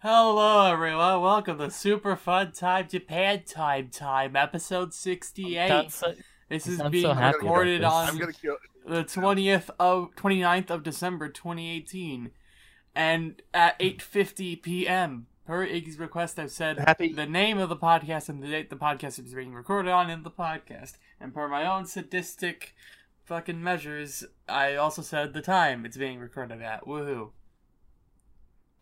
Hello, everyone. Welcome to Super Fun Time Japan Time Time, episode 68. So- this you is sound being so recorded this. on I'm gonna kill. the 20th of 29th of December 2018 and at hmm. 8:50 p.m. Per Iggy's request, I've said Happy- the name of the podcast and the date the podcast is being recorded on in the podcast. And per my own sadistic fucking measures, I also said the time it's being recorded at. Woohoo.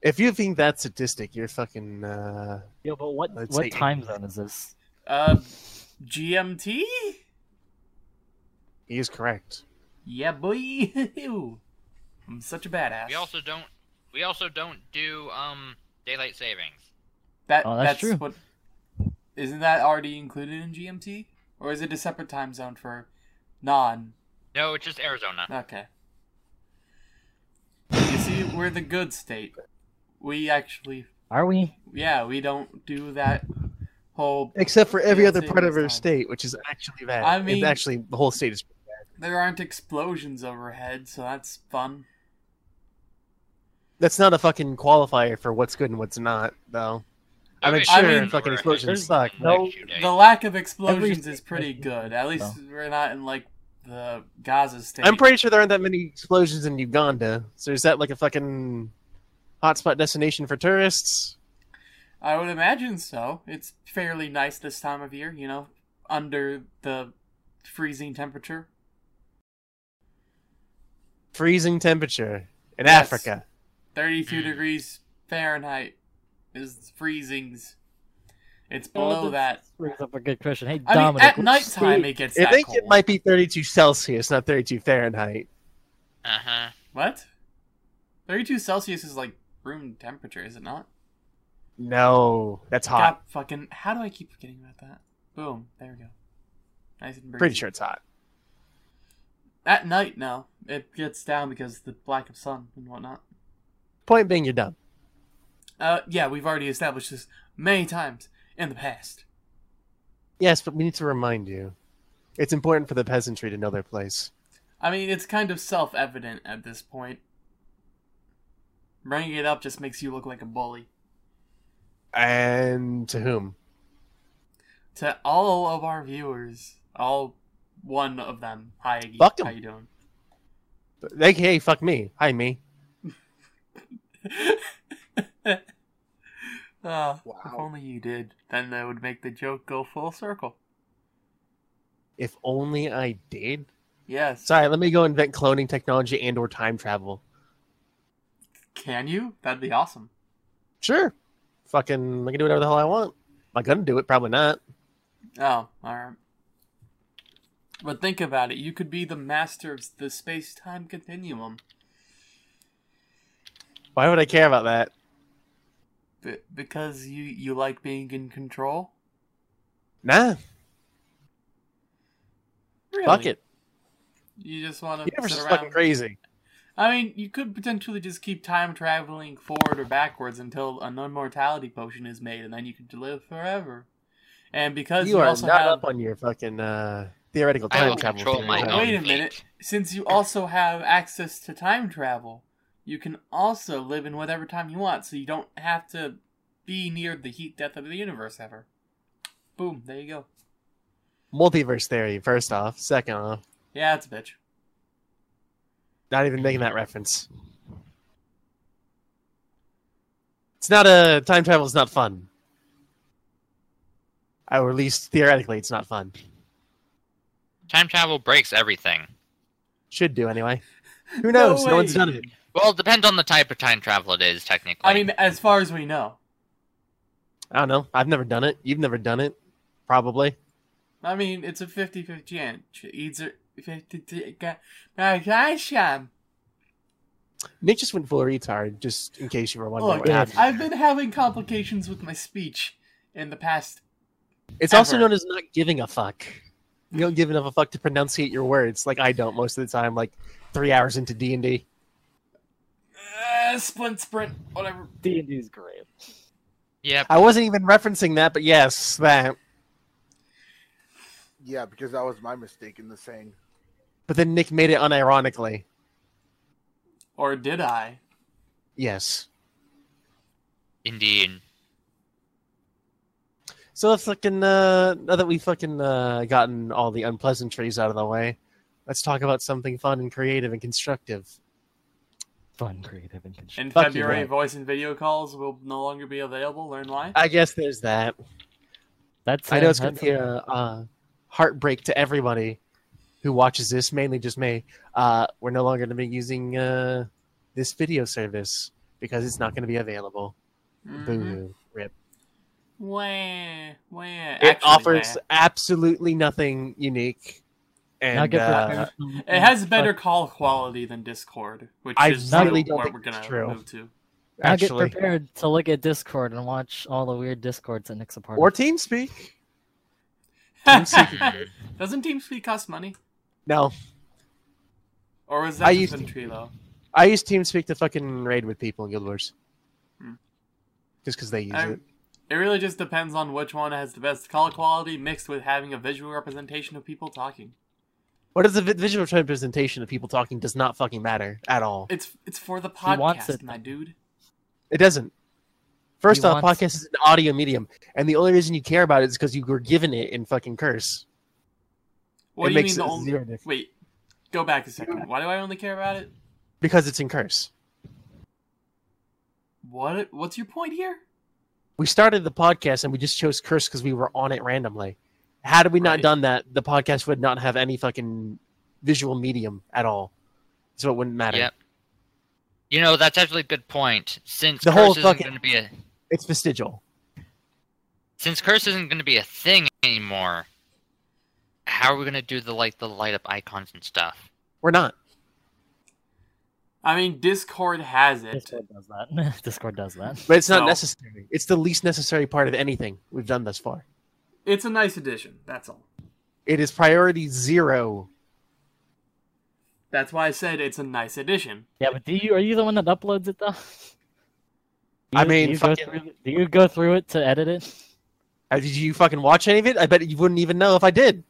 If you think that's sadistic, you're fucking. Uh, Yo, but what what say time zone is this? Uh GMT? he is correct. Yeah, boy. I'm such a badass. We also don't. We also don't do um daylight savings. That Oh, that's true. what isn't that already included in GMT? Or is it a separate time zone for non? No, it's just Arizona. Okay. You see, we're the good state. We actually Are we? yeah, we don't do that whole Except for every other part of our time. state, which is actually bad. I It's mean- actually the whole state is. Bad. There aren't explosions overhead, so that's fun. That's not a fucking qualifier for what's good and what's not, though. I mean, sure, I mean- fucking explosions suck. no- but- Shoot? The lack of explosions Every- is pretty good. At least we're not in like the Gaza state. I'm pretty sure there aren't that many explosions in Uganda. So is that like a fucking hotspot destination for tourists? I would imagine so. It's fairly nice this time of year, you know, under the freezing temperature. Freezing temperature in Yes. Africa. 32 Mm. degrees Fahrenheit is freezings. It's Oh, below that. this Brings up a good question. Hey, I mean, Dominic. at nighttime state- it gets I that think cold. it might be 32 Celsius, not 32 Fahrenheit. Uh huh. What? 32 Celsius is like room temperature, is it not? No, that's hot. God, fucking. How do I keep forgetting about that? Boom. There we go. Nice and breezy. Pretty sure it's hot. At night, no. It gets down because of the lack of sun and whatnot. Point being, you're dumb. Uh, yeah, we've already established this many times in the past. Yes, but we need to remind you. It's important for the peasantry to know their place. I mean, it's kind of self evident at this point. Bringing it up just makes you look like a bully. And to whom? To all of our viewers, all one of them. Hi, Iggy. Fuck. How you doing? AKA, fuck me. Hi, me. Ah, If only you did. Then that would make the joke go full circle. If only I did. Yes. Sorry, let me go invent cloning technology and or time travel. Can you? That'd be awesome. Sure. Fucking, I can do whatever the hell I want. Am I gonna do it? Probably not. Oh, alright. But think about it. You could be the master of the space time continuum. Why would I care about that? B- because you, you like being in control? Nah, Really? fuck it. You just want to. is around. fucking crazy. I mean, you could potentially just keep time traveling forward or backwards until an immortality potion is made, and then you could live forever. And because you, You are also not have up on your fucking uh, theoretical time travel. theory. my But wait a minute. Since you also have access to time travel, you can also live in whatever time you want, so you don't have to be near the heat death of the universe ever. Boom, there you go. Multiverse theory, first off. Second off, Yeah, it's a bitch. Not even making that reference. It's not a time travel is not fun. Or at least theoretically, it's not fun. Time travel breaks everything. Should do anyway. Who knows? No, one's done it. Well, it depends on the type of time travel it is, technically. I mean, as far as we know. I don't know. I've never done it. You've never done it. Probably. I mean, it's a 50-50 chance. Either 50 My gosh, Nick just went full retard, just in case you were wondering Look, what. I've been having complications with my speech in the past. It's also known as not giving a fuck. You don't give enough a fuck to pronunciate your words, like I don't most of the time. Like three hours into D and D. Uh, splint, sprint, whatever. D&D is great. Yep. I wasn't even referencing that, but yes, that. Yeah, because that was my mistake in the saying. But then Nick made it unironically. Or did I? Yes. Indeed. So let's fucking uh, now that we've fucking uh, gotten all the unpleasantries out of the way, let's talk about something fun and creative and constructive. Fun, creative, and constructive. In Fuck you, February, Ryan. voice and video calls will no longer be available. Learn why. I guess there's that. That's I know it's going to be a, a heartbreak to everybody who watches this, mainly just me. Uh, we're no longer going to be using uh, this video service because it's not going to be available. Mhm. Boo. Rip. Wah, wah. It Actually, offers wah. absolutely nothing unique. And Not good for- uh, It has better call quality than Discord, which I is really what don't we're gonna it's true. move to. Now get prepared to look at Discord and watch all the weird Discords that Nick's a part or. TeamSpeak. TeamSpeak. Doesn't TeamSpeak cost money? No, Or is that I just used in to- I use TeamSpeak to fucking raid with people in Guild Wars. Hmm. Just because they use I'm- it. It really just depends on which one has the best call quality mixed with having a visual representation of people talking. What is the visual representation of people talking does not fucking matter at all. It's it's for the He wants podcast, it. my dude. It doesn't. First He off, wants- podcast is an audio medium, and the only reason you care about it is because you were given it in fucking curse. What it do you mean the it only? zero difference. Wait, go back a second. Why do I only care about it? Because it's in curse. What? What's your point here? We started the podcast and we just chose curse because we were on it randomly. Had we not Right. done that, the podcast would not have any fucking visual medium at all. So it wouldn't matter. Yep. You know, that's actually a good point. Since The curse whole isn't fucking- going to be a It's vestigial. since curse isn't going to be a thing anymore, how are we going to do the like the light up icons and stuff? We're not. I mean, Discord has it. Discord does that. Discord does that. But it's not So- necessary. It's the least necessary part of anything we've done thus far. It's a nice addition. That's all. It is priority zero. That's why I said it's a nice addition. Yeah, but do you are you the one that uploads it though? Do I mean, do you, go fucking- through, do you go through it to edit it? Uh, Did you fucking watch any of it? I bet you wouldn't even know if I did.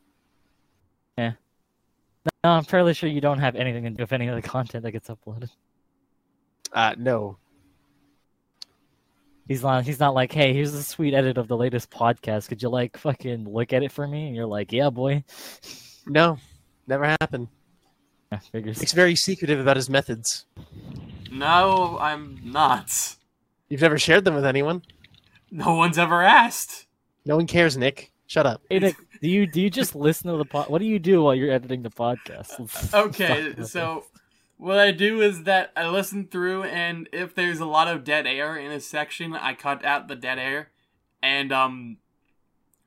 No, I'm fairly sure you don't have anything to do with any of the content that gets uploaded. Uh, no. He's not. He's not like, hey, here's a sweet edit of the latest podcast. Could you like fucking look at it for me? And you're like, yeah, boy. No. Never happened. Yeah, figures. He's very secretive about his methods. No, I'm not. You've never shared them with anyone. No one's ever asked. No one cares, Nick. Shut up. Hey, Nick, do you do you just listen to the pod? What do you do while you're editing the podcast? Let's- Okay, let's so what I do is that I listen through, and if there's a lot of dead air in a section, I cut out the dead air, and um,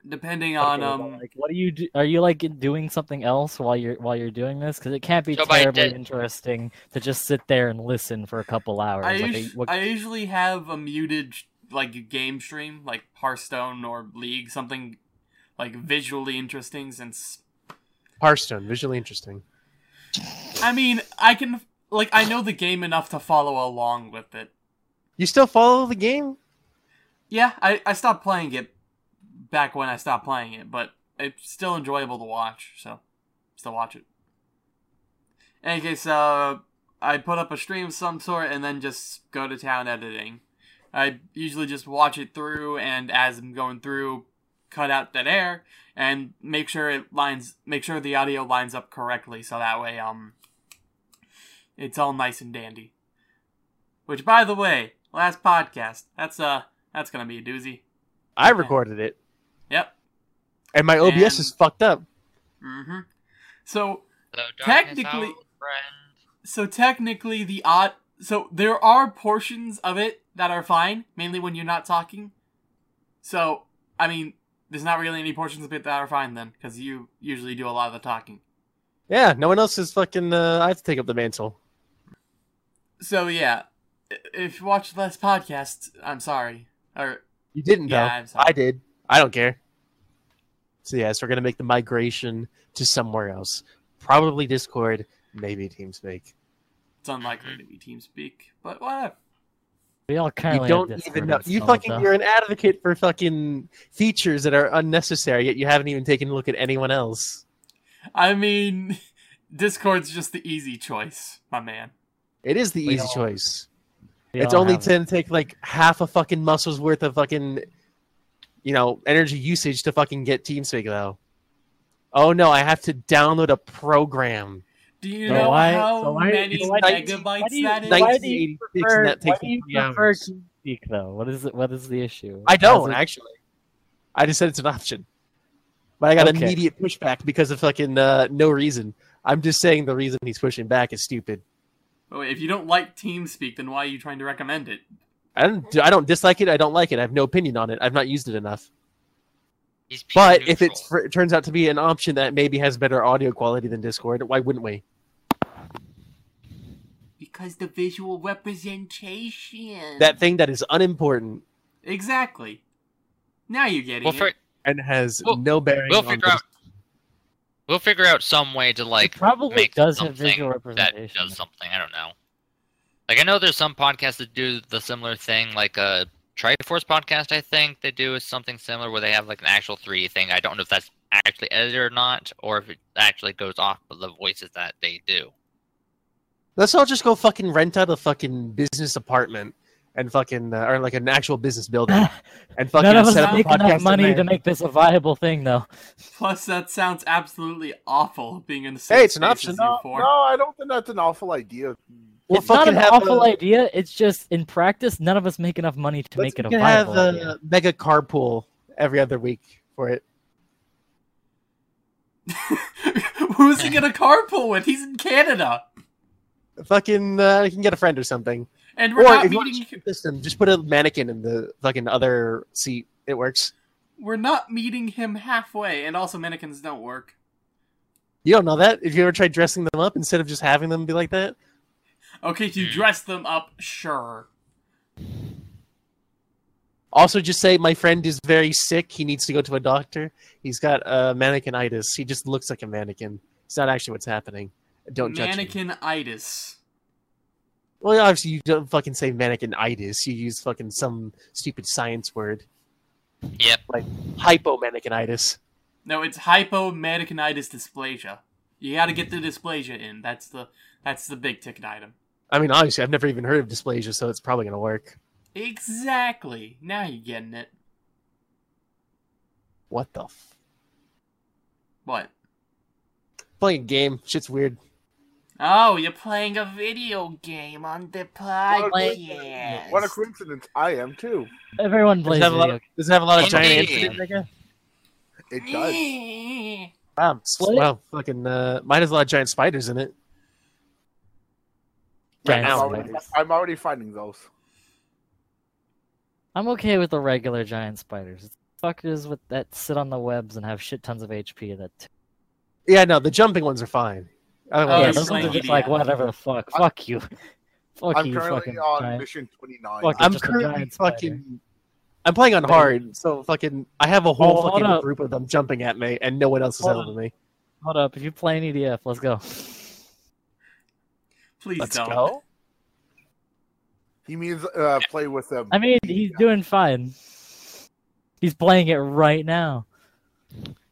depending on Okay, but, um, like, what do you do? Are you like doing something else while you're while you're doing this? Because it can't be So terribly interesting to just sit there and listen for a couple hours. I, like, us- what- I usually have a muted like game stream, like Hearthstone or League, something like visually interesting. Since Hearthstone, visually interesting. I mean, I can like I know the game enough to follow along with it. You still follow the game? Yeah, I, I stopped playing it back when I stopped playing it, but it's still enjoyable to watch, so still watch it. In any case, uh, I put up a stream of some sort and then just go to town editing. I usually just watch it through, and as I'm going through, cut out dead air and make sure it lines, make sure the audio lines up correctly, so that way, um, it's all nice and dandy. Which, by the way, last podcast, that's uh, that's gonna be a doozy. I recorded it, Yep. and my OBS And- is fucked up. Mm-hmm. So So darkness, Technically- friend. so technically the odd so there are portions of it that are fine, mainly when you're not talking. So I mean, there's not really any portions of it that are fine then, because you usually do a lot of the talking. Yeah, no one else is fucking. Uh, I have to take up the mantle. So yeah, if you watch the last podcast, I'm sorry. Or You didn't, Yeah, though. I'm sorry. I did. I don't care. So yes, we're gonna make the migration to somewhere else. Probably Discord, maybe TeamSpeak. it's unlikely to be TeamSpeak, but whatever. We all You currently don't even know. You fucking. though. You're an advocate for fucking features that are unnecessary, yet you haven't even taken a look at anyone else. I mean, Discord's just the easy choice, my man. It is the We easy all- choice. It's only have it. going to take like half a fucking muscle's worth of fucking, you know, energy usage to fucking get TeamSpeak though. Oh no, I have to download a program. Do you So know why- how so why- many so why do you- megabytes why do you- that is? why do you 1986 and prefer, that takes why do you three prefer hours. TeamSpeak though? What is it? What is the issue? I don't it- actually. I just said it's an option, but I got Okay. immediate pushback because of fucking uh, no reason. I'm just saying the reason he's pushing back is stupid. Oh, wait, if you don't like TeamSpeak, then why are you trying to recommend it? I don't. I don't dislike it. I don't like it. I have no opinion on it. I've not used it enough. He's pure But if neutral. it's, it turns out to be an option that maybe has better audio quality than Discord, why wouldn't we? Because the visual representation. That thing that is unimportant exactly. Now you're getting we'll, it. and has We'll- no bearing we'll on figure out we'll figure out some way to like it probably make does have something visual that does something. I don't know. Like I know there's some podcasts that do the similar thing, like a Triforce podcast. I think they do is something similar where they have like an actual three thing. I don't know if that's actually edited or not, or if it actually goes off of the voices that they do. Let's all just go fucking rent out a fucking business apartment and fucking uh, or like an actual business building and fucking None of us set up a make podcast enough money to make this a viable thing, though. Plus, that sounds absolutely awful. Being in the same Hey, it's an option. as you No, no, I don't think that's an awful idea. We'll it's not fucking an have awful a- idea. It's just in practice, none of us make enough money to Let's make it a fucking have a idea. mega carpool every other week for it. Who's he gonna carpool with? He's in Canada, Fucking, uh, you can get a friend or something. and we're Or not if you want a meeting. cheap system, just put a mannequin in the fucking other seat. It works. We're not meeting him halfway, and also mannequins don't work. You don't know that? If you ever tried dressing them up instead of just having them be like that? Okay, to Hmm. dress them up, sure. Also, just say my friend is very sick. He needs to go to a doctor. He's got uh, mannequinitis. He just looks like a mannequin. It's not actually what's happening. Don't judge. Mannequinitis. Well, obviously, you don't fucking say mannequinitis. You use fucking some stupid science word. Yep. Like hypomannekinitis. No, it's hypomannekinitis dysplasia. You gotta get the dysplasia in. That's the that's the big ticket item. I mean, obviously, I've never even heard of dysplasia, so it's probably going to work. Exactly. Now you're getting it. What the f... What? Playing a game. Shit's weird. Oh, you're playing a video game on the What podcast. what a coincidence! I am too. Everyone Does plays it have a lot video of, does it have a lot of giant ants it, does. Wow, What? wow, fucking, uh, mine has a lot of giant spiders in it. Right I'm now, already. I'm already finding those. I'm okay with the regular giant spiders. Fuckers with that sit on the webs and have shit tons of HP. That Yeah, no, the jumping ones are fine. Oh, yeah, you're those ones are just like whatever the fuck. I- Fuck you. Fuck I'm you, currently fucking on giant. mission 29. Fuck I'm currently fucking. I'm playing on hard, so fucking. I have a whole Oh, fucking up. group of them jumping at me, and no one else is Hold helping me. Hold up, if you play an EDF, let's go. Please Let's don't. go. He means uh, play with them. I mean, he's doing fine. He's playing it right now.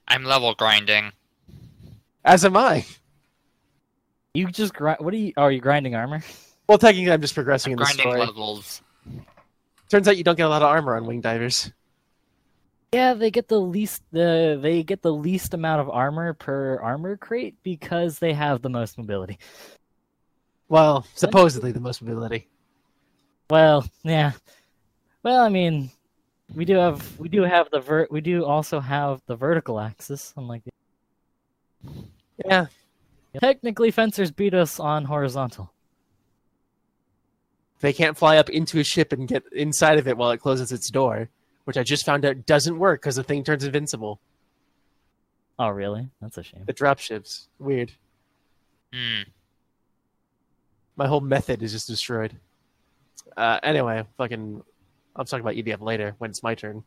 I'm level grinding. As am I. You just grind. What are you? Oh, are you grinding armor? Well, technically, I'm just progressing in the grinding story. levels. Turns out you don't get a lot of armor on wing divers. Yeah, they get the least. The they get the least amount of armor per armor crate because they have the most mobility. Well, supposedly the most mobility. Well, yeah. Well, I mean, we do have we do have the vert. We do also have the vertical axis, unlike the Yeah, Technically, fencers beat us on horizontal. they can't fly up into a ship and get inside of it while it closes its door, which I just found out doesn't work because the thing turns invincible. Oh, really? That's a shame. The drops ships. Weird. Hmm. My whole method is just destroyed. Uh, anyway, fucking, I'll talk about EDF later when it's my turn.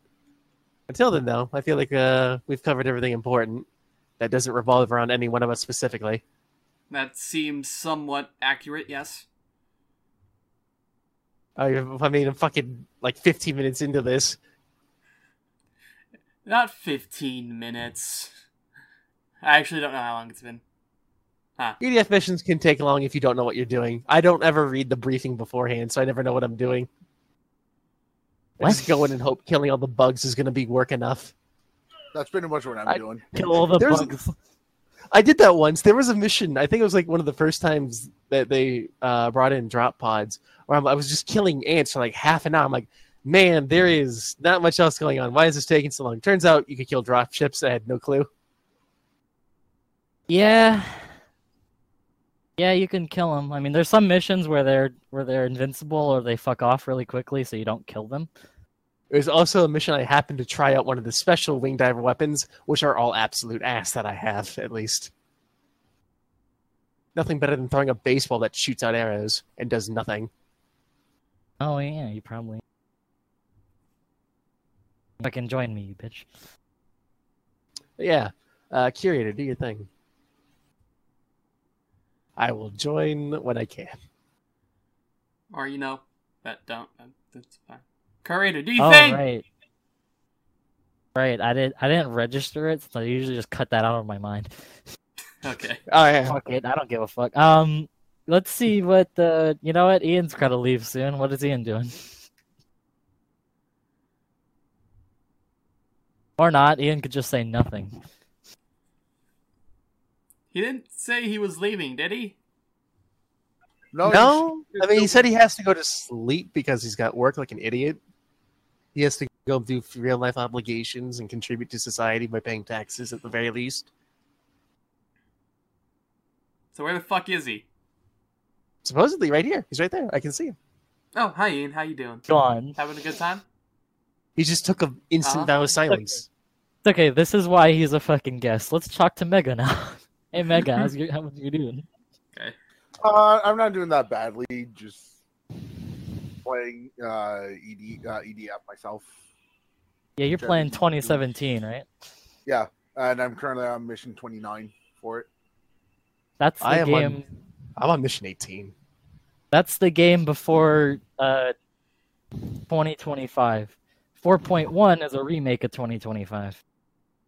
Until then, though, I feel like uh, we've covered everything important that doesn't revolve around any one of us specifically. That seems somewhat accurate, yes. I, I mean, I'm fucking like 15 minutes into this. Not 15 minutes. I actually don't know how long it's been. EDF missions can take long if you don't know what you're doing. I don't ever read the briefing beforehand, so I never know what I'm doing. I What? just go in and hope killing all the bugs is going to be work enough. That's pretty much what I'm I- doing. Kill all the There's- bugs. I did that once. There was a mission. I think it was like one of the first times that they uh, brought in drop pods, where I'm, I was just killing ants for like half an hour. I'm like, man, there is not much else going on. Why is this taking so long? Turns out you could kill drop ships. I had no clue. Yeah. Yeah, you can kill them. I mean, there's some missions where they're where they're invincible or they fuck off really quickly, so you don't kill them. There's also a mission I happened to try out one of the special wing diver weapons, which are all absolute ass that I have, at least. Nothing better than throwing a baseball that shoots out arrows and does nothing. Oh yeah, you probably. Fucking join me, you bitch. Yeah, uh, curator, do your thing. I will join when I can. Or you know, that don't. That's fine. Curator, do you Oh think? right. Right, I didn't I didn't register it, so I usually just cut that out of my mind. Okay. Oh yeah, Fuck it, I don't give a fuck. Um, let's see what the. You know what? Ian's gotta leave soon. What is Ian doing? Or not? Ian could just say nothing. He didn't say he was leaving, did he? No, no. I mean, he said he has to go to sleep because he's got work like an idiot. He has to go do real life obligations and contribute to society by paying taxes at the very least. So where the fuck is he? Supposedly, right here. He's right there. I can see him. Oh, hi Ian. How you doing? Gone. Having a good time? He just took an instant Uh-huh. vow of silence. It's okay. This is why he's a fucking guest. Let's talk to Mega now. hey Mega, how's your, how you doing? Okay. Uh, I'm not doing that badly. Just playing uh, ED, uh, EDF myself. Yeah, you're playing 2017, right? Yeah, and I'm currently on mission 29 for it. That's the I am on- game. I'm on mission 18. That's the game before uh 2025. 4.1 is a remake of 2025.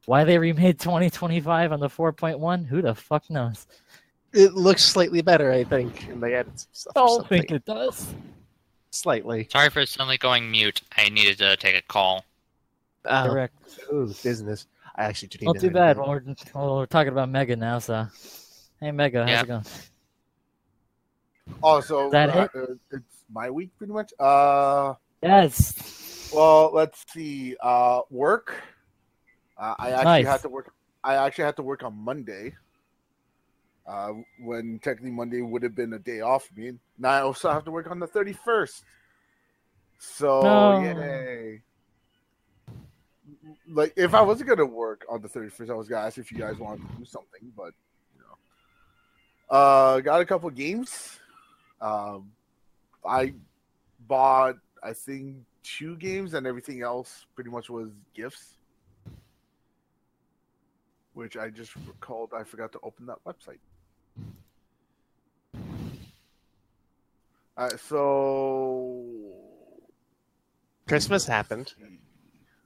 Why they remade 2025 on the 4.1? Who the fuck knows? It looks slightly better, I think, and they added some stuff. I don't think it does. Slightly. Sorry for suddenly going mute. I needed to take a call. Oh, Correct. ooh, business. I actually do need Not to too bad. Well we're, well, we're talking about Mega now, so. Hey Mega, how's Yeah. it going? Also, Is that uh, uh, it's my week pretty much. Uh, Yes. well, let's see. Uh, work. Uh, I actually Nice. had to work. I actually had to work on Monday. Uh, when technically Monday would have been a day off for me. Now I also have to work on the 31st. So No. yay! Like if I wasn't gonna work on the 31st, I was gonna ask if you guys wanted to do something, but you know, uh, got a couple games. Um, I bought I think two games, and everything else pretty much was gifts. Which I just recalled I forgot to open that website. Uh, so Christmas happened.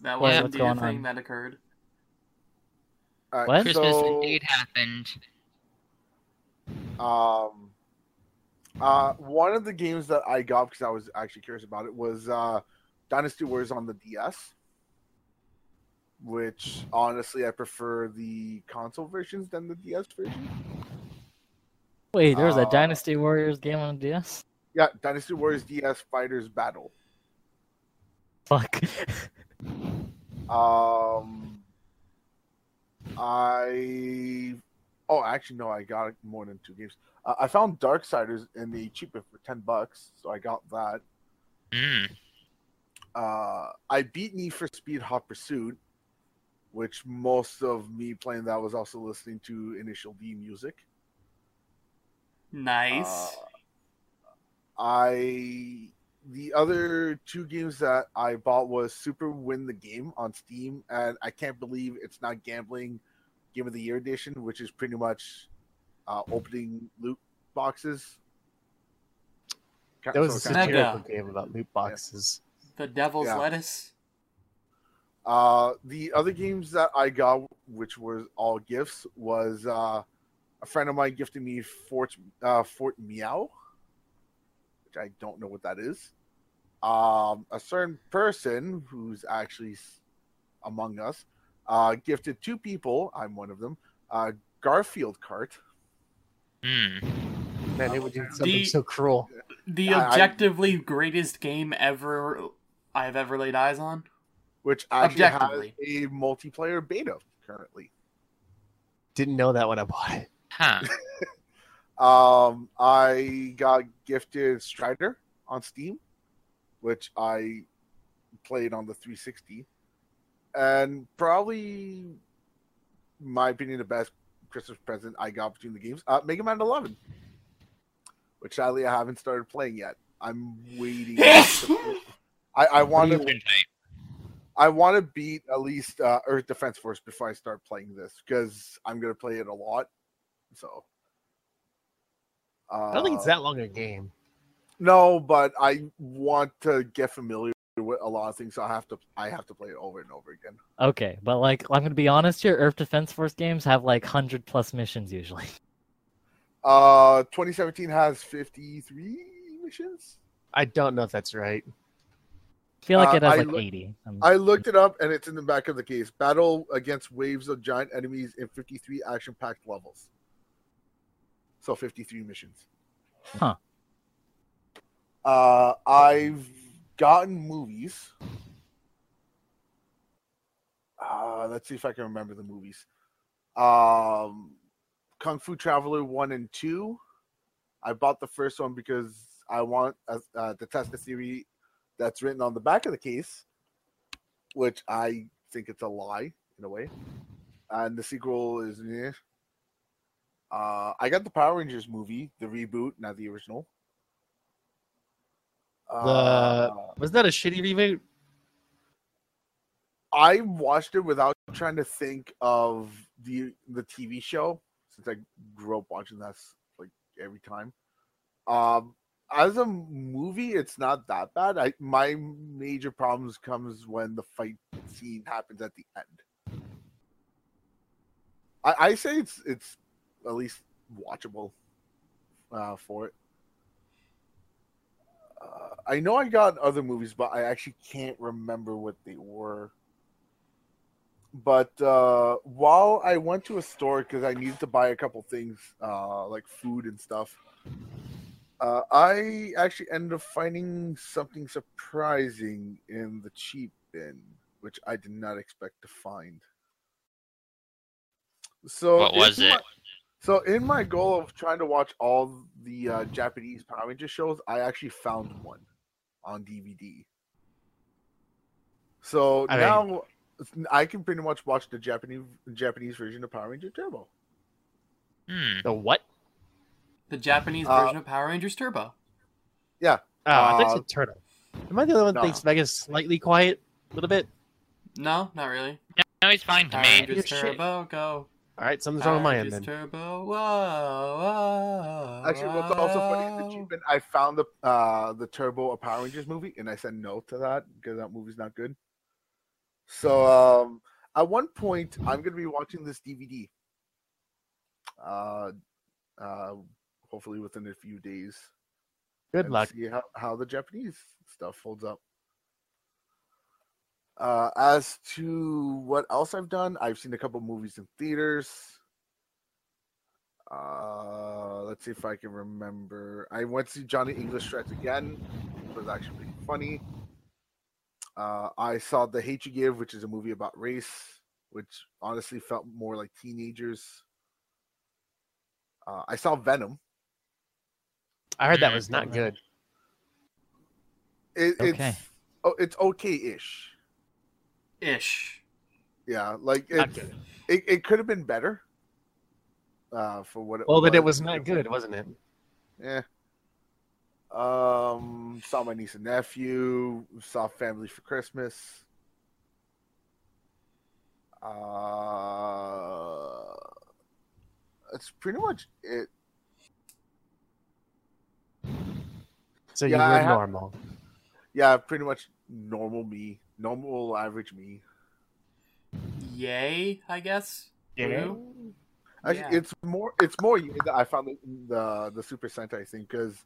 That was what's indeed a thing on? that occurred. all right, What? Christmas so, indeed happened. Um, uh, one of the games that I got because I was actually curious about it was uh, Dynasty Warriors on the DS. Which honestly, I prefer the console versions than the DS version. Wait, there was a Uh, Dynasty Warriors game on DS? Yeah, Dynasty Warriors DS Fighters Battle. Fuck. Um, I oh actually no, I got more than two games. Uh, I found Darksiders in the cheaper for ten bucks, so I got that. Mm. Uh, I beat Need for Speed Hot Pursuit, which most of me playing that was also listening to Initial D music. Nice. Uh, I the other two games that I bought was Super Win the Game on Steam, and I can't believe it's not gambling Game of the Year edition, which is pretty much uh, opening loot boxes. That was a So kinda- satirical game about loot boxes. the devil's yeah. lettuce. Uh, the other games that I got, which was all gifts, was uh, A friend of mine gifted me Fort uh, Fort Meow, which I don't know what that is. Um, a certain person who's actually among us uh, gifted two people. I'm one of them. Uh, Garfield Kart. Hmm. Man, it would do something The- so cruel. The I- I- objectively greatest game ever I've ever laid eyes on. Which actually has Objectively. a multiplayer beta currently. Didn't know that when I bought it. Huh. Um, I got gifted Strider on Steam, which I played on the 360, and probably, my opinion, the best Christmas present I got between the games, uh, Mega Man 11, which sadly I haven't started playing yet. I'm waiting. to- I, I want to. Good night. I want to beat at least uh, Earth Defense Force before I start playing this because I'm gonna play it a lot. So. Uh, I don't think it's that long a game. No, but I want to get familiar with a lot of things. So I have to. I have to play it over and over again. Okay, but like I'm gonna be honest here, Earth Defense Force games have like hundred plus missions usually. Uh, 2017 has 53 missions. I don't know if that's right. I feel like Uh, it has I like look- eighty. Um, I looked it up, and it's in the back of the case. Battle against waves of giant enemies in 53 action-packed levels. So 53 missions. Huh. Uh, I've gotten movies. Uh, let's see if I can remember the movies. Um, Kung Fu Traveler one and two. I bought the first one because I want uh, uh, to test the theory that's written on the back of the case, which I think it's a lie in a way. And the sequel is eh. Uh, I got the Power Rangers movie, the reboot, not the original. Uh, Was that a shitty reboot? I watched it without trying to think of the the TV show since I grew up watching that like every time. Um, as a movie, it's not that bad. I my major problems comes when the fight scene happens at the end. I, I say it's it's at least watchable uh, for it. Uh, I know I got other movies, but I actually can't remember what they were but uh, while I went to a store because I needed to buy a couple things, uh, like food and stuff, uh, I actually ended up finding something surprising in the cheap bin, which I did not expect to find. So What was in it? my- so in my goal of trying to watch all the uh, Japanese Power Ranger shows, I actually found one on DVD. So I mean- now I can pretty much watch the Japanese Japanese version of Power Ranger Turbo. Hmm. The what? The Japanese Uh, version of Power Rangers Turbo. Yeah. Oh, I think it's Uh, said turtle. Am I the only one that no. thinks Mega's slightly quiet? A little bit? No, not really. No, he's fine to Power me. Rangers Your shit. Turbo, go. Alright, something's wrong Power on my end Rangers then. Turbo, whoa, whoa. Actually, what's also funny in the whoa. cheap bin, I found the uh, the Turbo of Power Rangers movie, and I said no to that because that movie's not good. So um, at one point, I'm going to be watching this DVD. Uh, uh, hopefully within a few days. Good luck. See how, how the Japanese stuff holds up. Uh, as to what else I've done, I've seen a couple movies in theaters. Uh, let's see if I can remember. I went to see Johnny English Strikes Again. It was actually pretty funny. Uh, I saw The Hate You Give, which is a movie about race, which honestly felt more like teenagers. Uh, I saw Venom. I heard that was not good. It, Okay. It's oh, it's okay-ish. Ish. Yeah, like it, it, it could have been better. Uh, for what it Well, then it was. was not good, wasn't it? Yeah. Um, saw my niece and nephew. Saw family for Christmas. Uh, that's pretty much it. So Yeah, you I were have- normal. Yeah, pretty much normal me, normal average me. Yay, I guess. Yeah. Blue? Actually, Yeah. it's more. It's more. I found the the, the Super Sentai thing because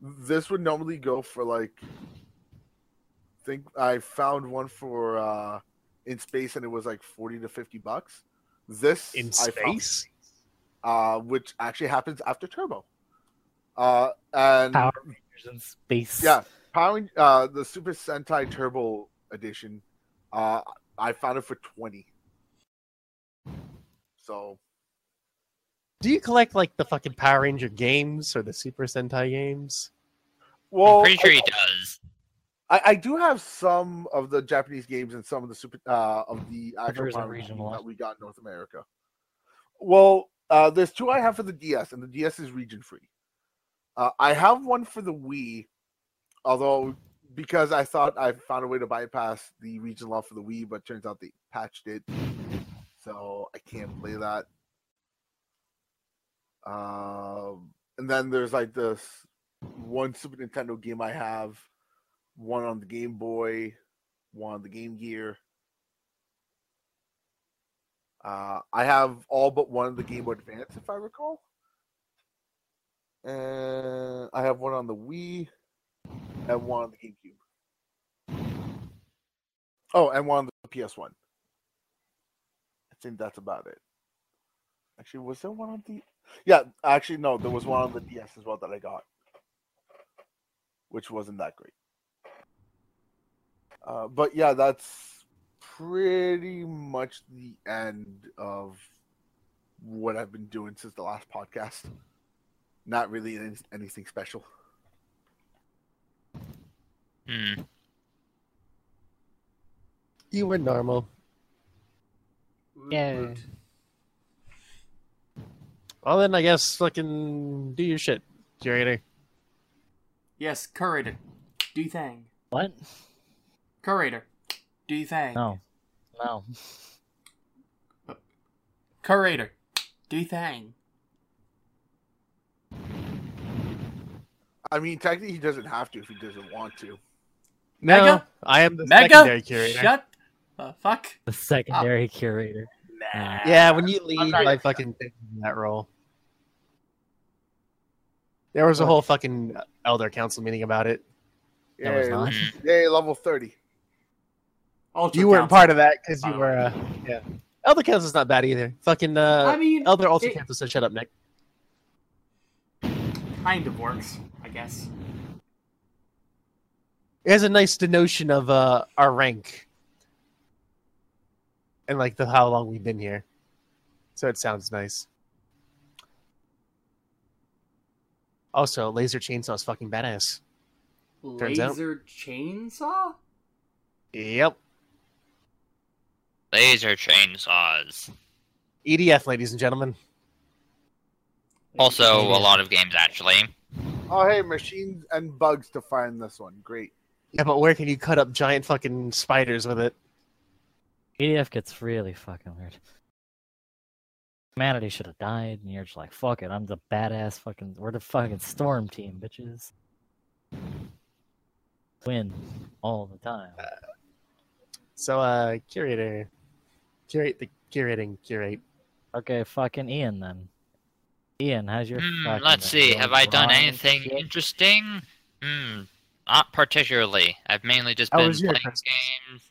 this would normally go for like. I Think I found one for uh in space and it was like forty to fifty bucks. This In I found- space? uh, which actually happens after Turbo. Uh, and Power Rangers in space. yeah, Power uh, the Super Sentai Turbo edition. Uh, I found it for twenty. So Do you collect like the fucking Power Ranger games or the Super Sentai games? well, I'm pretty sure I- he does. I, I do have some of the Japanese games and some of the super uh, of the actual Version Power Rangers regional. that we got in North America. Well, uh, there's two I have for the DS, and the DS is region free. Uh, I have one for the Wii, although because I thought I found a way to bypass the region law for the Wii, but turns out they patched it, so I can't play that. Um, and then there's like this one Super Nintendo game I have, one on the Game Boy, one on the Game Gear. Uh, I have all but one of the Game Boy Advance, if I recall. And I have one on the Wii and one on the GameCube. Oh, and one on the PS1. I think that's about it. Actually, was there one on the? Yeah, actually, no. There was one on the DS as well that I got, which wasn't that great. Uh, but yeah, that's pretty much the end of what I've been doing since the last podcast. Not really any- anything special. Hmm. You were normal. Yeah. Woot. Well, then I guess fucking do your shit, curator. Yes, curator. Do you thing. What? Curator. Do you thing. No. No. Curator. Do you thing. I mean, technically, he doesn't have to if he doesn't want to. Mega? I am the Mega? secondary curator. Shut the fuck. The secondary curator. Nah. Yeah, when you leave, not- I fucking take that role. There was a whole fucking elder council meeting about it. That was not. Yay, level 30. Ultra You weren't Council. part of that because you were, uh, yeah. Elder council's not bad either. Fucking uh, I mean, elder ultra it council said, "Shut up, Nick." Kind of works, I guess. It has a nice denotion of uh our rank and like the how long we've been here, so it sounds nice. Also, laser chainsaw's fucking badass. Turns out. Laser chainsaw? Yep, Laser chainsaws. EDF, ladies and gentlemen. Also, a lot of games actually. Oh, hey, machines and bugs to find this one. Great. Yeah, but where can you cut up giant fucking spiders with it? EDF gets really fucking weird. Humanity should have died, and you're just like, fuck it, I'm the badass fucking. We're the fucking storm team, bitches. Win all the time. So, uh, curator, curate the curating curate. Okay, fucking Ian then. Ian, how's your? Fucking let's see. Have I done anything shit? interesting? Hmm. Not particularly. I've mainly just How been playing Christmas? games.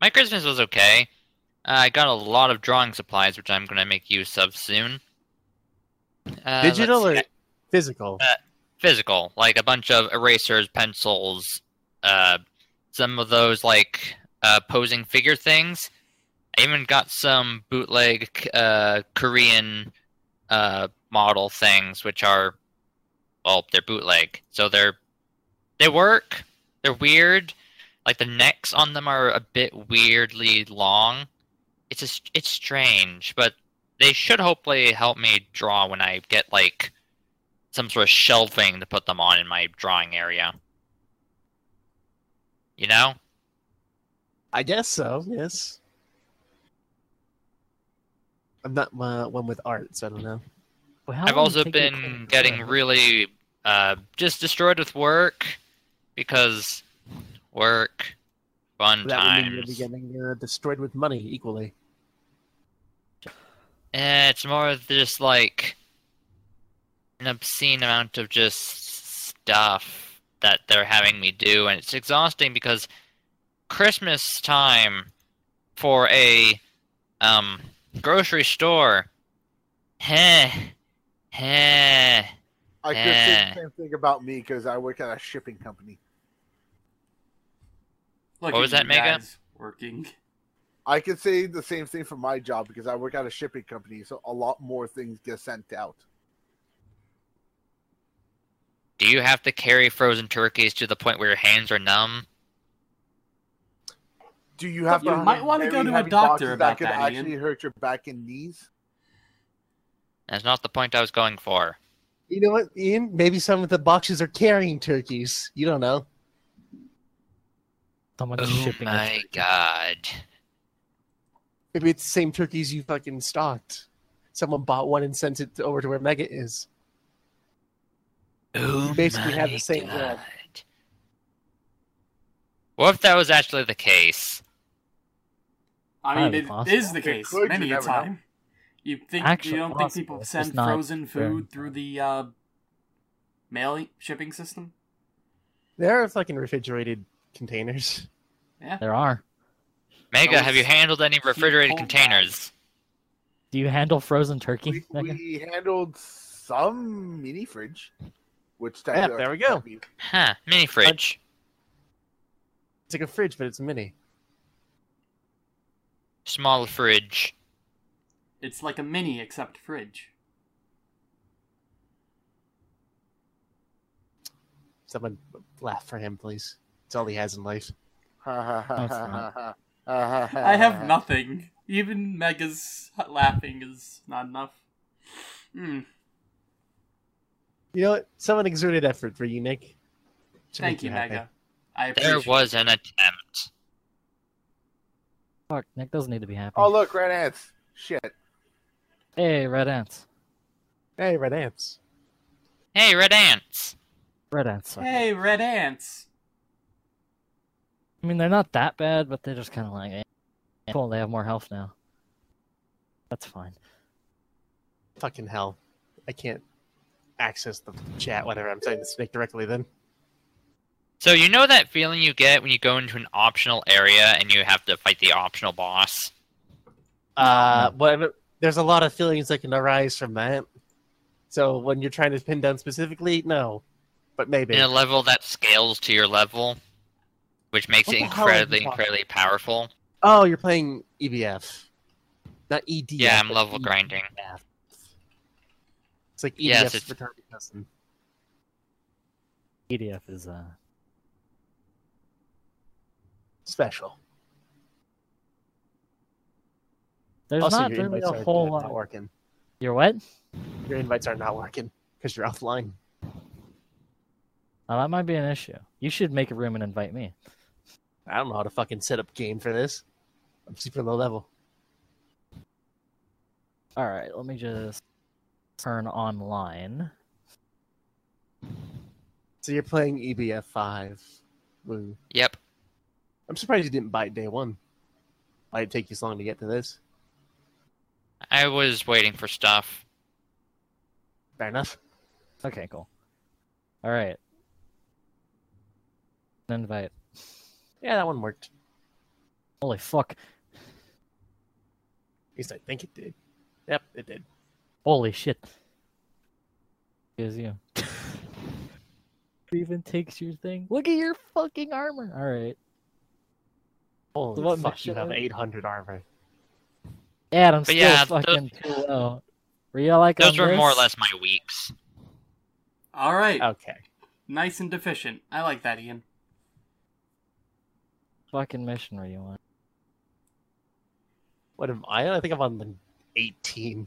My Christmas was okay. Uh, I got a lot of drawing supplies, which I'm going to make use of soon. Uh, Digital or see. physical? physical? Like a bunch of erasers, pencils, uh, some of those like uh, posing figure things. I even got some bootleg uh, Korean uh, model things, which are well, they're bootleg, so they're they work. They're weird. Like the necks on them are a bit weirdly long. It's just it's strange, but they should hopefully help me draw when I get like some sort of shelving to put them on in my drawing area. You know? I guess so. Yes. I'm not uh, one with art, so I don't know. Well, I've also did it take you to been getting up? really uh, just destroyed with work because work, fun That would mean you'll times. getting uh, destroyed with money equally. Eh, it's more just like an obscene amount of just stuff that they're having me do, and it's exhausting because Christmas time for a um grocery store. Heh, heh. I could say the same thing about me because I work at a shipping company. Look What was that, you Mega? Working. I could say the same thing for my job because I work at a shipping company, so a lot more things get sent out. Do you have to carry frozen turkeys to the point where your hands are numb? Do you have You to might wanna go to a doctor boxes about that could that, actually Ian. hurt your back and knees? That's not the point I was going for. You know what, Ian? Maybe some of the boxes are carrying turkeys. You don't know. Someone's Oh shipping a my god. Maybe it's the same turkeys you fucking stocked. Someone bought one and sent it over to where Mega is. Oh basically have the my same one. God. What if that was actually the case? I mean, Highly it possible. is the case could, many a never know. time. You think Actually you don't think people send frozen very food through the uh, mail shipping system? There are fucking refrigerated containers. Yeah, there are. Mega, have you handled any refrigerated cold containers? Do you handle frozen turkey? We, Megan? we handled some mini fridge, which Yeah, technically there we go. Huh, mini fridge. It's like a fridge, but it's mini. Small fridge. It's like a mini except fridge. Someone laugh for him, please. It's all he has in life. I have nothing. Even Mega's laughing is not enough. Hmm. You know what? Someone exerted effort for you, Nick. To Thank make you, happy. Mega. I There was an attempt. Fuck, Nick doesn't need to be happy. Oh look, red ants. Shit. Hey, red ants. Hey, red ants. Hey, red ants. Red ants. suck. Hey, red ants. I mean, they're not that bad, but they're just kind of like, eh. cool. They have more health now. That's fine. Fucking hell. I can't access the chat, whatever. I'm saying to Nick directly then. So you know that feeling you get when you go into an optional area and you have to fight the optional boss? Uh, but there's a lot of feelings that can arise from that. So when you're trying to pin down specifically, no. But maybe. In a level that scales to your level, which makes What it the hell are you incredibly, incredibly powerful. Oh, you're playing EBF. Not EDF. Yeah, I'm level EBF. grinding. It's like EDF Yes, it's- retarded cousin. EDF is uh. Special. There's also, not your really a are whole not lot. working. Your what? Your invites are not working because you're offline. Oh, that might be an issue. You should make a room and invite me. I don't know how to fucking set up game for this. I'm super low level. All right, let me just turn online. So you're playing EBF five. Woo. Yep. I'm surprised you didn't buy it day one. Why'd it take you so long to get to this? I was waiting for stuff. Fair enough. Okay, cool. All right. Invite. Yeah, that one worked. Holy fuck! At least I think it did. Yep, it did. Holy shit! Is you. even takes your thing. Look at your fucking armor. All right. Holy What fuck, you have 800 armor. Yeah, I'm But still yeah, those- fucking too low. Were you like Those on were more or less my weeks. All right. Okay. Nice and deficient. I like that, Ian. fucking mission were you on? What am I? I think I'm on the 18.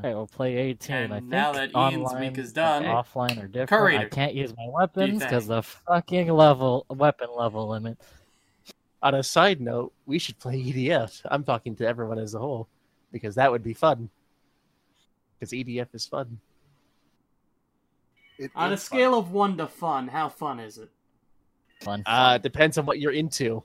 Okay, we'll play 18. And I think now that Ian's online week is done- offline or different. I can't use my weapons because the fucking level weapon level limit. On a side note, we should play EDF. I'm talking to everyone as a whole because that would be fun. Because EDF is fun. It On a is fun. scale of one to fun, how fun is it? Fun. Uh, depends on what you're into.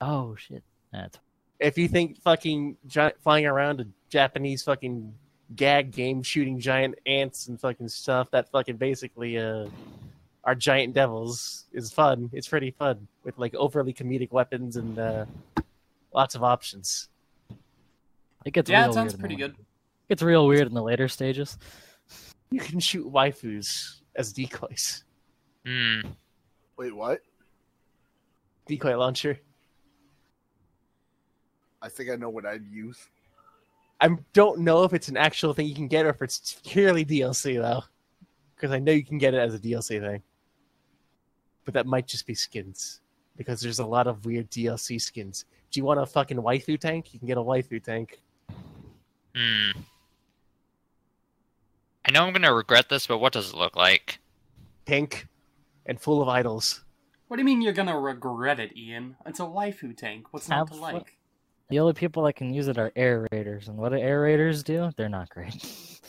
oh shit. That's If you think fucking gi flying around a Japanese fucking gag game shooting giant ants and fucking stuff that fucking basically uh are giant devils is fun. It's pretty fun with like overly comedic weapons and uh lots of options. It gets Yeah, real it sounds weird pretty the- good. It's real weird in the later stages. You can shoot waifus as decoys. Hmm. Wait, what? Decoy launcher. I think I know what I'd use. I don't know if it's an actual thing you can get or if it's purely DLC though, because I know you can get it as a DLC thing. But that might just be skins, because there's a lot of weird DLC skins. Do you want a fucking waifu tank? You can get a waifu tank. Hmm. I know I'm gonna regret this, but what does it look like? Pink and full of idols. What do you mean you're gonna regret it, Ian? It's a waifu tank. What's not to like? The only people that can use it are air raiders, and what do air raiders do? They're not great.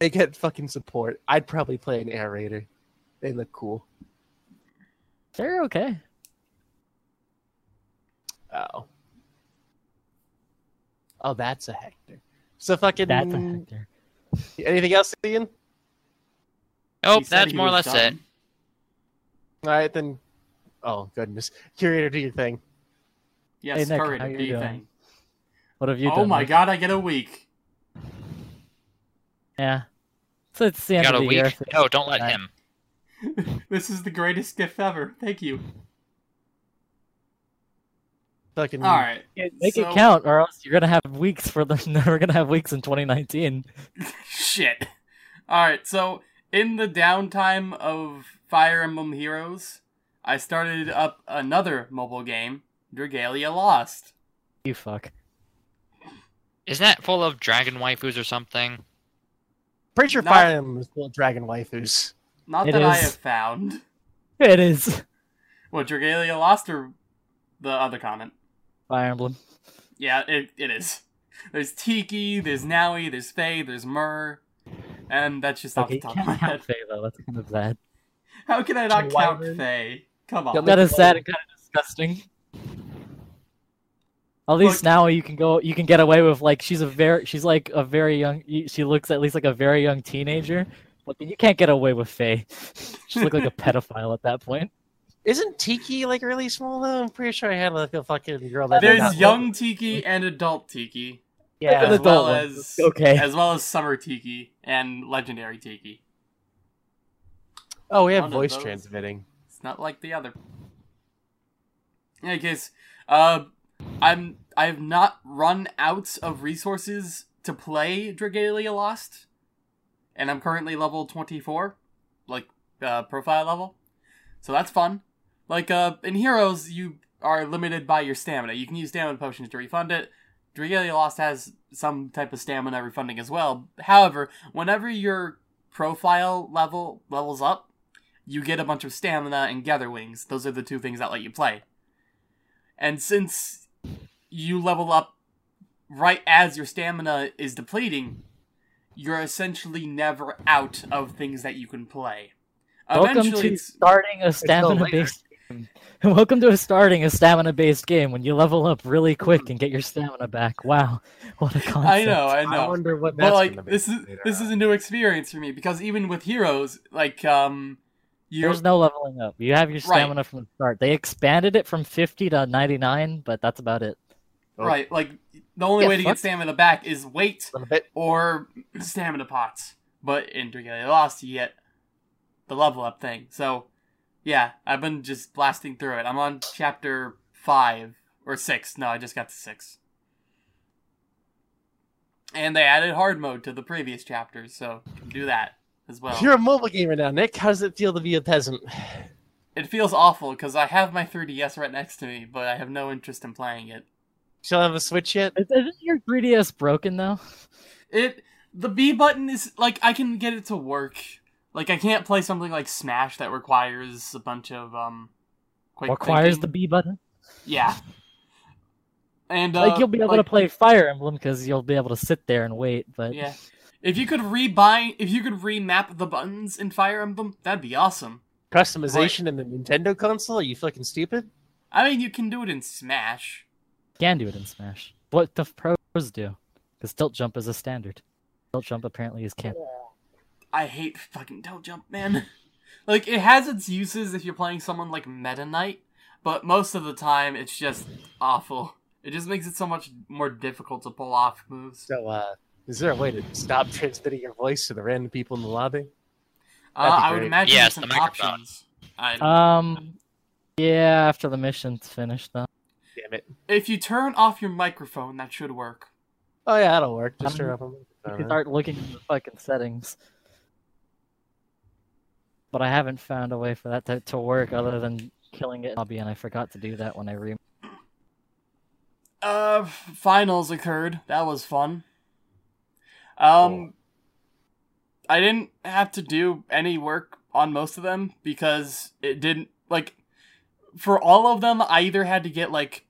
They get fucking support. I'd probably play an air raider. They look cool. They're okay. Oh. Oh, that's a Hector. So fucking... That's a Hector. Anything else, Ian? Oh, that's more or was less it. All right, then... Oh, goodness. Curator, do your thing. Yes, Hey, Nick, hurry, how do your doing? thing. What have you Oh done? my Nick? god, I get a week. Yeah. So it's the end Got of a the year. week? No, don't let Right. him. this is the greatest gift ever. Thank you. Fucking... All right. Make so- it count, or else you're gonna have weeks for the. We're gonna have weeks in 2019. Shit. Alright, so in the downtime of Fire Emblem Heroes, I started up another mobile game, Dragalia Lost. You fuck. Isn't that full of dragon waifus or something? Pretty sure Not- Fire Emblem is full of dragon waifus. Not It that I have found. It is What, Dragalia Lost or the other comment? Fire Emblem. Yeah, it, it is. There's Tiki, there's Nowi, there's Fae, there's Myrrh, and that's just off the top of my can't head. count Fae though. That's kind of sad. How can I not count Wyvern. Fae? Come on. Don't That make is it sad and kind of disgusting. At least Look- now you can go. You can get away with like she's a very. She's like a very young. She looks at least like a very young teenager. But you can't get away with Fae. She looked like a pedophile at that point. Isn't Tiki like really small though? I'm pretty sure I had like a fucking girl that. did There's young look- Tiki and adult Tiki. Yeah. As adult well one. as Okay. as well as summer tiki and legendary tiki. Oh, we have One of voice transmitting. It's not like the other. In any case, uh, I'm I've not run out of resources to play Dragalia Lost, and I'm currently level 24, like uh, profile level, so that's fun. Like uh, in Heroes, you are limited by your stamina. You can use stamina potions to refund it. Dragalia Lost has some type of stamina refunding as well. However, whenever your profile level levels up, you get a bunch of stamina and gather wings. Those are the two things that let you play. And since you level up right as your stamina is depleting, you're essentially never out of things that you can play. Welcome Eventually, to it's- starting a stamina based game. Welcome to starting a stamina based game when you level up really quick and get your stamina back. Wow, what a concept! I know, I know. I wonder what but that's like gonna this is this on. is a new experience for me because even with heroes, like um, you There's no leveling up. You have your Right. stamina from the start. They expanded it from 50 to 99, but that's about it. right like the only Yeah, way to fuck. get stamina back is weight a little bit. or stamina pots. But in Dragalia Lost, you get the level up thing. So, yeah, I've been just blasting through it. I'm on chapter five or six. No, I just got to six. And they added hard mode to the previous chapters, so do that as well. You're a mobile gamer now, Nick. How does it feel to be a peasant? It feels awful because I have my 3DS right next to me, but I have no interest in playing it. Still have a Switch yet? Is- Isn't your 3DS broken though? It the B button is like I can get it to work. Like I can't play something like Smash that requires a bunch of um quick Requires thinking. the B button. yeah. And uh, like you'll be able like, to play Fire Emblem because you'll be able to sit there and wait. But Yeah. If you could rebind, if you could remap the buttons in Fire Emblem, that'd be awesome. Customization in the Nintendo console? Are you fucking stupid? I mean, you can do it in Smash. Can do it in Smash. What the pros do, because tilt jump is a standard. Tilt jump apparently is canon. I hate fucking Tilt Jump, man. like, it has its uses if you're playing someone like Meta Knight, but most of the time it's just awful. It just makes it so much more difficult to pull off moves. So, uh, is there a way to stop transmitting your voice to the random people in the lobby? Uh, I would imagine Yes, there's the some options. I, Um, yeah, after the mission's finished, though. Damn it. if you turn off your microphone, that should work. Oh yeah, that'll work. Just turn up a You can start looking at the fucking settings. But I haven't found a way for that to, to work other than killing it in lobby, and I forgot to do that when I re. Uh, finals occurred. That was fun. Um, I didn't have to do any work on most of them because it didn't like for all of them. I either had to get like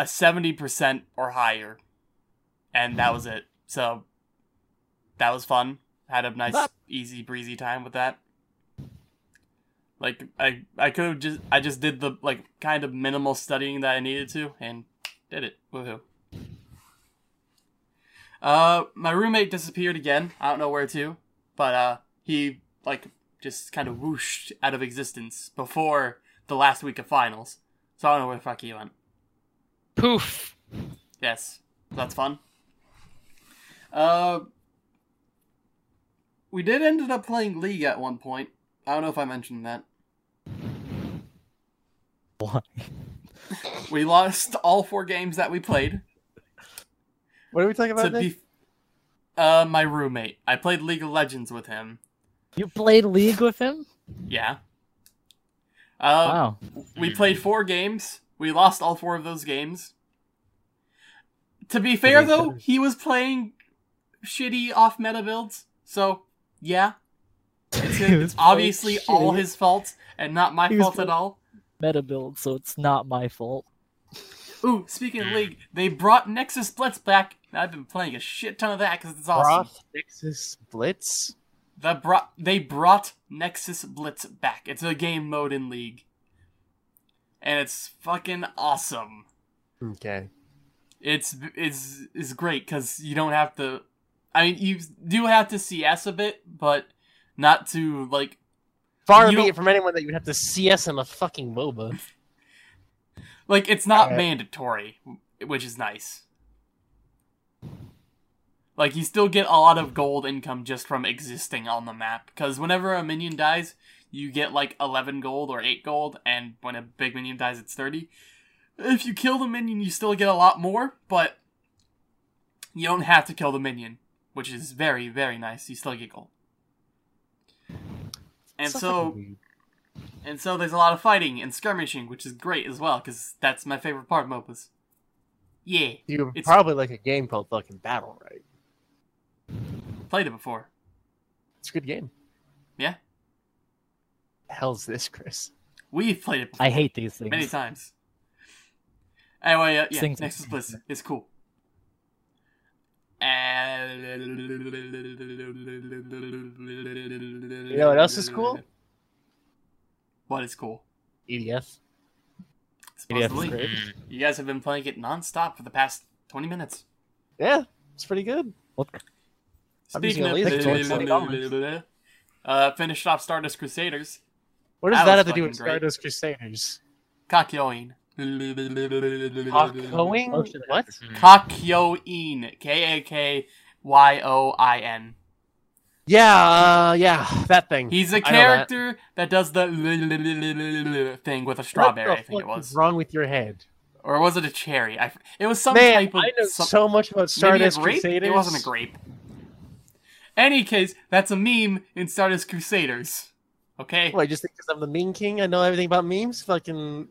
a seventy percent or higher, and that was it. So that was fun. Had a nice, easy breezy time with that. Like I, I could have just, I just did the like kind of minimal studying that I needed to, and did it. Woohoo. Uh, my roommate disappeared again. I don't know where to, but uh, he like just kind of whooshed out of existence before the last week of finals. So I don't know where the fuck he went. Poof. Yes, that's fun. Uh, we did ended up playing League at one point. I don't know if I mentioned that. Why? We lost all four games that we played. What are we talking about? Nick? be, uh, my roommate. I played League of Legends with him. You played League with him? Yeah. Uh, wow. We played four games. We lost all four of those games. To be fair, though, he was playing shitty off meta builds. So, yeah. It's, He it's obviously playing all his fault and not my fault at all. Meta build, so it's not my fault. Ooh, speaking of League, they brought Nexus Blitz back. I've been playing a shit ton of that because it's awesome. Broth Nexus Blitz. The brought they brought Nexus Blitz back. It's a game mode in League, and it's fucking awesome. Okay. It's it's is great because you don't have to. I mean, you do have to CS a bit, but not to like. Far be it from anyone that you would have to CS in a fucking MOBA. Like it's not Alright. mandatory, which is nice. Like you still get a lot of gold income just from existing on the map. Because whenever a minion dies, you get like eleven gold or eight gold, and when a big minion dies, it's thirty. If you kill the minion, you still get a lot more, but you don't have to kill the minion, which is very very nice. You still get gold. And So so and so there's a lot of fighting and skirmishing, which is great as well, because that's my favorite part of MOBAs. Yeah, you it's- probably like a game called fucking Battle, right? played it before. It's a good game. Yeah. The hell's this, Chris? We've played it before I hate these things. many times. Anyway, uh, yeah, Things- Nexus Blitz is cool. And... You know what else is cool? What is cool? EDF. Supposedly, great. Mm. you guys have been playing it nonstop for the past 20 minutes. Yeah, it's pretty good. What? Speaking of... Uh, finished off Stardust Crusaders. What does That that, have to do with great. Stardust Crusaders? Kakyoin. Hawkowing? Motion What? Mm. Kakyoin. K A K Y O I N. Yeah, uh, yeah, that thing. He's a know that. character that. does the thing with a strawberry, I think it fuck was. is wrong with your head? Or was it a cherry? I, f- it was some Man, type of. I know some, so much about Stardust Crusaders. It wasn't a grape. Any case, that's a meme in Stardust Crusaders. Okay? Well, I just think because I'm the meme king? I know everything about memes? Fucking...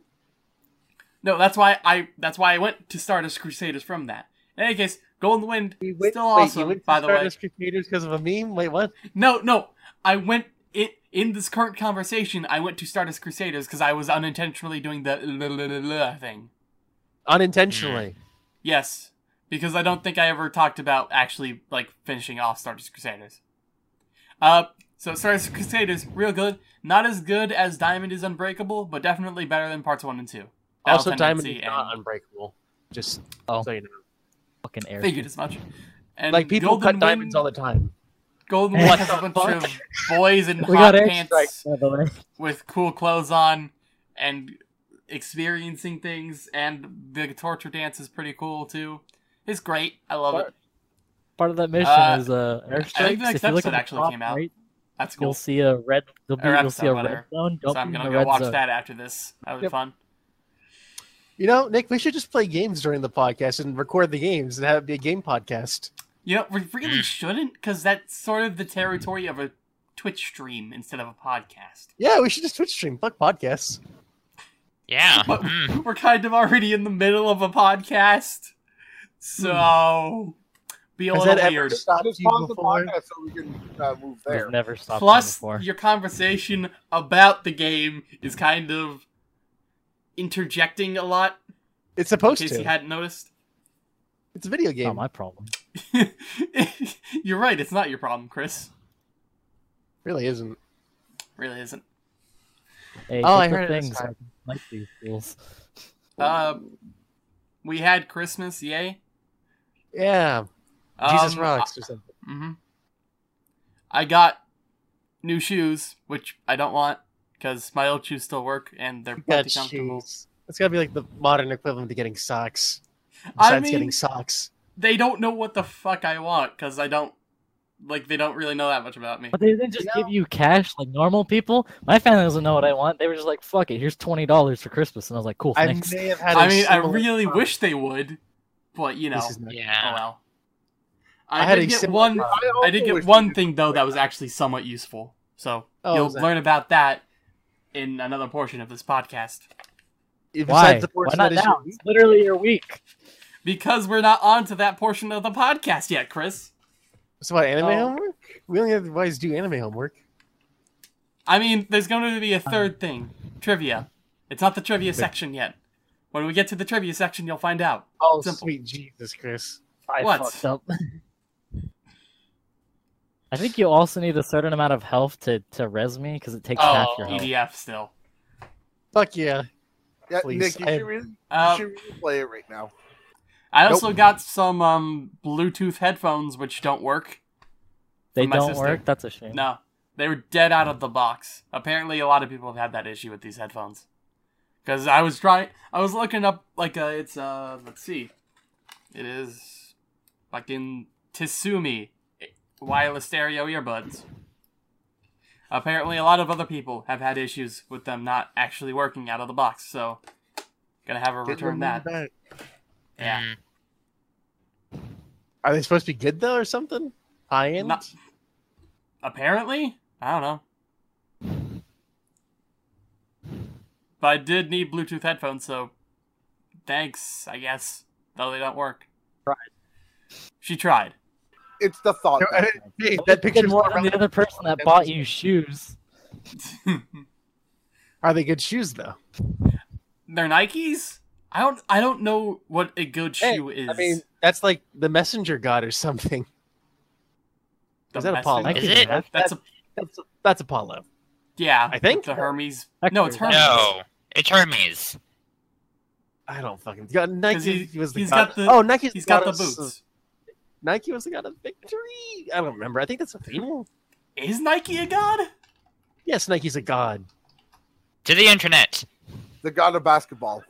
No, that's why I that's why I went to Stardust Crusaders from that. In any case, Golden Wind You went, still wait, awesome, you went to by the way. Stardust Crusaders because of a meme? Wait, what? No, no. I went it in this current conversation. I went to Stardust Crusaders because I was unintentionally doing the thing. Unintentionally. Yes, because I don't think I ever talked about actually like finishing off Stardust Crusaders. Uh, so Stardust Crusaders, real good. Not as good as Diamond is Unbreakable, but definitely better than parts one and two. Battle Also, Diamond Tendency is not unbreakable. Just Oh. so you know. Fucking air. Figured as much. And Like people Golden cut diamonds all the time. Golden What Wind has a bunch fuck? of boys in We hot pants airstrikes, by the way. with cool clothes on and experiencing things, and the torture dance is pretty cool too. It's great. I love it. Part of that mission Uh, is uh, I think the next if you look episode actually top came out. right, That's cool. you'll see a red. You'll, be, you'll see a whatever. red zone. Don't So I'm gonna go watch zone. that after this. That was Yep. fun. You know, Nick, we should just play games during the podcast and record the games and have it be a game podcast. You know, we really Mm. shouldn't, because that's sort of the territory of a Twitch stream instead of a podcast. Yeah, we should just Twitch stream. Fuck podcasts. Yeah. But mm. we're kind of already in the middle of a podcast, so be a Has little that ever weird. stopped Just you pause the before? podcast so we can uh, move We've there. never stopped them Plus, before. your conversation about the game is kind of interjecting a lot. It's supposed In supposed case to. you hadn't noticed. It's a video game. Not my problem. You're right. It's not your problem, Chris. really isn't. Really isn't. Hey, Oh, I heard things. time. I like these fools. Uh, we had Christmas, yay. Yeah. Jesus Um, rocks or something. hmm I got new shoes, which I don't want because my old shoes still work and they're You plenty comfortable. shoes. It's gotta be like the modern equivalent to getting socks. I Besides mean- getting socks. They don't know what the fuck I want because I don't like. They don't really know that much about me. But they didn't just You give you cash like normal people. My family doesn't know what I want. They were just like, "Fuck it, here's twenty dollars for Christmas," and I was like, "Cool, I thanks." may have had. I a mean, I really problem. wish they would, but you know, This is not- oh Yeah. well. I I, had did a get similar one. problem. also I did wish get one thing though that was actually somewhat useful. So Oh, you'll what learn about that in another portion of this podcast. Why? the Why not that is now? your It's literally your week. Because we're not on to that portion of the podcast yet, Chris. So what, anime Oh. homework? We only otherwise do anime homework. I mean, there's going to be a um. third thing trivia. It's not the trivia section yet. When we get to the trivia section, you'll find out. Oh, Simple. sweet Jesus, Chris. I What? fucked up. I think you also need a certain amount of health to to res me because it takes half Oh, your health. EDF still. Fuck yeah. Yeah, Please, Nick, you I- should, really, you Uh, should really play it right now. I also got some um, Bluetooth headphones which don't work. They don't sister. work. That's a shame. No, they were dead out of the box. Apparently, a lot of people have had that issue with these headphones. Because I was trying, I was looking up like uh, it's uh, let's see, it is fucking Tisumi wireless stereo earbuds. Apparently, a lot of other people have had issues with them not actually working out of the box. So, gonna have her Get return that. back. Yeah. Mm. Are they supposed to be good though, or something? High end? Not- Apparently, I don't know. But I did need Bluetooth headphones, so thanks, I guess. Though they don't work. Tried. She tried. It's the thought. No, that I- counts. hey, That that picture's more not than the other person that bought you shoes. Are they good shoes though? They're Nikes. I don't. I don't know what a good Hey, shoe is. I mean, that's like the messenger god or something. The is that message- Apollo? Is it? have- That's a That's that's Apollo. yeah. I think? the Hermes. Actually, No, it's Hermes. No, it's Hermes. I don't fucking. God, Nike he- was the he's god. got the- oh, Nike's He's got the goddess of- boots. Nike was the god of victory. I don't remember. I think that's a female. Is Nike a god? Yes, Nike's a god. To the internet. The god of basketball.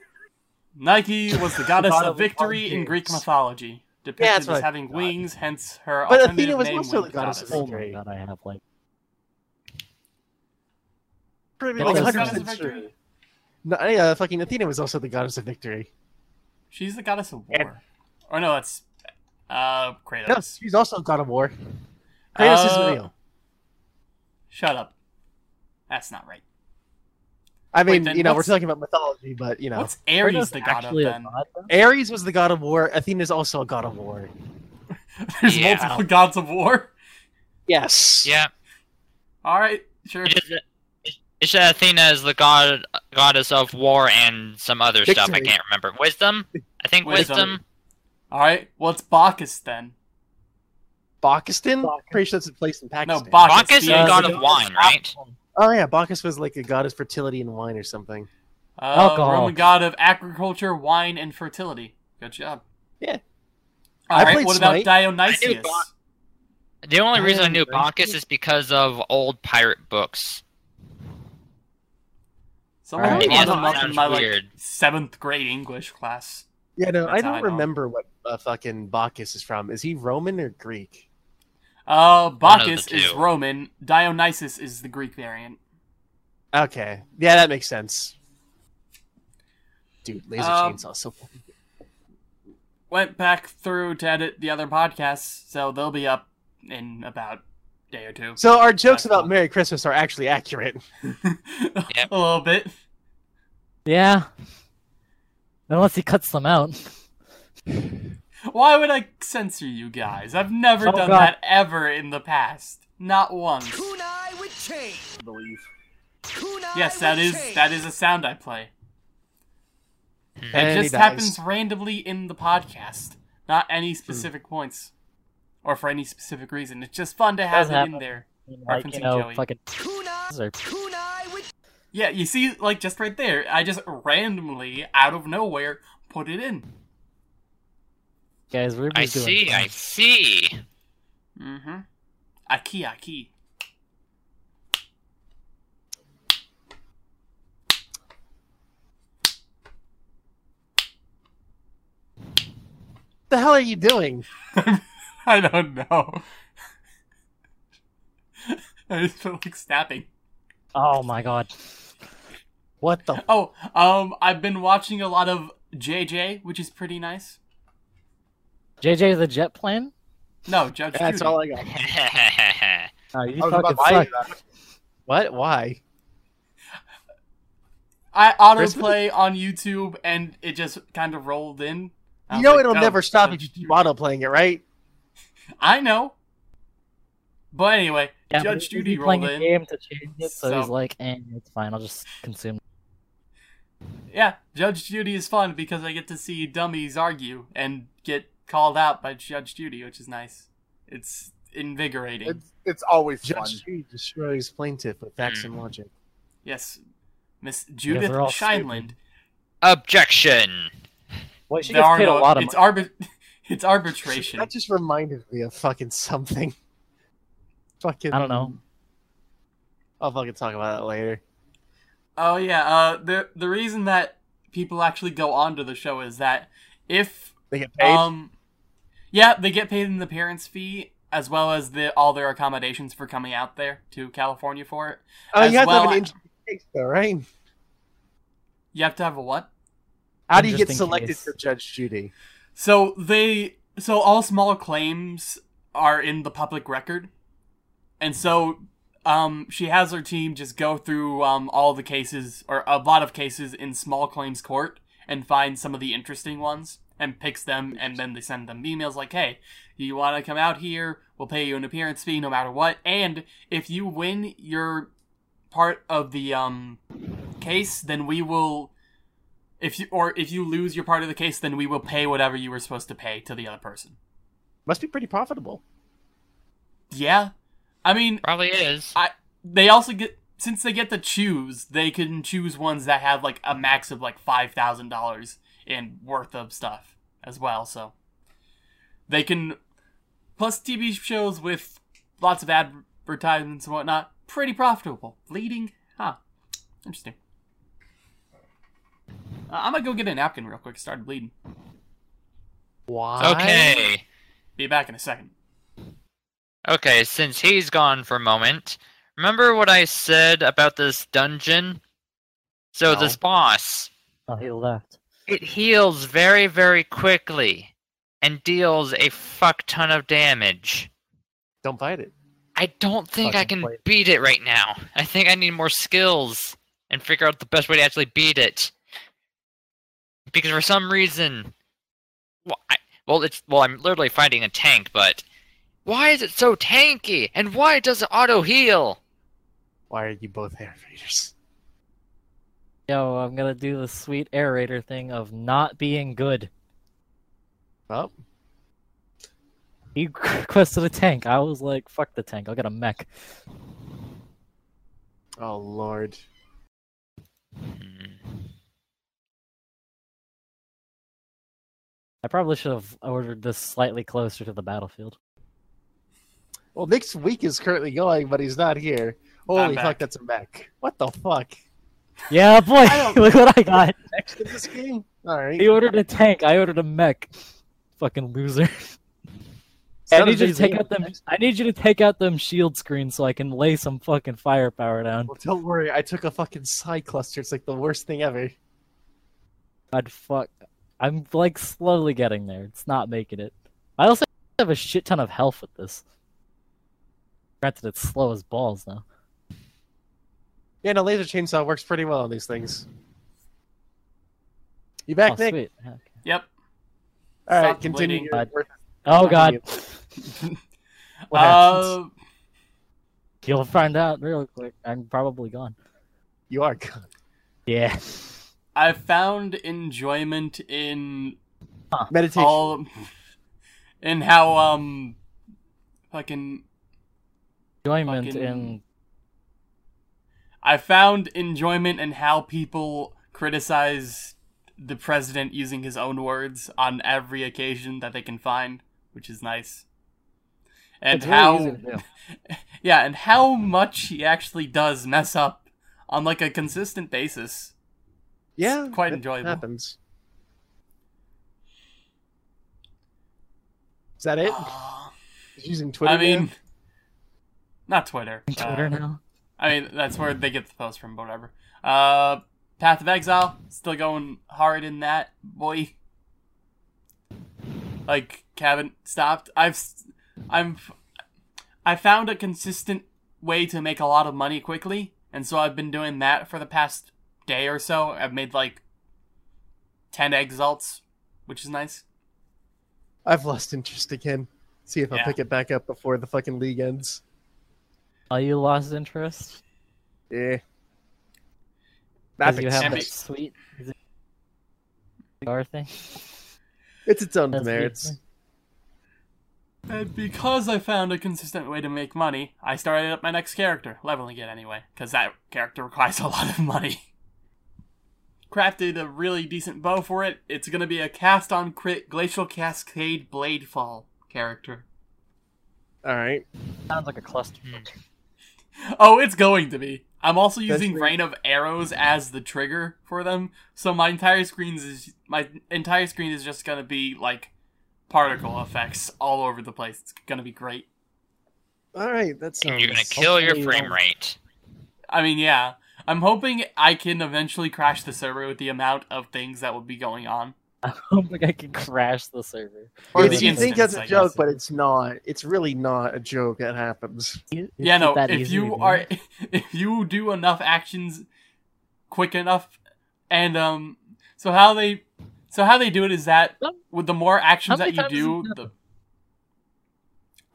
Nike was the goddess God of of victory in Greek mythology, that's depicted what as having thought. wings, hence her But alternative Athena was name also the goddess of victory. my god, I have like Pretty like that's 100% goddess of victory. No, yeah, fucking Athena was also the goddess of victory. She's the goddess of And- war. Or no, that's uh No, Kratos. she's also god of war. Kratos Uh, is real. Shut up. That's not right. I mean, then you know, we're talking about mythology, but you know, What's Ares Kratos the god of then? god. Ares was the god of war. Athena's also a god of war. There's Yeah. multiple gods of war. Yes. Yeah. All right, sure. It is, it's Athena is the god goddess of war and some other stuff I can't remember. Wisdom? I think Wisdom. wisdom. All right. Well, it's Bacchus then. Bakistan? Bacchus. Pretty sure that's a place in No, Pakistan. Bacchus. Bacchus the, is god of wine, right? Oh yeah, Bacchus was like a goddess of fertility and wine or something. uh, Alcohol. Roman god of agriculture, wine, and fertility. Good job. Yeah. All I right. What Smite. about Dionysius? I The only reason I knew right. Bacchus is because of old pirate books. Someone Alright. brought Yeah, him up in sounds my like weird. seventh grade English class. Yeah, no, I That's how don't I remember what uh, fucking Bacchus is from. Is he Roman or Greek? Uh, Bacchus is. Roman. Dionysus is the Greek variant. Okay, yeah, that makes sense. Dude, laser Um, chainsaw so fucking Went back through to edit the other podcasts, so they'll be up in about a day or two. So our jokes about. Merry Christmas are actually accurate. A little bit. Yeah. Unless he cuts them out. Why would I censor you guys? I've never Oh, done God. that ever in the past. Not once. Kunai with chain. I believe. Kunai Yes, that with is chain. that is a sound I play. And It just happens randomly in the podcast, not any hmm. specific points, or for any specific reason. It's just fun to have Does it happen. in there. Like, you know, fucking Kunai, or kunai with Yeah, you see, like just right there, I just randomly, out of nowhere, put it in. Guys, we're I doing see, I see. Mm-hmm. Aki aki. the hell are you doing? I don't know. I just feel like snapping. Oh my god. What the? Oh, um, I've been watching a lot of JJ, which is pretty nice. JJ the jet plane? No, Judge That's Judy. all I got. Oh, you I fucking about to say suck. What? Why? I Christmas? autoplay on YouTube, and it just kind of rolled in. You know like, it'll oh, never stop Judge if you keep Judy. auto playing it, right? I know. But anyway, Yeah, Judge he's Judy playing rolled a in. game to change it, so, he's So- like, eh, it's fine, I'll just consume. Yeah, Judge Judy is fun because I get to see dummies argue and get called out by Judge Judy, which is nice. It's invigorating. It's it's always fun. Judge Judy destroys plaintiff with facts and logic. Yes, Miss Judith they're all Sheindlin. Objection. Well, she There gets are paid no- a lot of it's money. arbi- it's arbitration. That just reminded me of fucking something. Fucking. I don't know. I'll fucking talk about that later. Oh yeah, uh, the the reason that people actually go onto the show is that if They get paid. um, yeah, they get paid in the parents' fee as well as the all their accommodations for coming out there to California for it. oh, as you have well, to have I- an interesting case, though, right? You have to have a what? How do you get selected case. for Judge Judy? So they so all small claims are in the public record. And so um she has her team just go through um all the cases or a lot of cases in small claims court and find some of the interesting ones and picks them and then they send them emails like, "Hey, you want to come out here? We'll pay you an appearance fee no matter what. And if you win your part of the um case, then we will if you or if you lose your part of the case, then we will pay whatever you were supposed to pay to the other person. Must be pretty profitable. Yeah, I mean, Probably is. I they also get since they get to choose, they can choose ones that have like a max of like five thousand dollars in worth of stuff as well. So they can plus TV shows with lots of advertisements and whatnot, pretty profitable. Leading, huh? Interesting. Uh, I'm gonna go get a napkin real quick. It started bleeding. Why? Okay. Be back in a second. Okay, since he's gone for a moment, remember what I said about this dungeon? So No. this boss, Oh, he left. It heals very, very quickly and deals a fuck ton of damage. Don't fight it. I don't think I can it. beat it right now. I think I need more skills and figure out the best way to actually beat it. Because for some reason, well, I, well, it's well, I'm literally fighting a tank, but why is it so tanky? And why does it auto heal? Why are you both air raiders? Yo, I'm gonna do the sweet air raider thing of not being good. Well, He requested a tank. I was like, fuck the tank, I'll get a mech. oh lord. Hmm. I probably should have ordered this slightly closer to the battlefield. Well, Nick's week is currently going, but he's not here. Holy fuck, that's a mech. What the fuck? Yeah, boy, look what I got. Next in this game? Alright. He ordered a tank. I ordered a mech. Fucking loser. I need you to take out them. I need you to take out them shield screens so I can lay some fucking firepower down. Well, don't worry, I took a fucking side cluster. It's like the worst thing ever. God fuck. I'm like slowly getting there. It's not making it. I also have a shit ton of health with this. Granted, it's slow as balls now. Yeah, no, laser chainsaw works pretty well on these things. You back, oh, Nick? sweet. Okay. Yep. All right, Stop continue. your- God. Oh god. What? Uh, You'll find out real quick. I'm probably gone. You are gone. Yeah. I found enjoyment in Meditation. all in how um fucking Enjoyment Fucking- in I found enjoyment in how people criticize the president using his own words on every occasion that they can find, which is nice. And it's really how easy yeah, and how much he actually does mess up on like a consistent basis. yeah, quite enjoyable. Happens. Is that it? He's using Twitter. I mean, now? not Twitter. Twitter Uh, now. I mean, that's where they get the post from, but whatever. Uh, Path of Exile, still going hard in that, boy. Like, haven't stopped. I've, I'm, I found a consistent way to make a lot of money quickly, and so I've been doing that for the past day or so. I've made like 10 exalts, which is nice. I've lost interest again. See if I'll Yeah. pick it back up before the fucking league ends. Oh, you lost interest? Yeah. Because That you have that sweet cigar thing? It's its own That's merits. good. And uh, because I found a consistent way to make money, I started up my next character, leveling it anyway, because that character requires a lot of money. Crafted a really decent bow for it. It's gonna be a cast on crit Glacial Cascade Bladefall character. All right. Sounds like a cluster. Hmm. Oh, it's going to be. I'm also using That's Rain of Arrows as the trigger for them, so my entire screen is my entire screen is just gonna be like particle effects all over the place. It's gonna be great. All right. That's And you're gonna kill your frame rate. I mean, yeah. I'm hoping I can eventually crash the server with the amount of things that would be going on. I don't think I can crash the server. Or It's- the you think that's a joke, but it's not. It's really not a joke that happens. It's yeah, no. that If easy you to are, if you do enough actions quick enough, and um, so how they, so how they do it is that with the more actions that you do, the,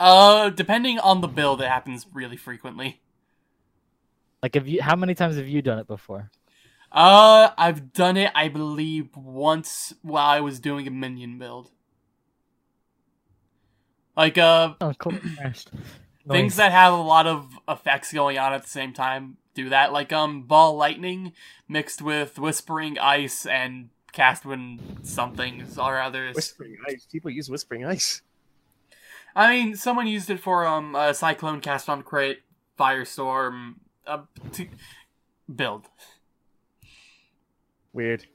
uh, depending on the build, it happens really frequently. Like, have you? How many times have you done it before? Uh, I've done it, I believe, once while I was doing a minion build. Like, uh, Oh, cool. crashed. things that have a lot of effects going on at the same time do that. Like, um, ball lightning mixed with whispering ice and cast wind somethings or others. Whispering ice. People use whispering ice. I mean, someone used it for um a cyclone cast on crit, firestorm, uh, t- build. Weird.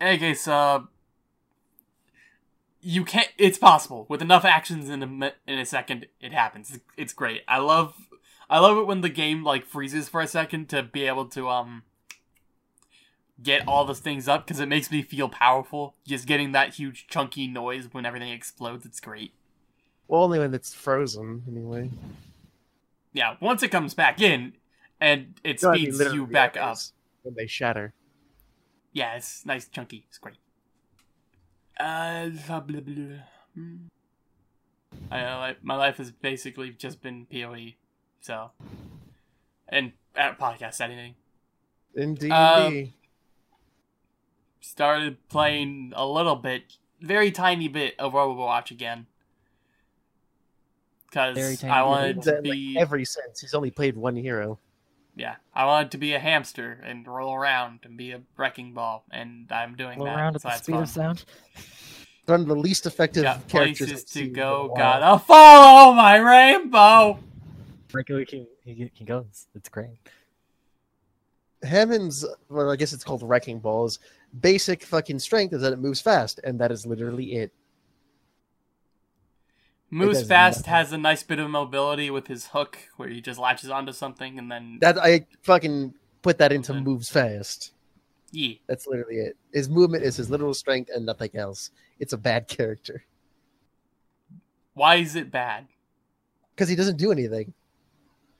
Any case, uh, you can't. It's possible with enough actions in a in a second. It happens. It's great. I love. I love it when the game like freezes for a second to be able to um get all the things up because it makes me feel powerful. Just getting that huge chunky noise when everything explodes. It's great. Well, only when it's frozen, anyway. Yeah. Once it comes back in, and it No, I mean, speeds you back up. When they shatter. Yeah, it's nice, chunky. It's great. Uh, blah, blah, blah. Hmm. I know, like, my life has basically just been PoE, so and at podcast editing. Indeed. Um, Started playing a little bit, very tiny bit of Overwatch again, because tiny I bit. wanted to That, like, be every sense. He's only played one hero. Yeah, I wanted to be a hamster and roll around and be a wrecking ball, and I'm doing Go that. around at so the speed fun. of sound. one of the least effective Got characters places to seen in a go. while. Gotta follow my rainbow. Regular he, he, he goes. It's great. Hammond's, well, I guess it's called Wrecking Ball's basic fucking strength is that it moves fast, and that is literally it. Moves fast, nothing. has a nice bit of mobility with his hook, where he just latches onto something and then That I fucking put that into moves fast. yeah. That's literally it. His movement is his literal strength and nothing else. It's a bad character Why is it bad? because he doesn't do anything.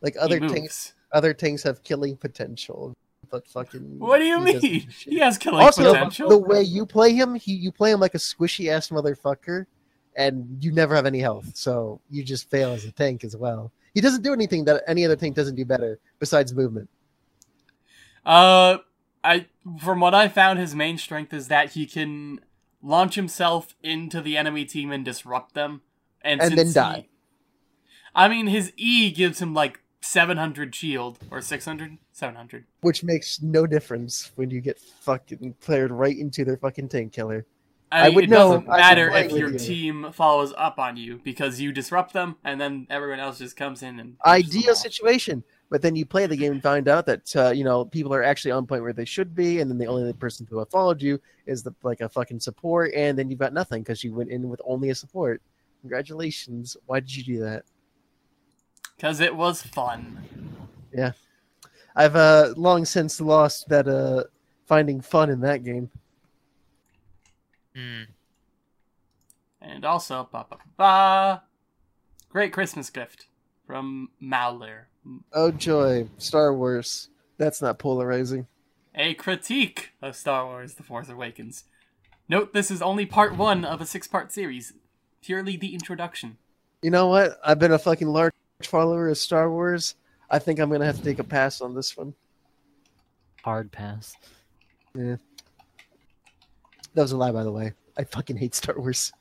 Like other he tanks, other tanks have killing potential, but fucking. What do you he mean? He has killing also, potential. the way you play him, he you play him like a squishy ass motherfucker, and you never have any health, so you just fail as a tank as well. He doesn't do anything that any other tank doesn't do better besides movement. Uh, I from what I found, his main strength is that he can launch himself into the enemy team and disrupt them, and, And then die. he- I mean, his E gives him like 700 shield or 600, 700. Which makes no difference when you get fucking cleared right into their fucking tank killer. I, I would it know. doesn't matter if your you. team follows up on you because you disrupt them, and then everyone else just comes in and Ideal situation. But then you play the game and find out that uh, you know people are actually on point where they should be, and then the only person who have followed you is the like a fucking support, and then you've got nothing because you went in with only a support. Congratulations! Why did you do that? because it was fun. Yeah, I've uh, long since lost that uh, finding fun in that game. Hmm. And also, ba ba ba, great Christmas gift from Mauler. Oh joy, Star Wars. That's not polarizing. A critique of Star Wars The Force Awakens. Note this is only part one of a six part series, purely the introduction. You know what? I've been a fucking large follower of Star Wars. I think I'm gonna have to take a pass on this one. Hard pass. That was a lie, by the way. I fucking hate Star Wars.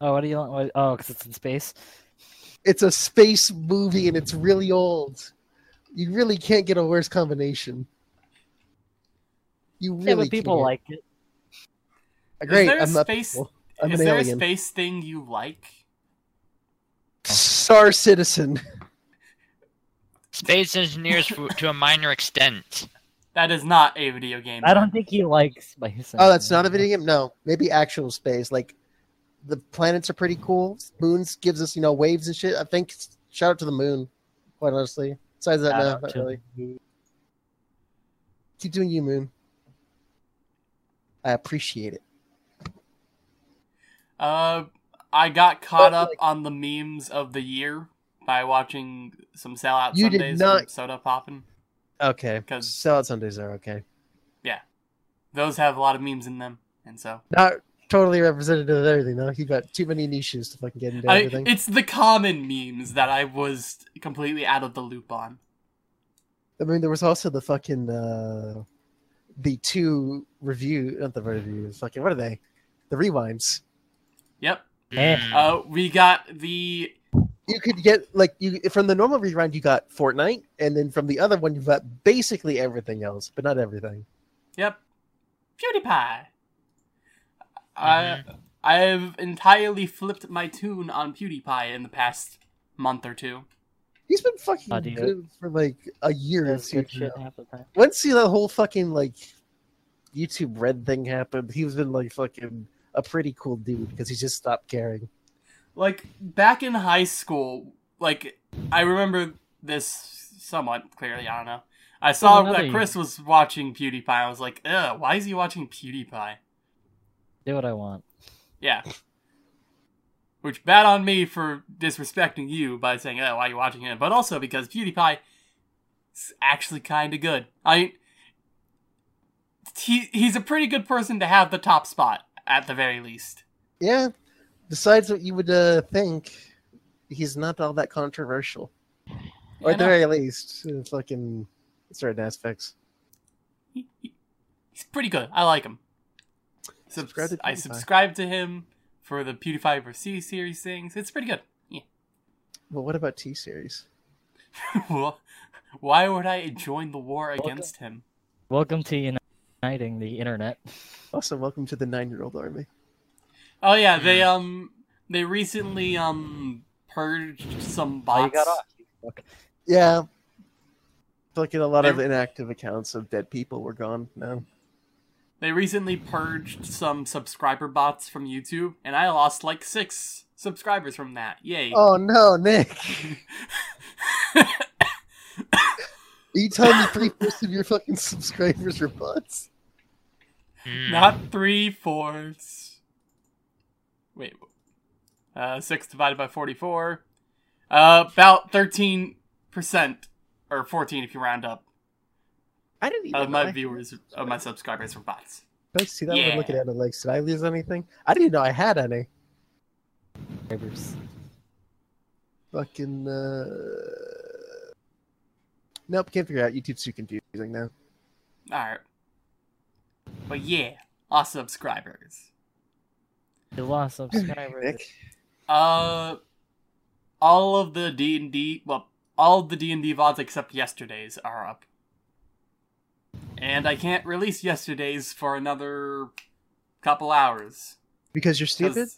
Oh, what do you want? Oh, because it's in space. It's a space movie and it's really old. You really can't get a worse combination. You really yeah, but people can't. like it. Uh, great, is there a I'm not space? people. I'm is an there a space thing you like? Star Citizen. Space engineers to a minor extent. That is not a video game. I don't think he likes space. Oh, that's not a video game? No. Maybe actual space. Like, the planets are pretty cool. Moons gives us, you know, waves and shit. I think, shout out to the moon, quite honestly. Besides that, Shout no, not really. the- Keep doing you, moon. I appreciate it. Uh, I got caught But, up like- on the memes of the year by watching some sellout You did Sundays not- from Soda Poppin'. Okay. 'Cause- Salad Sundays are okay. Yeah, those have a lot of memes in them, and so Not totally representative of everything, though. You got too many niches to fucking get into I, everything. it's the common memes that I was completely out of the loop on. I mean, there was also the fucking uh, the two review, not the reviews. Fucking what are they? The rewinds. Yep. Hmm. Uh, we got the You could get like you from the normal rewind, you got Fortnite, and then from the other one, you got basically everything else, but not everything. yep PewDiePie. I Mhm. I've entirely flipped my tune on PewDiePie in the past month or two. He's been fucking Oh, dude. good for like a year or Does two. good shit now. half the time. Once see that whole fucking like YouTube Red thing happened, he's been like fucking a pretty cool dude because he just stopped caring. Like back in high school, like I remember this somewhat clearly. I don't know. I saw another that Chris was watching PewDiePie. I was like, "Ugh, why is he watching PewDiePie?" Do what I want. Yeah. Which bad on me for disrespecting you by saying, "Oh, why are you watching him?" But also because PewDiePie is actually kind of good. I he he's a pretty good person to have the top spot at the very least. Yeah. Besides what you would uh, think, he's not all that controversial. Or at the no. very least, uh, fucking certain aspects. He- he- he's pretty good. I like him. Subscribe to I PewDiePie. subscribe to him for the PewDiePie vs. series things. It's pretty good. Yeah. Well, what about T series? Well, Why would I join the war against him? Welcome to uniting the internet. Also, welcome to the nine-year-old army. Oh yeah, they um they recently um purged some bots. Oh, you got off. you fuck. Yeah. Looking a lot of inactive accounts of dead people were gone now. They recently purged some subscriber bots from YouTube, and I lost like six subscribers from that. Yay! Oh no, Nick! Are you telling me three fourths of your fucking subscribers are bots? Hmm. Not three fourths. Wait. Uh, six divided by forty-four. Uh, about thirteen percent, or fourteen if you round up, I didn't even of my viewers, of my subscribers were bots. Did I see that Yeah. I'm looking at it like, did I lose anything? I didn't know I had any. Subscribers. Fucking uh Nope, can't figure out. YouTube's too confusing now. All right. But yeah, our subscribers. You lost subscribers. Nick. Uh, all of the D and D, well, all of the D and D vods except yesterday's are up, and I can't release yesterday's for another couple hours. Because you're stupid?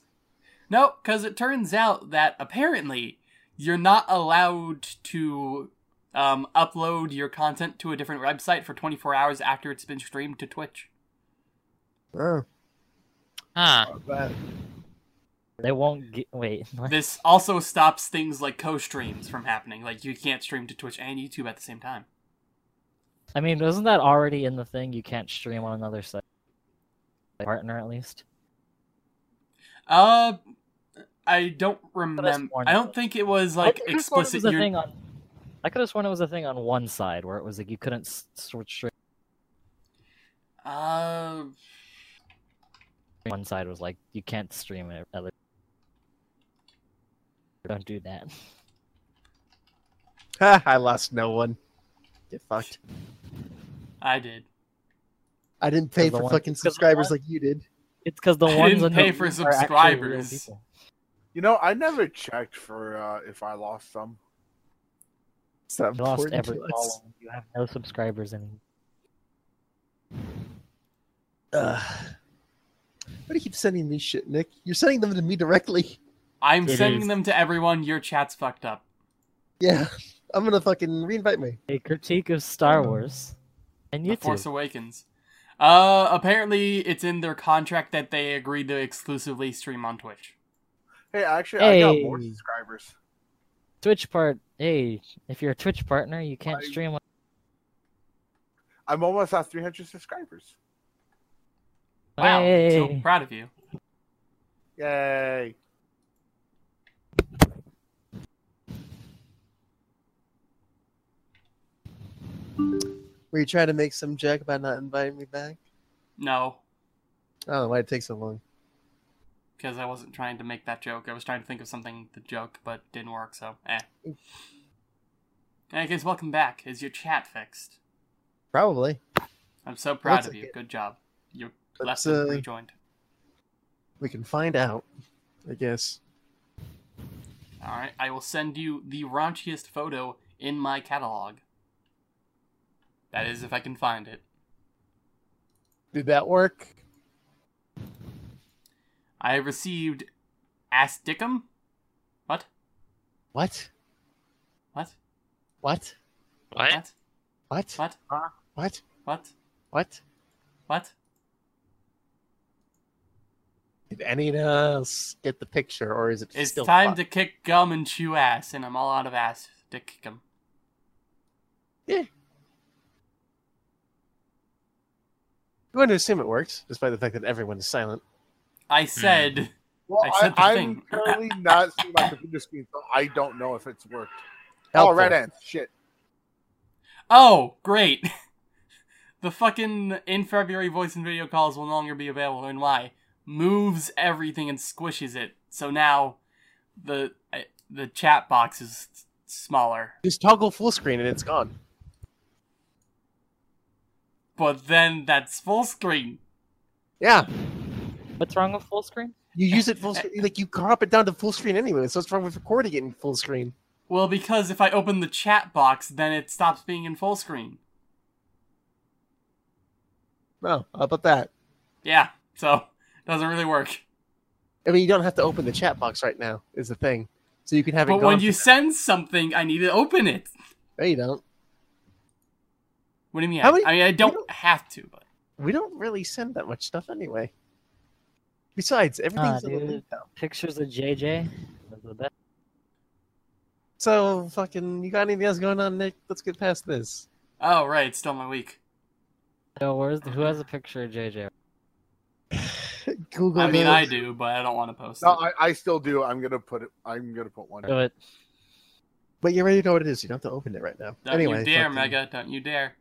No, because it turns out that apparently you're not allowed to um, upload your content to a different website for 24 hours after it's been streamed to Twitch. Oh, Huh. They won't get. Wait. what? This also stops things like co-streams from happening. Like you can't stream to Twitch and YouTube at the same time. I mean, wasn't that already in the thing? You can't stream on another site. Partner, at least. Uh, I don't remember. I don't think it was like could've it explicit. was a you're- thing on. I could have sworn it was a thing on one side where it was like you couldn't s- switch straight. Uh, One side was like you can't stream it. Don't do that. Ha, I lost no one. Get fucked. I did. I didn't pay for one- fucking subscribers one- like you did. It's because the I ones didn't pay for loop are actually real subscribers. You know, I never checked for uh, if I lost some. It's not You lost important every to You have no subscribers anymore. Ugh. Why do you keep sending me shit, Nick? You're sending them to me directly. I'm It sending is. them to everyone. Your chat's fucked up. Yeah, I'm gonna fucking reinvite me. A critique of Star Wars and The YouTube. Force Awakens. Uh, apparently it's in their contract that they agreed to exclusively stream on Twitch. Hey, actually, I got more subscribers. Twitch part. Hey, if you're a Twitch partner, you can't I- stream. on- I'm almost at 300 subscribers. Wow, Hey. so proud of you. Yay! Were you trying to make some joke about not inviting me back? No, Oh, why'd it take so long? because I wasn't trying to make that joke. I was trying to think of something to joke, but didn't work. So, eh. Hey guys, welcome back. Is your chat fixed? Probably. I'm so proud Let's of you. get- Good job. You're Let's, left uh, rejoined. We can find out, I guess. All right, I will send you the raunchiest photo in my catalog. That is, if I can find it. Did that work? I received Ass Dickum. What? What? What? What? What? What? What? What? What? What? What? What? Did any of us get the picture, or is it It's still time fun? to kick gum and chew ass, and I'm all out of ass to kick kick 'em. I'm going to assume it worked, despite the fact that everyone is silent. I said, hmm. Well, I I said the I, am currently not seeing my computer screen, so I don't know if it's worked. Oh, red ants. Shit. "Oh, great! the fucking in February voice and video calls will no longer be available, and why? Moves everything and squishes it, so now the the chat box is smaller. Just toggle full screen and it's gone. But then that's full screen. Yeah, What's wrong with full screen? you use it full screen. Like you crop it down to full screen anyway. So what's wrong with recording it in full screen? Well, because if I open the chat box, then it stops being in full screen. No, how about that? Yeah, so doesn't really work. I mean, you don't have to open the chat box right now. Is the thing, so you can have it. But gone when you for- send something, I need to open it. no, you don't. What do you mean? How many- I mean, I don't, don't- have to, but We don't really send that much stuff anyway. Besides, everything's ah, in dude. link now. Pictures of JJ. The best. So fucking, you got anything else going on, Nick? Let's get past this. oh right, it's still my week. Yo, where's the, who has a picture of JJ? Google. I mean, the- I do, but I don't want to post No, it. I, I still do. I'm gonna put it. I'm gonna put one. Do it. But you already know what it is. You don't have to open it right now. Don't anyway, you dare, fucking Mega! Don't you dare!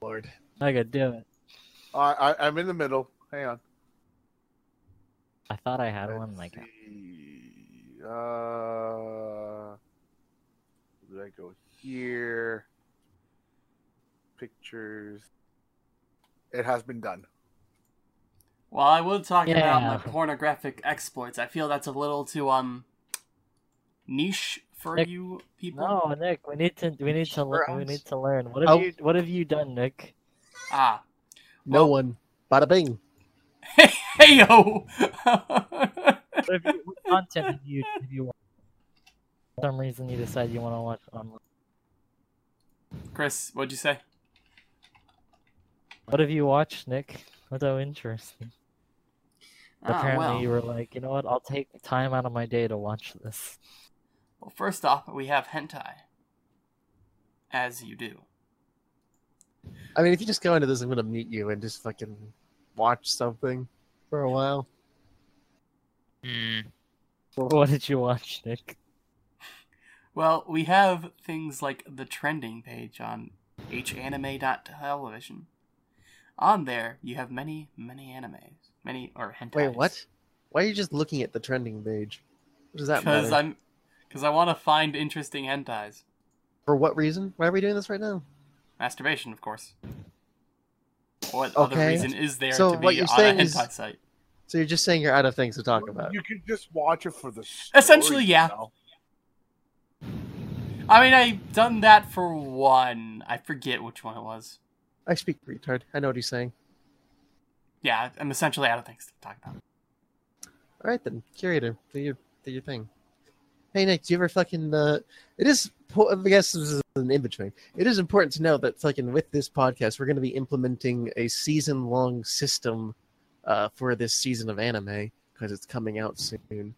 Lord. I could do it. I, I I'm in the middle. Hang on. I thought I had Let's one. Like, see. Uh, did I go here? Pictures. It has been done. Well, I will talk about my pornographic exploits. I feel that's a little too um niche for Nick- you people. no, Nick, we need to we need to learn. We need to learn. What have Oh. you What have you done, Nick? Ah, No one. Bada bing. hey yo! What, you, what content have you have you watched? For some reason you decide you want to watch online. Chris, what'd you say? What have you watched, Nick? What's so interesting? Ah, Apparently well. you were like, you know what? I'll take time out of my day to watch this. Well, first off, we have hentai. As you do. I mean, if you just go into this, I'm gonna mute you and just fucking watch something for a while. Hmm. What did you watch, Nick? Well, we have things like the trending page on hanime.television. On there, you have many, many animes. Many, or hentai. Wait, what? Why are you just looking at the trending page? What does that Because matter? I'm, because I want to find interesting hentais. For what reason? Why are we doing this right now? Masturbation, of course. What other reason is there So to be what you're on a saying hentai is- site? So you're just saying you're out of things to talk about. You can just watch it for the story, Essentially, yeah. you know? I mean, I've done that for one. I forget which one it was. I speak retard. I know what he's saying. Yeah, I'm essentially out of things to talk about. All right then, curator, do your do your thing. Hey Nick, do you ever fucking? Uh, it is. I guess this is an in between. It is important to know that fucking with this podcast, we're going to be implementing a season long system uh, for this season of anime because it's coming out soon.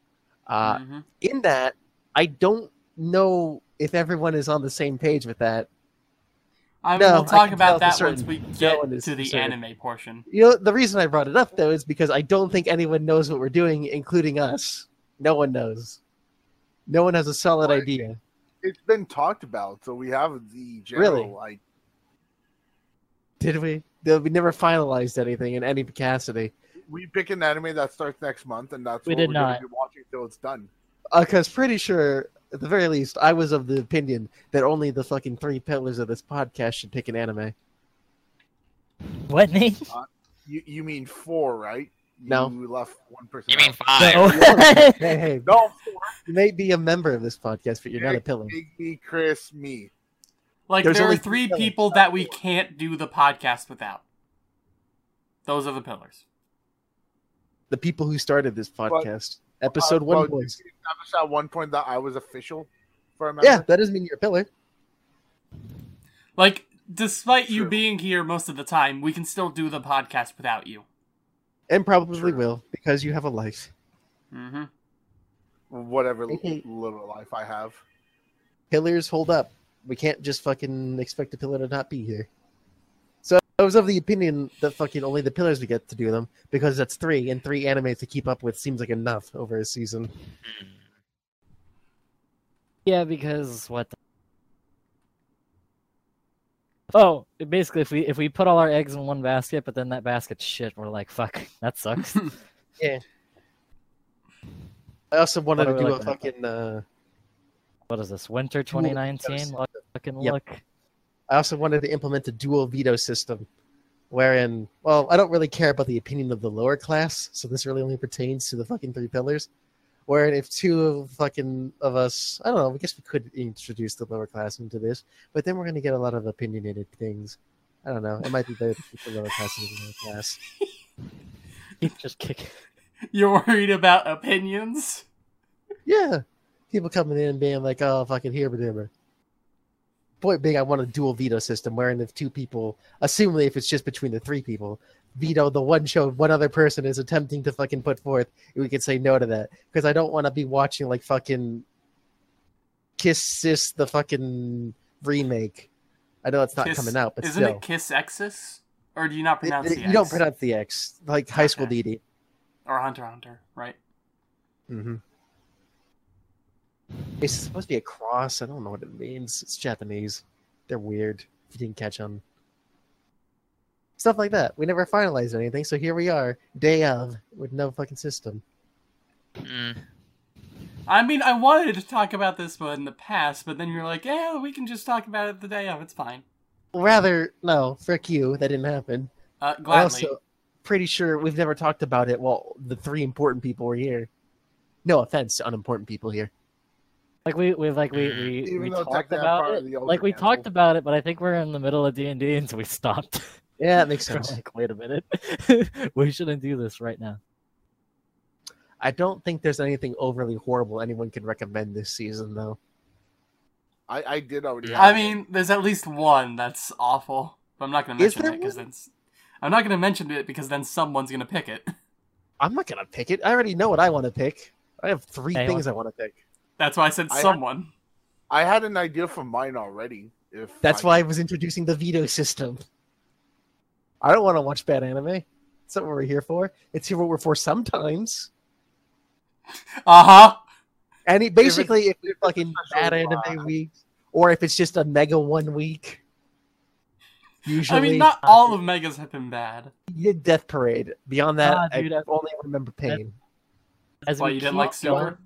Uh, Mhm. in that, I don't know if everyone is on the same page with that. I mean, No, we'll talk can about that once we get one is to the concerned. anime portion. You know, the reason I brought it up though is because I don't think anyone knows what we're doing, including us. No one knows. No one has a solid Well, idea. It's been talked about, so we have the general. Really? Like, Did we? We never finalized anything in any capacity. we pick an anime that starts next month, and that's We what did we're not. going to be watching till it's done. Uh, because pretty sure, at the very least, I was of the opinion that only the fucking three pillars of this podcast should pick an anime. What name? Uh, you you mean four, right? No. You left one person. You mean out. five? No. hey, hey, no? Four. you may be a member of this podcast, but you're not a pillar. Biggie, Chris, me. Like, There's there are three three people that we can't do the podcast without. Those are the pillars. The people who started this podcast. Episode Uh, one well, boys. at one point that I was official for a member. Yeah, that doesn't mean you're a pillar. Like, despite you being here most of the time, we can still do the podcast without you. And probably True. will, because you have a life. Mm-hmm. Whatever little life I have. pillars hold up. We can't just fucking expect a pillar to not be here. I was of the opinion that fucking only the pillars would get to do them because that's three, and three animes to keep up with seems like enough over a season. Hmm. Yeah, because what? The... Oh, basically, if we if we put all our eggs in one basket, but then that basket's shit, we're like, fuck, that sucks. Yeah. I also wanted to do a fucking. Uh, what is this? Winter 2019? Fucking Yep. look. I also wanted to implement a dual veto system, wherein, well, I don't really care about the opinion of the lower class, so this really only pertains to the fucking three pillars. Wherein, if two of fucking of us, I don't know, I guess we could introduce the lower class into this, but then we're going to get a lot of opinionated things. I don't know. It might be better to keep the lower class in the lower class. Just kicking. You're worried about opinions? Yeah. People coming in and being like, oh, fucking here, but Point being, I want a dual veto system wherein if two people, assuming if it's just between the three people, veto the one show one other person is attempting to fucking put forth, we could say no to that. Because I don't want to be watching like fucking Kiss Sis, the fucking remake. I know it's not Kiss- coming out, but Isn't still. it Kiss Exis? Or do you not pronounce it- the you don't pronounce the X, like High School DD. Or Hunter Hunter, right? Mm-hmm. It's supposed to be a cross. I don't know what it means. It's Japanese. They're weird. If you didn't catch on. Stuff like that. We never finalized anything, so here we are, day of, with no fucking system. Mm. I mean, I wanted to talk about this one in the past, but then you're like, yeah, we can just talk about it the day of. It's fine. Rather, no, frick you. That didn't happen. Uh, gladly. Also, pretty sure we've never talked about it while the three important people were here. No offense to unimportant people here. Like we we like we mm-hmm. we, we talked about it. of the older Like we council. talked about it, but I think we're in the middle of D and D, and so we stopped. Yeah, that makes sense. like, wait a minute, we shouldn't do this right now. I don't think there's anything overly horrible anyone can recommend this season, though. I, I did already. Yeah. I have it. mean, there's at least one that's awful. But I'm not going to mention it because one? then s- I'm not going to mention it because then someone's going to pick it. I'm not gonna pick it. I already know what I want to pick. I have three Hey, things I want to pick. That's why I said I- someone. I had an idea for mine already. If That's I, why I was introducing the veto system. I don't want to watch bad anime. That's not what we're here for. It's here what we're for sometimes. Uh huh. And it, basically, if it's fucking special, bad uh, anime week, or if it's just a mega one week. Usually, I mean, not all of Megas have been bad. You did Death Parade. Beyond that, Ah, dude, I I- only remember Pain. As Why you didn't keep like Super?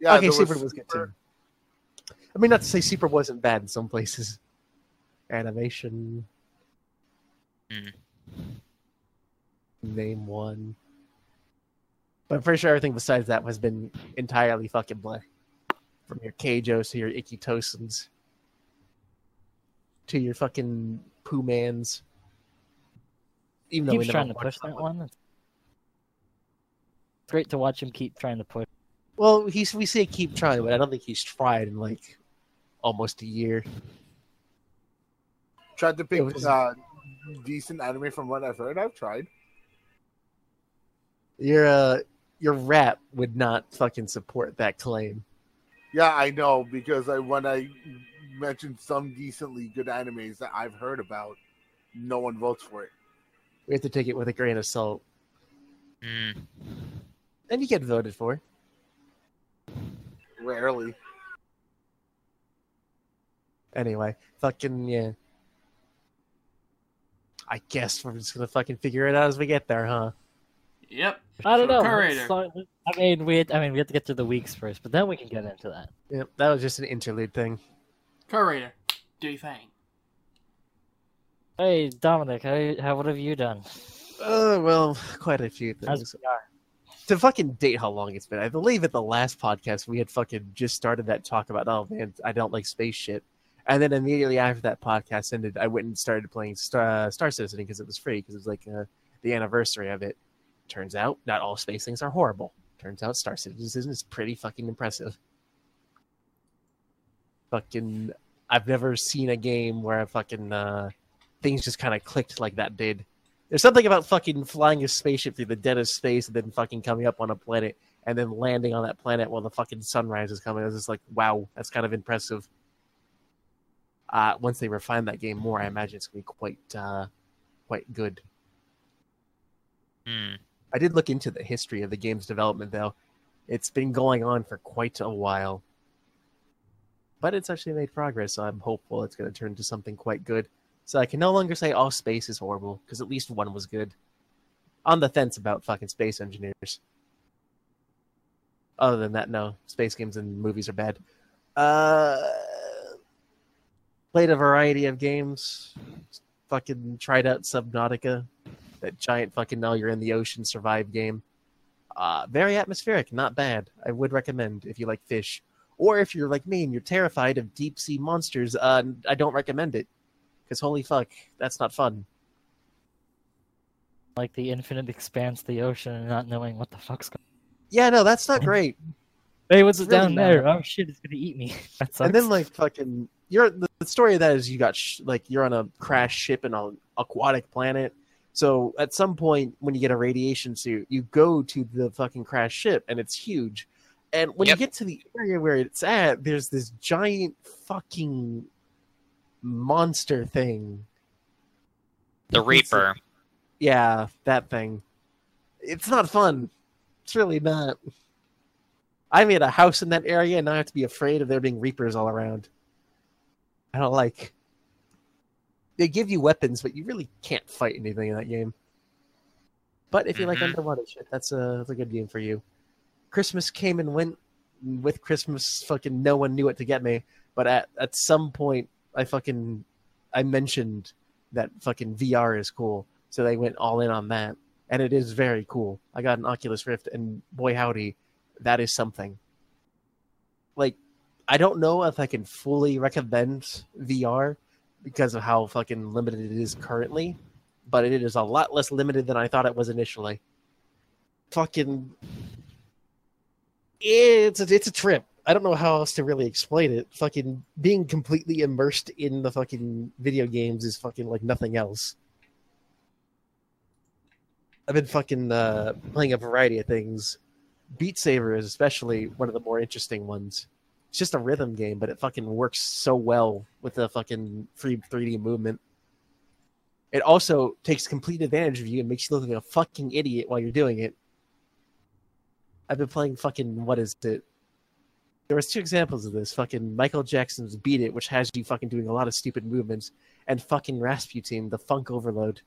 Yeah, okay, Super was good too. I mean, not to say Super wasn't bad in some places. Animation. Mm. Name one. But I'm pretty sure everything besides that has been entirely fucking bleh. From your Kajos to your Ikitosans. To your fucking Poo Mans. Even though we keeps trying to push that one. It's great to watch him keep trying to push. Well, he's we say keep trying, but I don't think he's tried in like almost a year. Tried to pick It was- uh, decent anime from what I've heard. I've tried. Your uh, your rap would not fucking support that claim. Yeah, I know because I when I mentioned some decently good animes that I've heard about, no one votes for it. We have to take it with a grain of salt. Mm. And you get voted for. Rarely. Anyway, fucking yeah. I guess we're just gonna fucking figure it out as we get there, huh? Yep. I don't know. Curator. I mean, we had, I mean we have to get through the weeks first, but then we can get into that. Yep, that was just an interlude thing. Curator, do you think? Hey Dominic, how, how what have you done? Uh, well, quite a few How's things. PR? To fucking date how long it's been, I believe at the last podcast we had fucking just started that talk about, oh man, I don't like space shit. And then immediately after that podcast ended, I went and started playing Star, Star Citizen because it was free, because it was like uh, the anniversary of it. Turns out, not all space things are horrible. Turns out Star Citizen is pretty fucking impressive. Fucking, I've never seen a game where I fucking uh, things just kind of clicked like that did. There's something about fucking flying a spaceship through the dead of space and then fucking coming up on a planet and then landing on that planet while the fucking sunrise is coming. It's just like, wow, that's kind of impressive. Uh, once they refine that game more, I imagine it's gonna be quite, uh, quite good. Mm. I did look into the history of the game's development, though. It's been going on for quite a while. But it's actually made progress, so I'm hopeful it's going to turn into something quite good. So I can no longer say all space is horrible, because at least one was good. On the fence about fucking space engineers. Other than that, no. Space games and movies are bad. Uh, played a variety of games. Fucking tried out Subnautica that giant fucking now you're in the ocean survive game. Uh, very atmospheric, not bad. I would recommend if you like fish. Or if you're like me and you're terrified of deep sea monsters, uh, I don't recommend it. Because holy fuck, that's not fun. like the infinite expanse of the ocean and not knowing what the fuck's going. Yeah, no, that's not great. Hey, what's really down there? Oh shit, it's gonna eat me. That sucks. and then like fucking you're the, the story of that is you got sh- like you're on a crash ship in an aquatic planet so at some point when you get a radiation suit you go to the fucking crash ship and it's huge and when Yep. you get to the area where it's at there's this giant fucking monster thing. The It's Reaper. yeah that thing. It's not fun. It's really not. I made a house in that area and i have to be afraid of there being reapers all around. I don't like they give you weapons but you really can't fight anything in that game. But if you like Mhm. underwater shit that's a, that's a good game for you. Christmas came and went with christmas fucking no one knew what to get me. But at, at some point i fucking i mentioned that fucking vr is cool. So they went all in on that. And it is very cool. I got an oculus rift and boy howdy that is something. Like i don't know if i can fully recommend vr because of how fucking limited it is currently but it is a lot less limited than i thought it was initially. Fucking it's a, it's a trip i don't know how else to really explain it fucking being completely immersed in the fucking video games is fucking like nothing else I've been fucking uh, playing a variety of things. Beat Saber is especially one of the more interesting ones. It's just a rhythm game, but it fucking works so well with the fucking free 3D movement. It also takes complete advantage of you and makes you look like a fucking idiot while you're doing it. I've been playing fucking what is it? There was two examples of this. Fucking Michael Jackson's Beat It, which has you fucking doing a lot of stupid movements, and fucking Rasputin, the Funk Overload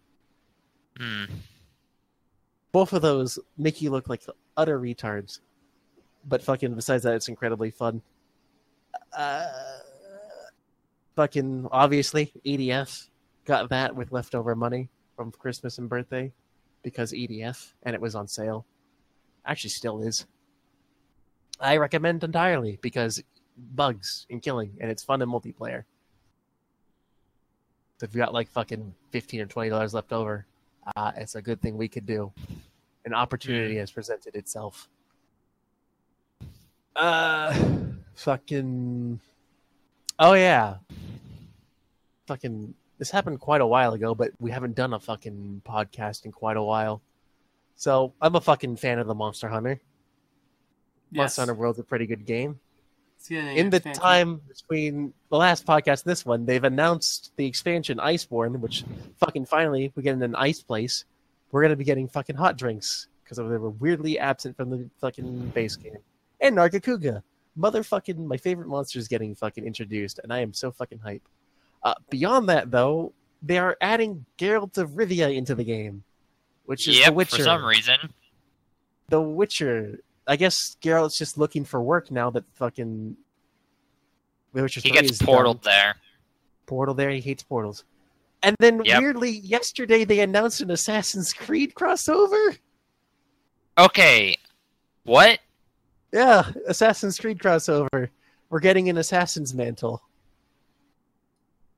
Hmm. both of those make you look like utter retards. But fucking besides that, it's incredibly fun. Uh, fucking obviously EDF got that with leftover money from Christmas and birthday because EDF and it was on sale. Actually, still is. I recommend entirely because bugs and killing and it's fun in multiplayer. So if you got like fucking fifteen or twenty dollars left over, uh, it's a good thing we could do. An opportunity has presented itself. Uh, fucking. Oh yeah. Fucking. This happened quite a while ago, but we haven't done a fucking podcast in quite a while. So I'm a fucking fan of the Monster Hunter. Yes. Monster Hunter World's a pretty good game It's in the expansion. time between the last podcast and this one, they've announced the expansion Iceborne, which fucking finally we get in an ice place. We're gonna be getting fucking hot drinks because they were weirdly absent from the fucking base game. And Nargacuga, motherfucking my favorite monster is getting fucking introduced, and I am so fucking hype. Uh, beyond that, though, they are adding Geralt of Rivia into the game, which is Yep, The Witcher. for some reason. The Witcher. I guess Geralt's just looking for work now that fucking Witcher He gets is done. portaled there. Portal there. He hates portals. And then Yep. weirdly, yesterday they announced an Assassin's Creed crossover. Okay. What? Yeah, Assassin's Creed crossover. We're getting an Assassin's Mantle.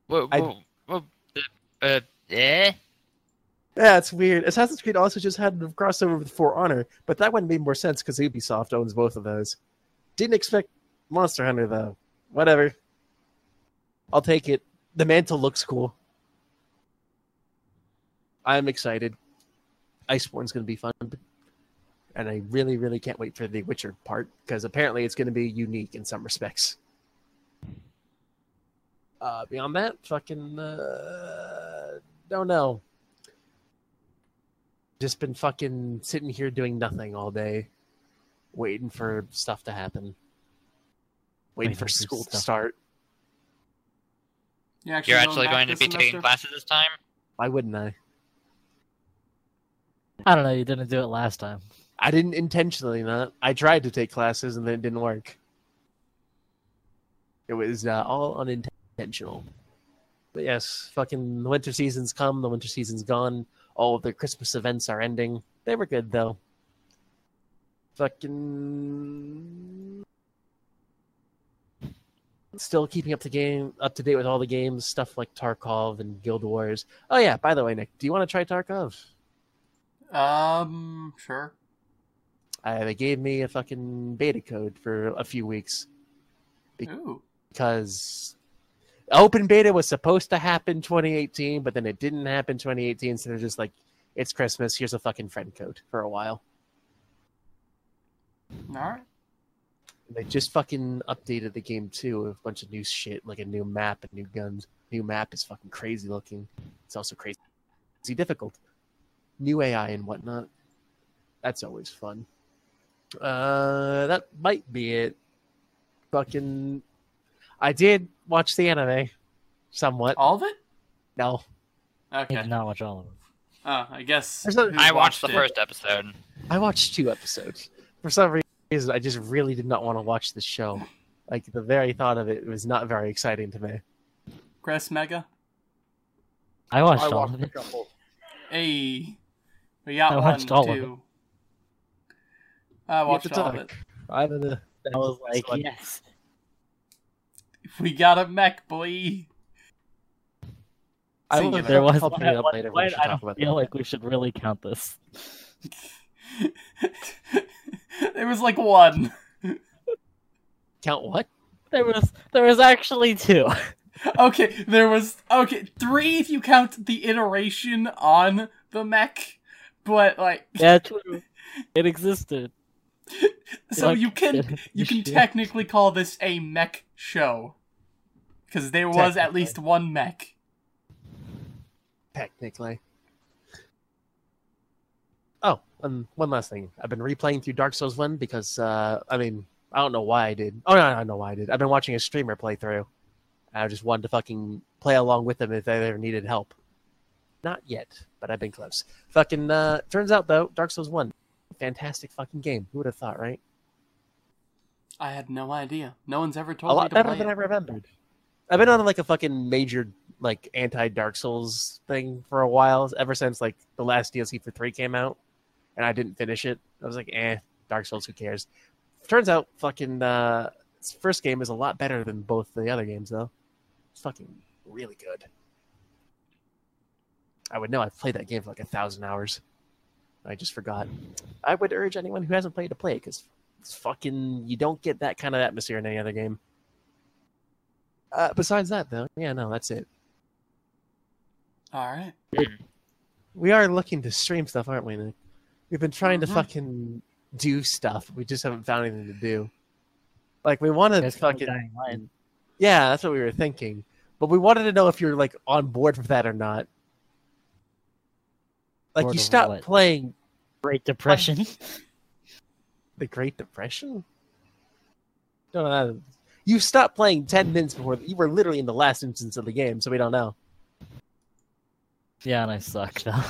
What? I- what, what uh, eh? Yeah, it's weird. Assassin's Creed also just had a crossover with For Honor, but that one made more sense because Ubisoft owns both of those. Didn't expect Monster Hunter though. Whatever. I'll take it. The mantle looks cool. I'm excited. Iceborne's going to be fun. And I really, really can't wait for the Witcher part because apparently it's going to be unique in some respects. Uh, beyond that, fucking, uh, don't know. Just been fucking sitting here doing nothing all day, waiting for stuff to happen. Waiting, Waiting for for school to start. You're actually You're going, actually back going to this be taking classes this time? Why wouldn't I? I don't know. You didn't do it last time. I didn't intentionally not. I tried to take classes and then it didn't work. It was uh, all unintentional. But yes, fucking the winter season's come, the winter season's gone. All of the Christmas events are ending. They were good though. Fucking still keeping up to game up to date with all the games, stuff like Tarkov and Guild Wars. Oh yeah, by the way, Nick, do you want to try Tarkov? Um, sure. Uh, they gave me a fucking beta code for a few weeks Ooh. because open beta was supposed to happen 2018, but then it didn't happen 2018. So they're just like, it's Christmas. Here's a fucking friend code for a while. All right. They just fucking updated the game too with a bunch of new shit, like a new map and new guns. New map is fucking crazy looking. It's also crazy difficult. New AI and whatnot. That's always fun. Uh, that might be it. Fucking, I did watch the anime, somewhat. All of it? No, I Okay. did not watch all of it. Oh, I guess. There's a- I watched the it? first episode. I watched two episodes. For some reason, I just really did not want to watch the show. Like the very thought of it was not very exciting to me. Chris Mega. I watched I all watched of it. couple. Hey, we got I one, watched all of two. I watched to all of it. I don't know. I was like, So, yes. We got a mech, boy. I Singular. will, There was I'll one bring it at up later when we should I talk about feel that. like we should really count this. there was like one. Count what? There was there was actually two. Okay, there was okay three if you count the iteration on the mech, but like yeah, true. It existed. so Like, you can you can shit. technically call this a mech show because there was at least one mech. Technically. Oh, and one last thing. I've been replaying through Dark Souls 1 because, uh, I mean, I don't know why I did. Oh, no, I know why I did. I've been watching a streamer play through. I just wanted to fucking play along with them if they ever needed help. Not yet, but I've been close. Fucking, uh, turns out, though, Dark Souls 1, fantastic fucking game. Who would have thought, right? I had no idea. No one's ever told me A lot to better than it. I remembered. I've been on like a fucking major like anti Dark Souls thing for a while, ever since like the last DLC for three came out, and I didn't finish it. I was like, eh, Dark Souls, who cares? Turns out, fucking uh, first game is a lot better than both the other games, though. It's fucking really good. I would know. I've played that game for like a thousand hours. I just forgot. I would urge anyone who hasn't played to play it because it's fucking. You don't get that kind of atmosphere in any other game. Uh, besides that, though, yeah, no, that's it. All right. We are looking to stream stuff, aren't we, Nick? We've been trying Mhm. to fucking do stuff. We just haven't found anything to do. Like we wanted to fucking dying light. yeah, that's what we were thinking. But we wanted to know if you're like on board with that or not. Like Bored you stopped what? playing Great Depression. the Great Depression. No, no, no. You stopped playing ten minutes before you were literally in the last instance of the game, so we don't know. yeah, and I suck though.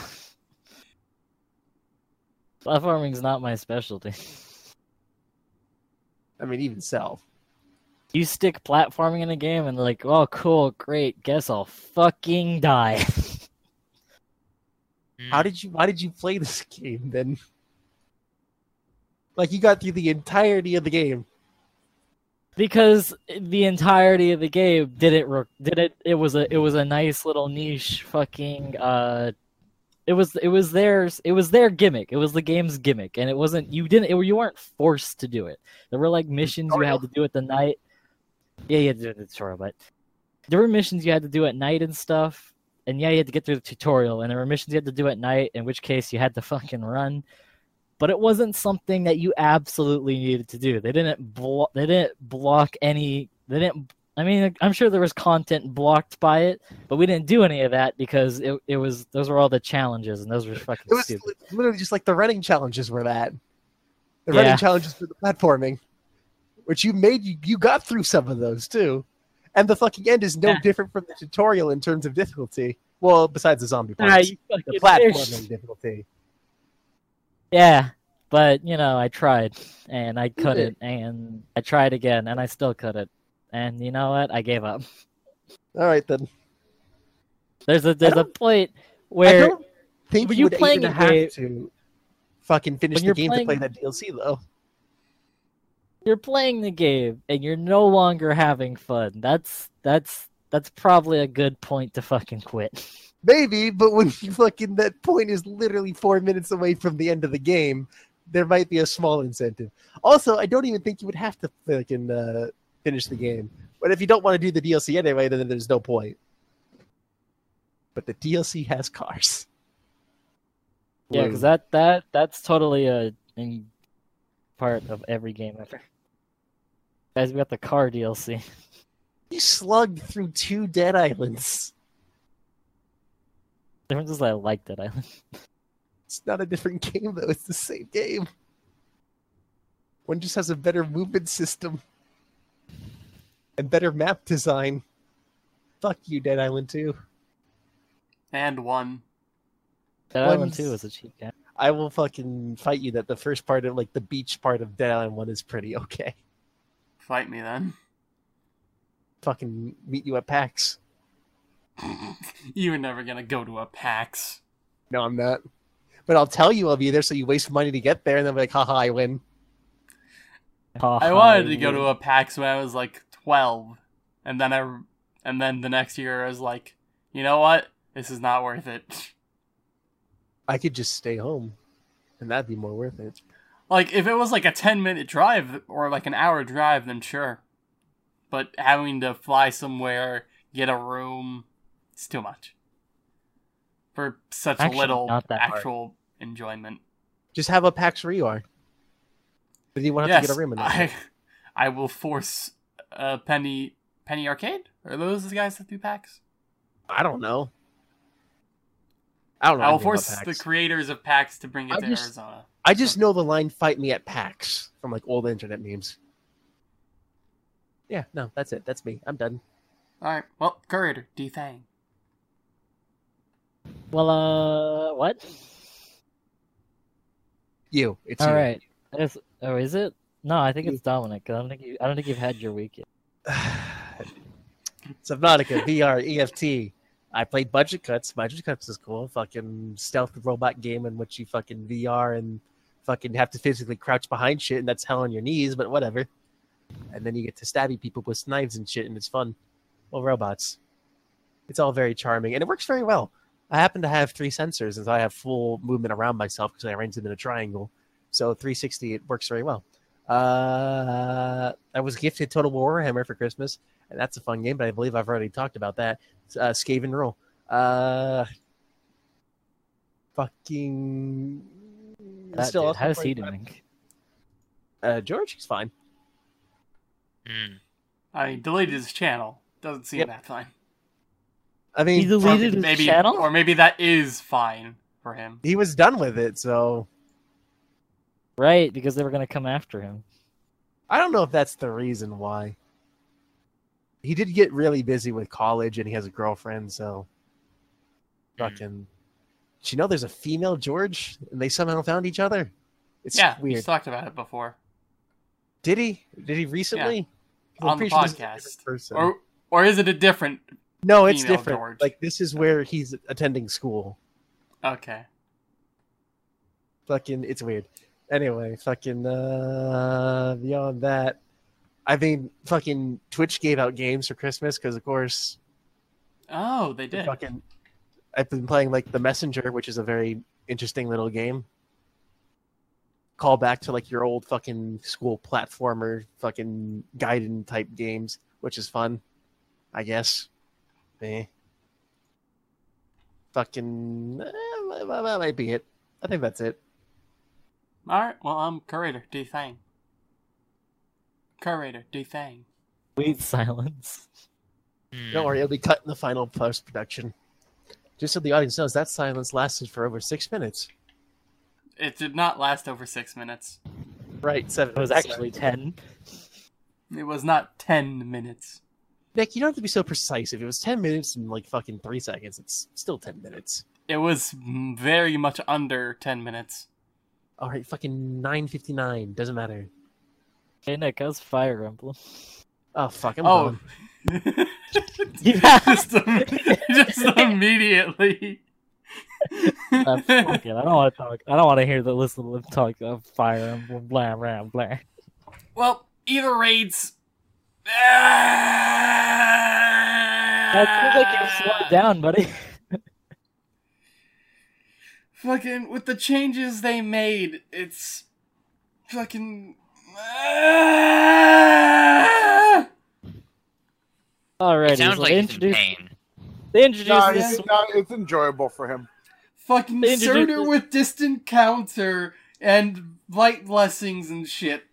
Platforming's not my specialty. I mean, even so. You stick platforming in a game and like, oh cool, great, guess I'll fucking die. Hmm. How did you? Why did you play this game then? Like you got through the entirety of the game. Because the entirety of the game didn't re- did it it was a it was a nice little niche fucking uh it was it was theirs it was their gimmick. It was the game's gimmick. And it wasn't you didn't it, you weren't forced to do it. There were like missions you had to do at the night. Yeah yeah the tutorial but there were missions you had to do at night and stuff. And yeah you had to get through the tutorial. And there were missions you had to do at night in which case you had to fucking run but it wasn't something that you absolutely needed to do. They didn't blo- they didn't block any they didn't I mean I'm sure there was content blocked by it, but we didn't do any of that because it it was those were all the challenges and those were fucking It was stupid. literally just like the running challenges were that. The Yeah. running challenges for the platforming, which you made you you got through some of those too, and the fucking end is no Yeah. different from the tutorial in terms of difficulty. Well, besides the zombie parts, you the platforming difficulty. Yeah, but you know, I tried and I couldn't and I tried again and I still couldn't. And you know what? I gave up. All right then. There's a there's a point I where don't think you you're would playing even have game- to fucking finish the game playing- to play that DLC though. you're playing the game and you're no longer having fun. That's that's that's probably a good point to fucking quit. Maybe, but when you fucking that point is literally four minutes away from the end of the game, there might be a small incentive. Also, I don't even think you would have to fucking uh, finish the game. But if you don't want to do the DLC anyway, then there's no point. But the DLC has cars. Yeah, because that that that's totally a, part of every game ever. Guys, we got the car DLC. You slugged through two dead islands. Difference is I liked that island. It's not a different game, though. It's the same game. One just has a better movement system. And better map design. Fuck you, Dead Island 2. And one. That island One's- too was a cheap game. I will fucking fight you that the first part of, like, the beach part of Dead Island 1 is pretty okay. Fight me then. Fucking meet you at PAX. you were never gonna go to a PAX. No, I'm not. But I'll tell you I'll be there so you waste money to get there, and then be like, haha, I win. I wanted to go to a PAX when I was like 12, and then I, and then the next year I was like, you know what? This is not worth it. I could just stay home, and that'd be more worth it. Like if it was like a 10 minute drive or like an hour drive, then sure. But having to fly somewhere, get a room, it's too much for such Actually, little not that hard. actual enjoyment. Just have a PAX Reor. Then you won't have yes, to get a room in there. I, I will force uh, Penny Penny Arcade. Are those the guys that do PAX? I don't know. I don't know. I will force the creators of PAX to bring it I to just- Arizona. I just know the line "Fight me at PAX" from like old internet memes. Yeah, no, that's it. That's me. I'm done. All right. Well, curator, D thing. Well, uh, what? You. It's All you. right. Oh, is it? No, I think You. it's Dominic. I don't think you. I don't think you've had your week yet. Subnautica VR EFT. I played Budget Cuts. Budget Cuts is cool. Fucking stealth robot game in which you fucking VR and fucking have to physically crouch behind shit, and that's hell on your knees, but whatever. And then you get to stabby people with knives and shit, and it's fun. Well, robots. It's all very charming, and it works very well. I happen to have three sensors, and so I have full movement around myself because I arranged them in a triangle. So 360, it works very well. Uh, I was gifted Total War Warhammer for Christmas, and that's a fun game, but I believe I've already talked about that. It's, Uh, Skaven Rule. Uh, fucking. That still dude, also how's he playing- doing? Uh, George, he's fine. Hmm. I deleted his channel. Doesn't seem Yep. that fine. I mean, He deleted his maybe, channel. or maybe that is fine for him. he was done with it, so Right, because they were gonna come after him. I don't know if that's the reason why. He did get really busy with college, and he has a girlfriend, so Hmm. fucking. Did you know there's a female George, and they somehow found each other? It's yeah, weird. we've talked about it before Did he? Did he recently? I'm on the pretty sure this is a different podcast. Or or is it a different? No, it's different. George. Like this is where he's attending school. Okay. Fucking, it's weird. Anyway, fucking. uh Beyond that, I mean, fucking Twitch gave out games for Christmas because, of course, Oh, they did. fucking. I've been playing like The Messenger, which is a very interesting little game. Call back to like your old fucking school platformer, fucking Gaiden type games, which is fun, I guess. Eh. Fucking. eh, that that might be it. I think that's it. All right. Well, I'm curator. Do thing. Curator. Do thing. Sweet silence. Hmm. Don't worry, it'll be cut in the final post production. Just so the audience knows, that silence lasted for over six minutes. It did not last over six minutes. Right, seven. It was actually sorry. ten. It was not ten minutes. Nick, you don't have to be so precise. If it was ten minutes and like fucking three seconds, it's still ten minutes. It was very much under ten minutes. All right, fucking nine fifty nine. Doesn't matter. Hey Nick, how's Fire Emblem? Oh fuck, I'm oh. done. Yeah. just, im- just immediately. Uh, fuck it, I don't want to talk. I don't want to hear the listen to them talk of Fire Emblem. Blah blah blah. well, Aether Raids. That feels like you're slowed down, buddy. fucking with the changes they made, it's fucking. Alrighty, It sounds so like they he's in pain. they introduced No, this it's, no, it's enjoyable for him. Fucking They introduced Surtur this- with distant counter and light blessings and shit.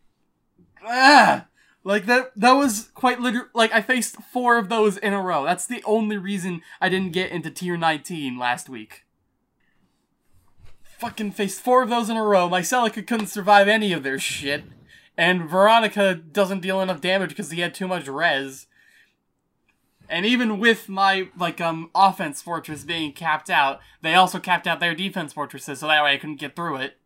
Ah! Like that that was quite literally like I faced four of those in a row. That's the only reason I didn't get into tier 19 last week. Fucking faced four of those in a row. My Celica couldn't survive any of their shit. And Veronica doesn't deal enough damage because he had too much res. And even with my like um offense fortress being capped out, they also capped out their defense fortresses, so that way I couldn't get through it.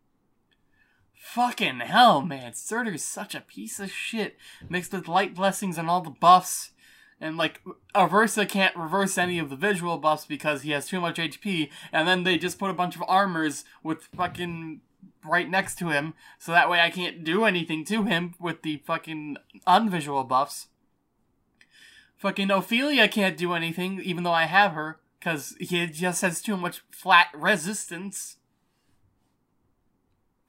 Fucking hell, man! Surtur's such a piece of shit, mixed with light blessings and all the buffs. And like Aversa can't reverse any of the visual buffs because he has too much HP, and then they just put a bunch of armors with fucking right next to him, so that way I can't do anything to him with the fucking unvisual buffs. Fucking Ophelia can't do anything, even though I have her, because he just has too much flat resistance.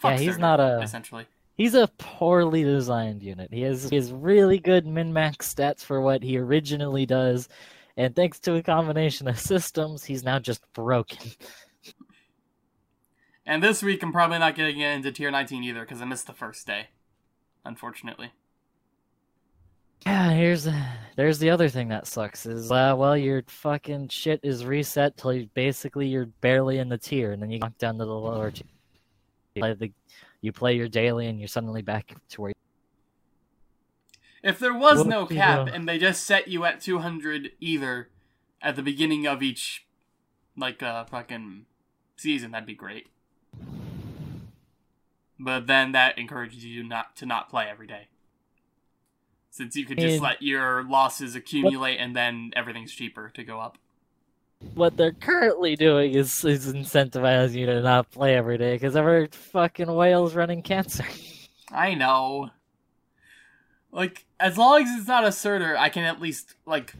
Yeah, he's not a- essentially. He's a poorly designed unit. He has has really good min max stats for what he originally does, and thanks to a combination of systems, he's now just broken. And this week I'm probably not getting into tier 19 either because I missed the first day, unfortunately. Yeah, here's there's the other thing that sucks is uh, well your fucking shit is reset till you basically you're barely in the tier, and then you knock down to the lower tier. You play, the, you play your daily, and you're suddenly back to where. If there was no cap and they just set you at 200 either at the beginning of each, like, uh, fucking season, that'd be great. But then that encourages you not to not play every day. Since you could just And- let your losses accumulate and then everything's cheaper to go up. What they're currently doing is is incentivizing you to not play every day because every fucking whale's running cancer. I know. Like, as long as it's not a Surtur, I can at least, like,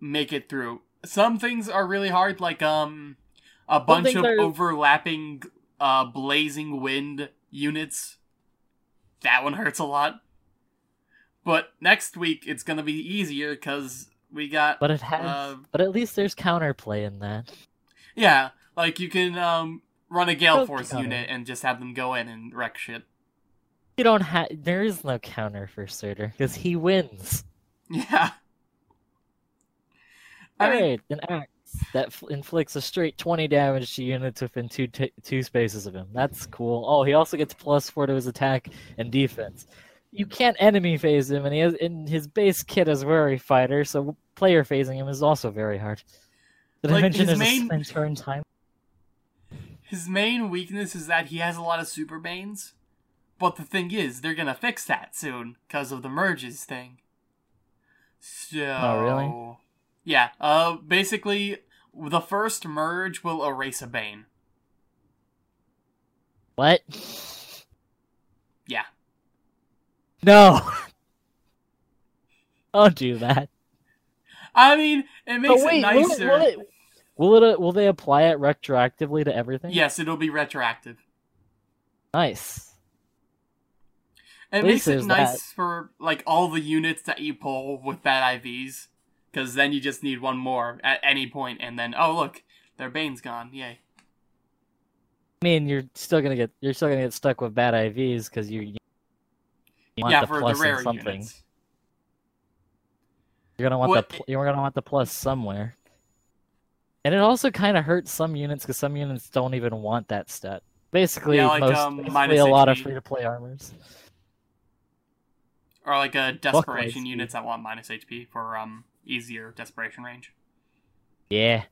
make it through. Some things are really hard, like, um, a bunch of are- overlapping, uh, blazing wind units. That one hurts a lot. But next week, it's gonna be easier, because we got, But it has. uh, but at least there's counterplay in that. yeah, like, you can, um, run a Gale Force counter. unit and just have them go in and wreck shit. You don't have. There is no counter for Surtur because he wins. Yeah. I mean, Alright, an axe that inflicts a straight 20 damage to units within two t- two spaces of him. That's cool. Oh, he also gets plus four to his attack and defense. You can't enemy phase him, and he has in his base kit as Wary Fighter, so player phasing him is also very hard. Did I Like, mention his main- a turn time? His main weakness is that he has a lot of super banes. But the thing is, they're gonna fix that soon because of the merges thing. So. Oh, really? Yeah. Uh, basically, the first merge will erase a bane. What? Yeah. No. Don't do that. I mean, it makes wait, it will it- nicer. Will it, will it? Will they apply it retroactively to everything? Yes, it'll be retroactive. Nice. It makes it nice that. for like all the units that you pull with bad IVs, because then you just need one more at any point, and then oh look, their bane's gone. Yay. I mean, you're still gonna get you're still gonna get stuck with bad IVs because you, you want yeah, the for plus the in rare something. units. You're gonna want What- the you're gonna want the plus somewhere. And it also kind of hurts some units because some units don't even want that stat. Basically, Yeah, like, most um, basically a lot of free to play armors. Or like a desperation HP. units that want minus HP for um easier desperation range. Yeah,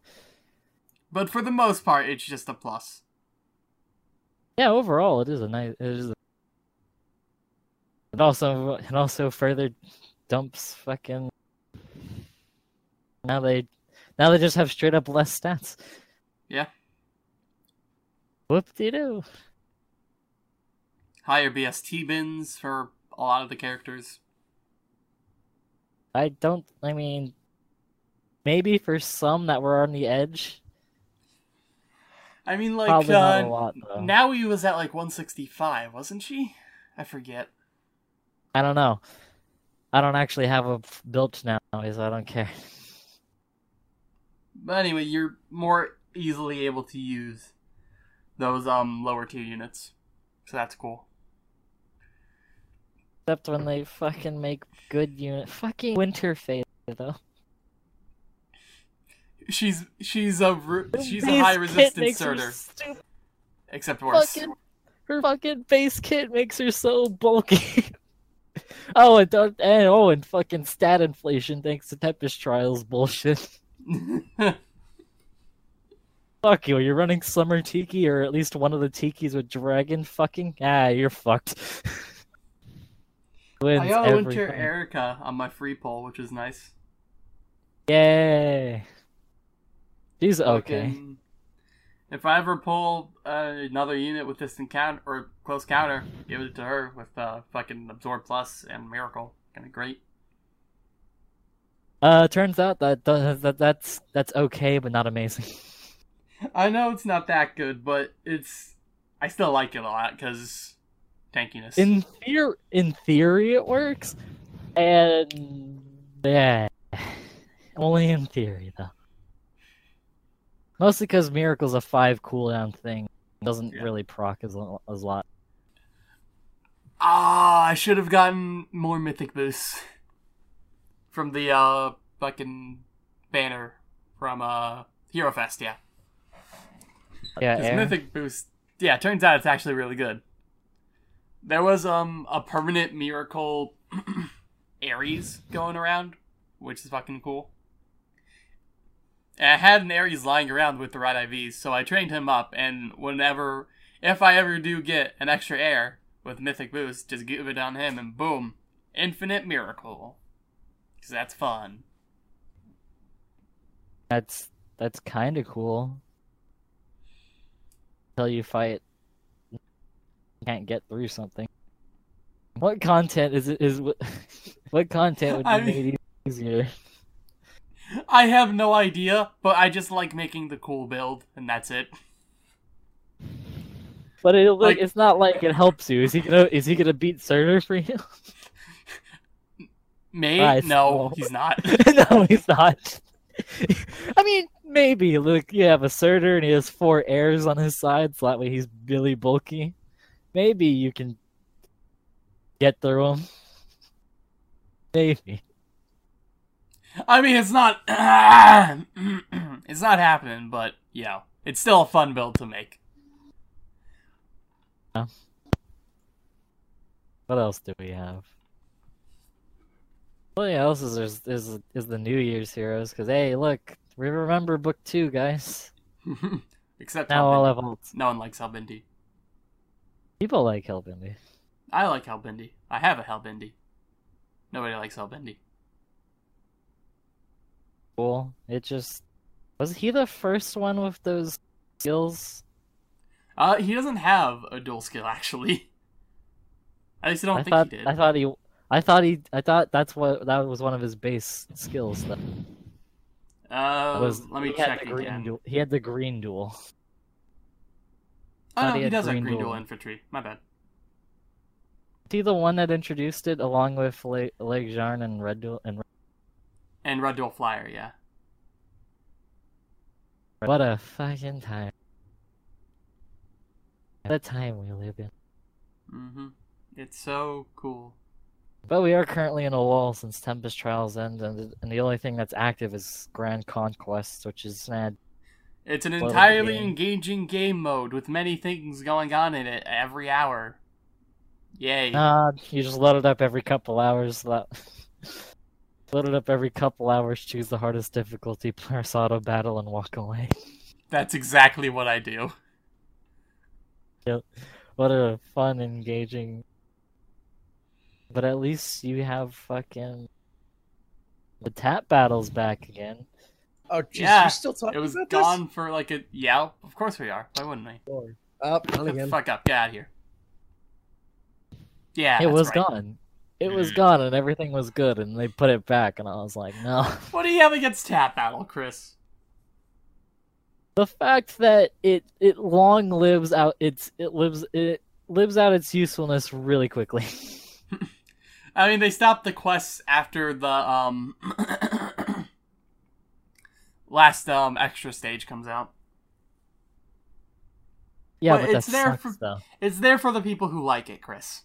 But for the most part, it's just a plus. yeah. Overall, it is a nice. It is. A... It also it also further dumps fucking. Now they, now they just have straight up less stats. Yeah. Whoop de doo. Higher BST bins for a lot of the characters. I don't. I mean, maybe for some that were on the edge. I mean, like, uh, lot now he was at like 165, wasn't she? I forget. I don't know. I don't actually have a built now, so I don't care. But anyway, you're more easily able to use those um lower tier units, so that's cool. Except when they fucking make good unit. Fucking winter phase though. She's she's a she's a high resistance stupid except worse. fucking her fucking base kit makes her so bulky. oh, and, don't- and oh, and fucking stat inflation thanks to Tempest Trials bullshit. Fuck you, you're running Summer Tiki or at least one of the Tikis with dragon fucking? Ah, you're fucked. Wins I got a Winter. Eirika on my free poll, which is nice. Yay. She's okay. Fucking- If I ever pull uh, another unit with this count or close counter, give it to her with uh, fucking Absorb Plus and Miracle. Gonna be great. Uh, turns out that, that, that that's that's okay, but not amazing. I know it's not that good, but it's. I still like it a lot because tankiness. In theory, in theory, it works, and yeah, only in theory though. Mostly because Miracle's a five cooldown thing, doesn't Yeah. really proc as as a lot. Ah, I should have gotten more mythic boosts from the uh fucking banner from uh Hero Fest. Yeah, Yeah, mystic boost. Yeah, turns out it's actually really good. There was um a permanent miracle Ares going around, which is fucking cool. And I had an Ares lying around with the right IVs, so I trained him up. And whenever, if I ever do get an extra air with mystic boost, just give it on him, and boom, infinite miracle. Because that's fun. That's that's kind of cool. Until you fight, can't get through something. What content is it? Is what? What content would be I mean- made easier? I have no idea, but I just like making the cool build, and that's it. But it, like, it's not like it helps you. Is he gonna is he gonna beat Surtur for you? I no, he's not. no, he's not. I mean, maybe. Look, you have a Surtur and he has four airs on his side, so that way he's really bulky. Maybe you can get through him. Maybe. I mean, it's not. it's not happening, but yeah, it's still a fun build to make. What else do we have? What else is is is, is the New Year's heroes? Because hey, look, we remember book two, guys. Except Now all have. No one likes Helbindi. People like Helbindi. I like Helbindi. I have a Helbindi. Nobody likes Helbindi. Cool. It just was he the first one with those skills? Uh, he doesn't have a dual skill actually. At least I don't I think thought he did. I thought he I thought he I thought that's what that was one of his base skills. That Uh, was let me check green again. duel. He had the green duel. Oh no, he he does have green green dual duel. infantry. My bad. Is he the one that introduced it along with Le- Jarn and Red Duel and And red dual flyer, yeah. what a fucking time. What a time we live in. Mm-hmm. It's so cool. But we are currently in a lull since Tempest Trials end, and, and the only thing that's active is Grand Conquest, which is sad. It's an entirely game. engaging game mode with many things going on in it every hour. Yay. Nah, you just load it up every couple hours. That load it up every couple hours. Choose the hardest difficulty, press auto battle, and walk away. That's exactly what I do. What a fun, engaging. But at least you have fucking the tap battles back again. Oh, jeez, Yeah, you're still talking It was about gone for like a yeah. Of course we are. Why wouldn't we? this? Up, not Shut the again. fuck up. Get out of here. Yeah, it that's was right. gone. It was gone, and everything was good, and they put it back, and I was like, no. What do you have against Tap Battle, Chris? the fact that it it long lives out its it lives it lives out its usefulness really quickly. I mean, they stopped the quests after the um last um extra stage comes out. yeah, But but, it's there for- though. It's there for the people who like it, Chris.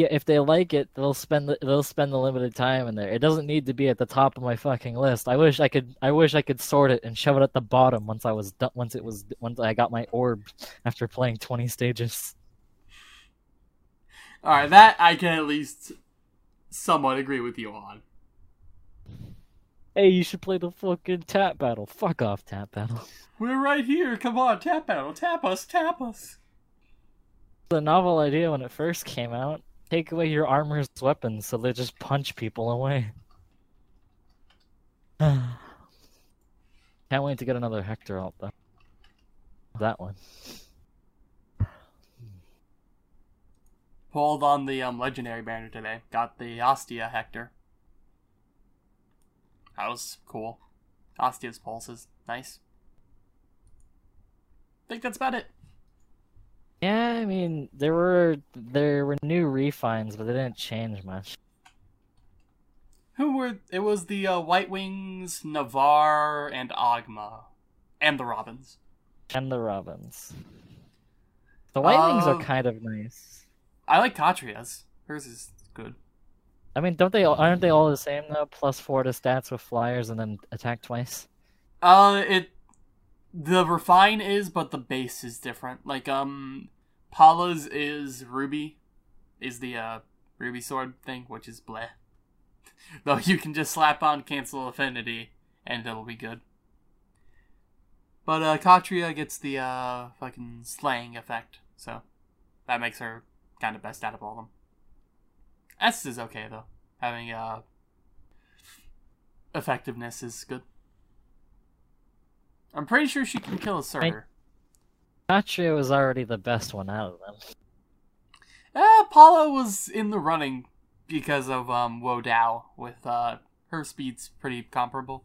Yeah, if they like it, they'll spend the, they'll spend the limited time in there. It doesn't need to be at the top of my fucking list. I wish I could I wish I could sort it and shove it at the bottom once I was done once it was once I got my orb after playing 20 stages. All right, that I can at least somewhat agree with you on. Hey, you should play the fucking tap battle. Fuck off, tap battle. We're right here. Come on, tap battle, tap us, tap us. The novel idea when it first came out. Take away your armor's weapons so they just punch people away. Can't wait to get another Hector out though. That one. Pulled on the um legendary banner today. Got the Ostia Hector. That was cool. Ostia's pulse is nice. think that's about it. Yeah, I mean there were there were new refines, but they didn't change much. Who were? It was the uh, White Wings, Navarre, and Ogma, and the Robins. And the Robins. The White Wings Uh, are kind of nice. I like Catria's. Hers is good. I mean, don't they? all- Aren't they all the same though? Plus four to stats with flyers and then attack twice. Uh, it the refine is, but the base is different. Like um, Palla's is ruby, is the uh ruby sword thing, which is bleh. Though you can just slap on cancel affinity and it'll be good. But uh, Catria gets the uh fucking slaying effect, so that makes her kind of best out of all of them. S is okay though, having uh effectiveness is good. I'm pretty sure she can kill a Surtur. Catria was already the best one out of them. Eh, Palla was in the running because of um Wodao with uh her speed's pretty comparable.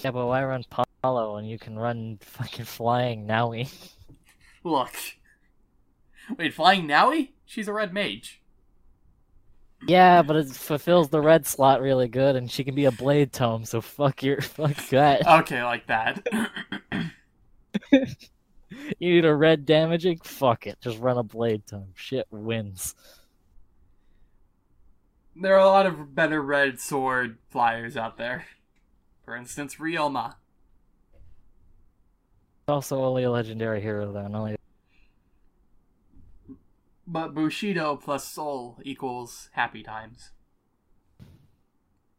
Yeah, but why run Palla when you can run fucking flying Nowi? Look. Wait, flying Nowi? She's a red mage. Yeah, but it fulfills the red slot really good, and she can be a blade tome. So fuck your fuck that. Okay, like that. You need a red damaging? Fuck it, just run a blade tome. Shit wins. there are a lot of better red sword flyers out there. For instance, Rielma. Also, only a legendary hero though. and Only But Bushido plus Soul equals happy times.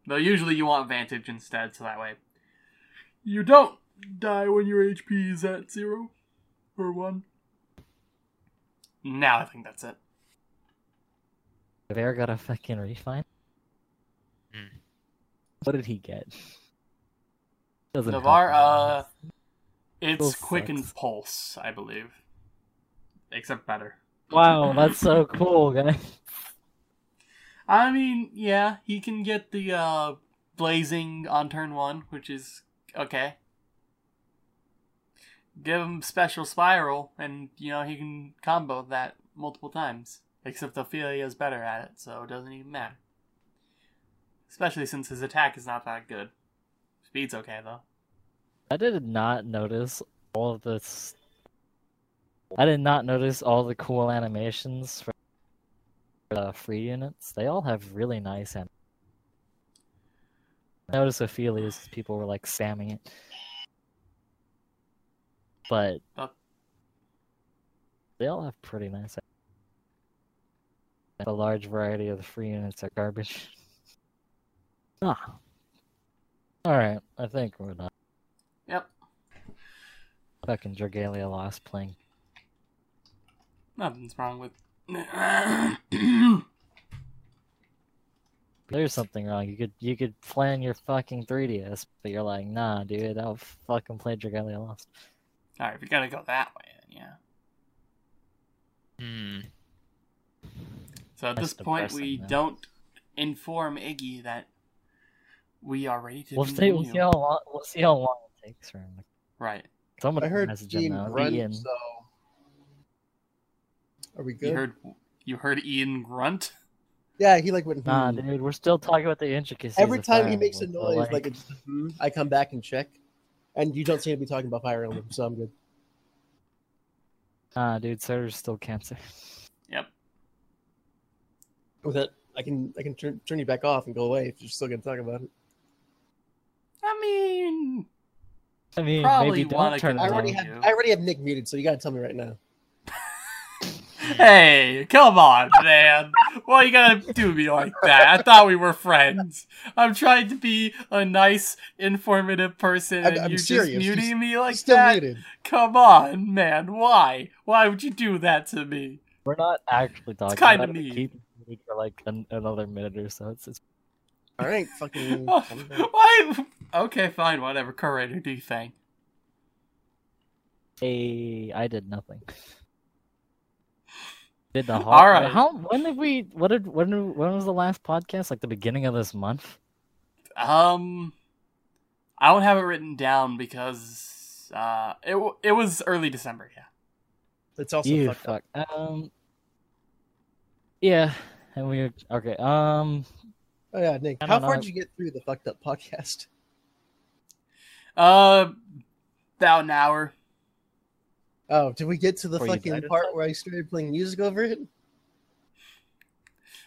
Though usually you want Vantage instead, so that way you don't die when your HP is at zero or one. Now I think that's it. Bear got a fucking refine. Hmm. What did he get? Doesn't help Navarre, me. uh, it's Still quicken sucks. pulse, I believe, except better. Wow, that's so cool, guys. I mean, yeah, he can get the uh blazing on turn one, which is okay. Give him special spiral, and you know he can combo that multiple times. Except Ophelia's better at it, so it doesn't even matter. Especially since his attack is not that good. Speed's okay though. I did not notice all of this. I did not notice all the cool animations for the free units. They all have really nice anim- I noticed Ophelia's people were like spamming it. But Oh. they all have pretty nice A large variety of the free units are garbage. Ah. Alright, I think we're done. Yep. Fucking Dragalia lost playing. Nothing's wrong with. There's something wrong. You could you could plan your fucking 3DS, but you're like, nah, dude, I'll fucking play Dragalia Lost. Alright, we gotta go that way, then yeah. Hmm. So at That's this point, we depressing, man. don't inform Iggy that we are ready to We'll see. We'll see how long. We'll see how long it takes for him. Right. Someone I heard message him Ian now. grunt, Ian. so are we good? You heard you heard Ian grunt? Yeah, he like went. Nah, hmm. dude, we're still talking about the intricacies. Every of time Fire he makes a Emblem, so, noise, like, it's, hmm, I come back and check, and you don't seem to be talking about Fire Emblem, so I'm good. Ah, dude, Sarah's still cancer. Yep. With that, I can I can turn turn you back off and go away if you're still gonna talk about it. I mean, I mean, Probably maybe don't turn it I already have you. I already have Nick muted, so you gotta tell me right now. Hey, come on, man. Why you gotta do me like that? I thought we were friends. I'm trying to be a nice, informative person, I'm- and I'm you're serious. just muting me like still that. muted. Come on, man. Why? Why would you do that to me? We're not actually talking. about kinda it. We mean. Keep it for like an, another minute or so. It's, it's All right, fucking. Calm down. why? Okay, fine, whatever. Curator, do you think? Hey, I did nothing. Did the All hard? right. How? When did we? What did? When? When was the last podcast? Like the beginning of this month? Um, I don't have it written down because uh, it it was early December. Yeah. It's also you fucked up. fuck. Um. Yeah, and we okay. Um. Oh yeah, Nick. How far know. did you get through the fucked up podcast? Uh, about an hour. Oh, did we get to the Before fucking part where I started playing music over it?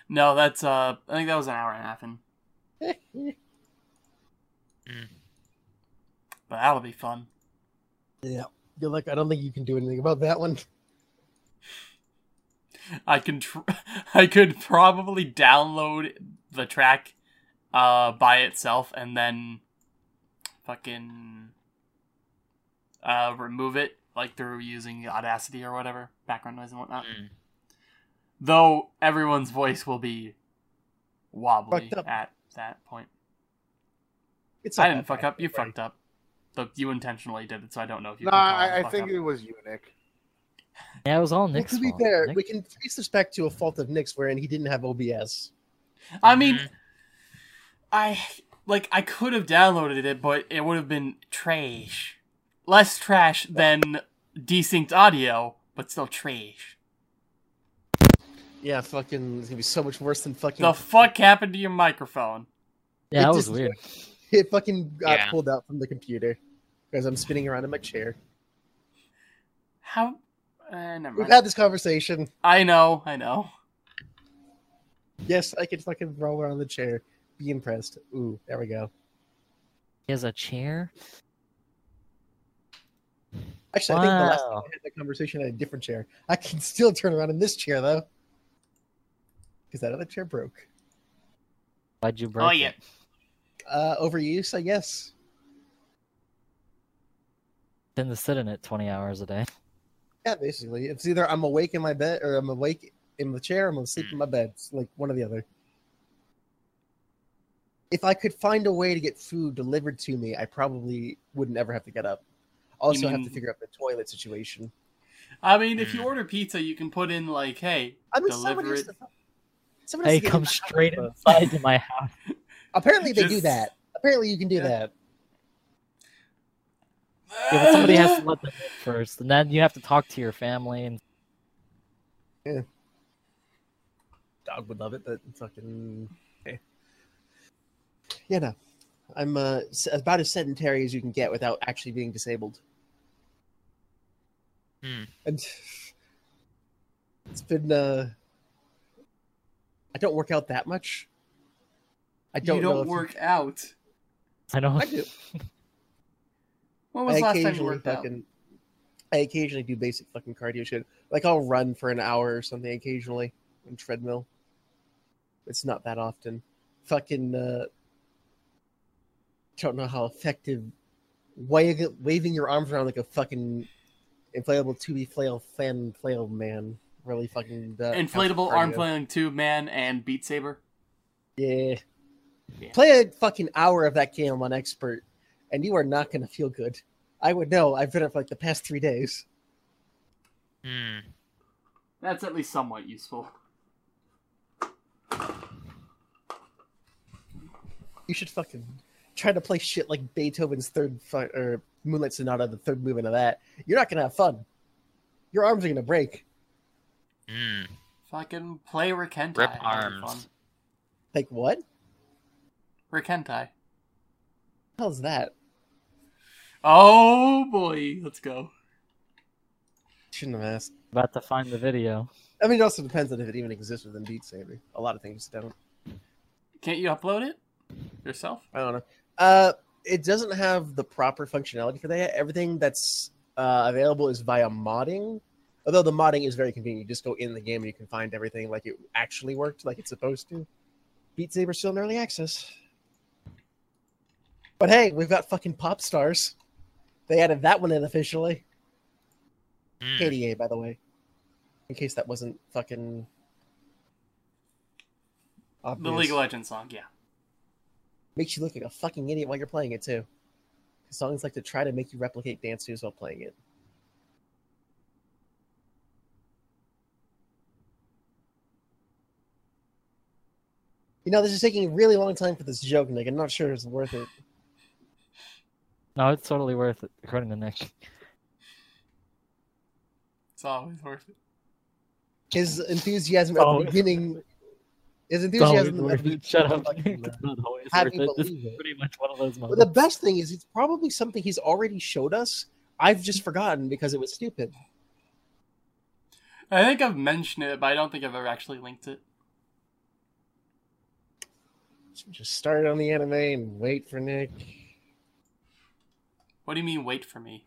No, that's uh, I think that was an hour and a half in, but that'll be fun. yeah. Good luck. I don't think you can do anything about that one. I can tr- I could probably download the track uh by itself and then fucking uh remove it like through using Audacity or whatever background noise and whatnot. Mm. Though everyone's voice will be wobbly at that point. It's I didn't fuck up. You don't fucked up. But you intentionally did it, so I don't know if you. No, can call it I, a I fuck think up. it was you, Nick. Yeah, it was all Well, Nick's to be fair, Nick- we can trace this back to a fault of Nick's wherein he didn't have OBS. I mean, Mhm. I like I could have downloaded it, but it would have been trash. Less trash than desynced audio, but still trash. Yeah, fucking, it's gonna be so much worse than fucking. The fuck happened to your microphone? yeah, it that was just- weird. it fucking got Yeah. pulled out from the computer because I'm spinning around in my chair. How? Uh, never We've had this conversation. I know, I know. Yes, I can fucking roll around the chair. Be impressed. Ooh, there we go. He has a chair. Actually, I think the last time Wow. I had that conversation I had a different chair. I can still turn around in this chair though, because that other chair broke. Why'd you break Oh yeah. it? Uh, overuse, I guess. Tend to sit in it twenty hours a day. Yeah, basically, it's either I'm awake in my bed or I'm awake in the chair. I'm asleep in my bed. It's like one or the other. If I could find a way to get food delivered to me, I probably wouldn't ever have to get up. Also, have to figure out the toilet situation. I mean, if you Mm. order pizza, you can put in like, "Hey, I mean, somebody deliver has it." to. Somebody has Hey, come in my house straight inside to my house. Apparently, they do that. Apparently, you can do Yeah. that. Yeah, but somebody has to let them in first, and then you have to talk to your family. And Dog would love it, but fucking. eh. Yeah, no. I'm uh, about as sedentary as you can get without actually being disabled. Hmm. And it's been. uh I don't work out that much. I don't you don't if work out. I don't. I do. When was I last time you occasionally worked out? I occasionally do basic fucking cardio shit. Like I'll run for an hour or something occasionally on treadmill. It's not that often. Fucking uh don't know how effective waving, waving your arms around like a fucking inflatable tubey flail fan flail man really fucking uh, Inflatable arm cardio. flailing tube man and Beat Saber. Yeah. Yeah. Play a fucking hour of that game on expert, and you are not gonna feel good. I would know. I've been it for like the past three days. Hmm. That's at least somewhat useful. You should fucking trying to play shit like Beethoven's third fi- or Moonlight Sonata, the third movement of that, you're not gonna have fun. Your arms are gonna break. Mm. Fucking play Rekentai. Rip That'd be arms. fun. Like what? Rekentai. hell's that? Oh boy, let's go. Shouldn't have asked. About to find the video. I mean, it also depends on if it even exists within Beat Saber. A lot of things don't. Can't you upload it yourself? I don't know. Uh, it doesn't have the proper functionality for that. yet. Everything that's uh, available is via modding. Although the modding is very convenient. You just go in the game and you can find everything like it actually worked, like it's supposed to. Beat Saber's still in early access. But hey, we've got fucking pop stars. They added that one in officially. Mm. KDA, by the way. In case that wasn't fucking. The League of Legends song, yeah. Makes you look like a fucking idiot while you're playing it too. Songs like to try to make you replicate dance moves while playing it. You know, this is taking a really long time for this joke, Nick. I'm not sure it's worth it. No, it's totally worth it, according to Nick. It's always worth it. His enthusiasm at the beginning, his enthusiasm the worth it. Shut up. fucking, It's not always had me it. Believe it. pretty much one of those But the best thing is, it's probably something he's already showed us. I've just forgotten because it was stupid. I think I've mentioned it, but I don't think I've ever actually linked it. Just start on the anime and wait for Nick. What do you mean, wait for me?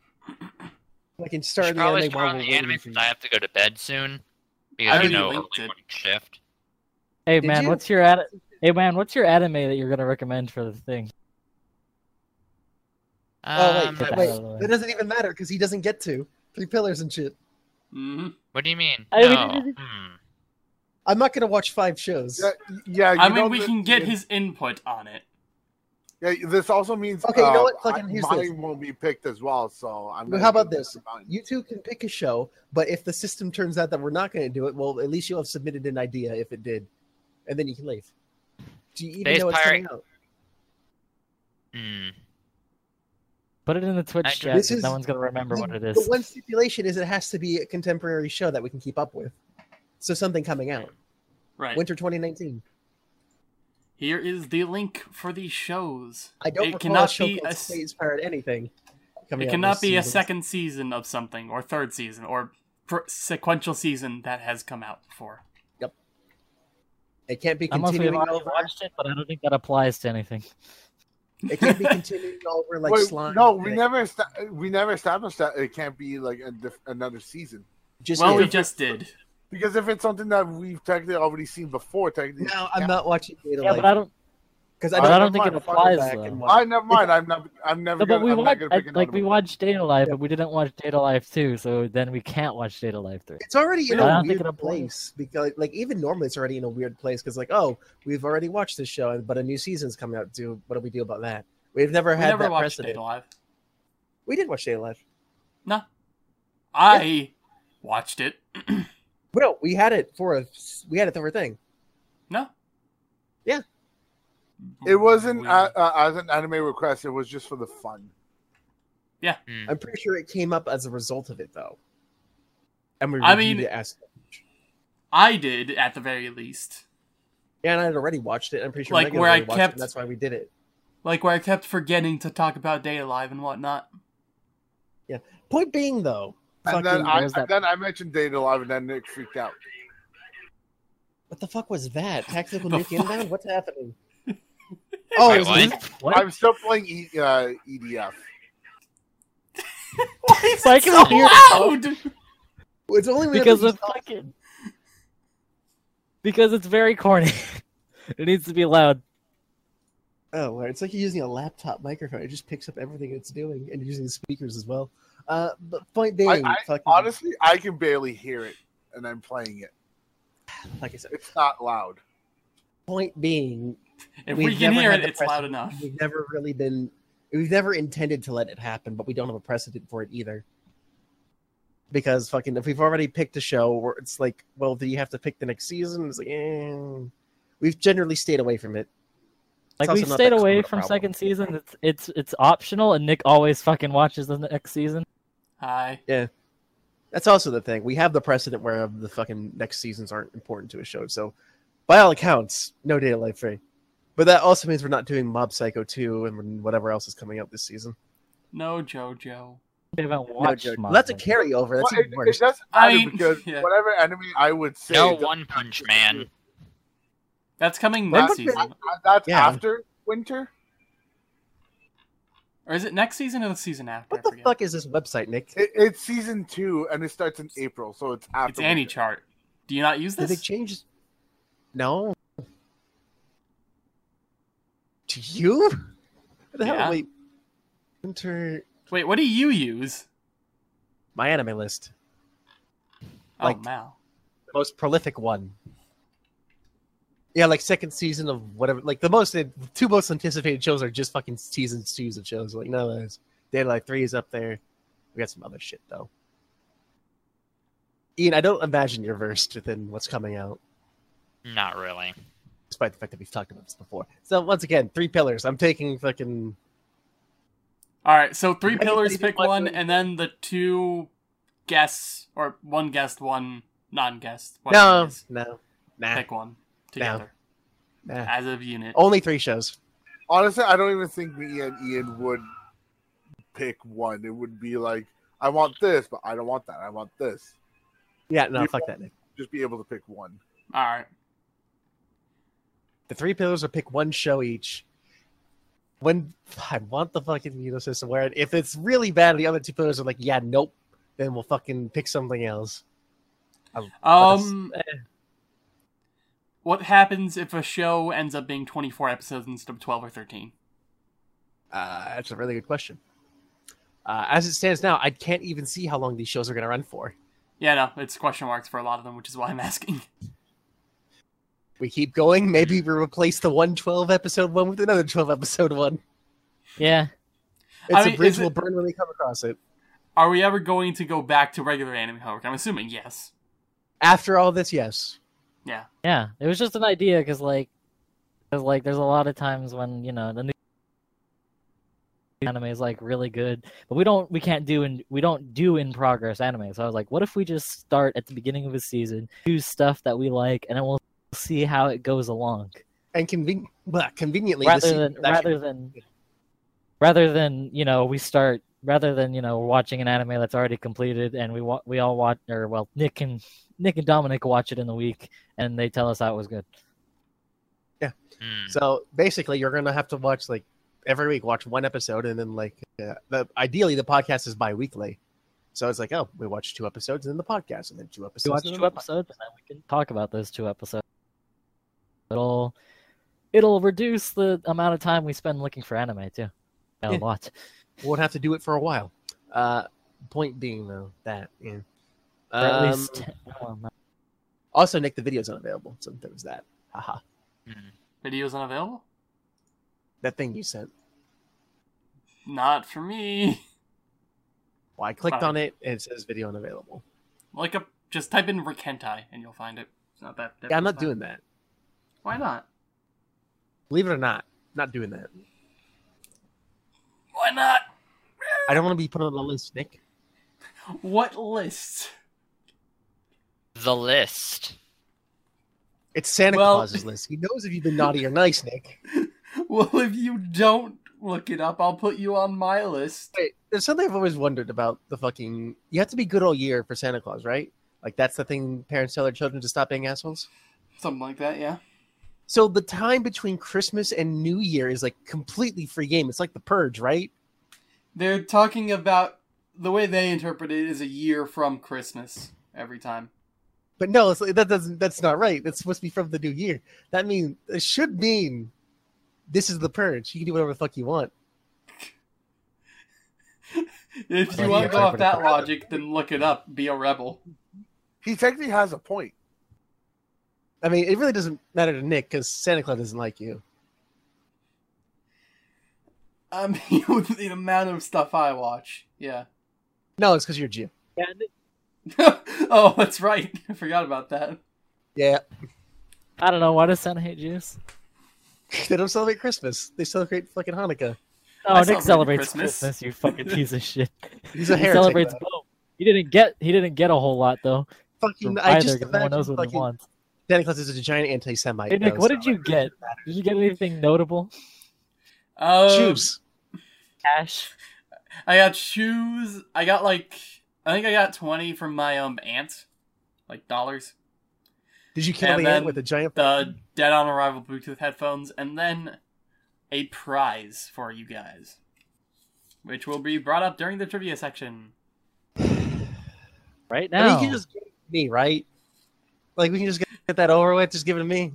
I can start the probably anime start on the anime waiting since. I have to go to bed soon. I Because you know, linked early it. morning shift. Hey Did man, you? what's your ad- Hey man, what's your anime that you're gonna recommend for the thing? Oh wait, Um, that wait, out of the way. that doesn't even matter because he doesn't get to three pillars and shit. hmm what do you mean? I mean, no. it- it- Hmm. I'm not gonna watch five shows. Yeah, yeah. I you know mean, we that- can get his input on it. Yeah, this also means Okay, you know uh, what? Fucking I- here's mine this. won't be picked as well. So I'm. Well, how about this? mine. You two can pick a show, but if the system turns out that we're not going to do it, well, at least you'll have submitted an idea if it did, and then you can leave. Do you even Space know what's Pirate- coming out? Hmm. Put it in the Twitch I- chat. This 'cause is- no one's gonna remember The- what it is. The one stipulation is it has to be a contemporary show that we can keep up with. So something coming out Right. winter 2019. Here is the link for these shows. I don't it recall cannot a show be called a, s- Space Pirate anything. it cannot this be a second season of something or third season or sequential season that has come out before. It can't be Unless we've continuing already over. watched it, but I don't think that applies to anything. It can't be continuing over like Wait, slime. no, we never esta- we never established that it can't be like a diff- another season Just well, we just did. because if it's something that we've technically already seen before, technically. No, I'm not watching Data Yeah, but I don't. Because I I don't, don't think mind, it applies, back though. I never mind. I'm not. I'm never. No, but gonna, we watched gonna I- pick like we watched Date A Live, but we didn't watch Date A Live 2, so then we can't watch Date A Live 3. It's already in I a don't think weird it applies. place because, like, even normally it's already in a weird place because, like, oh, we've already watched this show, but a new season's coming out. Do what do we do about that? We've never We had never that watched precedent. Date A Live. We did watch Date A Live. No. I watched it. No, we had it for a we had it for a thing. no. Yeah. It wasn't We- uh, uh, as an anime request. It was just for the fun. Hmm. I'm pretty sure it came up as a result of it, though. And we I reviewed mean- it as I did at the very least. yeah, and I had already watched it. I'm pretty sure Like, Megan where I kept- it, that's why we did it. Like where I kept forgetting to talk about Date A Live and whatnot. Yeah. Point being, though, And then I, was that- then I mentioned Date A Live, and then Nick freaked out. what the fuck was that? Tactical The nuke fuck? inbound? What's happening? Oh, Wait, it what? What? I'm still playing e, uh, EDF. Why is Why it so we loud? It's only because of fucking. Because it's very corny. it needs to be loud. Oh, well, it's like you're using a laptop microphone. It just picks up everything it's doing, and you're using speakers as well. Uh, but point being, I, I, fucking, honestly, I can barely hear it, and I'm playing it. like I said, It's not loud. point being, If We've we can never hear it, it's loud enough. we've never really been, we've never intended to let it happen, but we don't have a precedent for it either. Because fucking, if we've already picked a show, where it's like, well, do you have to pick the next season? It's like, eh. we've generally stayed away from it. Like we've stayed away cool of a from problem. second season. It's it's it's optional, and Nick always fucking watches the next season. Hi. Yeah. That's also the thing. We have the precedent where the fucking next seasons aren't important to a show. So, by all accounts, no Date A Live free. But that also means we're not doing Mob Psycho 2 and whatever else is coming out this season. No JoJo. We haven't watched. joke. Mob That's a carryover. That's Well, even it, worse. it doesn't I mean, because yeah. whatever anime I would say. No One Punch Man. That's coming That's, next season. Uh, that's Yeah. after winter. Or is it next season or the season after? What the fuck is this website, Nick? It, it's season two, and it starts in April, so it's after. It's winter. AniChart. Do you not use Did they this? change? No. To you? What the Yeah. hell? Wait. Winter. Wait, what do you use? My anime list. Oh, Like- Mal. The most prolific one. Yeah, like second season of whatever. Like the most, the two most anticipated shows are just fucking season twos of shows. Like no, there's Daylight Three is up there. We got some other shit though. Ian, I don't imagine you're versed within what's coming out, Not really. Despite the fact that we've talked about this before. So once again, three pillars. I'm taking fucking All right, so three Anybody pillars, pick wants one, and then the two guests, or one guest, one non-guest. no, whatever no, nah, Pick one together nah. as a unit. Only three shows. Honestly, I don't even think me and Ian would pick one. It would be like, I want this, but I don't want that. I want this. Yeah, no, You fuck that. Nick. Just be able to pick one. All right. The three pillars will pick one show each. When I want the fucking Muto system, where if it's really bad, the other two pillars are like, yeah, nope, then we'll fucking pick something else. Um, eh. what happens if a show ends up being twenty-four episodes instead of twelve or thirteen? Uh, that's a really good question. Uh, as it stands now, I can't even see how long these shows are going to run for. Yeah, no, it's question marks for a lot of them, which is why I'm asking. We keep going. Maybe we replace the 112 episode one with another 12 episode one. Yeah, It's I mean, a bridge is we'll it- burn when we come across it. Are we ever going to go back to regular anime homework? I'm assuming yes. After all this, yes. Yeah. yeah. It was just an idea because like, cause like there's a lot of times when you know the new anime is like really good, but we don't we can't do and we don't do in progress anime. So I was like, what if we just start at the beginning of a season, do stuff that we like, and then we'll see how it goes along. And conven- well, conveniently, rather than is actually- rather than rather than you know we start rather than you know watching an anime that's already completed and we wa- we all watch or well Nick and Nick and Dominic watch it in the week and they tell us how it was good. Hmm. So basically, you're gonna have to watch like every week, watch one episode, and then like uh, the ideally the podcast is bi-weekly. So it's like, oh, we watch two episodes and then the podcast, and then two episodes. We watch two the podcast. episodes and then we can talk about those two episodes. It'll it'll reduce the amount of time we spend looking for anime too. A Yeah. lot. Won't have to do it for a while. Uh, point being though that yeah. Or at Um, least well, not- also, Nick, the video's unavailable. So there was that. Haha. Hmm. Videos unavailable? That thing you sent. Not for me. Well, I clicked Fine. on it and it says video unavailable. Like a just type in Rick Hentai and you'll find it. It's not that. Yeah, I'm not difficult. doing that. Why not? Believe it or not, not doing that. Why not? I don't want to be put on the list, Nick. What list? The list. It's Santa Well- Claus's list. He knows if you've been naughty or nice, Nick. Well, if you don't look it up, I'll put you on my list. Wait, there's something I've always wondered about the fucking. You have to be good all year for Santa Claus, right? Like that's the thing parents tell their children to stop being assholes. Something like that, yeah. So the time between Christmas and New Year is like completely free game. It's like the purge, right? They're talking about the way they interpret it is a year from Christmas every time. But no, it's, that doesn't. That's not right. That's supposed to be from the new year. That means it should mean this is the purge. You can do whatever the fuck you want. If you want to go off that logic, then look it up. Be a rebel. He technically has a point. I mean, it really doesn't matter to Nick because Santa Claus doesn't like you. I mean, with the amount of stuff I watch, yeah. No, it's because you're Jew. Yeah, oh, that's right. I forgot about that. Yeah, I don't know why does Santa hate Jews? they don't celebrate Christmas. They celebrate fucking Hanukkah. Oh, I Nick celebrated celebrates Christmas. Christmas. You fucking piece of shit. He's a he celebrates though. both. He didn't get. He didn't get a whole lot though. Fucking, I either, just 'cause no one knows what he wants. Santa Claus is a giant anti-Semite. Hey Nick, though, what so did you it get? Did you get anything notable? Um, Shoes. Cash. I got shoes. I got like I think I got twenty from my um aunt, like dollars. Did you kill and the ant with a giant? The Dead on Arrival Bluetooth headphones, and then a prize for you guys, which will be brought up during the trivia section. Right I mean, now. you can just give it to me, right? Like we can just get, get that over with. Just give it to me.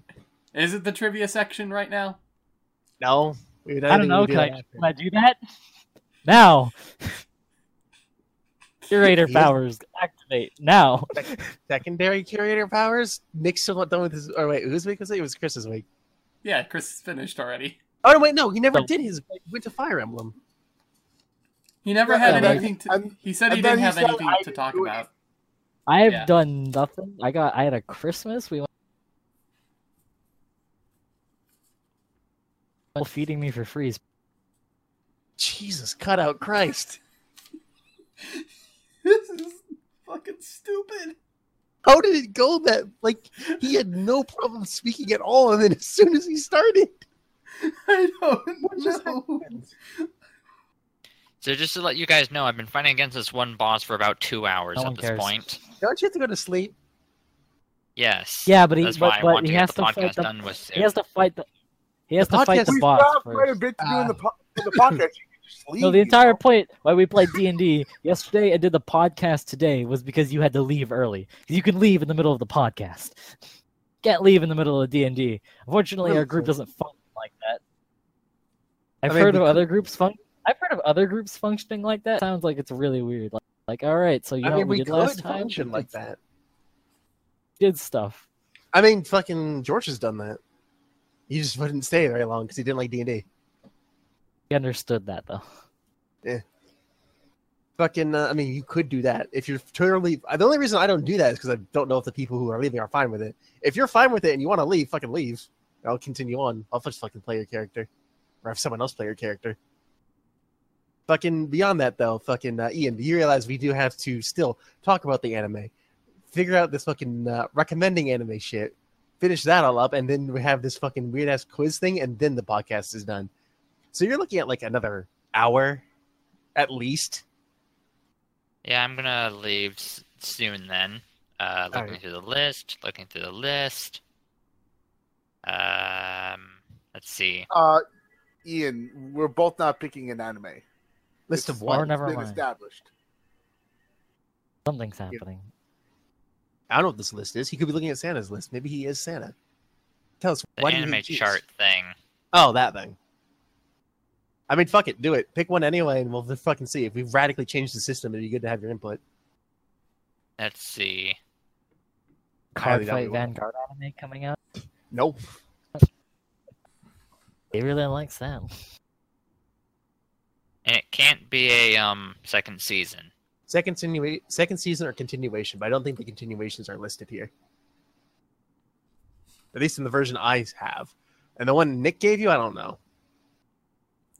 Is it the trivia section right now? No, we, I don't know. do Can I, can I do that? Now. Curator powers activate now. secondary curator powers? Nick's still not done with his. Or wait, whose week was it? It was Chris's week. Yeah, Chris is finished already. Oh no, wait, no, he never So- did his. He went to Fire Emblem. He never had anything to. and- he said he and then didn't have anything to talk do about. I have Yeah. done nothing. I got. I had a Christmas. We went. Feeding me for free. Jesus, cut out Christ! This is fucking stupid. How did it go that like he had no problem speaking at all, and then as soon as he started, I don't just know. So just to let you guys know, I've been fighting against this one boss for about two hours No at one this cares. point. don't you have to go to sleep? Yes. Yeah, but he. That's but, why I but want he to has get the to fight podcast the. done with soon. He has to fight the. He has The to fight podcast- the We boss still have quite a first. bit to do Uh, in the, po- in the podcast. You can No, the you entire know? point why we played D and D yesterday and did the podcast today was because you had to leave early. You can leave in the middle of the podcast. Can't leave in the middle of D and D. Unfortunately, our group doesn't function like that. I've I mean, heard of could- other groups fun. I've heard of other groups functioning like that. Sounds like it's really weird. Like, like all right, so you I know mean, we, we did last time. function like that. Did stuff. I mean, fucking George has done that. He just wouldn't stay very long because he didn't like D and D. We understood that though. Yeah. Fucking, uh, I mean, you could do that if you're totally. The only reason I don't do that is because I don't know if the people who are leaving are fine with it. If you're fine with it and you want to leave, fucking leave. I'll continue on. I'll just fucking play your character, or have someone else play your character. Fucking beyond that though, fucking uh, Ian, do you realize we do have to still talk about the anime, figure out this fucking uh, recommending anime shit, finish that all up, and then we have this fucking weird ass quiz thing, and then the podcast is done. So you're looking at like another hour, at least. Yeah, I'm gonna leave soon then. Uh, looking Alright. through the list, looking through the list. Um, let's see. Uh, Ian, we're both not picking an anime. List It's of what? Or never been mind. established. Something's happening. I don't know what this list is. He could be looking at Santa's list. Maybe he is Santa. Tell us The why do you anime hate chart thing. Oh, that thing. I mean, fuck it, do it. Pick one anyway, and we'll fucking see. If we radically change the system, it'd be good to have your input. Let's see. highly Card doubt Fight we will. Vanguard anime coming out. Nope. He really likes that. And it can't be a um second season. Second, second season or continuation, but I don't think the continuations are listed here. At least in the version I have. And the one Nick gave you, I don't know.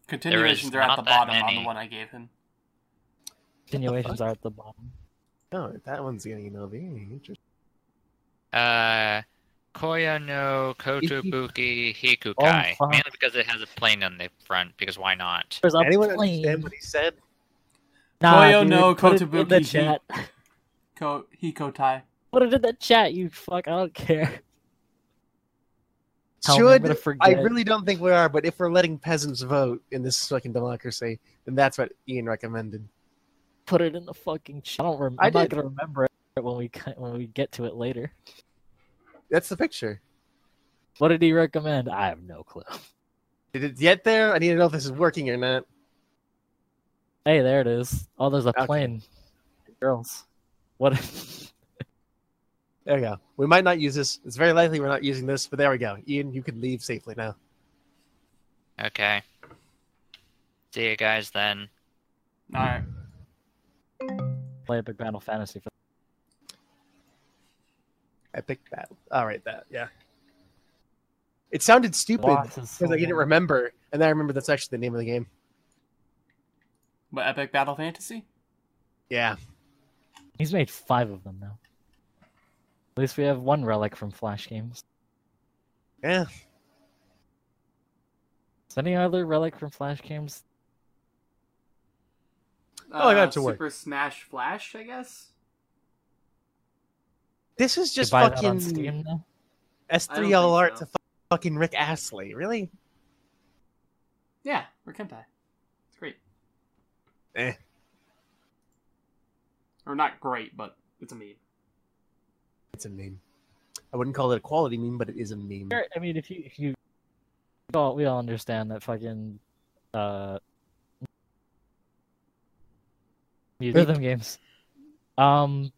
Continuations are at the that bottom on the one I gave him. Continuations are at the bottom. Oh, that one's getting an OV. Interesting. Uh, Koya no Kotobuki Hikukai. Oh. Mainly because it has a plane on the front, because why not? There's a Anyone plane. understand what he said? Nah, Koyo dude, no put it in the Kotobuki Hi- chat. Ko Hikotai. Put it in the chat, you fuck. I don't care. Tell me I'm Should I really don't think we are, but if we're letting peasants vote in this fucking democracy, then that's what Ian recommended. Put it in the fucking chat. I don't rem- I I'm not gonna remember it when we when we get to it later. That's the picture. What did he recommend? I have no clue. Did it get there? I need to know if this is working or not. Hey, there it is. Oh, there's a Okay. plane. Girls. What? There we go. We might not use this. It's very likely we're not using this, but there we go. Ian, you can leave safely now. Okay. See you guys then. Alright. Play a big Battle Fantasy. For- Epic battle. All right, that yeah. It sounded stupid Lots of because I didn't remember, and then I remember that's actually the name of the game. What Epic Battle Fantasy? Yeah, He's made five of them now. At least we have one relic from Flash games. yeah. Is any other relic from Flash games? Oh, I got it to uh, work. Super Smash Flash, I guess. This is just buy that on fucking Steam now? I don't S3L art so. to fucking Rick Astley. Really? Yeah, Rikentai. It's great. Eh. Or not great, but it's a meme. It's a meme. I wouldn't call it a quality meme, but it is a meme. I mean, if you if you, we all we all understand that fucking uh rhythm games. Um.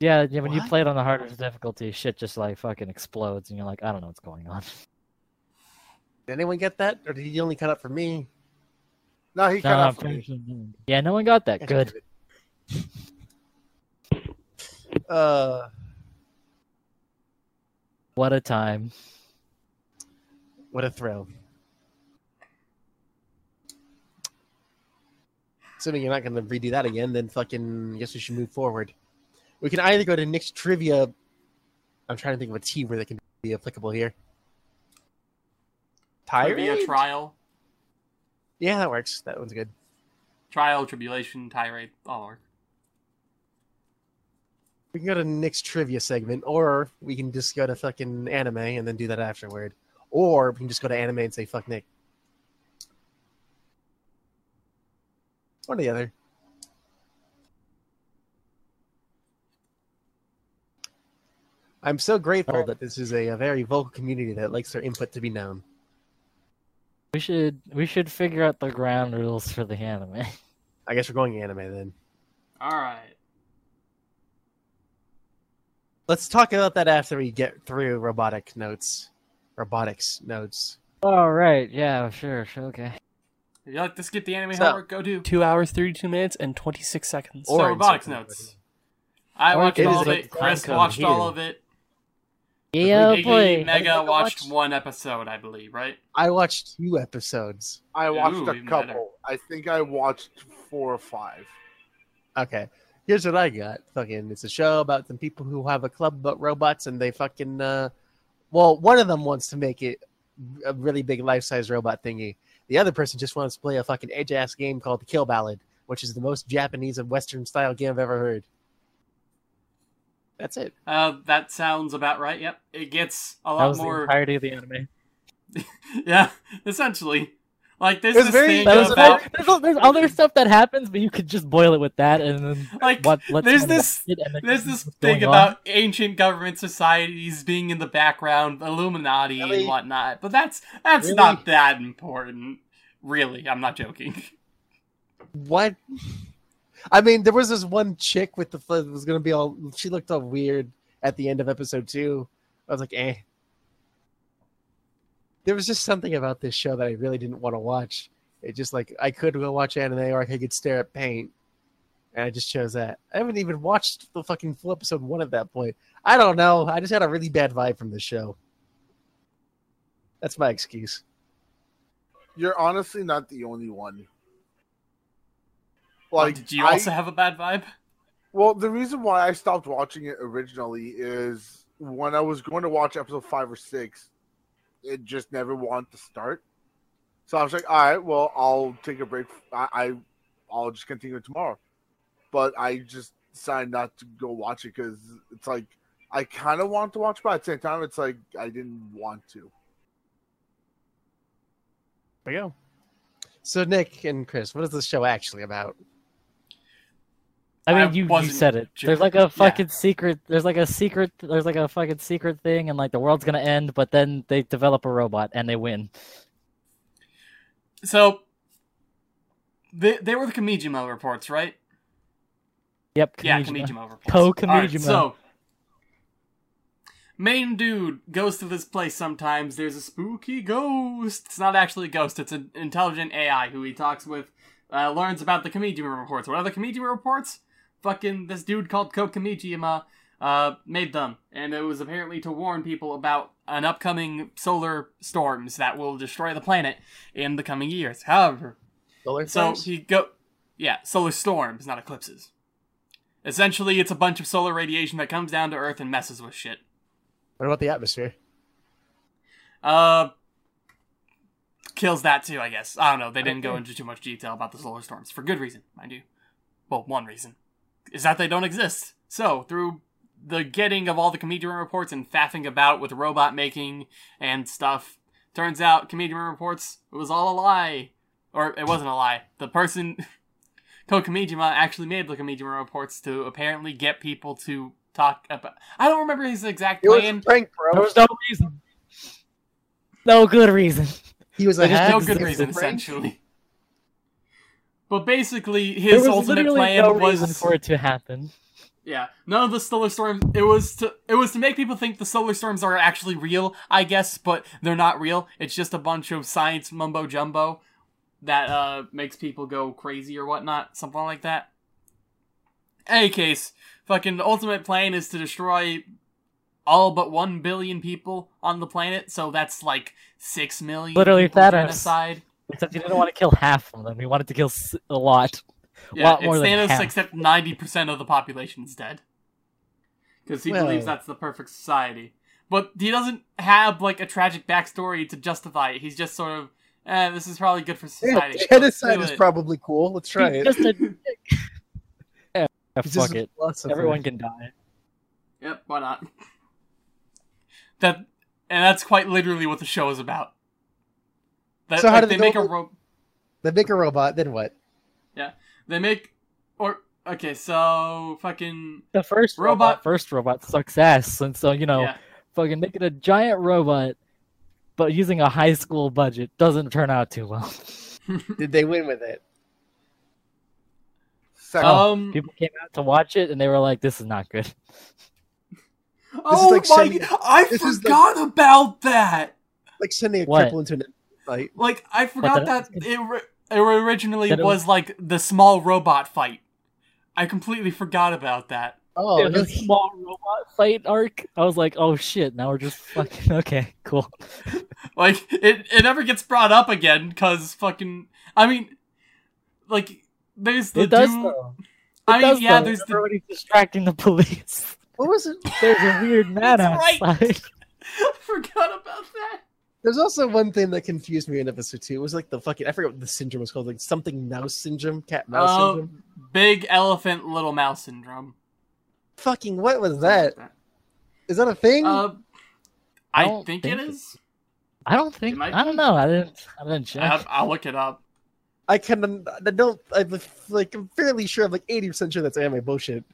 Yeah, yeah. When you What? play it on the hardest difficulty, shit just like fucking explodes, and you're like, I don't know what's going on. Did anyone get that, or did he only cut up for me? No, he No, cut I'm for me. sure no one- Yeah, no one got that. Good. Uh, What a time. what a thrill. Assuming you're not going to redo that again, then fucking guess we should move forward. We can either go to Nick's trivia. I'm trying to think of a T word that can be applicable here. Trivia trial, Yeah, that works. That one's good. trial, tribulation, tirade, all work. We can go to Nick's trivia segment, or we can just go to fucking anime and then do that afterward. Or we can just go to anime and say fuck Nick. One or the other. I'm so grateful Alright. that this is a, a very vocal community that likes their input to be known. We should we should figure out the ground rules for the anime. I guess we're going anime then. All right. Let's talk about that after we get through robotic notes. Robotics notes. All right. Yeah. Sure. Sure. Okay. If you like to skip the anime So- homework, go do. Two hours, 32 minutes, and 26 seconds. So robotics insert notes. I watched all of it. Chris watched all of it. Yeah, Iggy boy. Mega I watched watched- one episode, I believe, right? I watched two episodes. I watched Ooh, a couple. better. I think I watched four or five. Okay. Here's what I got. Fucking, it's a show about some people who have a club about robots, and they fucking, uh, well, one of them wants to make it a really big life-size robot thingy. The other person just wants to play a fucking edge-ass game called the Kill Ballad, which is the most Japanese and Western-style game I've ever heard. That's it. Uh, that sounds about right. Yep, it gets a lot That lot was the more. entirety of the anime. yeah, essentially. Like there's this very- thing That was about there's, there's other stuff that happens, but you could just boil it with that, and then like what? Let there's this- watch it and then there's this thing going on. about ancient government societies being in the background, Illuminati Really? and whatnot, but that's that's Really? not that important. Really, I'm not joking. What? I mean, there was this one chick with the was gonna be all. She looked all weird at the end of episode two. I was like, eh. There was just something about this show that I really didn't want to watch. It just like I could go watch anime or I could stare at paint, and I just chose that. I haven't even watched the fucking full episode one at that point. I don't know. I just had a really bad vibe from this show. That's my excuse. You're honestly not the only one. Like, Like, did you I- also have a bad vibe? Well, the reason why I stopped watching it originally is when I was going to watch episode five or six, it just never wanted to start. So I was like, all right, well, I'll take a break. I, I I'll just continue tomorrow. But I just decided not to go watch it because it's like I kind of want to watch, but at the same time, it's like I didn't want to. There you go. So Nick and Chris, what is this show actually about? I mean, I you, you said it. ju- There's like a fucking secret. There's like a secret. There's like a fucking secret thing, and like the world's gonna end, but then they develop a robot and they win. So they they were the Kamijima reports, right? Yep. Yeah, Kamijima. Kamijima reports. Co-Kamijima. Alright, so main dude goes to this place sometimes. There's a spooky ghost. It's not actually a ghost. It's an intelligent AI who he talks with. Uh, learns about the Kamijima reports. What are the Kamijima reports? Fucking this dude called Kokamijima uh, made them, and it was apparently to warn people about an upcoming solar storms that will destroy the planet in the coming years. However, Solar so flares? he go, yeah, solar storms, not eclipses. Essentially, it's a bunch of solar radiation that comes down to Earth and messes with shit. What about the atmosphere? Uh, kills that too, I guess. I don't know. They didn't go into too much detail about the solar storms for good reason, mind you. Well, one reason is that they don't exist. So through the getting of all the Kamijima reports and faffing about with robot making and stuff, turns out Kamijima reports it was all a lie, or it wasn't a lie. The person. Kokomijima actually made the Komijima reports to apparently get people to talk about. I don't remember his exact It was a plan. prank, There bro. was no reason. No good reason. He was a There's no good was a reason, prank. essentially. But basically, his ultimate plan no was for it to happen. yeah. None of the solar storms. It was to it was to make people think the solar storms are actually real, I guess, but they're not real. It's just a bunch of science mumbo jumbo that uh makes people go crazy or whatnot, something like that. Any case, fucking ultimate plan is to destroy all but one billion people on the planet. So that's like six million. Literally Thanos. genocide. Except he didn't want to kill half of them. He wanted to kill a lot. Yeah, lot more it's than Thanos, half. except ninety percent of the population is dead. Because he Well- believes that's the perfect society. But he doesn't have like a tragic backstory to justify it. He's just sort of, eh, this is probably good for society. Yeah, society. genocide is it. probably cool. Let's try He's it. just a yeah, He's fuck just it. philosopher. Everyone can die. Yep, why not? That and that's quite literally what the show is about. That, So how like, do they they make a robot? They make a robot, then what? Yeah, they make or okay, so fucking The first Robot- robot, first robot sucks ass, and so you know, yeah. fucking making a giant robot, but using a high school budget doesn't turn out too well. Did they win with it? Second, Um People came out to watch it, and they were like, "This is not good." Oh like my sending- I this is forgot about that. Like sending a What? cripple into an fight. Like I forgot that- that it, ri- it originally That it was like the small robot fight. I completely forgot about that. Oh, In the really? small robot fight arc, I was like, "Oh shit!" Now we're just fucking okay, cool. Like it, it never gets brought up again because fucking. I mean, like there's the It does dude- though. It I mean, does, yeah, though. there's the. distracting the police. What was it? There's a weird man That's right. outside. I forgot about that. There's also one thing that confused me in episode two. It was like the fucking I forgot what the syndrome was called, like something mouse syndrome, cat mouse Oh, syndrome. big elephant, little mouse syndrome. Fucking what was that? Is that a thing? Uh, I I don't think, think it it- is. I don't think. I don't know. I didn't. I didn't check. I'll, I'll look it up. I can I don't I'm like I'm fairly sure I'm like eighty percent sure that's anime bullshit.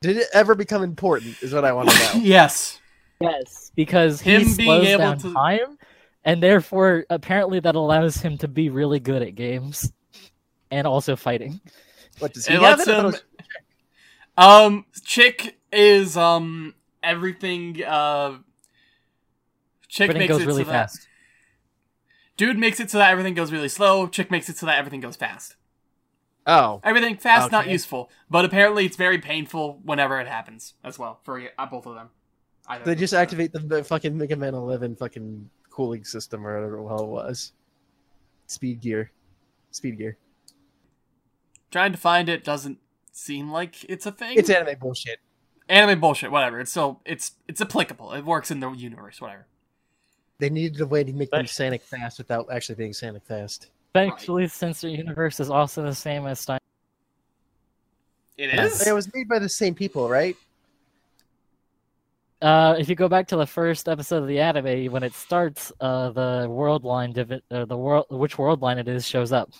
Did it ever become important? Is what I want to know. yes. Yes, because he Him being slows able down to- time, and therefore apparently that allows him to be really good at games, and also fighting. What does he It have? lets it? I thought it him. Um, chick is um everything. Uh, chick Everything makes goes it really so that fast. dude makes it so that everything goes really slow. Chick makes it so that everything goes fast. Oh, Everything fast, not useful, but apparently it's very painful whenever it happens as well for uh, both of them. Either they just them. activate the, the fucking Mega Man 11 fucking cooling system or whatever the hell it was. Speed gear, speed gear. Trying to find it doesn't seem like it's a thing. It's anime bullshit. anime bullshit. Whatever. It's still it's it's applicable. It works in the universe. Whatever. They needed a way to make them But- Sonic fast without actually being Sonic fast. Eventually, since the universe is also the same as Stein. It Yes. It was made by the same people, right? Uh, if you go back to the first episode of the anime, when it starts, uh, the world line divi- uh, the world which world line it is shows up.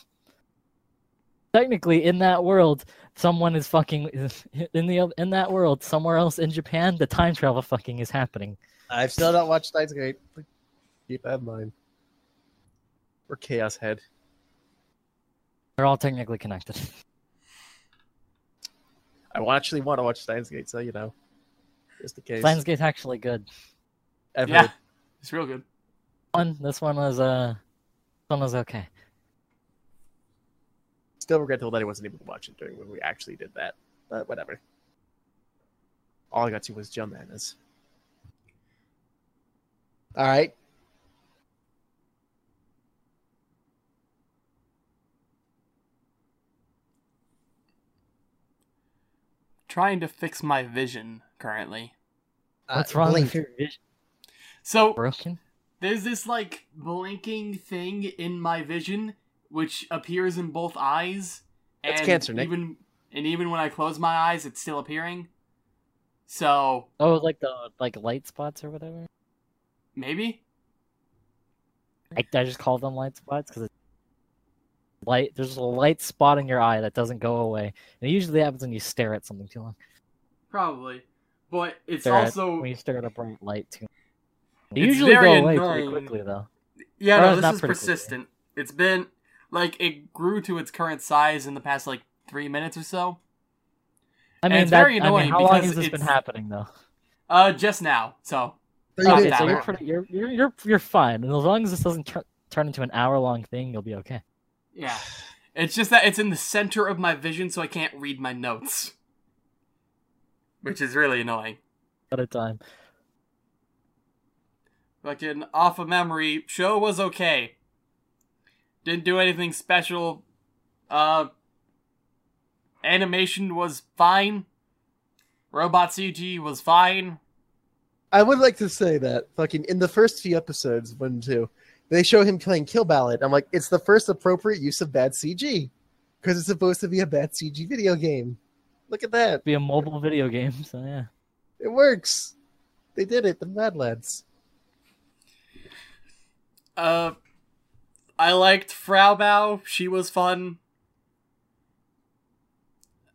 Technically, in that world, someone is fucking in the in that world somewhere else in Japan. The time travel fucking is happening. I've still not watched Steins Gate. Keep that in mind. Or Chaos Head. They're all technically connected. I actually want to watch Steins Gate, so you know, just in case. Steins Gate's actually good. I've yeah, heard. it's real good. One, this one was uh, this one was okay. Still regretful that I wasn't able to watch it during when we actually did that, but whatever. all I got to was Joe Manas. All right. Trying to fix my vision currently. What's Uh, wrong Blink. with your vision? So Broken? there's this like blinking thing in my vision which appears in both eyes. That's and cancer, Nick. Even and even when I close my eyes, it's still appearing. So Oh, like the like light spots or whatever. maybe I, I just call them light spots because light. There's a light spot in your eye that doesn't go away, and it usually happens when you stare at something too long. probably, but it's Stare at- also when you stare at a bright light too. They It's usually very go away annoying. pretty quickly though. yeah. or No, this is pretty quickly. persistent. It's been like it grew to its current size in the past like three minutes or so. I And mean, it's that, very I annoying mean, how long has this been happening though? Uh, just now. So Okay, so you're, pretty, you're you're you're you're fine, and as long as this doesn't tur- turn into an hour long thing, you'll be okay. yeah, it's just that it's in the center of my vision, so I can't read my notes, which is really annoying. At a time. Fucking off of memory, show was okay. Didn't do anything special. Uh, animation was fine. Robot CG was fine. I would like to say that fucking in the first few episodes, one and two, they show him playing Kill Ballad. I'm like, it's the first appropriate use of bad CG because it's supposed to be a bad CG video game. Look at that. Be a mobile video game, so yeah. It works. They did it. The Mad Lads. Uh, I liked Frau Bow. She was fun.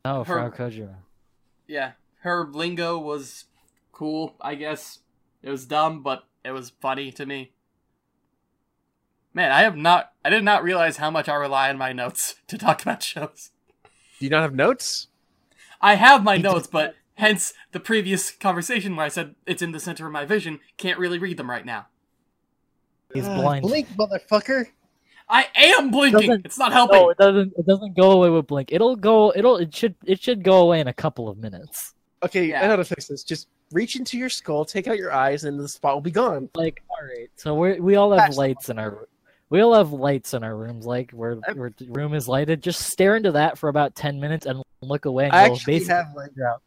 Oh, Her- Frau Kojiro. Yeah, her lingo was cool, I guess. It was dumb, but it was funny to me. Man, I have not I did not realize how much I rely on my notes to talk about shows. Do you not have notes? I have my notes, but hence the previous conversation where I said it's in the center of my vision, can't really read them right now. He's Ah, blind. Blink, motherfucker. I am blinking. Doesn't- it's not helping. No, it doesn't. It doesn't go away with blink. It'll go. It'll. It should. It should go away in a couple of minutes. Okay, Yeah. I know how to fix this. Just reach into your skull, take out your eyes, and the spot will be gone. Like, all right. So we we all have That's- lights in our. We all have lights in our rooms, like where, where the room is lighted. Just stare into that for about ten minutes and look away. And I you'll actually basically have like figure out.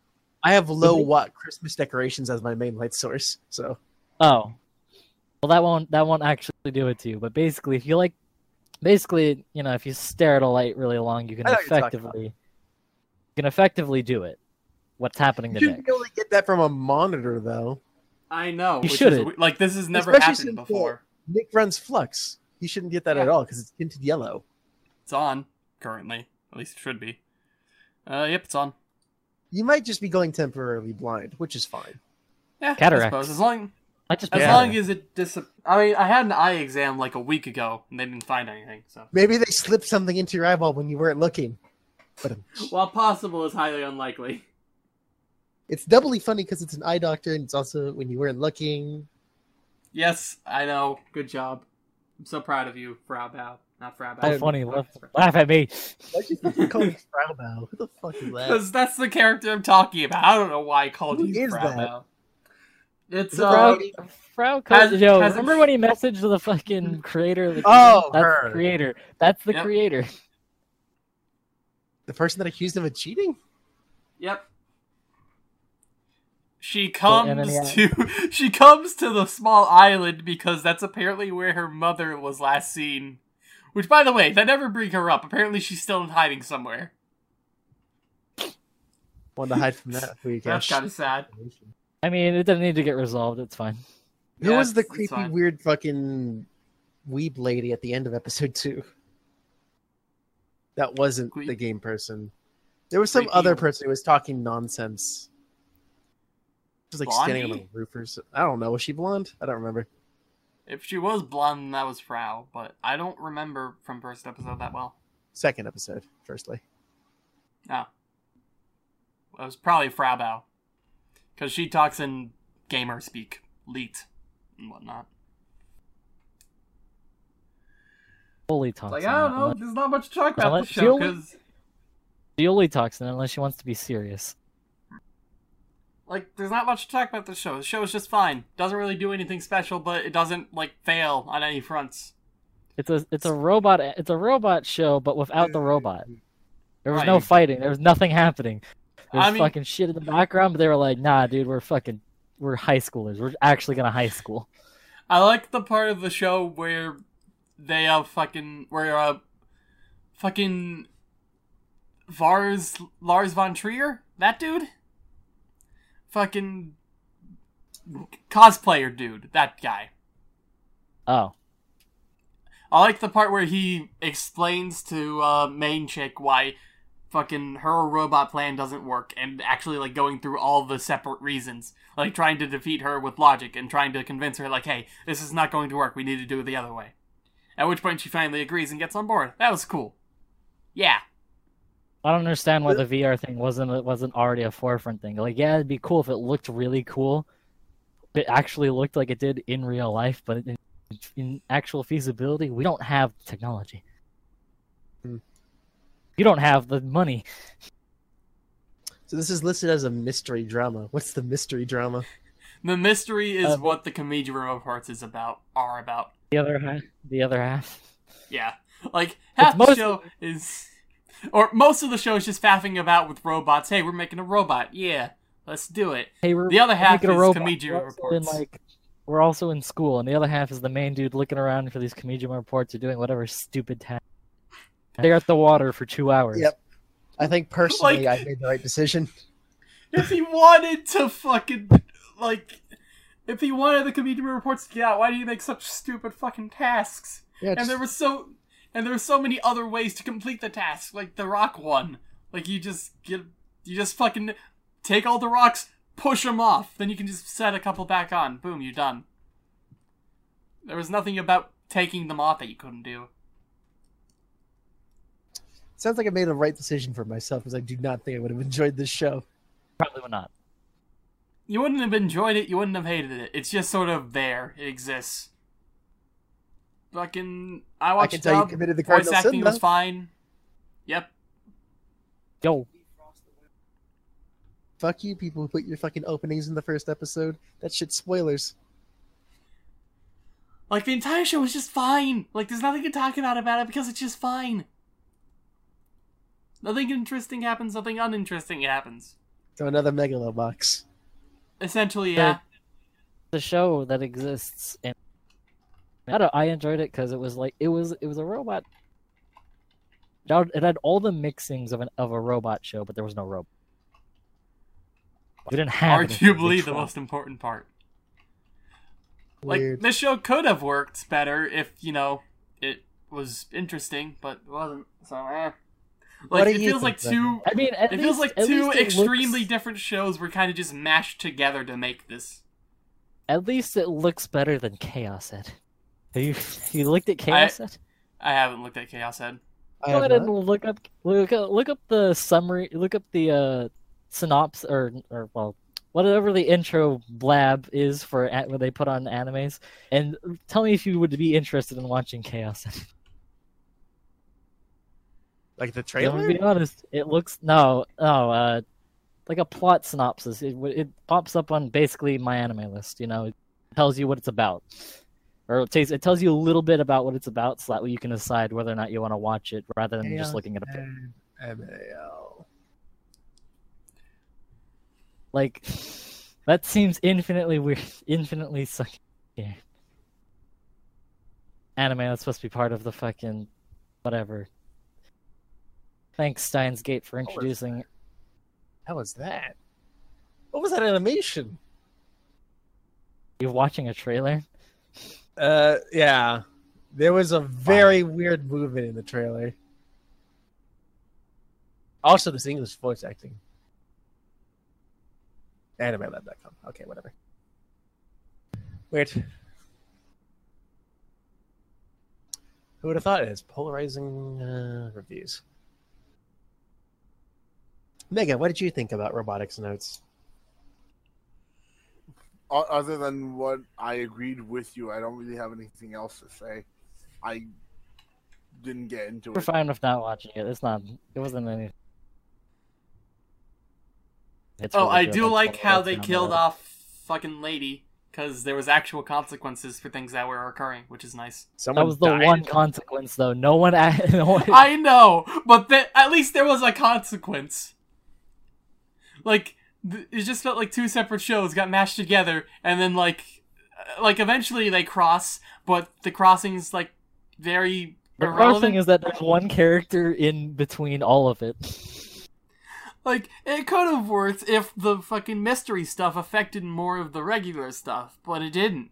I have low watt Christmas decorations as my main light source. So Oh, well, that won't that won't actually do it to you. But basically, if you like, basically, you know, if you stare at a light really long, you can I know what you're talking effectively, you can effectively do it. What's happening today? you to shouldn't Nick? be able to get that from a monitor though. I know. You shouldn't. like this has never Especially happened before. Nick runs Flux. He shouldn't get that at all because it's tinted yellow. It's on currently. At least it should be. Uh, yep, it's on. You might just be going temporarily blind, which is fine. Yeah, I Cataracts. suppose as long I just as yeah. long as it dis. I mean, I had an eye exam like a week ago and they didn't find anything. So, Maybe they slipped something into your eyeball when you weren't looking. But um, while possible, is highly unlikely. it's doubly funny because it's an eye doctor, and it's also when you weren't looking. Yes, I know. Good job. I'm so proud of you, Frau Bow. Not Frau Bow. How funny! Laugh, laugh at me. Why'd you fucking call me Fraubaugh? Who the fuck is that? Because that's the character I'm talking about. I don't know why I called Who you is Frau that? Bao. It's Frau, uh, Frau has- Kojiro. has- Remember when he messaged the fucking creator? Of the Oh, that's her. the creator. That's the Yep. creator. The person that accused him of cheating? Yep. She comes then to she comes to the small island because that's apparently where her mother was last seen. Which, by the way, they never bring her up. Apparently, she's still in hiding somewhere. Wanted to hide from that. Who you That's kind of sad. I mean, it doesn't need to get resolved. It's fine. Who Yeah, was the it's- it's creepy, weird fucking weeb lady at the end of episode two? That wasn't Creep- the game person. There was some Creepy- other person who was talking nonsense. Just like standing on Blondie? the roof or so. I don't know. Was she blonde? I don't remember. If she was blonde, that was Frau, but I don't remember from first episode that well. Second episode, firstly. Oh. It was probably Frau Bow. Because she talks in gamer speak, leet, and whatnot. Fully talks. Like, I don't know, there's not much to talk about Unless the she show, only- because... she only talks unless she wants to be serious. Like there's not much to talk about the show. The show is just fine. Doesn't really do anything special, but it doesn't like fail on any fronts. It's a it's a robot it's a robot show, but without the robot. There was no fighting. There was nothing happening. There was I mean- fucking shit in the background, but they were like, "Nah, dude, we're fucking we're high schoolers. We're actually gonna high school." I like the part of the show where they have fucking where uh fucking Vars Lars von Trier, that dude, fucking cosplayer dude, that guy. Oh, I like the part where he explains to uh, main chick why fucking her robot plan doesn't work, and actually like going through all the separate reasons, like trying to defeat her with logic and trying to convince her like, hey, this is not going to work. We need to do it the other way. At which point she finally agrees and gets on board. That was cool. Yeah, I don't understand why the VR thing wasn't it wasn't already a forefront thing. Like, yeah, it'd be cool if it looked really cool. It actually looked like it did in real life, but in, in actual feasibility, we don't have technology. Hmm. You don't have the money. So this is listed as a mystery drama. What's the mystery drama? the mystery is Uh, what the Kamijiro reports is about. Are about. The other half, the other half. Yeah. Like, half the mostly- show is. Or most of the show is just faffing about with robots. Hey, we're making a robot. Yeah, let's do it. Hey, we're The other we're half making a is robot. Kamijiro We're also in, like, we're also in school, and the other half is the main dude looking around for these Kamijima reports or doing whatever stupid task. They're at the water for two hours. Yep. I think personally Like- I made the right decision. if he wanted to fucking like if he wanted the Kamijima reports to get out, why do you make such stupid fucking tasks? Yeah, And just- there were so and there were so many other ways to complete the task, like the rock one. Like you just get you just fucking take all the rocks, push them off, then you can just set a couple back on. Boom, you're done. There was nothing about taking them off that you couldn't do. sounds like I made the right decision for myself because I do not think I would have enjoyed this show. Probably would not. You wouldn't have enjoyed it, you wouldn't have hated it. It's just sort of there. It exists. Fucking I watched. I watched can tell you committed the Voice cardinal acting sin. was though. fine. Yep. Yo, Fuck you, people who put your fucking openings in the first episode. That shit spoilers. Like the entire show was just fine. Like there's nothing to talk about about it because it's just fine. Nothing interesting happens, nothing uninteresting happens. So another megalobox. Essentially, yeah. the show that exists, and I don't. I enjoyed it because it was like it was it was a robot. It had- all the mixings of an of a robot show, but there was no robot. We didn't have anything to Arguably the most important part. Like Weird. this show could have worked better if, you know, it was interesting, but it wasn't. So eh. Like it feels like think, two I mean, it least, feels like two extremely looks- different shows were kind of just mashed together to make this. At least it looks better than Chaos Head. Have you you looked at Chaos Head? I haven't looked at Chaos Head. I Go have ahead and look up look up, look up the summary. Look up the uh, synopsis or or well whatever the intro blab is for a- when they put on animes, and tell me if you would be interested in watching Chaos. Head. Like the trailer? gonna be honest. It looks no no uh like a plot synopsis. It it pops up on basically my anime list. You know, it tells you what it's about. Or it tells, it tells you a little bit about what it's about, so that way you can decide whether or not you want to watch it, rather than just looking at a pic. MAL. Like, that seems infinitely weird, infinitely sucky. Yeah. Anime that's supposed to be part of the fucking whatever. Thanks Steins Gate for introducing. How was that? What was that animation? You're watching a trailer? Uh, yeah. There was a very weird movement in the trailer. Also, this English voice acting. AnimeLab.com. Okay, whatever. Weird. Who would have thought it is? Polarizing uh, reviews. Mega, what did you think about robotics notes? O- Other than what I agreed with you, I don't really have anything else to say. I didn't get into it. We're fine with not watching it. It's not. It wasn't any. It's Oh, really I do like how they down the killed road. off fucking lady because there was actual consequences for things that were occurring, which is nice. Someone That was the died. one consequence, though. No one, no one I know, but th- at least there was a consequence. Like th- it just felt like two separate shows got mashed together, and then like, uh, like eventually they cross, but the crossing's like very The irrelevant. thing is that there's one character in between all of it. Like, it could have worked if the fucking mystery stuff affected more of the regular stuff, but it didn't.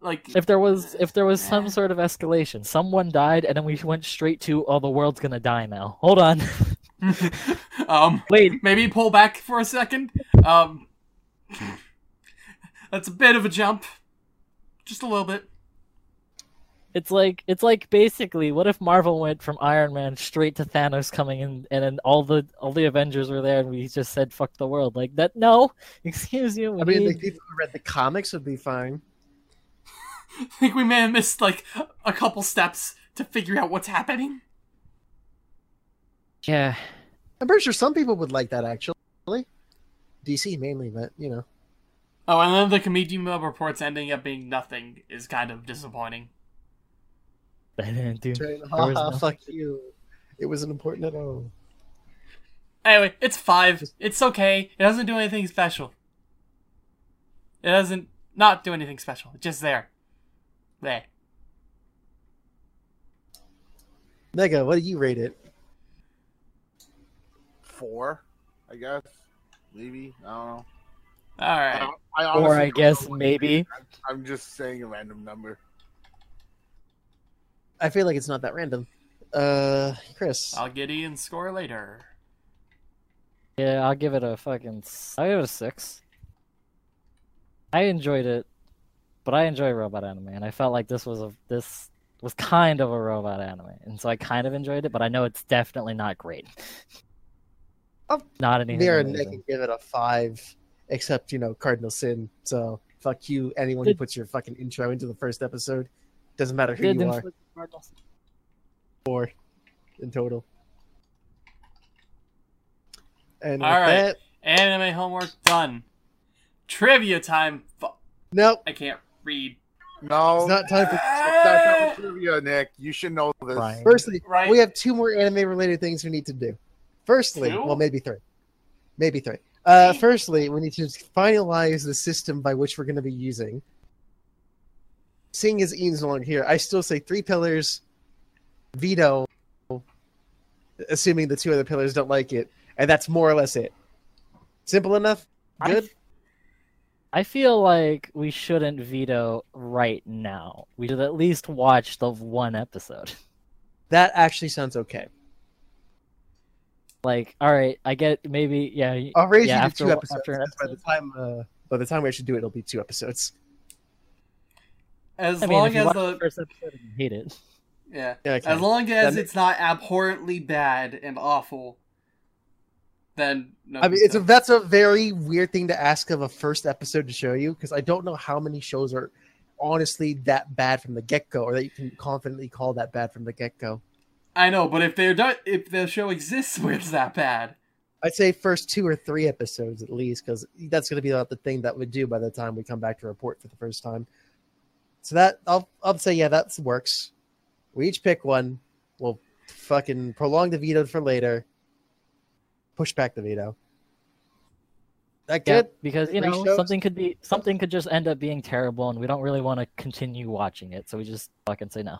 Like, If there was, if there was some sort of escalation, someone died, and then we went straight to, "Oh, the world's gonna die now." Hold on, um, wait. maybe pull back for a second. Um, that's a bit of a jump, just a little bit. It's like it's like basically, what if Marvel went from Iron Man straight to Thanos coming in, and then all the all the Avengers were there, and we just said "fuck the world" like that? No, excuse you. I mean, the need- people who read the comics would be fine. I think we may have missed like a couple steps to figure out what's happening. Yeah. I'm pretty sure some people would like that actually. DC mainly, but you know. Oh, and then the Kamijima reports ending up being nothing is kind of disappointing. Dude, Trying, was "Ha ha, fuck you. It wasn't important at all. Anyway, it's five. It's okay. It doesn't do anything special. It doesn't not do anything special. It's just there. There. Nega, what do you rate it? Four, I guess. Maybe. I don't know. Alright. don't- I or I guess know what- maybe. I'm just saying a random number. I feel like it's not that random. Uh, Chris. I'll get Ian's score later. Yeah, I'll give it a fucking. I'll give it a six. I enjoyed it, but I enjoy robot anime, and I felt like this was a this was kind of a robot anime, and so I kind of enjoyed it. But I know it's definitely not great. Oh, not anything. There and amazing. Nick can give it a five, except you know Cardinal Sin. So fuck you, anyone who puts your fucking intro into the first episode. Doesn't matter who Did you are. Four in total. And All with right. that, Anime homework done. Trivia time. Fu- nope, I can't read. No, it's not time for. it's not time for trivia, Nick. You should know this. Brian. Firstly, Right. we have two more anime-related things we need to do. Firstly, Two? well, maybe three, maybe three. Uh, firstly, we need to finalize the system by which we're going to be using. Seeing as Ian's no longer here, I still say three pillars, veto, assuming the two other pillars don't like it, and that's more or less it. Simple enough. I Good. f- I feel like we shouldn't veto right now. We should at least watch the one episode. That actually sounds okay. Like, all right, I get maybe, yeah. y- I'll raise yeah, you to after, two episodes. After an 'cause by the time, uh, by the time we actually do it, it'll be two episodes. As I mean, long if as the the first episode and you hate it, yeah, Yeah, okay. as long as Then- it's not abhorrently bad and awful, then no. I mean, big it's a that's a very weird thing to ask of a first episode to show you because I don't know how many shows are honestly that bad from the get go, or that you can confidently call that bad from the get go. I know, but if they're done, if the show exists where it's that bad, I'd say first two or three episodes at least, because that's going to be about the thing that we do by the time we come back to report for the first time. So that I'll I'll say yeah, that works. We each pick one. We'll fucking prolong the veto for later. Push back the veto. That yeah, good? because you Three know shows? something could be something could just end up being terrible, and we don't really want to continue watching it, so we just fucking say no.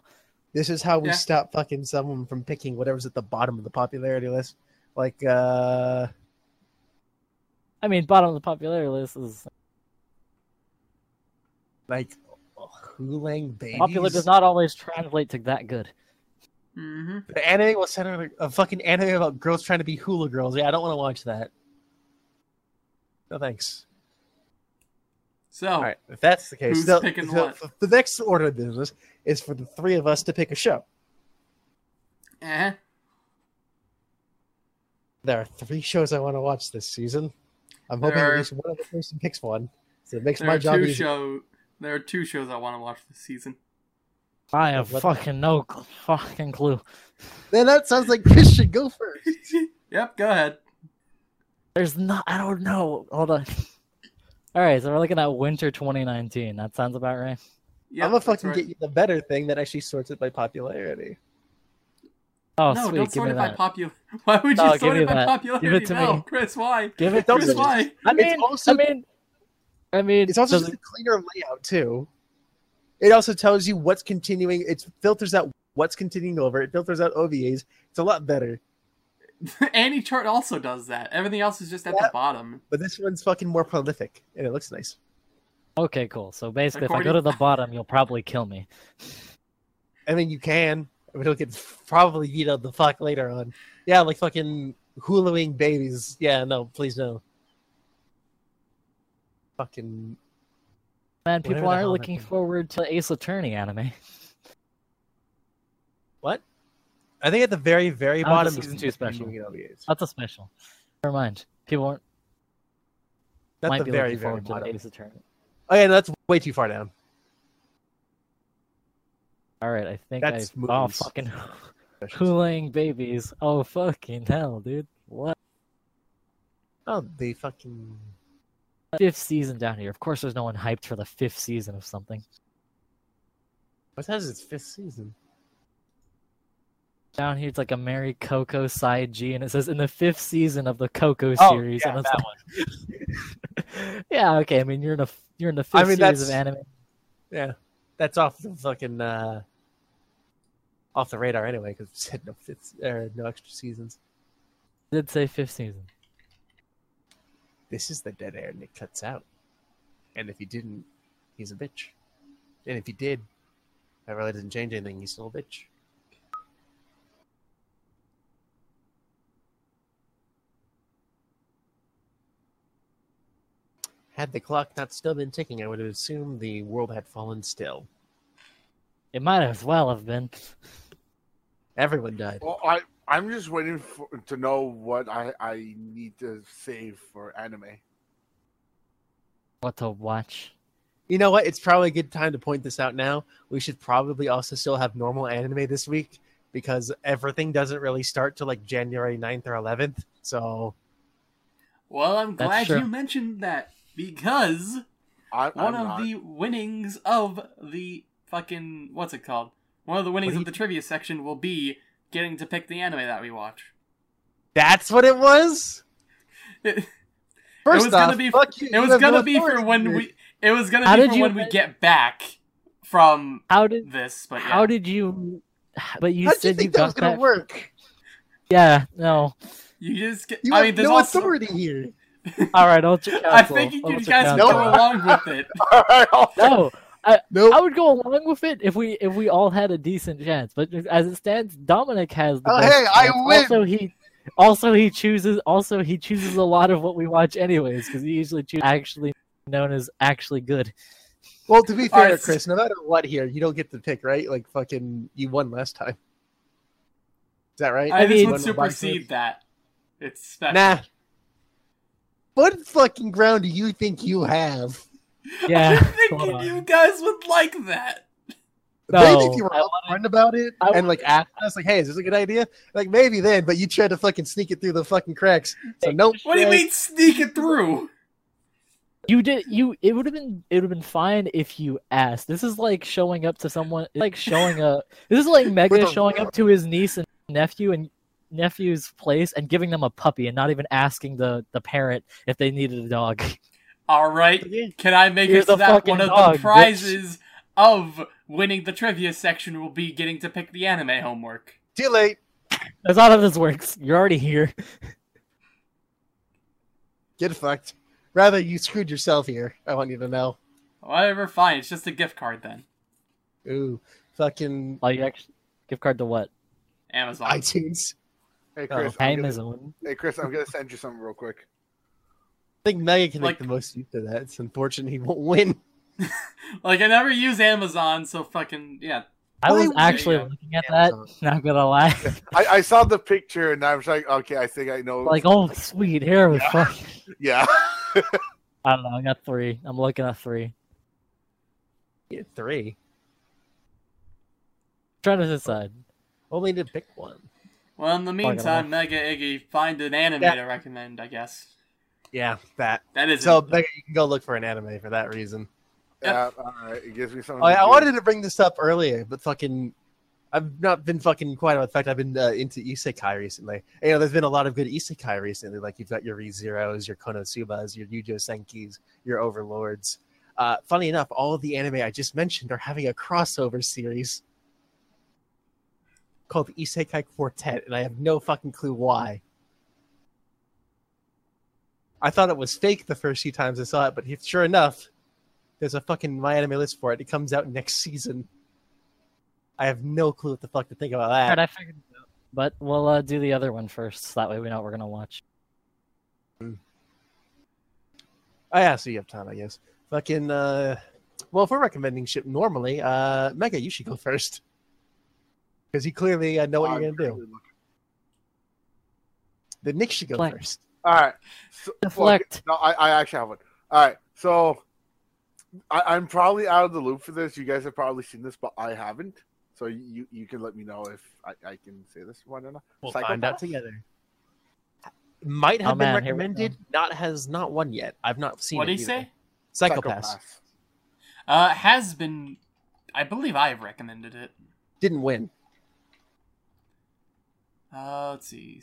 This is how we Yeah. stop fucking someone from picking whatever's at the bottom of the popularity list. Like, uh, I mean, bottom of the popularity list is like Hulaing Babies. popular does not always translate to that good. mm-hmm. The anime was centered a fucking anime about girls trying to be hula girls. Yeah, I don't want to watch that. No thanks. so All right, if that's the case, Who's the, picking the, what? the next order of business is for the three of us to pick a show. eh. There are three shows I want to watch this season. I'm hoping There at are- least one other person picks one, so it makes there my job two easy. show. There are two shows I want to watch this season. I have What- fucking no cl- fucking clue. Then that sounds like Chris should go first. yep, go ahead. There's not. I don't know. Hold on. All right, so we're looking at winter 2019. That sounds about right. Yep, I'm gonna fucking right. get you the better thing that actually sorts it by popularity. Oh, no, sweet. don't give sort me it by that. popular. Why would you No, sort me it by that. popularity? Give it to no, me. Chris, why? Give it Don't to Chris, me. why? I mean, It's also- I mean, I mean, It's also does just a cleaner layout too. It also tells you what's continuing. It filters out what's continuing over. It filters out OVAs. It's a lot better. AniChart also does that. Everything else is just at the bottom. But this one's fucking more prolific, and it looks nice. Okay, cool. So basically, if I go to the bottom, you'll probably kill me. I mean, you can, but it'll get probably vetoed the fuck later on. Yeah, like fucking Hulaing Babies. Yeah, no, please no. Fucking Man, people are hell looking forward to Ace Attorney anime. what? I think at the very, very Oh, the bottom season is two special. That's a special. Never mind. People aren't, That's might the be very, looking very forward to bottom. Ace Attorney. Oh yeah, no, that's way too far down. All right, I think That's I. Oh, movies. fucking Hulaing Babies. Oh, fucking hell, dude. What? Oh, the fucking. Fifth season down here. Of course, there's no one hyped for the fifth season of something. What has its fifth season? Down here, it's like a Mary Coco side G, and it says in the fifth season of the Coco Oh, series. yeah, and it's that like, yeah, okay. I mean, you're in a you're in the fifth I mean, series of anime. Yeah, that's off the fucking uh, off the radar anyway because it said no fifth or no extra seasons. It did say fifth season. This is the dead air Nick cuts out, and if he didn't, he's a bitch. And if he did, that really doesn't change anything. He's still a bitch. Had the clock not still been ticking, I would have assumed the world had fallen still. It might as well have been. Everyone died. Well, I I'm just waiting for, to know what I I need to save for anime. What to watch? You know what? It's probably a good time to point this out now. We should probably also still have normal anime this week because everything doesn't really start till like January 9th or 11th. So, Well, I'm glad you mentioned that because I, one I'm of not. the winnings of the fucking what's it called? One of the winnings What of the trivia section will be getting to pick the anime that we watch. that's what it was? It, First was gonna be- fuck you. it was gonna be for when here. we. It was gonna How be for when we get back from How did this, but yeah. how did you? But you How did you said think you that was got going that. to work? Yeah, no. you just? Get, You I have mean, there's no also. authority here. All right, Ultra Council. I think you Ultra guys can Council. go along with it. All right, I'll- No, I, Nope. I would go along with it if we if we all had a decent chance. But as it stands, Dominic has the Oh, best hey, I win! Also, he also he chooses also he chooses a lot of what we watch anyways because he usually chooses actually known as actually good. Well, to be fair, right, Chris, no matter what here, you don't get to pick, right? Like, fucking, you won last time. Is that right? I, I just mean- would supersede that. It's special. Nah. What fucking ground do you think you have? Yeah, I'm thinking you guys would like that. maybe No, if you were I upfront about it I and like asked us, like, "Hey, is this a good idea?" Like maybe then, but you tried to fucking sneak it through the fucking cracks. So nope. What do you mean sneak it through? You did you. It would have been it would have been fine if you asked. This is like showing up to someone. Like showing up This is like Mega showing up to his niece and nephew and nephew's place and giving them a puppy and not even asking the the parent if they needed a dog. All right. Can I make Here's it so that one of dog, the bitch. prizes of winning the trivia section will be getting to pick the anime homework? Too late. That's not how this works. You're already here. Get fucked. Rather, you screwed yourself here. I want you to know. Whatever, fine. It's just a gift card then. Ooh, fucking Like you actually gift card to what? Amazon. iTunes. Hey Oh, Chris, I'm gonna, Amazon. hey Chris, I'm gonna send you something real quick. I think Mega can Like- make the most use of that. It's unfortunate he won't win. Like I never use Amazon, so fucking yeah. I was would actually you? looking at that. Amazon. Not gonna lie. I, I saw the picture and I was like, okay, I think I know. like, oh sweet, here we fuck. yeah. I don't know. I got three. I'm looking at three. Get three. trying to decide. Only need to pick one. Well, in the meantime, Mega Iggy, find an anime Yeah. to recommend, I guess. Yeah, that. That is So Mega, you can go look for an anime for that reason. Yeah, all right. It gives me something. Oh, to I do. wanted to bring this up earlier, but fucking, I've not been fucking quiet. In fact, I've been uh, into isekai recently. And, you know, there's been a lot of good isekai recently. Like you've got your ReZeros, your Konosubas, your Youjo Senkis, your Overlords. Uh, funny enough, all of the anime I just mentioned are having a crossover series called the Isekai Quartet, and I have no fucking clue why. I thought it was fake the first few times I saw it, but sure enough, there's a fucking MyAnimeList for it. It comes out next season. I have no clue what the fuck to think about that. Alright, I figured. But we'll uh, do the other one first, so that way we know what we're gonna watch. Oh yeah, so you have time, I guess. Fucking uh well if we're recommending shit normally, uh Mega, you should go first. Because he clearly uh, know what I'm you're gonna do. looking. The Nick should go Deflect. first. All right. So, Deflect. well, no, I, I actually have one. All right. So I, I'm probably out of the loop for this. You guys have probably seen this, but I haven't. So you you can let me know if I, I can say this one or not. We'll Psycho-Pass? find out together. Might have Oh, been man, here we go. recommended, not has not won yet. I've not seen what it did he either. say? Psycho-Pass. Uh, has been. I believe I have recommended it. Didn't win. Uh, let's see.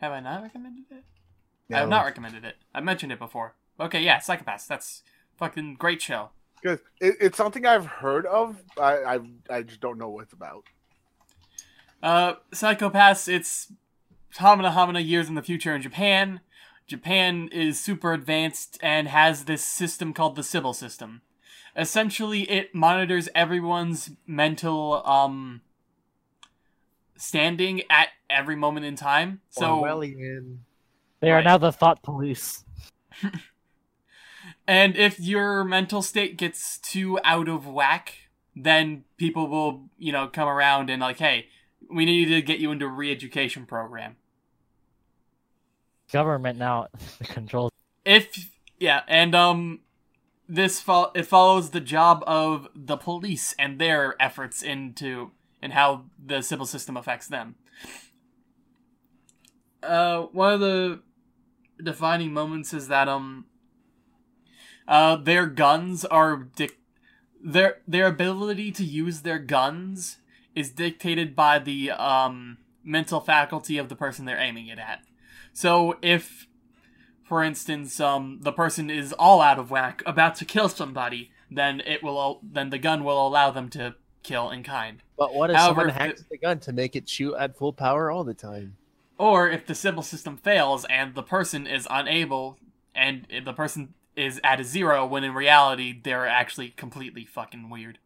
Have I not recommended it? I have not recommended it. I mentioned it before. Okay, yeah, Psycho-Pass. That's fucking great show. Because it, it's something I've heard of. I, I I just don't know what it's about. Uh, Psycho-Pass. It's Hamina Hamina years in the future in Japan. Japan is super advanced and has this system called the Sibyl system. Essentially, it monitors everyone's mental um standing at every moment in time. So Orwellian. They are Right. now the thought police. And if your mental state gets too out of whack, then people will, you know, come around and like, hey, we need to get you into a re-education program. Government now controls. If yeah, and um, this fo- it follows the job of the police and their efforts into and how the Sibyl system affects them. Uh, one of the defining moments is that um, uh, their guns are dic- their their ability to use their guns is dictated by the um mental faculty of the person they're aiming it at. So if for instance, um, the person is all out of whack, about to kill somebody, then it will, then the gun will allow them to kill in kind. But what if However, someone hacks the gun to make it shoot at full power all the time? Or if the Sibyl system fails and the person is unable, and the person is at a zero, when in reality they're actually completely fucking weird.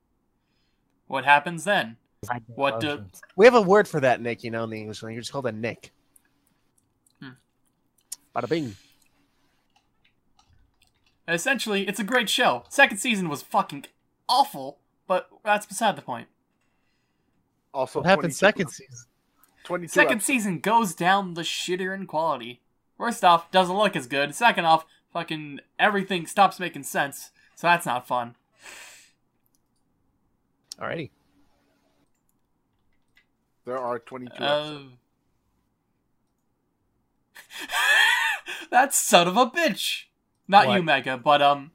What happens then? What do- We have a word for that, Nick, you know, in the English language. It's called a nick. Hmm. Bada bing. Essentially, it's a great show. Second season was fucking awful, but that's beside the point. Also, What happened 22 second season? Twenty-two. Second episodes. season goes down the shitter in quality. First off, doesn't look as good. Second off, fucking everything stops making sense. So that's not fun. Alrighty. There are twenty-two. Uh, episodes. that son of a bitch. Not you, Mega, but um.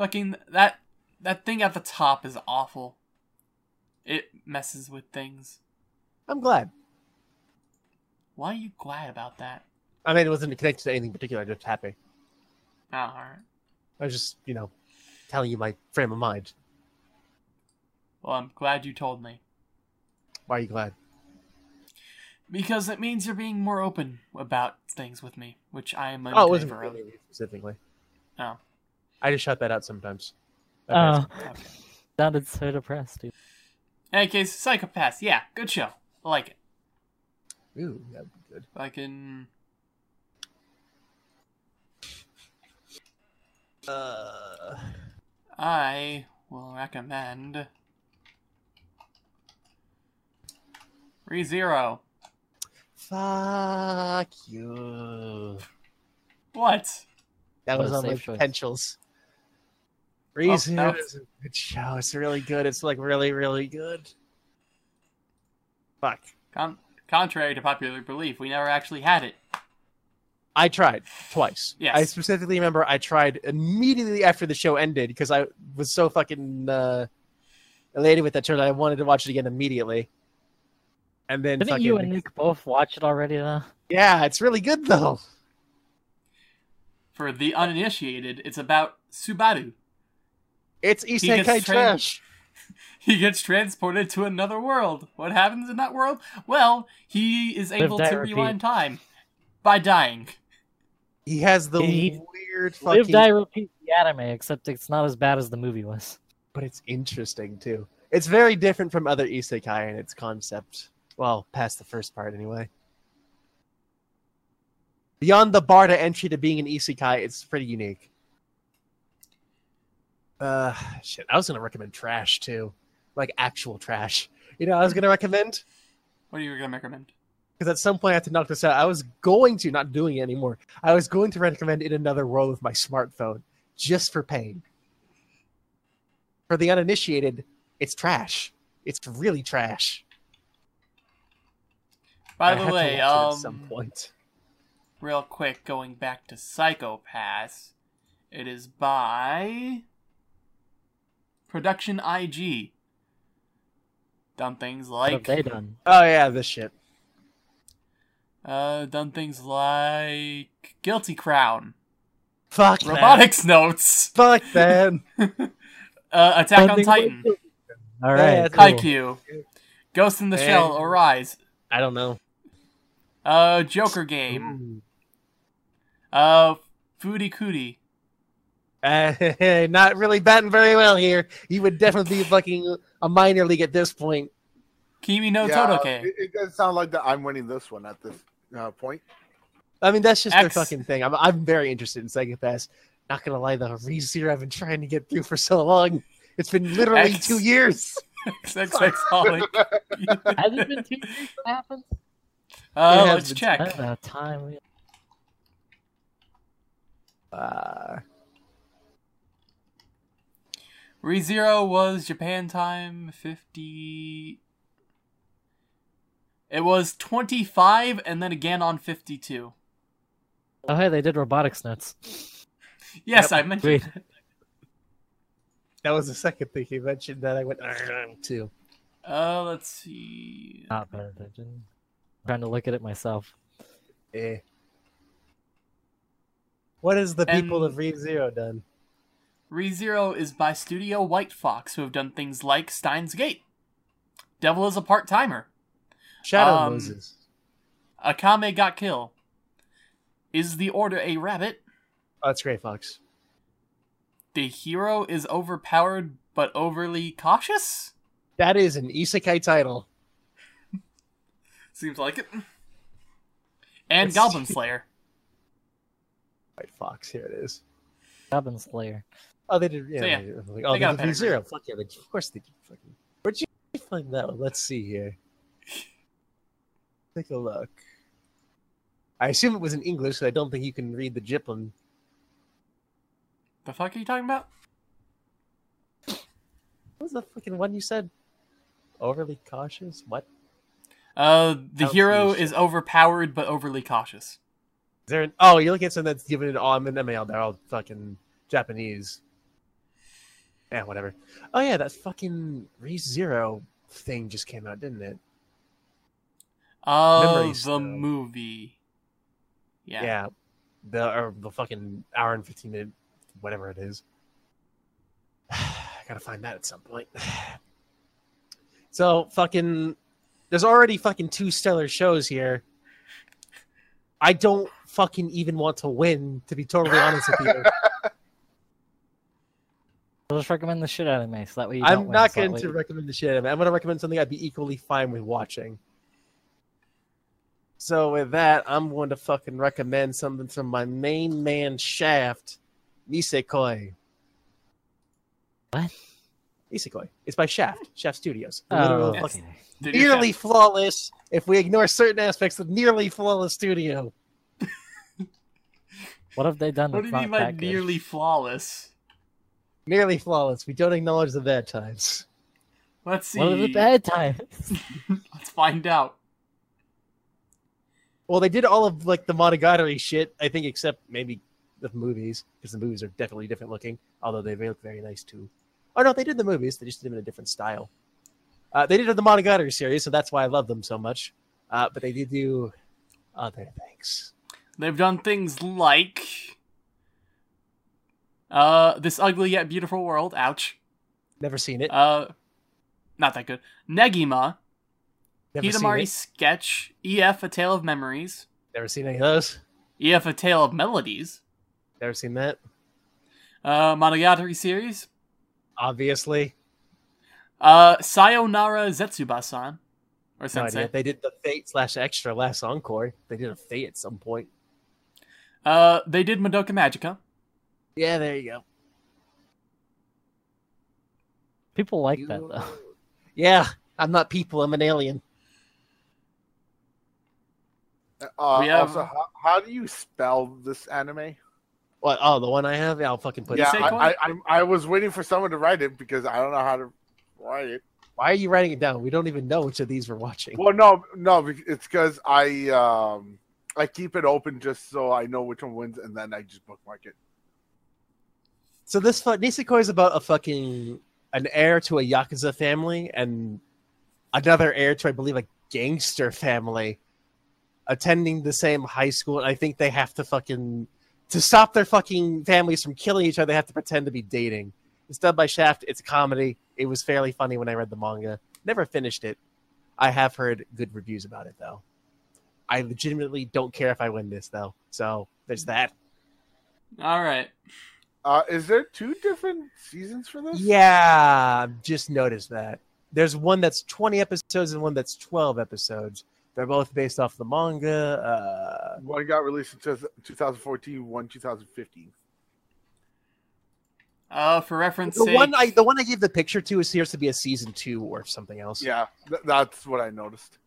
Fucking that that thing at the top is awful. It messes with things. I'm glad. Why are you glad about that? I mean, it wasn't connected to anything particular. I'm just happy. Ah, oh, alright. I was just, you know, telling you my frame of mind. Well, I'm glad you told me. Why are you glad? Because it means you're being more open about things with me, which I am in Oh, it wasn't really specifically. Oh. I just shut that out sometimes. Oh, Okay. sounded so depressed, dude. In any case, Psycho-Pass, yeah, good show. I like it. Ooh, that'd be good. Fucking Uh, I will recommend ReZero. fuck you. What? That What was on my safe choice. potentials. That Reason was- is a good show. It's really good. It's like really, really good. Fuck. Con- contrary to popular belief, we never actually had it. I tried twice. Yes. I specifically remember I tried immediately after the show ended because I was so fucking uh, elated with that show that I wanted to watch it again immediately. And then Didn't fucking, you and Nick both watch it already, though? yeah, it's really good though. For the uninitiated, it's about Subaru. It's gets isekai trained- trash. He gets transported to another world. What happens in that world? Well, he is able to repeat. rewind time by dying. He has the He- weird Live, fucking, Die, Repeat the anime, except it's not as bad as the movie was. but it's interesting too. It's very different from other isekai in its concept. Well, past the first part anyway. Beyond the bar to entry to being an isekai, it's pretty unique. Uh, shit. I was gonna recommend trash too, like actual trash. You know, I was gonna recommend What are you going to recommend? because at some point I had to knock this out. I was going to, not doing it anymore. I was going to recommend In Another World with my smartphone just for pain. For the uninitiated, it's trash. It's really trash. By the way, um, at some point. real quick, going back to Psycho-Pass, it is by Production IG. Done things What have like they done? Oh yeah, this shit. uh, done things like Guilty Crown, Fuck that. Robotics Notes, Fuck that. uh, Attack on Titan, All right, yeah, cool. Haikyuu, Ghost in the Shell, Arise, I don't know. uh, Joker Game, uh, Fooly Cooly, Uh, not really batting very well here. He would definitely be fucking a minor league at this point. Kimi no Yeah, Todoke. It, it does sound like that I'm winning this one at this uh, point. I mean, that's just their fucking thing. I'm, I'm very interested in Psycho-Pass. Not gonna lie, though, ReZero I've been trying to get through for so long. It's been literally X. two years. XXX Holic. Has it been two years? What happened? Uh, It has let's been- check. I don't know. Time. Uh, ReZero was Japan time 50. It was 25 and then again on 52. Oh, hey, they did Robotics Notes. Yes, Yep. I mentioned it. that was the second thing he mentioned that I went "Argh," to. Uh, let's see. Not paying attention. I'm trying to look at it myself. Eh. What has the people And- of ReZero done? ReZero is by Studio White Fox, who have done things like Steins Gate. Devil is a part timer. Shadow Um, Moses. Akame ga Kill. Is the order a rabbit? Oh, that's great, Fox. The hero is overpowered but overly cautious? That is an isekai title. Seems like it. And It's- Goblin Slayer. White Fox, here it is. Goblin Slayer. Oh, they did. Yeah, So, yeah. Like, oh, they they, did zero. Fuck yeah! They, of course they did. Fucking. Where'd you find that one? Let's see here. Take a look. I assume it was in English, so I don't think you can read the Jiplin. The fuck are you talking about? What was the fucking one you said? Overly cautious? What? Uh, the How hero is overpowered but overly cautious. Is there an? Oh, you're looking at something that's given an. Oh, I'm in ML. They're all fucking Japanese. Yeah, whatever. Oh yeah, that fucking Re Zero thing just came out, didn't it? Oh, Memory the Stone. movie. Yeah. Yeah. The or the fucking hour and fifteen minute whatever it is. I gotta find that at some point. So fucking there's already fucking two stellar shows here. I don't fucking even want to win, to be totally honest with you. I'll just recommend the shit out of me, so that way you don't I'm win, not so that going way- to recommend the shit out of it. I'm gonna recommend something I'd be equally fine with watching. So with that, I'm going to fucking recommend something from my main man Shaft, Nisekoi. What? Nisekoi. It's by Shaft, Shaft Studios. Oh, Literal okay. fucking- Did you nearly check? flawless. If we ignore certain aspects of nearly flawless studio, What have they done? What do you mean by that nearly flawless? Nearly flawless. We don't acknowledge the bad times. Let's see. What are the bad times? Let's find out. Well, they did all of like the Monogatari shit, I think, except maybe the movies, because the movies are definitely different looking, although they look very nice too. Oh no, they did the movies. They just did them in a different style. Uh, they did the Monogatari series, so that's why I love them so much. Uh, but they did do other things. They've done things like uh this ugly yet beautiful world. Ouch. Never seen it. Uh, not that good. Negima, Never seen Hidamari. Sketch, EF: A Tale of Memories, Never seen any of those. EF: A Tale of Melodies, Never seen that. uh, Monogatari series, Obviously, uh, Sayonara Zetsuba-san, or no Sensei. idea. They did the Fate slash Extra last Encore. They did a Fate at some point. Uh, they did Madoka Magica. Yeah, there you go. People like You- that though. Yeah, I'm not people. I'm an alien. Uh, have- Also, how, how do you spell this anime? What? Oh, the one I have. Yeah, I'll fucking put. yeah, it. say I, I, I, I was waiting for someone to write it because I don't know how to write it. Why are you writing it down? We don't even know which of these we're watching. Well, no, no, it's because I um I keep it open just so I know which one wins, and then I just bookmark it. So this Nisekoi is about a fucking an heir to a yakuza family and another heir to, I believe, a gangster family attending the same high school. And I think they have to fucking to stop their fucking families from killing each other. They have to pretend to be dating. It's done by Shaft. It's a comedy. It was fairly funny when I read the manga. Never finished it. I have heard good reviews about it though. I legitimately don't care if I win this though. So there's that. All right. Uh, is there two different seasons for this? Yeah, I've just noticed that. There's one that's 20 episodes and one that's 12 episodes. They're both based off the manga. Uh, One got released in 2014, one 2015. Uh, for reference the sake, one I the one I gave the picture to appears to be a season two or something else. Yeah, th- that's what I noticed.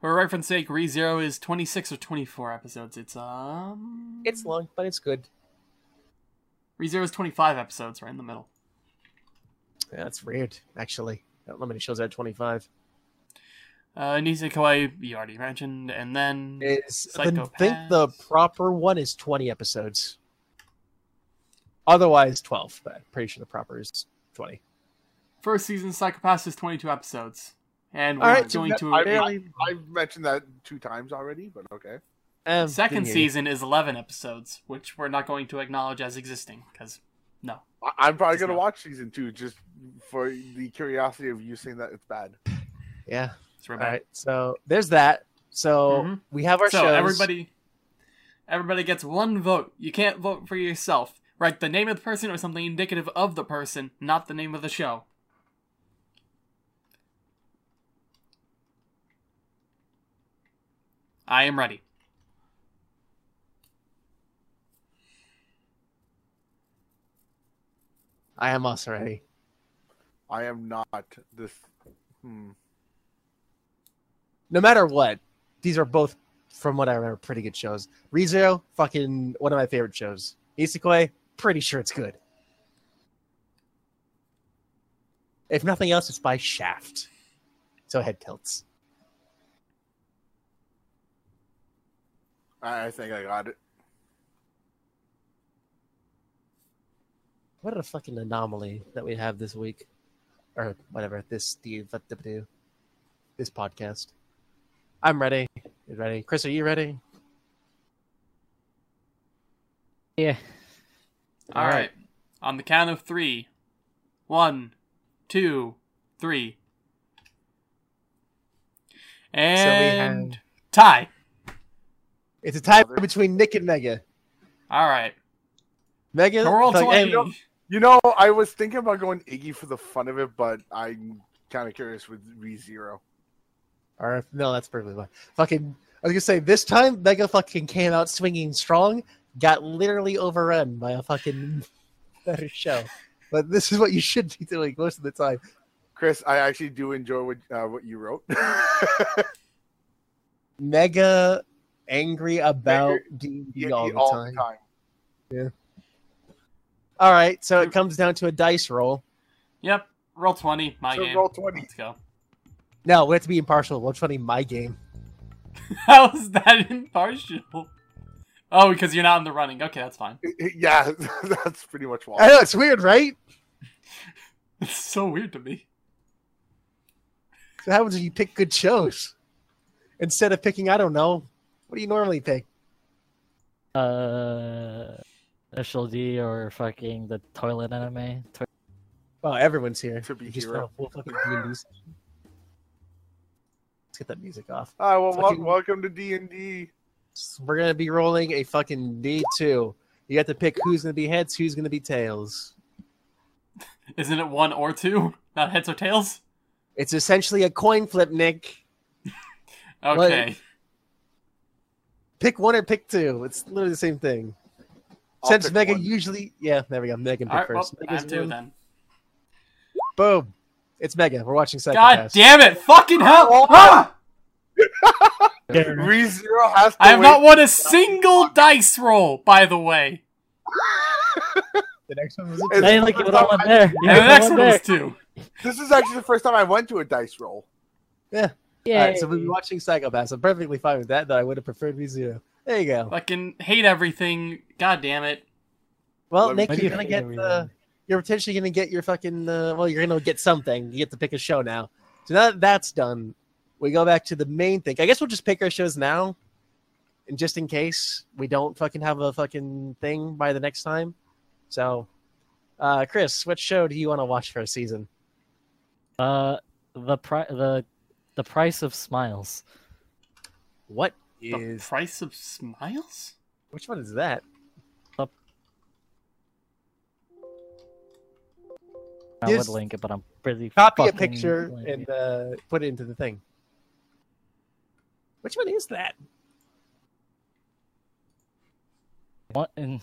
for reference sake, ReZero is 26 or 24 episodes. It's um, It's long, but it's good. ReZero is 25 episodes, right in the middle. Yeah, that's weird, actually. Not many shows at 25. Uh, Nisekoi, you already mentioned, and then Is I think the proper one is 20 episodes. Otherwise, 12, but I'm pretty sure the proper is 20. first season Psycho-Pass is 22 episodes, and we're All right, going to I, I, I've mentioned that two times already, but okay. Um, second didn't hear you. season is 11 episodes, which we're not going to acknowledge as existing because no. I, I'm probably gonna watch season two just for the curiosity of you saying that it's bad. Yeah. It's real bad. right. So there's that. So Mhm. we have our so shows. everybody everybody gets one vote you can't vote for yourself write the name of the person or something indicative of the person not the name of the show i am ready I am also ready. I am not this. Hmm. No matter what, these are both, from what I remember, pretty good shows. ReZero, fucking one of my favorite shows. Isekoi, pretty sure it's good. If nothing else, it's by Shaft. So head tilts. I, I think I got it. What a fucking anomaly that we have this week. Or whatever, this the this podcast. I'm ready. You ready? Chris, are you ready? Yeah. all right. on the count of three one two three and tie It's a tie between Nick and Mega. all right Mega, Roll like, 20. You know, I was thinking about going Iggy for the fun of it, but I'm kind of curious with Re Zero. Or no, that's perfectly fine. Fucking, I was gonna say this time Mega fucking came out swinging strong, got literally overrun by a fucking better show. But this is what you should be doing most of the time. Chris, I actually do enjoy what uh, what you wrote. Mega angry about Mega- D&D Yeah, all, the, time. All right, so it comes down to a dice roll. yep roll 20 my So game roll 20. let's go No, we have to be impartial. Roll twenty, my game. How's that impartial? Oh, because you're not in the running. Okay, that's fine. Yeah, that's pretty much why. I know it's weird, right? It's so weird to me. So what happens if you pick good shows instead of picking? I don't know. What do you normally pick? Uh, Initial D or fucking the toilet anime. To- Well, everyone's here. To be just hero. full fucking D&D. Let's get that music off. All right, well, Fucking- welcome to D and D. We're gonna be rolling a fucking D two. You have to pick who's gonna be heads, who's gonna be tails. Isn't it one or two? Not heads or tails? It's essentially a coin flip, Nick. Okay. Pick one or pick two. It's literally the same thing. I'll Since pick Mega one. usually, yeah, there we go. Megan pick All right, well, first. I Mega's two then. Boom. It's Mega. We're watching God Psycho-Pass. damn it! Fucking hell! Ah! ReZero has to I have not won a single dice roll, by the way. The next one was It's- a Hey, look, you put all one there. You And the next one one there. was two. This is actually the first time I went to a dice roll. Yeah. Yeah. All right, so we'll be watching Psycho-Pass. I'm perfectly fine with that, though I would have preferred ReZero. There you go. Fucking hate everything. God damn it. Well, Let Nick, Why do you're gonna get everything? the. You're potentially gonna get your fucking. Uh, well, you're gonna get something. You get to pick a show now. So now that that's done, we go back to the main thing. I guess we'll just pick our shows now, and just in case we don't fucking have a fucking thing by the next time. So, uh, Chris, what show do you want to watch for a season? Uh, the pri- the the price of smiles. What The price of smiles? Which one is that? I Yes. would link it, but I'm pretty Copy a picture blanking. and uh, put it into the thing. Which one is that? What and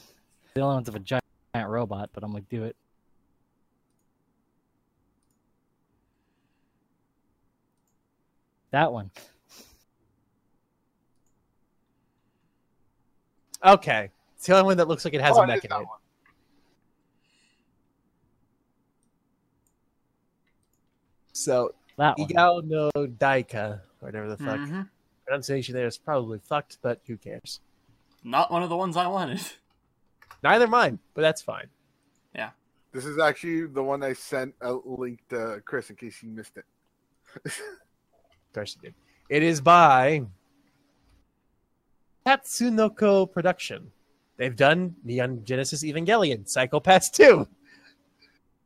the other one's of a giant, giant robot, but I'm like, do it. That one. Okay, it's the only one that looks like it has Oh, a it mech in it. one. So That one. Egao no Daika, whatever the fuck. Mhm. Pronunciation there is probably fucked, but who cares? Not one of the ones I wanted. Neither mine, but that's fine. Yeah. This is actually the one I sent a link to Chris in case he missed it. Of course you did. It is by Tatsunoko Production. They've done Neon Genesis Evangelion, Psycho-Pass 2,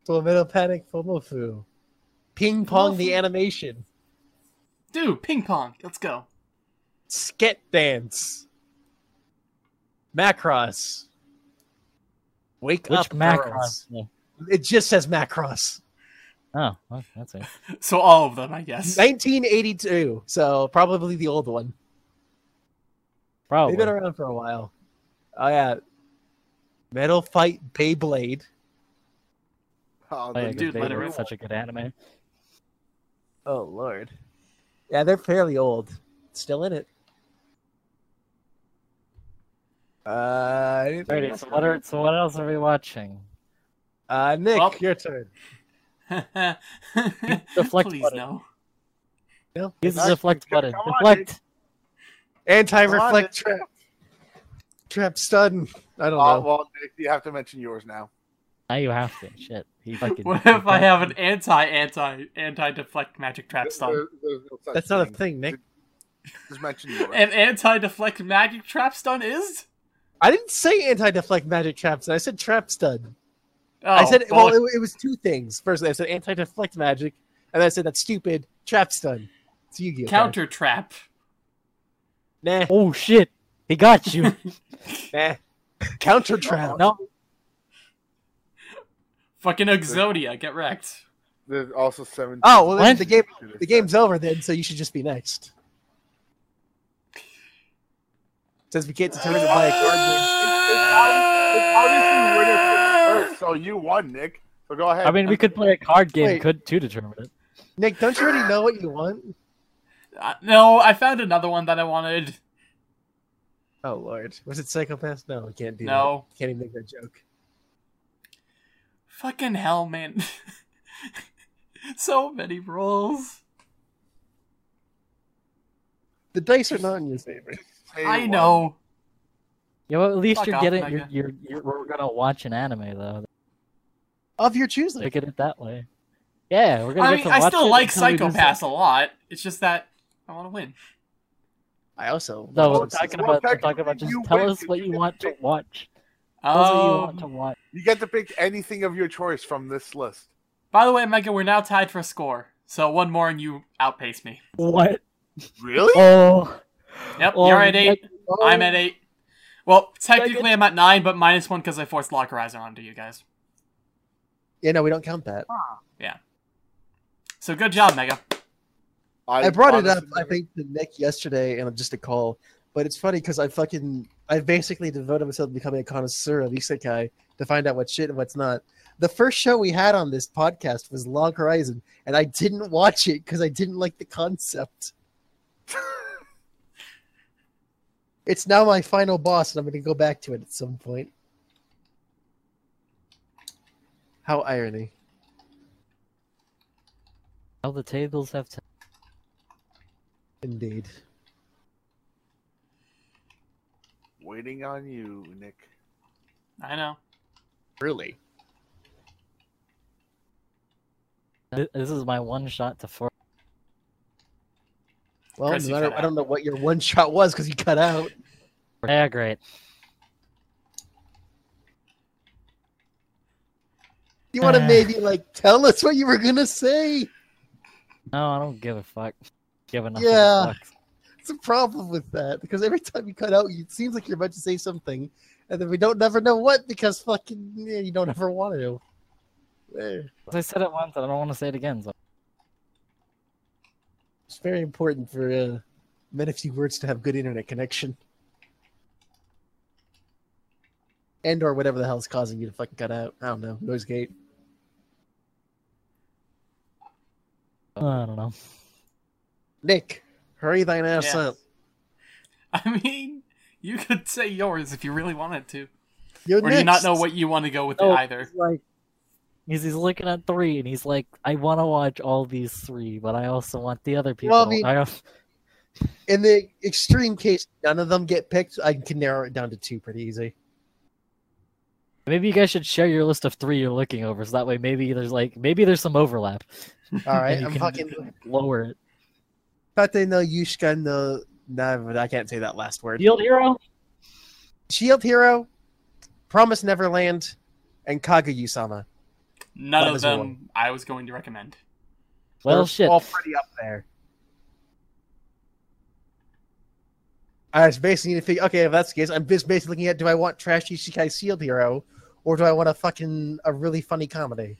Fullmetal Panic Fumoffu, Ping Pong the Animation, Dude, ping pong. Let's go. Sket Dance, Macross, Wake Which Up Macross? Girls. No. It just says Macross. Oh, well, that's it. So all of them, I guess. 1982, so probably the old one. Probably. They've been around for a while. Oh yeah, Metal Fight Beyblade. Oh, Oh, yeah, the- Dude, let it Beyblade rip. is such a good anime. Oh lord. Yeah, they're fairly old. Still in it. Uh, anything Alrighty, so what are so what else are we watching? uh, Nick, Well- your turn. Deflect Please button. no. No, Use the Nice. deflect Come button. on, Deflect. Anti-reflect trap. Trap stun. I don't Oh, know. well, Nick, you have to mention yours now. Now you have to. Shit. He fucking. What if I have an anti anti anti deflect magic trap stun? There- there's no such That's not a thing. thing, Nick. Just mention yours. An anti deflect magic trap stun is? I didn't say anti-deflect magic traps. I said trap stun. Oh, I said well, well, it, it was two things. Firstly, I said anti-deflect magic, and then I said that's stupid trap stun. It's Yu-Gi-Oh. counter trap. Nah, Oh shit! He got you. nah. Counter trap. no. Fucking Exodia, get wrecked. There's also seven. Oh well, then the game the game's over then, so you should just be next. Says we can't determine it by a card Obviously, winner first, so you won, Nick. So go ahead. I mean, we could play a card game Wait. could to determine it. Nick, don't you already know what you want? Uh, no, I found another one that I wanted. Oh lord, was it Psycho-Pass? No, we can't do No. that. Can't even make that joke. Fucking hell, man. so many rolls. The dice are not in your favor. Say I one. know. Yeah, well, at least Fuck you're off, getting you're, you're you're we're gonna watch an anime though. Of your choosing. Look at it that way. Yeah, we're gonna I get mean, to I still it like until Psycho-Pass a lot. It's just that I want to win. I also. No, we're talking well, about we're talking about just tell win us what you you want get to to watch. Tell us what you want to oh. watch. You get to pick anything of your choice from this list. by the way, Mega, we're now tied for a score. So one more and you outpace me. What? Really? Oh, Yep, oh, you're at eight. Oh, I'm at eight. Well, technically I'm at nine, but minus one because I forced Log Horizon onto you guys. Yeah, no, we don't count that. Yeah. So good job, Mega. I brought it up, honestly I think, to Nick yesterday, and just a call. But it's funny because I fucking I basically devoted myself to becoming a connoisseur of isekai to find out what's shit and what's not. The first show we had on this podcast was Log Horizon, and I didn't watch it because I didn't like the concept. it's now my final boss, and I'm going to go back to it at some point. How irony. How the tables have. T- Indeed. Waiting on you, Nick. I know. Really? This is my one shot to four. Well, no matter, cut I don't know what your one shot was because you cut out. Yeah, great. You want to Uh. maybe like tell us what you were gonna say? No, I don't give a fuck. Enough. Yeah. Of a fuck. It's a problem with that because every time you cut out, it seems like you're about to say something, and then we don't never know what because fucking yeah, you don't ever want to. I said it once, and I don't want to say it again. So. It's very important for uh, men of few words to have good internet connection, and or whatever the hell's causing you to fucking cut out. I don't know. Noise gate. I don't know. Nick, hurry thine ass Yes. up. I mean, you could say yours if you really wanted to. You're Or do you not know what you want to go with Oh, either? he's like, he's, he's looking at three, and he's like, I want to watch all these three, but I also want the other people. Well, I mean- I don't- In the extreme case, none of them get picked. I can narrow it down to two pretty easy. maybe you guys should share your list of three you're looking over, so that way maybe there's like maybe there's some overlap. All right, I'm fucking. lower it. Tate no Yusha no. No, I can't say that last word. Field Hero. Shield Hero, Promise Neverland, and Kaguya-sama. None That of is them one. I was going to recommend. Well, They're shit. all pretty up there. I was basically need to figure. Okay, if that's the case, I'm just basically looking at: Do I want trashy isekai Shield Hero, or do I want a fucking a really funny comedy?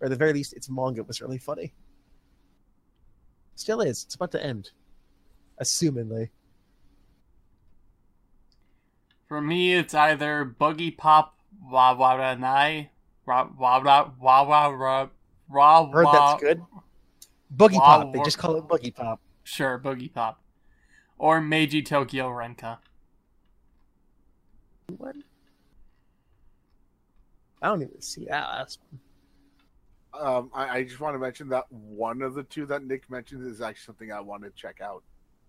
Or at the very least, its manga was really funny. Still is. It's about to end, assumingly. For me, it's either Boogie Pop Wawaranai, Ra Wara Wawara Ra Heard that's good. Boogie Pop. They just call it Boogie Pop. Sure, Boogie Pop. Or Meiji Tokyo Renka. What? I don't even see that last one. Um, I, I just want to mention that one of the two that Nick mentioned is actually something I want to check out.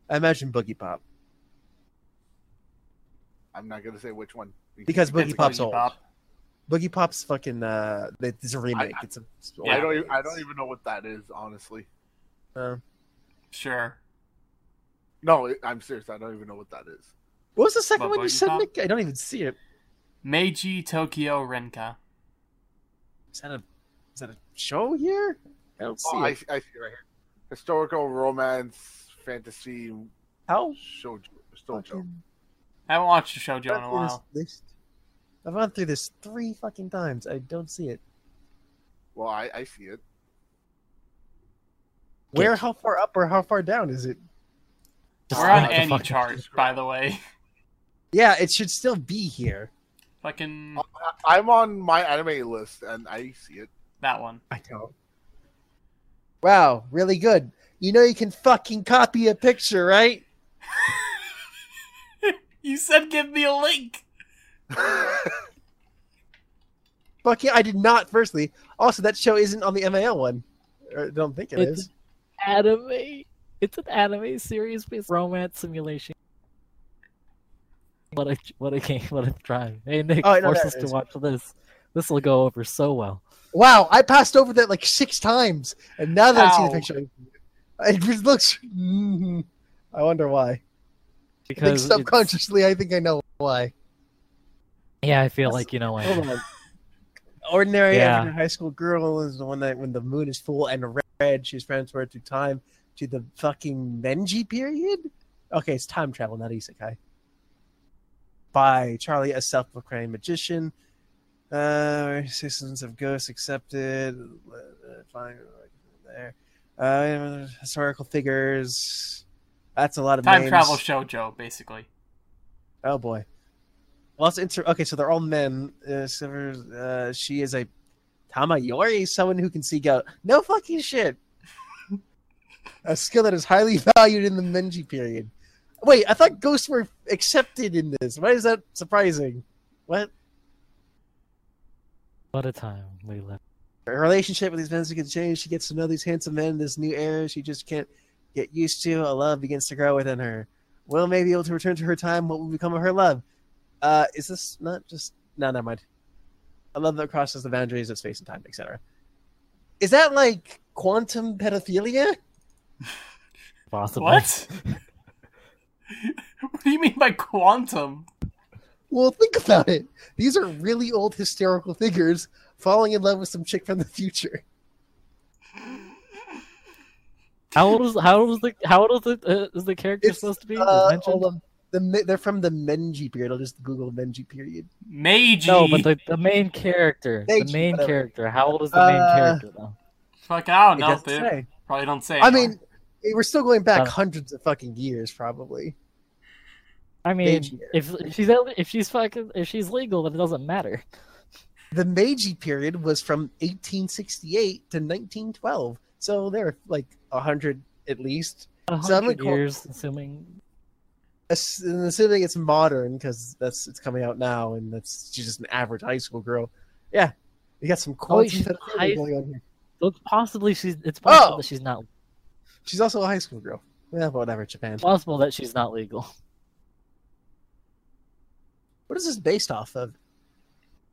I imagine Boogie Pop I'm not going to say which one because Boogie Pop's Boogie old. Pop. Boogie Pop's fucking. Uh, it's a remake. I- it's a. Yeah. I don't. Even, I don't even know what that is, honestly. Uh, Sure. No, I'm serious. I don't even know what that is. what was the second What, one you Boogie said, Pop? Nick? I don't even see it. Meiji Tokyo Renka. Is that a? Is that a show here? Oh, I don't see Oh, I, I see it right here. Historical romance fantasy How? shoujo. shoujo. I haven't watched a shoujo in a while. this list. I've gone through this three fucking times. I don't see it. Well, I, I see it. Where? How far up or how far down is it? We're on any fucking- chart, by the way. Yeah, it should still be here. Fucking I- I'm on MyAnimeList and I see it. That one. I don't. Wow, really good. You know you can fucking copy a picture, right? You said give me a link. Fuck yeah, I did not. Firstly, also that show isn't on the MAL one. I don't think it It's- is. Anime. It's an anime series based romance simulation. What a what a game! What a drive! Hey Nick, Oh, I know force that us to watch this. This will go over so well. Wow, I passed over that like six times, and now that I see the picture, it just looks. mhm. I wonder why. I think Because it's- subconsciously, I think I know why. yeah, I feel like you know Hold what. on. Ordinary Yeah. average high school girl is the one that when the moon is full and red, she's transferred through time to the fucking Menji period. Okay, it's time travel, not isekai. By Charlie, a self-proclaimed magician. Uh, citizens of ghosts accepted. Uh, fine, there. Uh, historical figures. That's a lot of Time names. travel shoujo, basically. Oh boy. Well, it's inter- okay. So they're all men. Uh, Silver, uh, she is a Tamayori, someone who can see go. No fucking shit. a skill that is highly valued in the Menji period. Wait, I thought ghosts were accepted in this. Why is that surprising? What? What a time we lived. Her relationship with these men can change. She gets to know these handsome men in this new era. She just can't get used to. A love begins to grow within her. Will may be able to return to her time. What will become of her love? Uh, is this not just no? Never mind. A love that crosses the boundaries of space and time, etc. Is that like quantum pedophilia? Possibly. What? what do you mean by quantum? Well, think about it. These are really old hysterical figures falling in love with some chick from the future. How old is how old is the how old is the uh, is the character It's, supposed to be? Uh, mentioned? hold on. The, they're from the Menji period. I'll just Google Menji period. Meiji. No, but the, the main character, the main whatever. character. How old is the main Uh, character though? Fuck, I don't know, dude. say. Probably don't say. I anymore. mean, we're still going back Uh, hundreds of fucking years, probably. I mean, Meiji. if, if she's if she's fucking if she's legal, then it doesn't matter. The Meiji period was from 1868 to 1912, so they're like a hundred at least. A hundred gonna call- years, assuming. Assuming it's modern because that's it's coming out now, and that's she's just an average high school girl. Yeah, you got some Oh, she's pedophilia high- going on here. So it's possibly she's. It's possible Oh! that she's not. She's also a high school girl. Yeah, but whatever, Japan. It's possible that she's not legal. What is this based off of?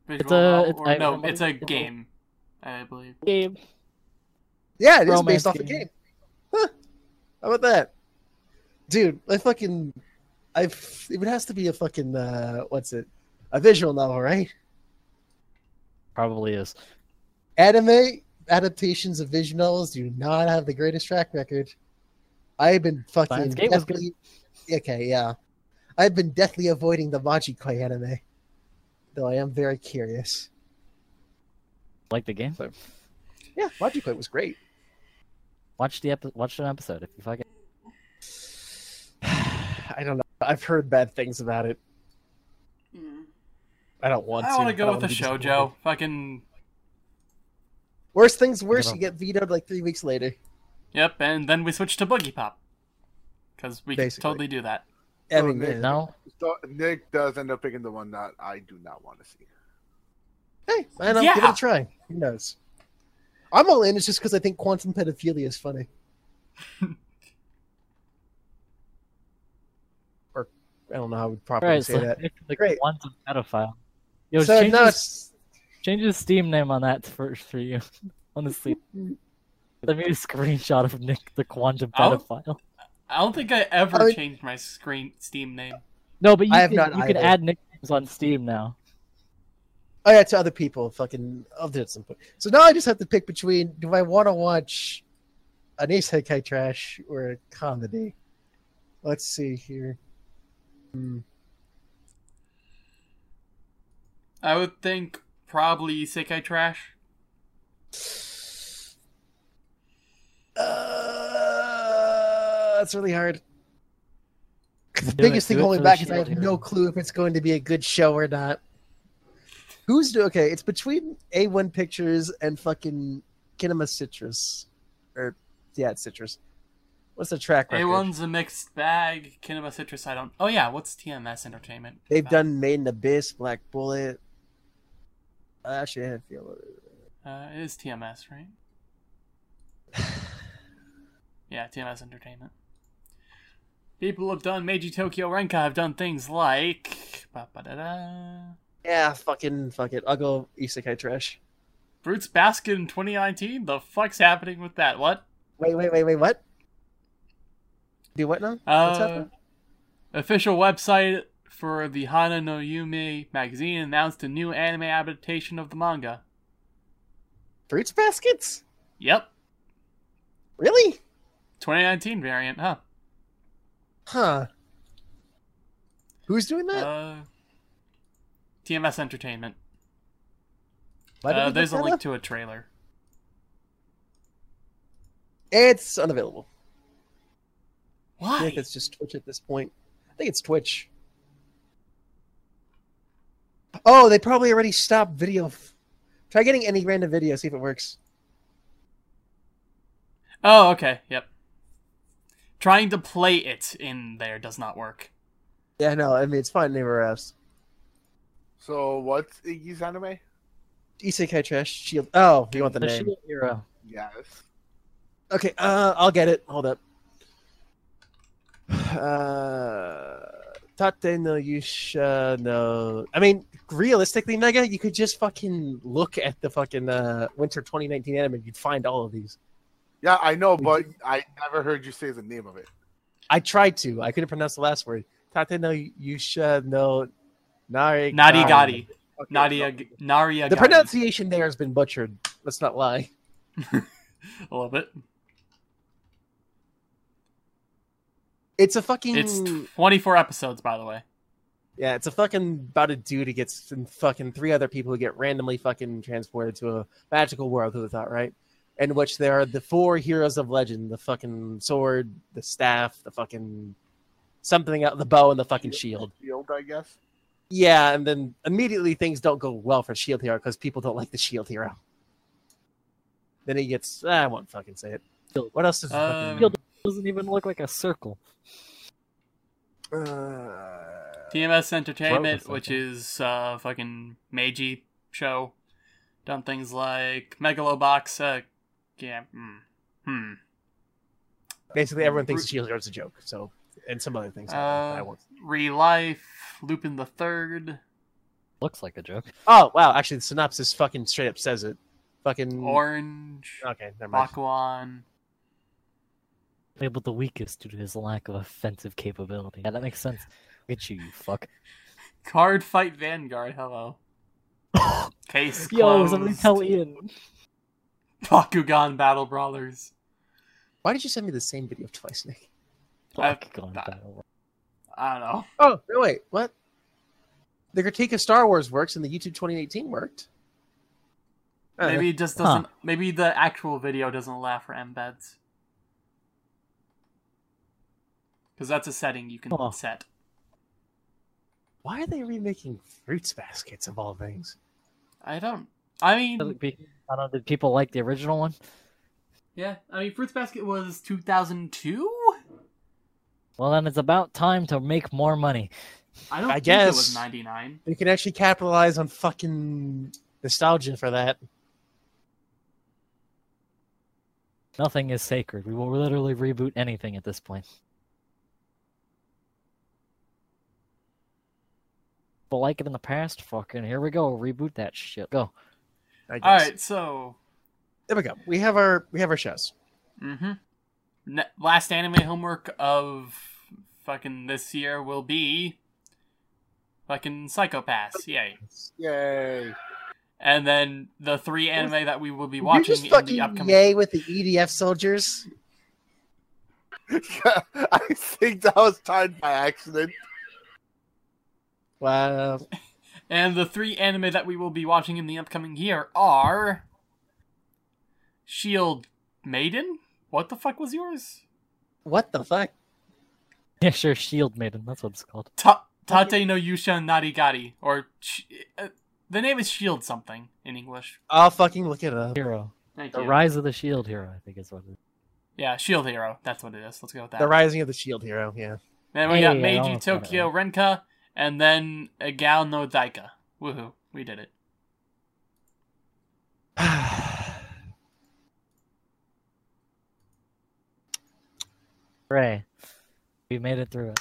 Visual it's a- novel, it's- or no, I'm- it's a it's game, I believe. Game. Yeah, it is Romance based off a game. game. Huh. How about that? Dude, I fucking I've it has to be a fucking uh what's it? A visual novel, right? Probably is. Anime adaptations of visual novels do not have the greatest track record. I've been fucking Steins Gate was good. Okay, yeah. I've been deathly avoiding the Majikoi anime. Though I am very curious. Like the game. Yeah, Majikoi was great. Watch the epi- Watch an episode if you fucking. I don't know. I've heard bad things about it. I don't want to. I want to go with wanna the be disappointed. shoujo. Fucking Worst things worse, you get vetoed like three weeks later. yep, and then we switch to boogie pop because we can totally do that. I mean, Nick. No. So Nick does end up picking the one that I do not want to see. Hey, man, I know. Give it a try. Who knows? I'm all in. It's just because I think quantum pedophilia is funny. or I don't know how we properly Alright, say so that. Nick, the Great. quantum pedophile. Yo, so change, now his, change his Steam name on that for for you. Honestly. Let me a screenshot of Nick the quantum I'll- pedophile. I don't think I ever I changed my screen Steam name. No, but you I have can, not you can add nicknames on Steam now. oh yeah to other people. Fucking I'll do it at some point. So now I just have to pick between: do I want to watch an isekai trash or a comedy? Let's see here. Hmm. I would think probably isekai Trash. Uh, that's really hard. The Do biggest it, thing holding back is I shield have no clue if it's going to be a good show or not. Who's do okay? It's between A1 Pictures and fucking Kinema Citrus, or yeah, it's Citrus. What's the track record? A1's a mixed bag. Kinema Citrus, I don't. Oh yeah, what's TMS Entertainment? They've about? done Made in Abyss, Black Bullet. I actually, I feel it. Uh, it is TMS, right? Yeah, TMS Entertainment. People have done Meiji Tokyo Renka have done things like. Yeah, fucking fuck it. I'll go isekai trash. Fruits Basket in 2019. The fuck's happening with that? What? Wait, wait, wait, wait. What? Do what now? What's Uh, happening? official website for the Hana to Yume magazine announced a new anime adaptation of the manga. Fruits baskets? Yep, Really? 2019 variant, huh? Huh. Who's doing that? Uh, TMS Entertainment. Uh, there's a link up? to a trailer. It's unavailable. Why? I think it's just Twitch at this point. I think it's Twitch. Oh, they probably already stopped video. Try getting any random video, see if it works. Oh, okay. Yep. Trying to play it in there does not work. Yeah, no, I mean, it's fine anywhere else. So what's Iggy's anime? Isekai Trash Shield. Oh, you want the, The name? Shield Hero. Yes. Okay, uh, I'll get it. Hold up. Uh, Tate no Yusha no. I mean, realistically, Mega, you could just fucking look at the fucking uh, Winter 2019 anime. You'd find all of these. Yeah, I know, but I never heard you say the name of it. I tried to. I couldn't pronounce the last word. Tate no Yusha no Nari. Narigati. Okay, Nadia, so- Naria. The pronunciation there has been butchered. Let's not lie. A little bit. It's a fucking. It's 24 episodes, by the way. Yeah, it's a fucking about a dude who gets and fucking three other people who get randomly fucking transported to a magical world. Who thought, right? In which there are the four heroes of legend: the fucking sword, the staff, the fucking something out, the bow, and the fucking shield. Shield, I guess. Yeah, and then immediately things don't go well for Shield Hero because people don't like the Shield Hero. Then he gets. ah, I won't fucking say it. What else is Um, fucking? Doesn't even look like a circle. Uh, TMS Entertainment, which is uh fucking Meiji show, done things like Megalobox. Uh, yeah. Hmm. Hmm. basically, everyone thinks the Shield Hero is a joke. So, and some other things. happen. I Uh, won't. Relife, Lupin the Third, Looks like a joke. Oh wow! Actually, the synopsis fucking straight up says it. Fucking. Orange, Okay, never mind. Bakuan. Labeled the weakest due to his lack of offensive capability. Yeah, that makes sense. Look at you, you fuck. Card Fight Vanguard. Hello. Case Yo, closed. somebody tell Ian. Bakugan Battle Brawlers. Why did you send me the same video twice, Nick? I- Bakugan that- Battle. I don't know. Oh no! Wait, what? The critique of Star Wars works, and the YouTube 2018 worked. Uh, Maybe it just doesn't. Maybe the actual video doesn't allow for embeds. Because that's a setting you can Huh. set. Why are they remaking fruits baskets of all things? I don't. I mean, Doesn't be- I don't know, did people like the original one? yeah. I mean, Fruits Basket was 2002. Well, then it's about time to make more money. I don't I think guess. it was 99. They can actually capitalize on fucking nostalgia for that. Nothing is sacred. We will literally reboot anything at this point. But like it in the past, fucking here we go. Reboot that shit. Go. I guess. All right, so there we go. We have our we have our shows. Mm-hmm. Ne- last anime homework of fucking this year will be fucking Psycho-Pass. Yay. Yay. And then the three anime that we will be watching just in the upcoming. yay with the EDF soldiers. I think that was timed by accident. Wow. And the three anime that we will be watching in the upcoming year are Shield Maiden. What the fuck was yours? What the fuck? Yeah, sure. Shield Maiden. That's what it's called. Ta- Tate no Yusha Narigari, or uh, the name is Shield something in English. I'll fucking look it up. Hero. Thank The you. Rise of the Shield Hero. I think is what it is. Yeah, Shield Hero. That's what it is. Let's go with that. The Rising of the Shield Hero. Yeah. Then we Yeah, got Meiji almost got it Tokyo Renka, and then Egao no Daika. Woohoo, we did it. Hooray. We made it through it.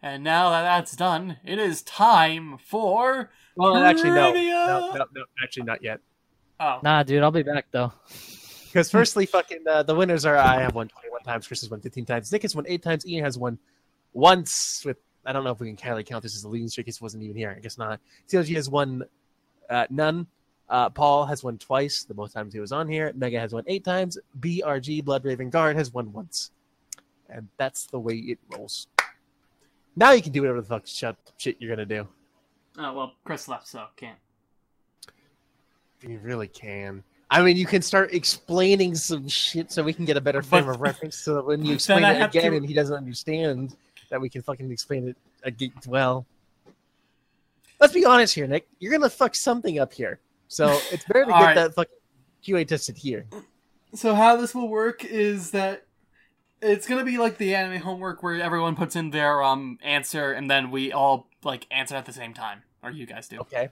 And now that that's done, it is time for. Well, actually, no. No, no, no, actually not yet. Oh, Nah, dude, I'll be back though. Because firstly, fucking uh, the winners are I have won 21 times, Chris has won 15 times, Nick has won eight times, Ian has won once. With I don't know if we can really count this as a losing streak. He wasn't even here. I guess not. CLG has won uh, none. Uh, Paul has won twice, the most times he was on here. Mega has won eight times. BRG Blood Raven Guard has won once, and that's the way it rolls. Now you can do whatever the fuck shut shit you're gonna do. oh well, Chris left, so can't. You really can. I mean, you can start explaining some shit so we can get a better frame But- of reference. So that when you explain it again to- and he doesn't understand, that we can fucking explain it again. Well, let's be honest here, Nick. You're gonna fuck something up here, so it's better to get right. that fucking QA tested here. So how this will work is that it's gonna be like the anime homework where everyone puts in their um answer and then we all like answer at the same time, or you guys do. Okay.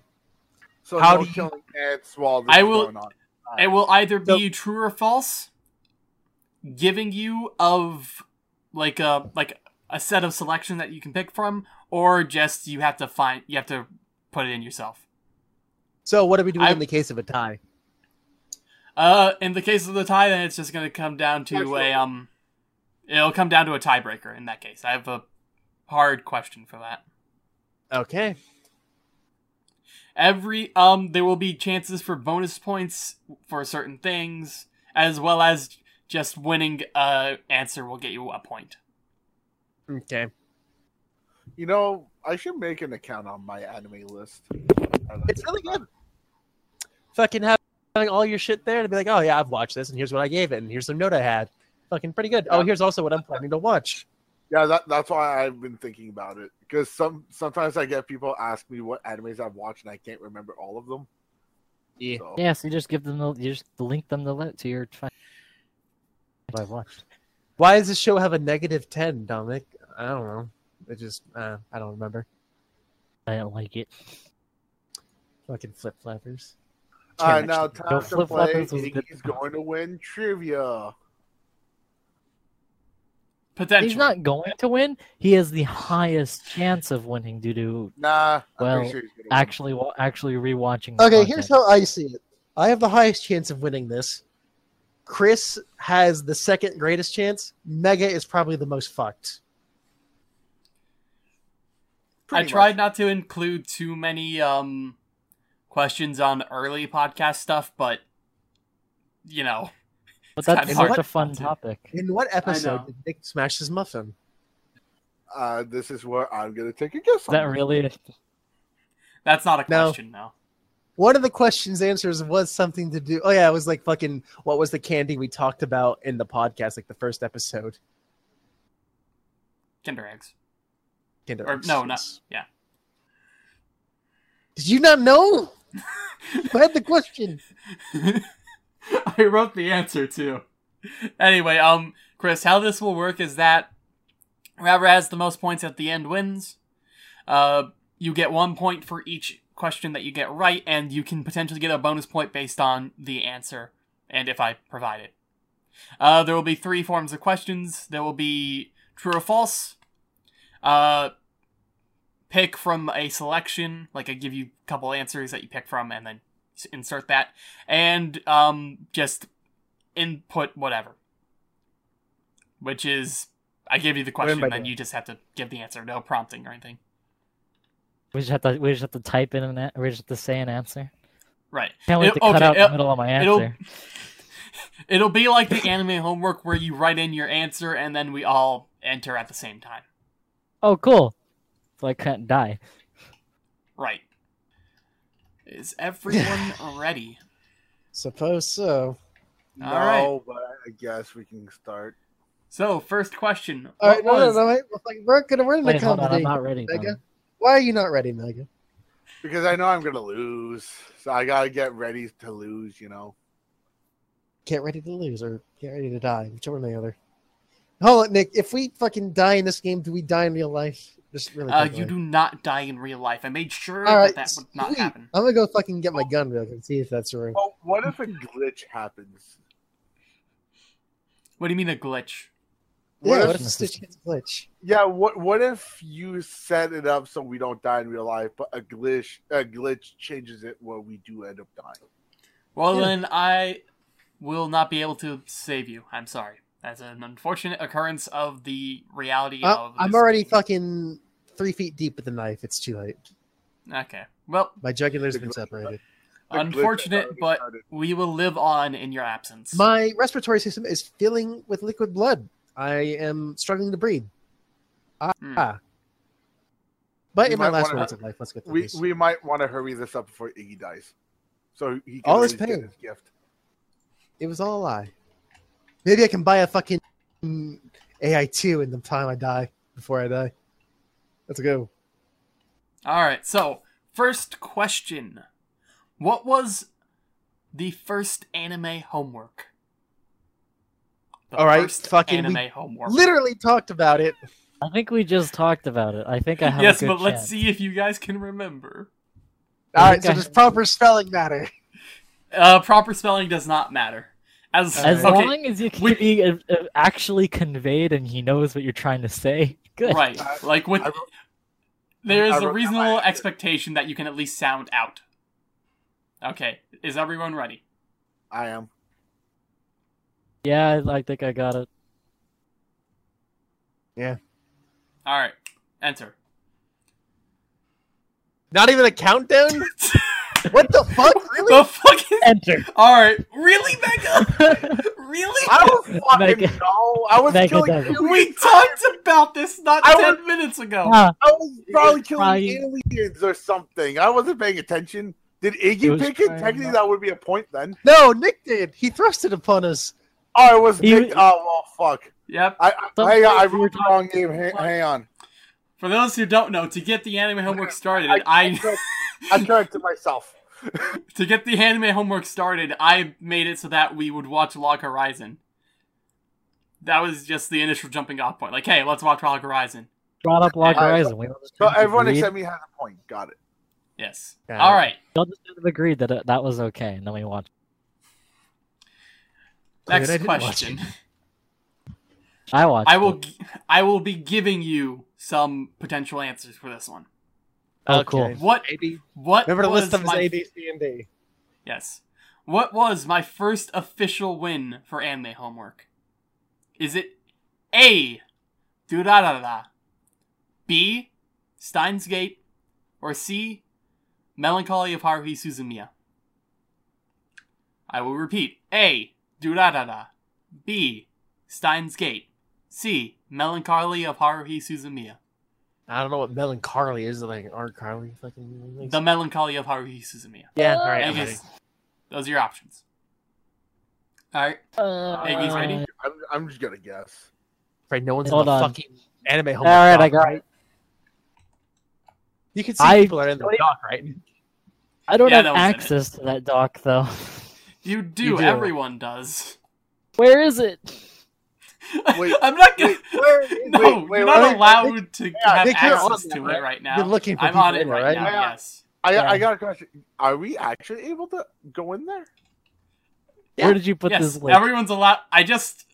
So How no do you- killing ants while this I is will- going on. It will either So- be true or false, giving you of like a like a set of selection that you can pick from, or just you have to find you have to put it in yourself. So what are we doing I- in the case of a tie? Uh, in the case of the tie, then it's just gonna come down to Actually- a um, it'll come down to a tiebreaker. In that case, I have a hard question for that. Okay. Every um, there will be chances for bonus points for certain things, as well as just winning a answer will get you a point. Okay. You know, I should make an account on MyAnimeList. It's really good. Fucking having all your shit there to be like, oh yeah, I've watched this, and here's what I gave it, and here's the note I had. Fucking pretty good. Oh, here's also what I'm planning to watch. Yeah, that, that's why I've been thinking about it. Because some sometimes I get people ask me what animes I've watched and I can't remember all of them. Yeah. So, Yeah, so you just give them the you just link them the to your fi- what I've watched. Why does this show have a negative 10, Dominic? I don't know. It just, uh, I don't remember. I don't like it. Fucking flip flappers. All right, Can't now time to Flip play. Floppers was He's going to win trivia. Potentially, He's not going to win. He has the highest chance of winning due to Nah, I'm Well, sure he's gonna win. actually wa- actually rewatching. Okay, content. here's how I see it. I have the highest chance of winning this. Chris has the second greatest chance. Mega is probably the most fucked. I Pretty tried not to include too many um questions on early podcast stuff, but you know, but it's kinda that's hard such a fun topic. In what episode did Nick smash his muffin? Uh, this is where I'm gonna take a guess. Is that on. really? that's not a No. question. No. One of the questions answers was something to do. Oh yeah, it was like fucking. What was the candy we talked about in the podcast, like the first episode? Kinder eggs. Kinder Or Eggs. no, not yeah. Did you not know? I had the question. I wrote the answer too. Anyway, um, Chris, how this will work is that whoever has the most points at the end wins. Uh, you get one point for each question that you get right, and you can potentially get a bonus point based on the answer, and if I provide it. Uh, there will be three forms of questions. There will be true or false. Uh, pick from a selection, like I give you a couple answers that you pick from, and then insert that, and um, just input whatever. Which is, I give you the question, by then doing? you just have to give the answer, no prompting or anything. We just have to we just have to type in an we just have to say an answer. Right. Can't wait It- to cut okay, out it- the middle of my it'll- answer. It'll be like the anime homework where you write in your answer and then we all enter at the same time. Oh, cool. So I can't die. Right. Is everyone ready? Suppose so. No, All right. but I guess we can start. So, first question. All right, What no, no, was- no, wait. We're, we're gonna we're in the Wait, I'm not ready. Mega. Why are you not ready, Mega? Because I know I'm gonna lose, so I gotta get ready to lose. You know. Get ready to lose or get ready to die, whichever one or the other. Hold on, Nick. If we fucking die in this game, do we die in real life? Just really. Uh, you do not die in real life. I made sure All right, that that would not sweet. happen. I'm gonna go fucking get my gun real quick and see if that's true. Well, what if a glitch happens? What do you mean a glitch? What yeah, if- what if Stitch gets a glitch? Yeah, what what if you set it up so we don't die in real life, but a glitch a glitch changes it where we do end up dying? Well, Yeah. then I will not be able to save you. I'm sorry. That's an unfortunate occurrence of the reality Uh, of. I'm already game. fucking three feet deep with the knife. It's too late. Okay. Well, My jugular's The been separated. The glitch has unfortunate, but we will live on in your absence. My respiratory system is filling with liquid blood. I am struggling to breathe. Ah. Hmm. But We in my might last wanna- moments of life, let's get through we we might want to hurry this up before Iggy dies, so he can All his this get pain. his gift. It was all a lie. Maybe I can buy a fucking AI2 in the time I die, before I die. Let's go. All right. So, first question: What was the first anime homework? The All right, first fucking- we anime homework. Literally talked about it. I think we just talked about it. I think I have yes, a good but let's see if you guys can remember. All right, so I- does proper spelling matter? Uh, proper spelling does not matter. As, As okay, long as you can we- be uh, uh, actually conveyed and he knows what you're trying to say. Good. right, I- like with I there is I a wrote down reasonable expectation that you can at least sound out. Okay, is everyone ready? I am. Yeah, I, I think I got it. Yeah. All right, enter. Not even a countdown? what the fuck? Really? The fuck is? Enter. All right, really, Mega? really? I don't fucking Mega- know. I was Mega killing Devil. aliens. We talked about this not I ten minutes ago. Ah, I was probably killing trying- aliens or something. I wasn't paying attention. Did Iggy was pick it? trying Technically, that would be a point then. No, Nick did. He thrust it upon us. Oh, it was He- Nick. Oh, well, fuck. Yep. I, I, hang on, I things wrote the wrong game. Hang, hang on. For those who don't know, to get the anime homework started, I, I correct- I corrected myself. to get the anime homework started, I made it so that we would watch Log Horizon. That was just the initial jumping off point. Like, hey, let's watch Log Horizon. brought up Log All right, Horizon. We all So everyone agreed- except me has a point. Got it. Yes. Got All it. right. we all just kind of agreed that it, that was okay, and then we watched. Glad Next I question. I watched. I will. it. gi- I will be giving you some potential answers for this one. Oh, cool. What? A-B. What Remember to was list them as my A, B, C, and D. Yes. What was my first official win for anime homework? Is it A. Durarara, B. Steins Gate, or C. Melancholy of Haruhi Suzumiya? I will repeat. A. Durarara, B. Steins Gate, C. Melancholy of Haruhi Suzumiya. I don't know what melancholy is. Like Art Carly fucking. The Melancholy of Haruhi Suzumiya. yeah, all right. I I'm ready. those are your options. Alright. Uh, Iggy's ready? I'm, I'm just gonna guess. Right, no one's Hold in the on. fucking anime homework. All right, I doc, got right? it. You can see I- people are in the doc, right? I don't Yeah, have that was in it. access to that doc though. You do, You do. everyone does. Where is it? Wait, I'm not gonna. Wait, where, no, wait, wait, you're not wait, allowed to have Nick, you're on access that, to right? it right now. You're looking for I'm on it right, right? now. Yeah. Yes. I, Yeah. I got a question. Are we actually able to go in there? Where did you put yes. this link? Everyone's allowed. I just,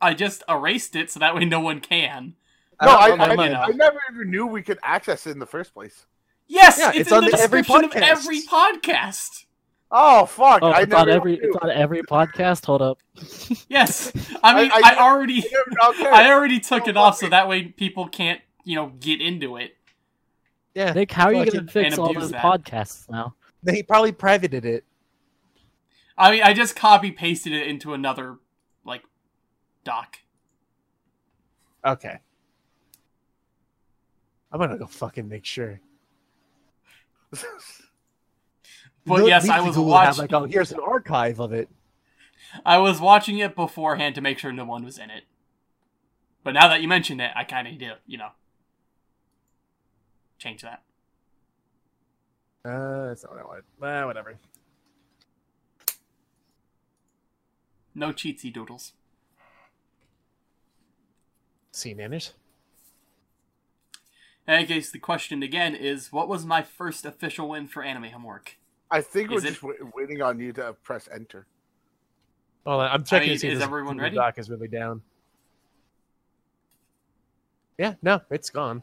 I just erased it so that way no one can. No, I, don't I, I, never even knew we could access it in the first place. Yes, Yeah, it's, it's in on the the- every description of every podcast. Oh fuck! Oh, I it's on every knew. it's on every podcast. Hold up. Yes, I mean, I, I- I- already, Okay. I already took Oh, it off so that way people can't, you know, get into it. Yeah, Nick, how are you gonna fix all abuse those that. podcasts now? they probably privated it. I mean, I just copy pasted it into another, like, doc. Okay. I'm gonna go fucking make sure. But yes, I was have, watching. Like, oh, here's an archive of it. I was watching it beforehand to make sure no one was in it. But now that you mention it, I kind of do, you know, change that. Uh, that's not what I wanted. Uh, whatever. No cheatsy doodles. See, nanners. In any case, the question again is, what was my first official win for anime homework? I think we're it- just wait- waiting on you to press enter. Hold on, I'm checking mean, to see if is this everyone Google ready? Doc is really down. Yeah, no, it's gone.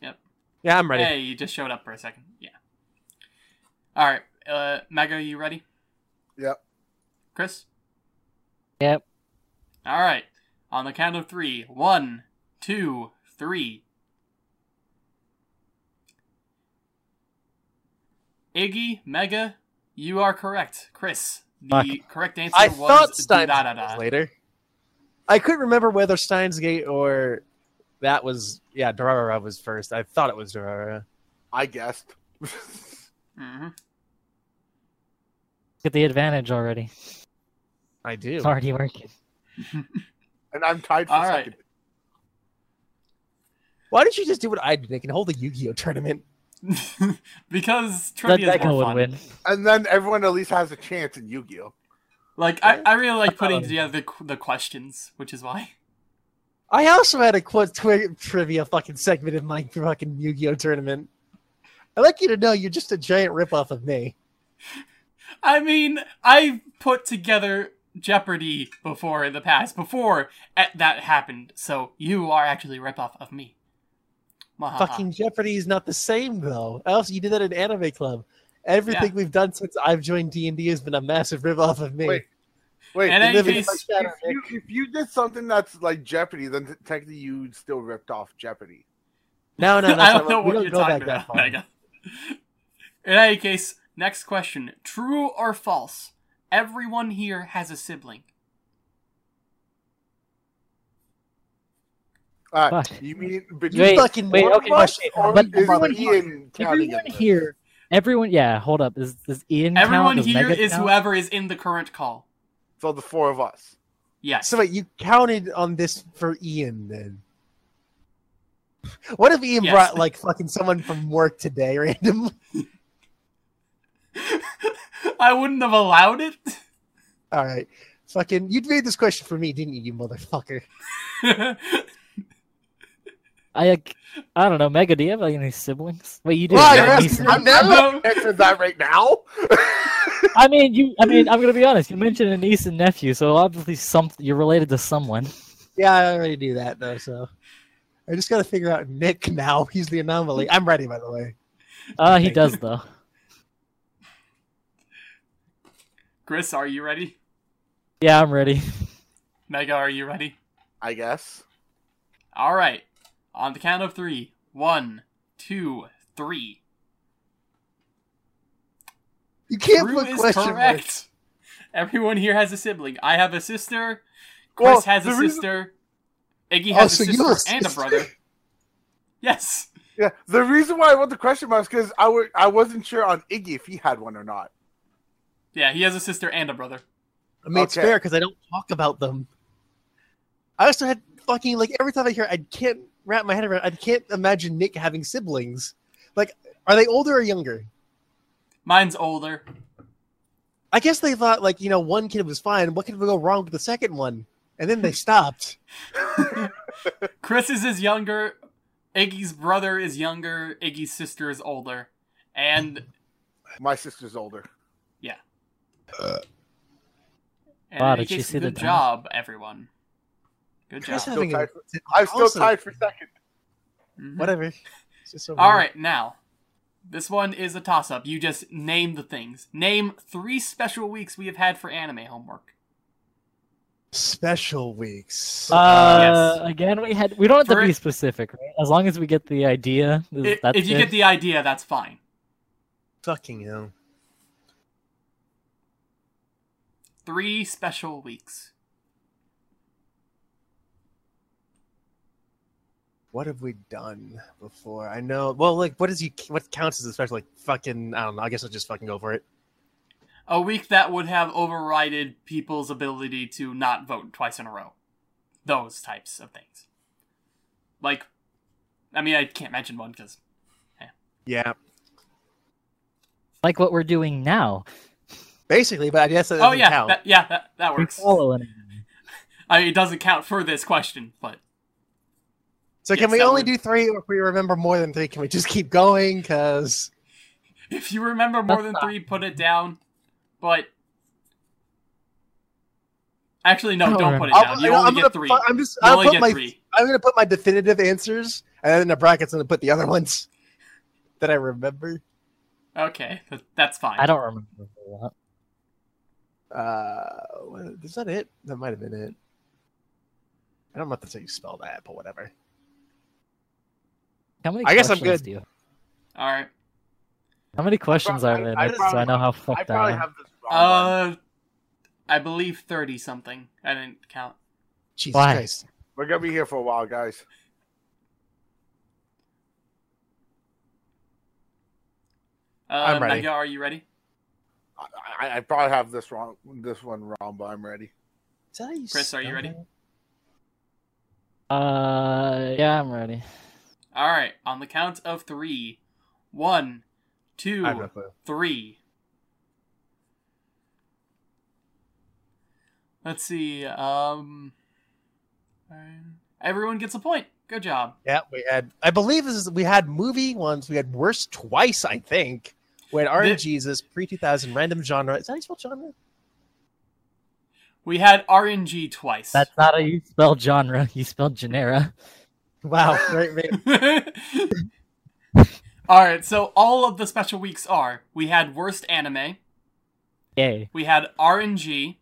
Yep. Yeah, I'm ready. Hey, you just showed up for a second. Yeah. All right, uh, Mega, you ready? Yep. Chris. Yep. All right. On the count of three. One, two, three. Iggy, Mega, you are correct. Chris, the Fuck. correct answer I was thought Steins da da Gate was da. later. I couldn't remember whether Steins Gate or that was yeah, Durara was first. I thought it was Durara. I guessed. hmm Get the advantage already. I do. It's already working. and I'm tied for All right. second. Why don't you just do what I did, Nick, and hold the Yu-Gi-Oh tournament? because trivia is more fun. win. And then everyone at least has a chance in Yu-Gi-Oh. Like I, I really like putting Um, together the, the questions, which is why. I also had a quote twi- trivia fucking segment in my fucking Yu-Gi-Oh tournament. I'd like you to know you're just a giant ripoff of me. I mean, I put together Jeopardy before in the past, before that happened. So you are actually a ripoff of me. Mwahaha. Fucking Jeopardy is not the same though. Else you did that in Anime Club. Everything Yeah. we've done since I've joined D and D has been a massive ripoff of me. Wait, Wait, In if, case, in shadow, if you, if you did something that's like Jeopardy, then technically you still ripped off Jeopardy. No, no, that's I not don't know we what don't you're talking about. Mega. In any case, next question: True or false? Everyone here has a sibling. All right, Fuck. you mean but Wait, you fucking wait, okay, of us, wait, or but is everyone Ian counting Everyone in here, everyone, yeah, hold up. Is does Ian Everyone count? Does here Mega is count? whoever is in the current call. So the four of us. Yes. So wait, you counted on this for Ian then? What if Ian Yes. brought like fucking someone from work today randomly? I wouldn't have allowed it. All right, fucking, you made this question for me, didn't you, you motherfucker? I, I don't know. Mega, do you have like, any siblings? Wait, you do. Well, you you're asking? I'm never No. that right now. I mean, you. I mean, I'm gonna be honest. You mentioned a niece and nephew, so obviously, some you're related to someone. Yeah, I already do that though, so I just got to figure out Nick now. He's the anomaly. I'm ready, by the way. Uh, he does though. Chris, are you ready? Yeah, I'm ready. Mega, are you ready? I guess. All right. On the count of three. One, two, three. You can't True put is question correct. marks. Everyone here has a sibling. I have a sister. Chris Well, has a the reason- sister. Iggy Oh, has so a you sister have a and a brother. Yes. Yeah, the reason why I wrote the question mark is because I w- I wasn't sure on Iggy if he had one or not. Yeah, he has a sister and a brother. I mean, it's fair because I don't talk about them. I also had fucking like every time I hear, I can't wrap my head around. I can't imagine Nick having siblings. Like, are they older or younger? Mine's older. I guess they thought like you know one kid was fine. What could go wrong with the second one? And then they stopped. Chris's is younger. Iggy's brother is younger. Iggy's sister is older. And My sister's older. Uh, in Wow, any did you see the good demo? job, everyone. Good Chris job. having a, tied I'm still also- tied for second. Mhm. Whatever. It's just so All weird. right, now. This one is a toss up. You just name the things. Name three special weeks we have had for anime homework. Special weeks. Uh, again, we had. We don't have For to be it- specific, right? As long as we get the idea. is- that's if you it. get the idea, that's fine. fucking hell. Three special weeks. What have we done before? I know. Well, like, what is you? What counts as a special? Like, fucking. I don't know. I guess I'll just fucking go for it. A week that would have overrided people's ability to not vote twice in a row. Those types of things. Like, I mean, I can't mention one because eh. Yeah, like what we're doing now. basically. But I guess that oh doesn't yeah, count. that, yeah, that, that works. follow it. I mean, it doesn't count for this question, but So can we only would- do three, or if we remember more than three, can we just keep going? Because if you remember more than three, put it down. But Actually, no, don't don't put it down. I'll- You I'm only gonna get three. I'm just. You I'll only put get my. three. I'm gonna put my definitive answers, and then in the brackets, I'm gonna put the other ones that I remember. Okay, that's fine. I don't remember a lot. Uh, what- is that it? That might have been it. I don't know if that's how you spell that, but whatever. How many I guess I'm questions good. do you? All right. How many questions I- are there? I Nick, so I know how fucked I probably am. have this wrong. Uh, I believe thirty something. I didn't count. Jesus Why? Christ. We're gonna be here for a while, guys. Uh, I'm ready. Mega, are you ready? I, I, I probably have this wrong, this one wrong, but I'm ready. Is you Chris, are you ready? Uh, yeah, I'm ready. All right. On the count of three. One, two, I have no clue. three. Let's see. Um, everyone gets a point. Good job. Yeah, we had. I believe this is, we had movie ones. We had worst twice. I think. We had RNGs, pre two thousand random genre. Is that how you spell genre? We had RNG twice. That's not how you spell genre. You spell genera. Wow, great, great. all right. So all of the special weeks are: we had worst anime, Yay. we had RNG,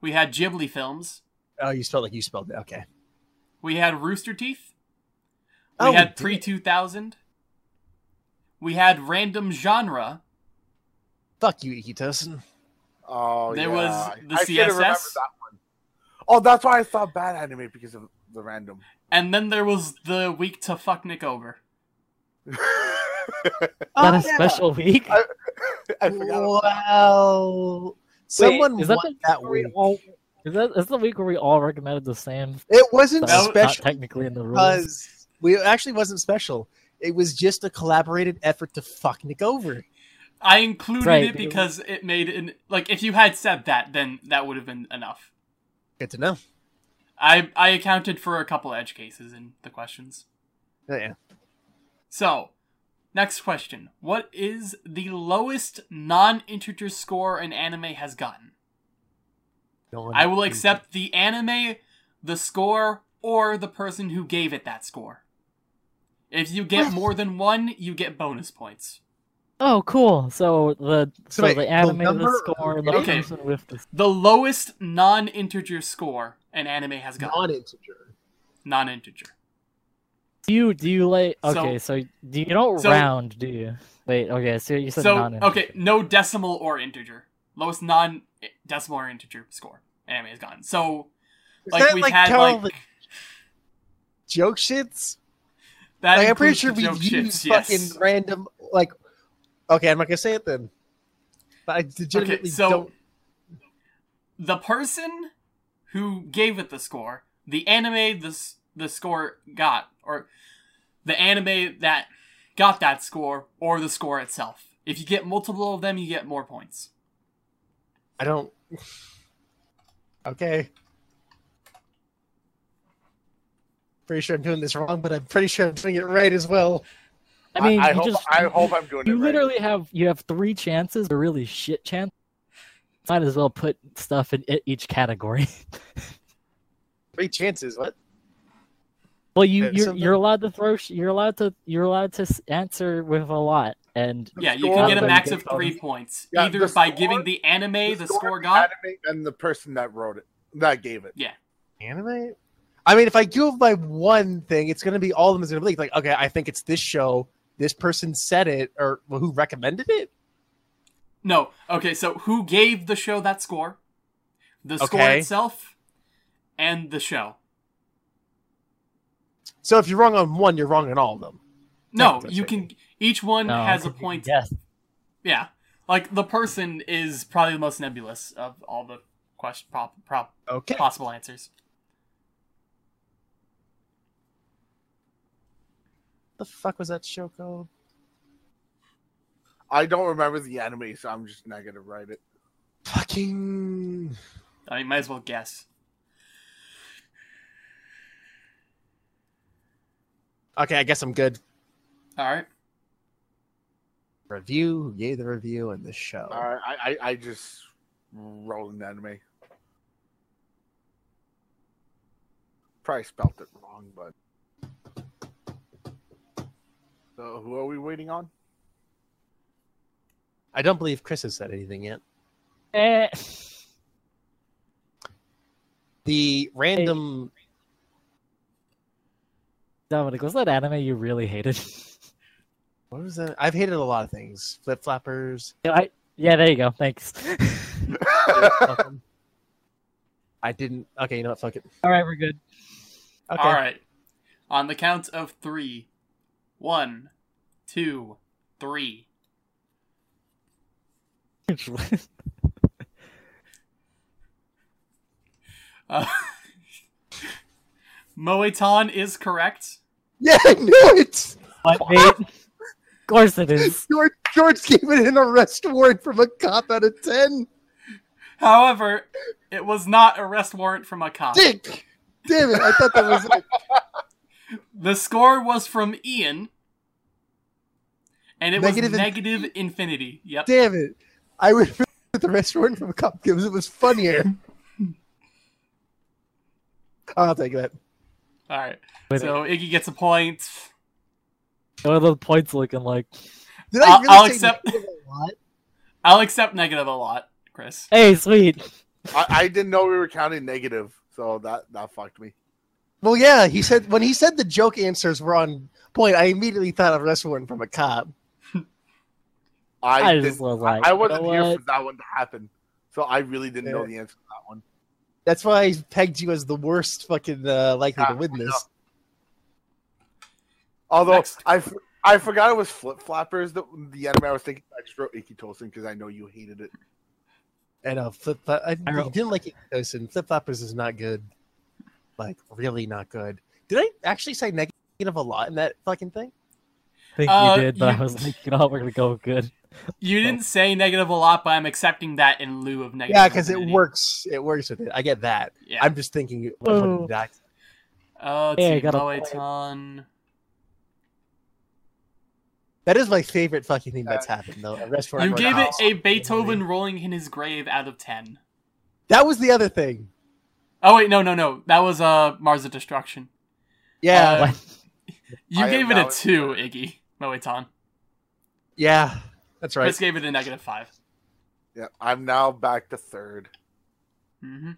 we had Ghibli films, Oh, you spelled like you spelled it. Okay. we had Rooster Teeth, we Oh, had we pre two thousand, we had random genre. Fuck you, Ikkitousen. Oh, There yeah. was the I should have remembered CSS. that one. Oh, that's why I thought bad anime because of the random. And then there was the week to fuck Nick over. Is Oh, that a special week? I- I forgot. about that. Wow. Someone Wait, is that the that week. all- Is that is the week where we all recommended the same? It wasn't That was Not special technically in the rules. because we actually wasn't special. It was just a collaborated effort to fuck Nick over. I included Right, it but it because it made an like if you had said that, then that would have been enough. Good to know. I I accounted for a couple edge cases in the questions. Oh, yeah. So, next question: What is the lowest non-integer score an anime has gotten? I will accept the anime, the score, or the person who gave it that score. If you get more than one, you get bonus points. Oh, cool. So the so, So wait, the the anime, the, number- score, the Okay. with the The lowest non-integer score an anime has gotten. non-integer. non-integer. Do you do you like okay? So, do you don't so- round? Do you? Wait. Okay. So you said So non. okay, no decimal or integer. Lowest non-decimal eh, or integer score anime has gotten. So Is like we've like had kind like like joke shits? that. Like, I'm pretty sure the we've joke used yes. fucking random like. Okay, I'm not gonna say it then. But I legitimately Okay, so don't. the person who gave it the score, the anime this the score got, or the anime that got that score, or the score itself. If you get multiple of them, you get more points. I don't. Okay. Pretty sure I'm doing this wrong, but I'm pretty sure I'm doing it right as well. I mean, I, you hope, just I hope I'm doing you it right. literally have you have three chances, a really shit chance. Might as well put stuff in each category. Three chances. What? well, you Yeah, you're, something- you're allowed to throw. You're allowed to. You're allowed to answer with a lot, and Yeah, you can get a max of three points, Yeah, either the by score- giving the anime the, score the got. and the person that wrote it, that gave it. Yeah, anime? I mean, if I give my one thing, it's going to be all of them is going to be like, okay, I think it's this show. This person said it, or well, who recommended it? No, okay, so who gave the show that score? The score Okay. itself, and the show. So if you're wrong on one, you're wrong on all of them. No, you can. Each one no, has a point. guess. Yeah, like the person is probably the most nebulous of all the question prop, prop, Okay. possible answers. The fuck was that show called? I don't remember the anime, so I'm just not gonna write it. Fucking. I mean, might as well guess. Okay, I guess I'm good. All right. Review, who gave the review, and the show. All right, I, I, I just roll an anime. probably spelt it wrong, but. So who are we waiting on? I don't believe Chris has said anything yet. Eh. The random. Dominic, was that anime you really hated? What was that? I've hated a lot of things. Flip flappers. I, yeah, there you go. Thanks. I didn't. Okay, you know what? Fuck it. All right, we're good. Okay. All right. On the count of three. One, two, three. Uh, Moetan is correct. Yeah, I knew it. What, mate? Of course it is. George, George gave it an arrest warrant from a cop out of ten. However, it was not arrest warrant from a cop. Dick. Damn it! I thought that was it. The score was from Ian. And it Negative was in- negative infinity. Yep. Damn it! I would with the arrest warrant from a cop because it was funnier. I'll take that. All right. Wait, So Iggy gets a point. What are the points looking like? Did I'll- really I'll say accept- negative a lot? I'll accept negative a lot, Chris. Hey, sweet. I, I didn't know we were counting negative, so that that fucked me. Well, yeah, he said when he said the joke answers were on point, I immediately thought of arrest warrant from a cop. I I just was like, I wasn't know here what? for that one to happen, so I really didn't know the answer to that one. That's why I pegged you as the worst fucking uh, likely to Yeah, win I this. Although Next. I, f- I forgot it was Flip Flappers. The, the anime I was thinking extra Ikkitousen because I know you hated it. And know flip. Flop, I, I didn't like it. Listen, flip floppers is not good. Like really not good. Did I actually say negative a lot in that fucking thing? I think Uh, you did, but you- I was like, you know, we're gonna go good. You didn't say negative a lot, but I'm accepting that in lieu of negative. Yeah, because it works. It works with it. I get that. Yeah. I'm just thinking. Oh. that. Let's Yeah, I see. got a Moetan. That is my favorite fucking thing that's happened though. Arrest warrant You gave it a Beethoven rolling in his grave out of 10. That was the other thing. Oh, wait, no, no, no. That was uh, Mars of Destruction. Yeah, Uh, You I gave it a 2, Iggy. Moetan. yeah, that's right. Chris gave it a negative 5. Yeah, I'm now back to third. Mm-hmm.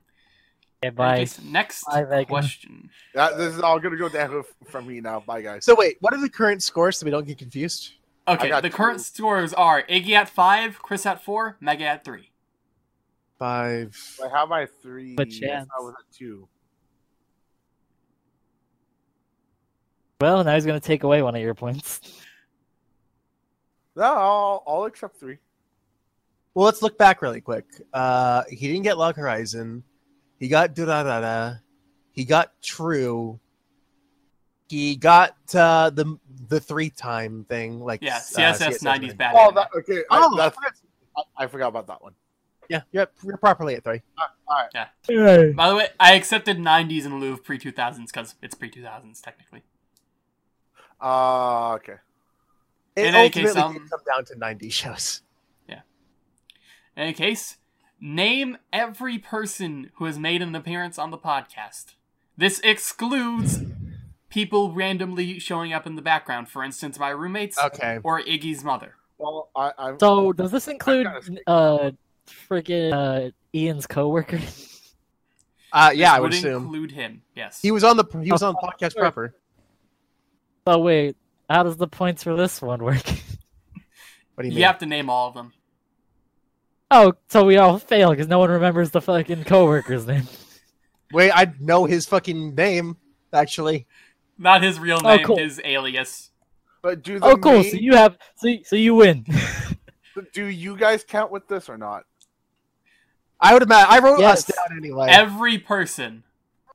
Okay, bye. next Bye, question. Yeah, this is all gonna go down from me now. Bye, guys. So wait, what are the current scores so we don't get confused? Okay, the two. current scores are Iggy at 5, Chris at 4, Mega at 3. Five. I have my three. But yes, chance. I was at two. Well, now he's gonna take away one of your points. No, I'll, I'll accept three. Well, let's look back really quick. Uh, he didn't get Log Horizon. He got Durarara. He got True. He got uh, the the three time thing, like Yeah, uh, CSS 90s bad. Oh, that, okay. Oh, I, that's, I, I forgot about that one. Yeah, you're, you're properly at three. All right. Yeah. By the way, I accepted 90s in lieu of pre 2000s because it's pre 2000s technically. Uh, okay. It In any case, ultimately um, did come down to 90 shows. Yeah. In any case, name every person who has made an appearance on the podcast. This excludes people randomly showing up in the background. For instance, my roommates Okay. or Iggy's mother. Well, I, I'm. So, does this include uh, freaking uh, Ian's coworker? Uh, yeah, This I would would assume include him. Yes. he was on the he was on the podcast proper. Oh wait, how does the points for this one work? What do you you mean? have to name all of them. Oh, so we all fail because no one remembers the fucking coworker's name. Wait, I know his fucking name actually. Not his real Oh, name, cool. his alias. But do the Oh, cool. main- So you have so so you win. do you guys count with this or not? I would imagine. I wrote Yes. us down anyway. Every person.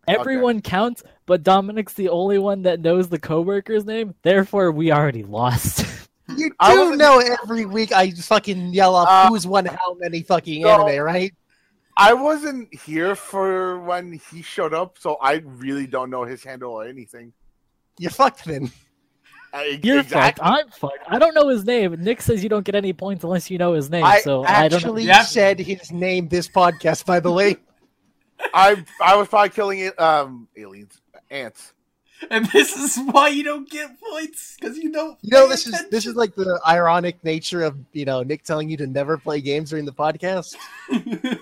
Everyone counts, but Dominic's the only one that knows the coworker's name. Therefore, we already lost. you I do wasn't- know every week I fucking yell off Uh, who's won how many fucking so- anime, right? I wasn't here for when he showed up, so I really don't know his handle or anything. You fucked then. Uh, You're exactly. fucked. I'm fucked. I don't know his name. Nick says you don't get any points unless you know his name. I so I don't know. actually Yeah. said his name this podcast, by the way. I I was probably killing it, um aliens, ants. And this is why you don't get points because you don't. You know, pay this is this is like the ironic nature of you know Nick telling you to never play games during the podcast.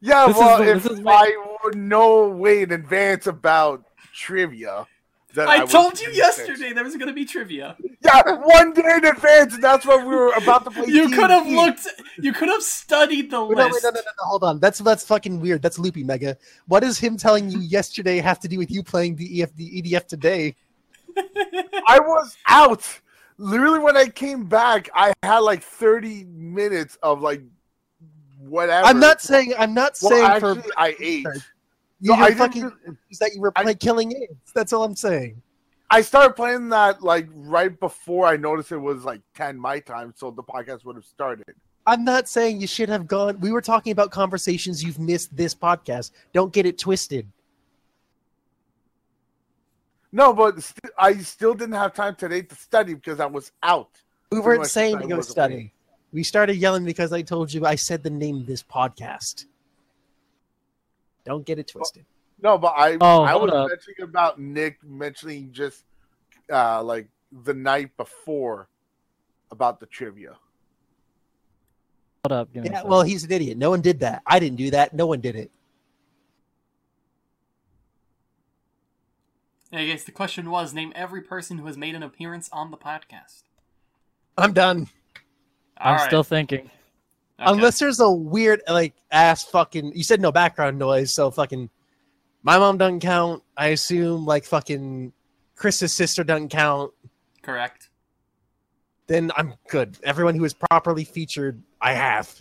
Yeah, This well, the- if this is my- I would know way in advance about trivia, then I would told you do this. yesterday there was going to be trivia. Yeah, one day in advance, and that's what we were about to play. You could have looked. You could have studied the Wait, no, wait, list. no, no, no, no, hold on. That's that's fucking weird. That's loopy, Mega. What does him telling you yesterday have to do with you playing the EF the EDF today? I was out. Literally, when I came back, I had like 30 minutes of like whatever. I'm not saying I'm not Well, saying actually, for I ate. You No, I fucking do- is that you were I- killing ants. That's all I'm saying. I started playing that like right before I noticed it was like 10 my time, so the podcast would have started. I'm not saying you should have gone. We were talking about conversations you've missed this podcast. Don't get it twisted. No, but st- I still didn't have time today to study because I was out. We weren't saying to go study. away. We started yelling because I told you I said the name of this podcast. Don't get it twisted. No, but I Oh, I was up. mentioning about Nick mentioning just uh like the night before about the trivia. Hold up. Give me a Yeah, well, he's an idiot. No one did that. I didn't do that. No one did it. I guess the question was: name every person who has made an appearance on the podcast. I'm done. All I'm right. still thinking. Okay. Unless there's a weird, like, ass fucking. You said no background noise, so fucking. My mom doesn't count. I assume, like, fucking. Chris's sister doesn't count. correct. Then I'm good. Everyone who is properly featured, I have.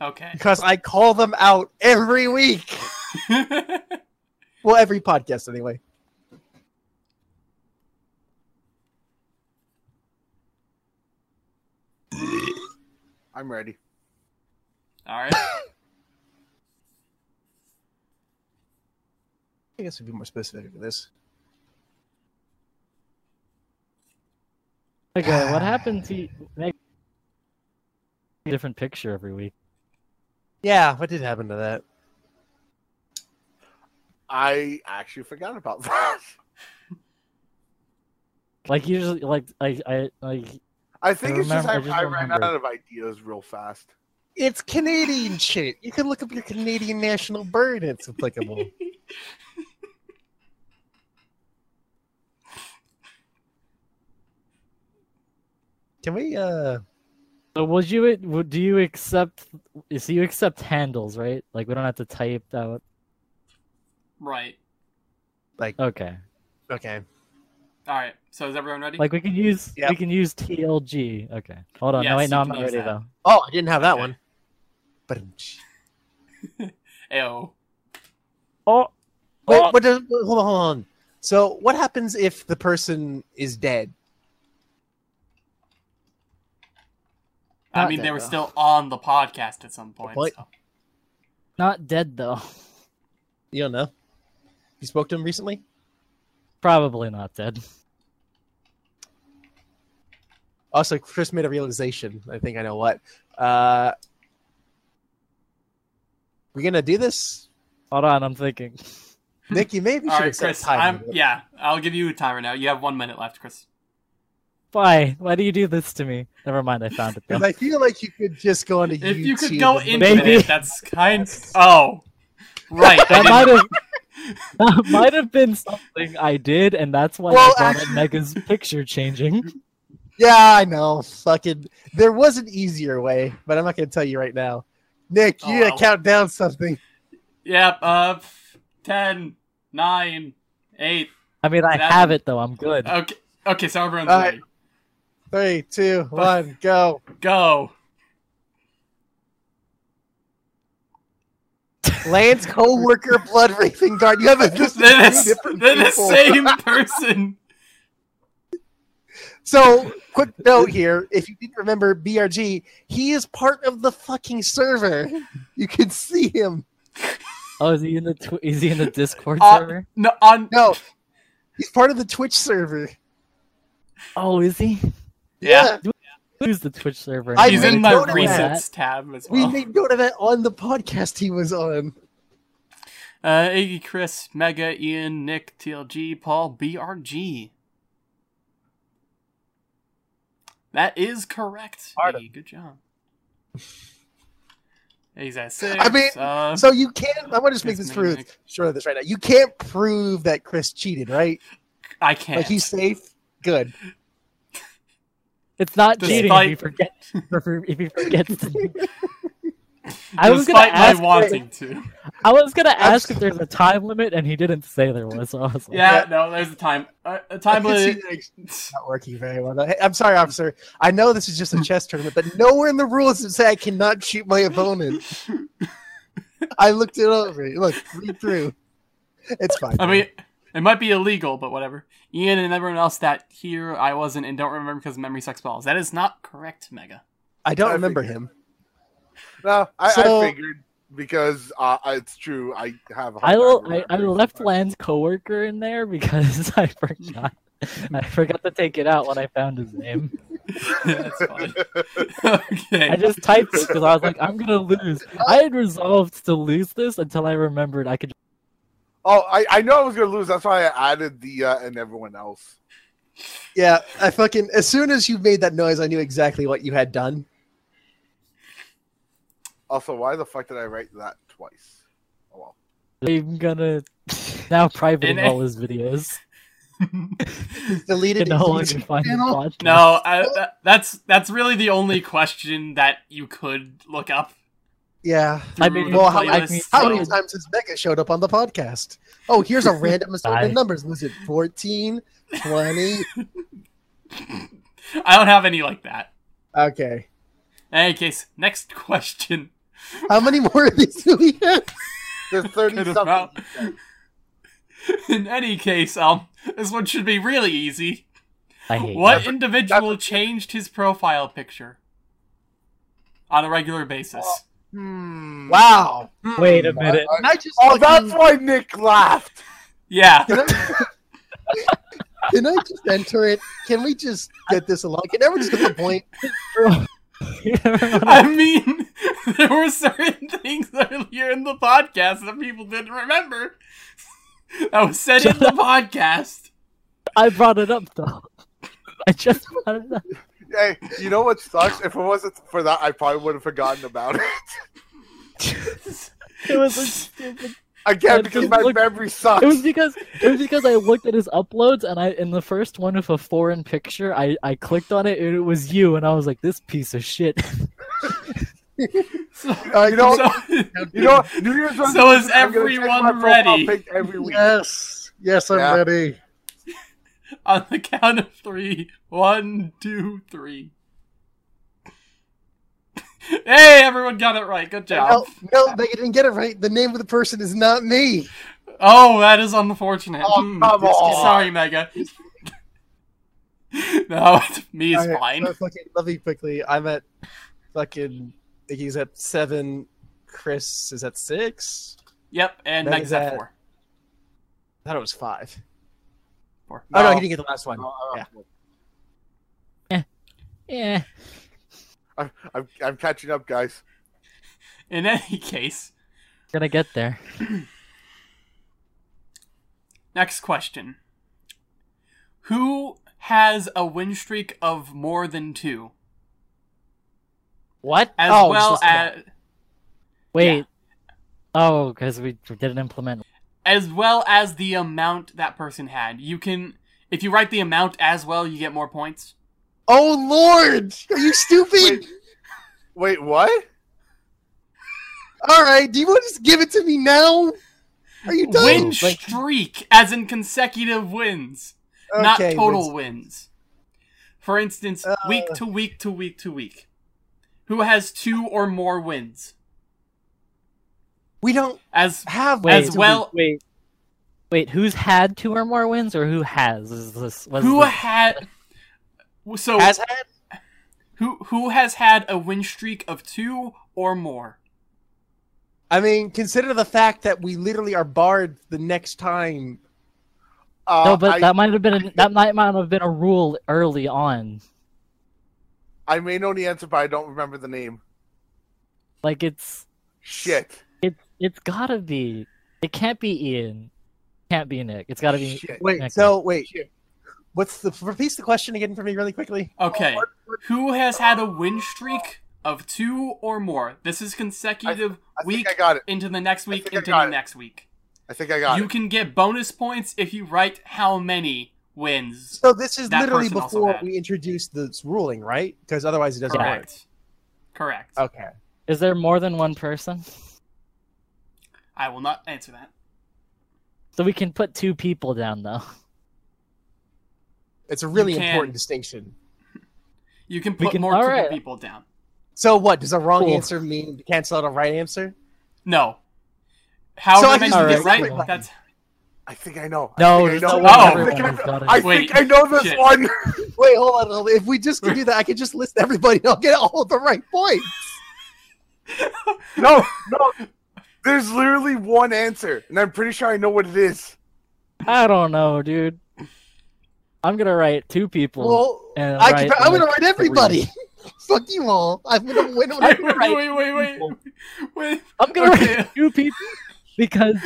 Okay. Because I call them out every week. Well, every podcast, anyway. I'm ready. All right. I guess we'd be more specific for this. Okay, uh, what happened to make a different picture every week? Yeah, what did happen to that? I actually forgot about that. Like usually, like I, I, like I think I it's just I I, just I ran out of ideas real fast. It's Canadian shit. You can look up your Canadian national bird. It's applicable. Can we, uh... So would you would do you accept so you accept handles, right? Like we don't have to type out. right. Like okay. Okay. All right. So is everyone ready? Like we can use Yep. we can use TLG. Okay. Hold on. Yes, no wait, no, I'm not ready that. though. Oh, I didn't have that Okay. one. But Ayo. Oh. wait, oh! what does, hold on, hold on. So, what happens if the person is dead? I mean, they were though. still on the podcast at some point. point. so- Not dead though. You don't know. You spoke to him recently? Probably not dead. Also, Chris made a realization. I think I know what. Uh, we gonna do this, Hold on, I'm thinking. Nick? You maybe All should right, Chris. time. I'm yeah. I'll give you a timer now. You have one minute left, Chris. Why? Why do you do this to me? Never mind, I found it. Because I feel like you could just go onto If YouTube. you could go and into it, that's kind. Oh, right. That might have that might have been something I did, and that's why Well, I brought up Mega's picture changing. Yeah, I know. Fucking. There was an easier way, but I'm not gonna tell you right now. Nick, you Oh, gotta well. count down something. Yep. Uh, ten, nine, eight. I mean, I That- have it though. I'm good. Okay. Okay. So everyone's All right. ready. Three, two, one, go. Go. Lance co-worker blood raping guard. You have a list They're the, different they're the same person. So, quick note here: if you didn't remember BRG, he is part of the fucking server. You can see him. Oh, is he in the tw- is he in the Discord Uh, server? No. On. No, he's part of the Twitch server. Oh, is he? Yeah. Who's the Twitch server? I He's in my note of recents tab as well. We well. made note of it on the podcast he was on. Uh, Iggy, Chris, Mega, Ian, Nick, TLG, Paul, BRG. That is correct. Pardon. Iggy, good job. He's at six. I mean, uh, So you can't. I want to just make Chris this prove Manic. sure of this right now. You can't prove that Chris cheated, right? I can't. Like he's safe. Good. It's not cheating if he Despite- forgets. if he forgets. To... I was gonna my ask. wanting to. I was gonna ask if there's a time limit, and he didn't say there was. So I was like, Yeah, no, there's a time. Uh, a time I can see limit. not working very well. Hey, I'm sorry, officer. I know this is just a chess tournament, but nowhere in the rules does it say I cannot shoot my opponent. I looked it over. Look, read through. It's fine. I mean, it might be illegal, but whatever. Ian and everyone else that here I wasn't and don't remember because memory sucks balls. That is not correct, Mega. I don't I remember figured. him. No, I, So- I figured because uh, it's true. I have. a I will. I, I left sometimes. Land's coworker in there because I forgot. I forgot to take it out when I found his name. That's fine. okay. I just typed it because I was like, I'm gonna lose. I had resolved to lose this until I remembered I could. Oh, I, I know I was gonna lose. That's why I added the uh, and everyone else. Yeah, I fucking. As soon as you made that noise, I knew exactly what you had done. Also, why the fuck did I write that twice? Oh well. I'm gonna now private all his videos. Deleted Can no his longer YouTube find the channel. podcast. no, I, that, that's that's really the only question that you could look up. Yeah. I mean, well, how- I mean, How many times has Mega showed up on the podcast? Oh, here's a random assortment of numbers. Was it 14, 20? I don't have any like that. Okay. In any case, next question. How many more of these do we have? There's thirty I something. know. In any case, um, this one should be really easy. I hate What you. individual changed his profile picture on a regular basis? Hmm. Wow. Wait a minute. Can I just Oh, fucking- that's why Nick laughed. Yeah. Can I, can I just enter it? Can we just get this along? Can everyone just get the point? You never wanna- I mean, there were certain things earlier in the podcast that people didn't remember. That was said in the podcast. I brought it up though. I just brought it up. Hey, you know what sucks? If it wasn't for that, I probably would have forgotten about it. It was a stupid. Again, I because my looked- memory sucks. It was because it was because I looked at his uploads and I in the first one with a foreign picture I I clicked on it and it was you and I was like this piece of shit. So, Uh, you know, so, you know. New Year's resolution. So is I'm gonna check everyone ready? every week. Yes. Yes, I'm Yeah. ready. on the count of three, one, two, three. Hey, everyone got it right. Good job. No, no, they didn't get it right. The name of the person is not me. Oh, that is unfortunate. Oh, Hmm. come on. Sorry, Mega. no, me is All right, fine. fucking, let me quickly. I'm at fucking. Iggy's at seven. Chris is at six. Yep, and That Mega's is at at- four. I thought it was five. Four. Oh no, No. he didn't get the last one. No, I Yeah. Yeah. I'm, I'm, I'm catching up, guys. In any case, Gonna get there. next question. Who has a win streak of more than two? What? As Oh, well just about- as Wait. Oh, because we didn't implement. as well as the amount that person had. You can if you write the amount as well, you get more points. Oh Lord, are you stupid? Wait. Wait, what? All right, do you want to just give it to me now? Are you done? Win streak, as in consecutive wins, not total wins- wins. For instance, Uh. week to week to week to week. Who has two or more wins? We don't As have Wait, As well- Wait. Wait, who's had two or more wins, or who has? Is this was who this- had so has had. who who has had a win streak of two or more? I mean, consider the fact that we literally are barred the next time. Uh, No, but I, that might have been a, that might might have been a rule early on. I may know the answer, but I don't remember the name. Like it's Shit. it's it's gotta be It can't be Ian. Can't be Nick. It's got to be. Shit. Wait, Nick. so wait. What's the repeat the question again for me really quickly? Okay. Who has had a win streak of two or more? This is consecutive I week I got it. into the next week into the it. next week. I think I got you it. You can get bonus points if you write how many wins. So this is literally before we introduced this ruling, right? Because otherwise it doesn't work. Correct. Correct. Okay. Is there more than one person? I will not answer that. So we can put two people down though. It's a really important distinction. You can put can- more alright. people down. So what? Does a wrong Cool. answer mean to cancel out a right answer? No. However I many just you get right, everybody. that's I think I know. No, I think I no know. way I think I know- I Wait, think I know this shit. one. Wait, hold on. hold on. If we just could do that, I could just list everybody and I'll get all the right points. No, no. There's literally one answer, and I'm pretty sure I know what it is. I don't know, dude. I'm gonna write two people. Well, and I write, can, I'm gonna like, write everybody. Fuck you all. I'm gonna win when I wait, wait, write. wait, wait, wait, wait. I'm gonna Okay. write two people because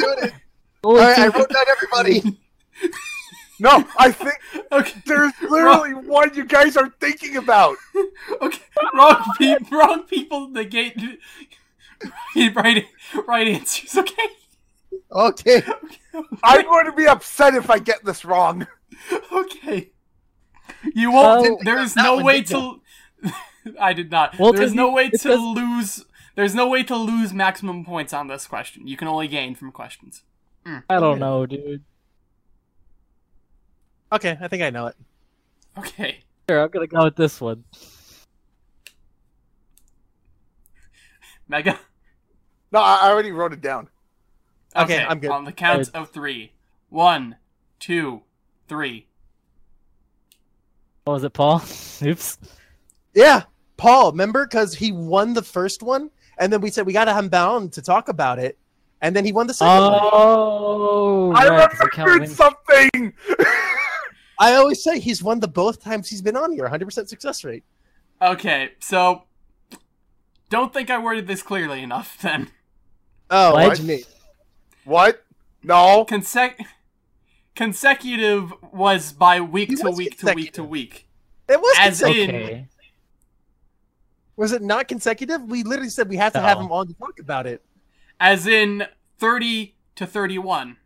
All only right, I wrote down everybody. No, I think Okay, there's literally one you guys are thinking about. okay. Wrong, pe- wrong people negate right, right answers. Okay. Okay. I'm going to be upset if I get this wrong. Okay. You won't. Oh. Well, there's no way to. I did not. Well, there's no me, way to lose. There's no way to lose maximum points on this question. You can only gain from questions. I don't know, dude. Okay, I think I know it. Okay. Sure, I'm gonna go with this one. Mega. No, I I already wrote it down. Okay, I'm good. On the count of three. One, two, three. What was it, Paul? Oops. Yeah, Paul. Remember, because he won the first one, and then we said we got to have him bound to talk about it, and then he won the second one. Oh, I right, 'cause I remembered something. I always say he's won the both times he's been on here, 100% success rate. Okay, so don't think I worded this clearly enough. Then Oh, What? why'd you mean? what? No. consec consecutive was by week He to week to week to week. It was As consecutive. in- Okay. Was it not consecutive? We literally said we have to have him on to talk about it. As in thirty to thirty-one.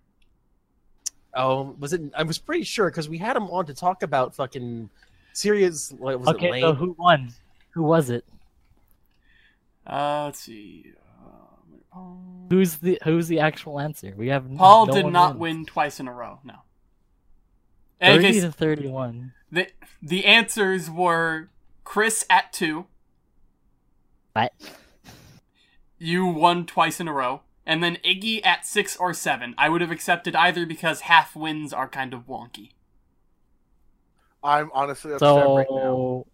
Oh, was it? I was pretty sure because we had him on to talk about fucking serious. What was it? Okay, Lane? so who won? Who was it? Uh, let's see. Uh, Who's the Who's the actual answer? We have Paul no did one not wins. win twice in a row. No. In any Thirty case, to thirty-one. the the answers were Chris at two. What? You won twice in a row, and then Iggy at six or seven. I would have accepted either because half wins are kind of wonky. I'm honestly upset right now.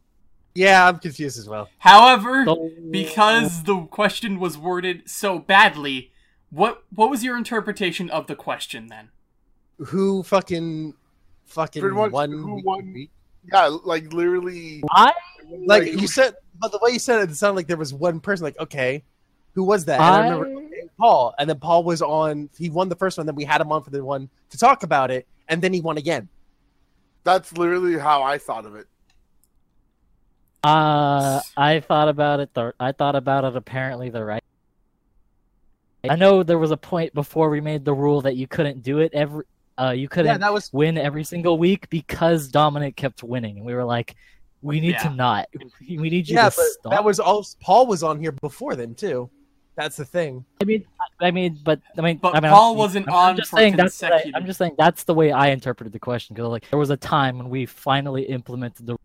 Yeah, I'm confused as well. However, so because the question was worded so badly, what what was your interpretation of the question then? Who fucking fucking Pretty much won? who won- Yeah, like literally. I Like like, you said, but the way you said it, it sounded like there was one person. Like, okay, who was that? I, I, remember Paul, and then Paul was on. He won the first one. Then we had him on for the one to talk about it, and then he won again. That's literally how I thought of it. uh, I thought about it. The, I thought about it. Apparently, the right. I know there was a point before we made the rule that you couldn't do it every. Uh, you couldn't yeah, that was win every single week because Dominic kept winning, and we were like, we need to not. We need you yeah, to but stop. that was all. Paul was on here before then too. That's the thing. I mean, I mean, but I mean, But I mean, Paul I'm- wasn't I'm, on I'm just for saying that's I, I'm just saying that's the way I interpreted the question because like there was a time when we finally implemented the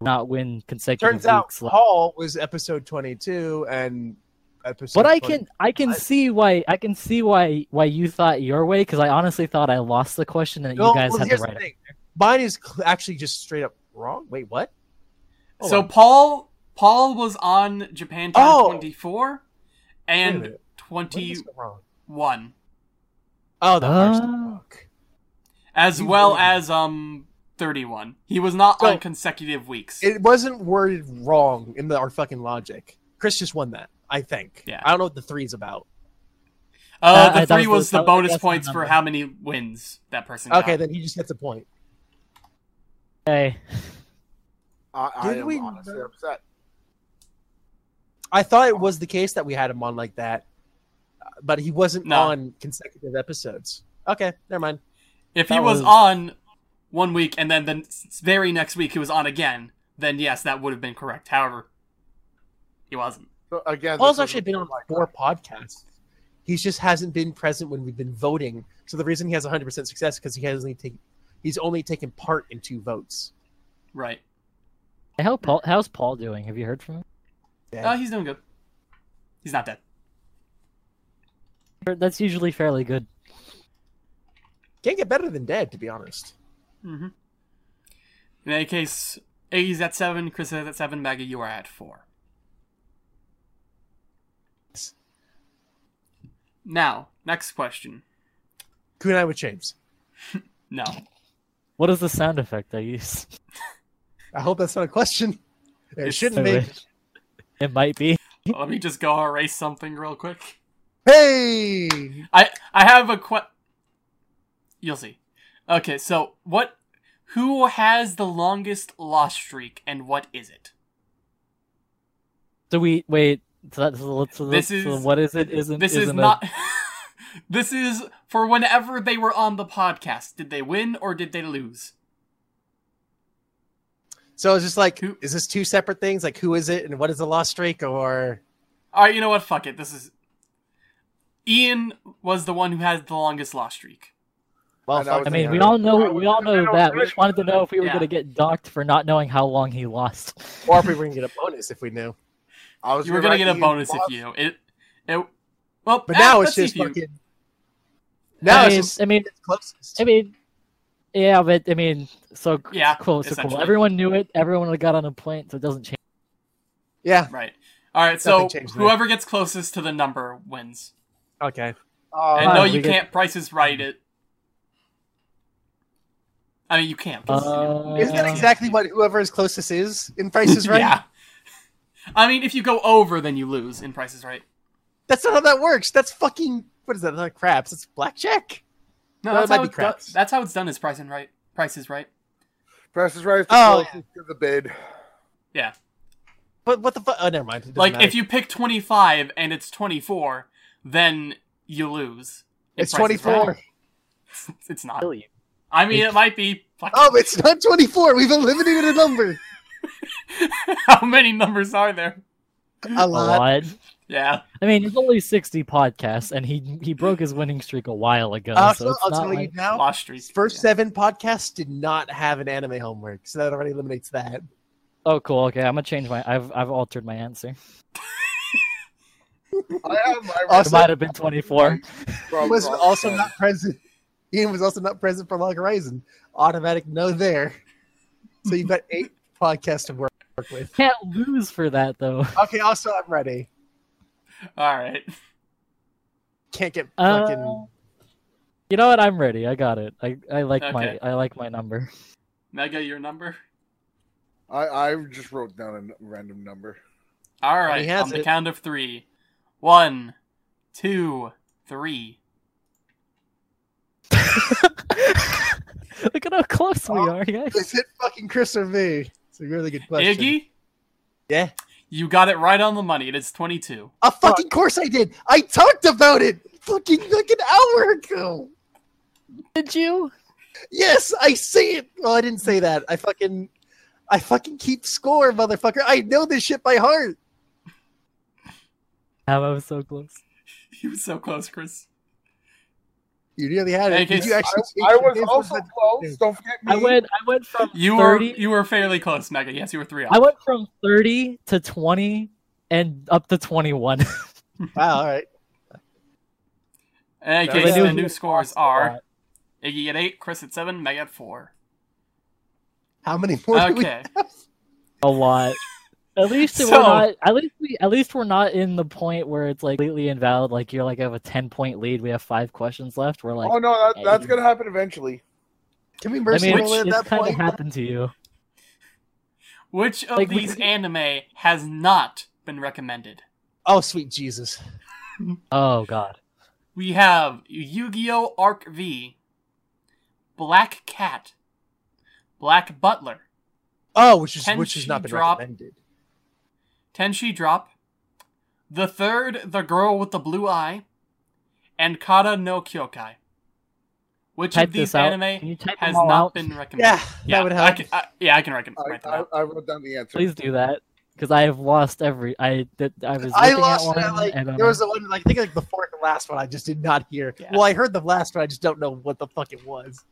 not win consecutive Turns out weeks. like- Paul was episode twenty-two, and episode. but I 20 can I can I- see why I can see why why you thought your way because I honestly thought I lost the question and that No, you guys well, had here's the the right. thing. Mine is actually just straight up wrong. Wait, what? Hold so on. Paul Paul was on Japan Oh! 24 Wait a and minute. What did this 21 go wrong? Uh, Oh, the Hearthstone book. as You well won. as um 31. He was not So- on consecutive weeks. It wasn't worded wrong in the, our fucking logic. Chris just won that, I think. Yeah. I don't know what the three's about. Uh, Uh, the that three was was the- the was bonus points for how many wins that person got. Okay, then he just gets a point. Hey, I, I Did am we- honestly upset. I thought it was the case that we had him on like that, uh, but he wasn't No. on consecutive episodes. Okay, never mind. If he was, was- on one week and then the very next week he was on again, then yes, that would have been correct. However, he wasn't. So again, Paul's actually been on like four podcasts. He just hasn't been present when we've been voting. So the reason he has 100% success is because he has only taken he's only taken part in two votes. Right. how Paul? How's Paul doing? Have you heard from him? Yeah. Uh, he's doing good. He's not dead. That's usually fairly good. Can't get better than dead, to be honest. Mm-hmm. In any case, Iggy's at seven, Chris is at seven, Maggie, you are at four. Now, next question. Kunai with James. No. What is the sound effect I use? I hope that's not a question. It It's- shouldn't I be. wish. It might be. Let me just go erase something real quick. Hey! I I have a que- You'll see. Okay, so what? Who has the longest loss streak, and what is it? So we wait. So that's so, so, This so is- what is it? Isn't This is isn't a- not. this is for whenever they were on the podcast. Did they win or did they lose? So it's just like, Who- is this two separate things? Like, who is it and what is the lost streak? Or All right, you know what? Fuck it. This is. Ian was the one who had the longest loss streak. well, I I mean, we all know we all know that. We just wanted to know if we were Yeah. gonna get docked for not knowing how long he lost. or if we were gonna get a bonus if we knew. I was You were gonna get a bonus lost. if you it it. Well, But eh, now it's just if fucking. Now I it's mean, just I mean, it's closest. I mean, yeah, but I mean, so Yeah, cool, so cool. Everyone knew it. Everyone got on a plane, so it doesn't change. yeah. Right. All right. So Nothing changed there. whoever gets closest to the number wins. Okay. Uh, And no, you can't prices right it. I mean, you can't. you know, Uh, Isn't that exactly what whoever is closest is in prices right? Yeah. I mean, if you go over, then you lose in prices right. That's not how that works. That's fucking what is that? Not craps. It's blackjack. No, Well, it that's might how be it's craps. That's how it's done. Is price and right. Prices right. Price is right. It's Oh, to the bid. Yeah. But what the fuck? Oh, never mind. Like matter. if you pick twenty five and it's twenty four, then you lose. it's twenty four. Right. It's not. kill. I mean, it might be. Fuck. Oh, it's not twenty four. We've eliminated a number. How many numbers are there? A A lot. Lot. Yeah. I mean, it's only sixty podcasts, and he he broke his winning streak a while ago. Uh, so so it's I'll tell like... you now. Lost streak. First Yeah. seven podcasts did not have an anime homework, so that already eliminates that. Oh, cool. Okay, I'm gonna change my. I've I've altered my answer. I have my It might have been 24. He was also not present. Ian was also not present for Log Horizon. Automatic no there. So you've got eight podcasts to work work with. Can't lose for that though. Okay, also I'm ready. All right. Can't get Uh, fucking. you know what? I'm ready. I got it. I I like my I like my number. Mega, your number. I I just wrote down a random number. All right. he On the it. count of three. One, two, three. Look at how close we are, guys. Is it fucking Chris or me? It's a really good question. Iggy, Yeah. You got it right on the money. It is twenty-two. A fucking course I did. I talked about it fucking like an hour ago. Did you? Yes, I say it. Well, I didn't say that. I fucking, I fucking keep score, motherfucker. I know this shit by heart. How I was so close. You were so close, Chris. You nearly had it. Did you actually? I, I was also close. Don't forget me. I went I went from You were 30 you were fairly close, Mega. Yes, you were three off. I went from 30 to 20 and up to 21. Wow. All right. In any case, the new scores Lost a lot. are Iggy at eight, Chris at seven, Mega at four. How many more? do we- Okay. a lot. At least So- we're not. At least we. At least we're not in the point where it's like completely invalid. Like you're like I have a ten point lead. We have five questions left. We're like, oh no, that, that's gonna happen eventually. Can we I mercy mean, roll it's, at that kind of point? happened to you. Which of Like, we- these anime has not been recommended? Oh, sweet Jesus! Oh God. We have Yu-Gi-Oh! Arc V, Black Cat, Black Butler, Oh, which is Tenshi which has not been drop. recommended. Tenshi Drop, The Third, The Girl with the Blue Eye, and Kata no Kyokai. Which Type of these anime Can you type has not out? been recommended? Yeah, that would I help. can, I, yeah, I can recommend. I, I. I wrote down the answer. Please do that because I have lost every. I did. I was. I lost at it. one Like and, um, there was the one. Like I think like the fourth and last one. I just did not hear. Yeah. Well, I heard the last one. I just don't know what the fuck it was.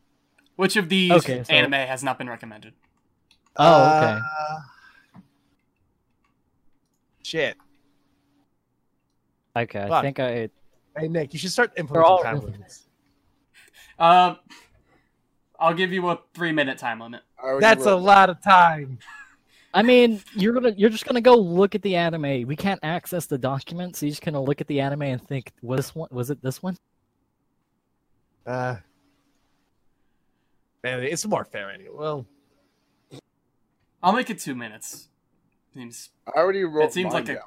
Which of these Okay, so- anime has not been recommended? Oh, okay. Uh, shit. Okay, I think I. Hey Nick, you should start implementing all- implementing time limits. Um, I'll give you a three-minute time limit. That's a lot of time. I mean, you're gonna. You're just gonna go look at the anime. We can't access the documents. so you're just gonna look at the anime and think, "Was this one? Was it this one?" Uh, man, it's more fair anyway. Well, I'll make it two minutes. Seems I already wrote. it seems mine like a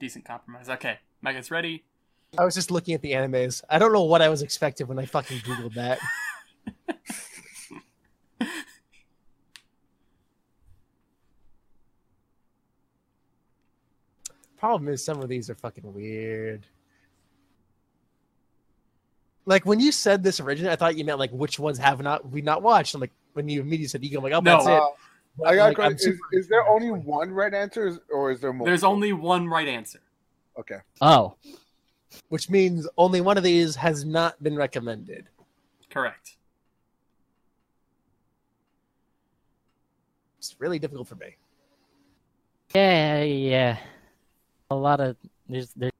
decent compromise. Okay, Mega's ready. I was just looking at the animes. I don't know what I was expecting when I fucking googled that. Problem is, some of these are fucking weird. Like when you said this originally, I thought you meant like which ones have not we not watched. I'm like when you immediately said ego, I'm like, oh, No. that's it. Uh, But, I got. like, a I'm question. is, is there only one right answer, or is there more? There's only one right answer. Okay. Oh, which means only one of these has not been recommended. Correct. It's really difficult for me. yeah, yeah. A lot of there's there.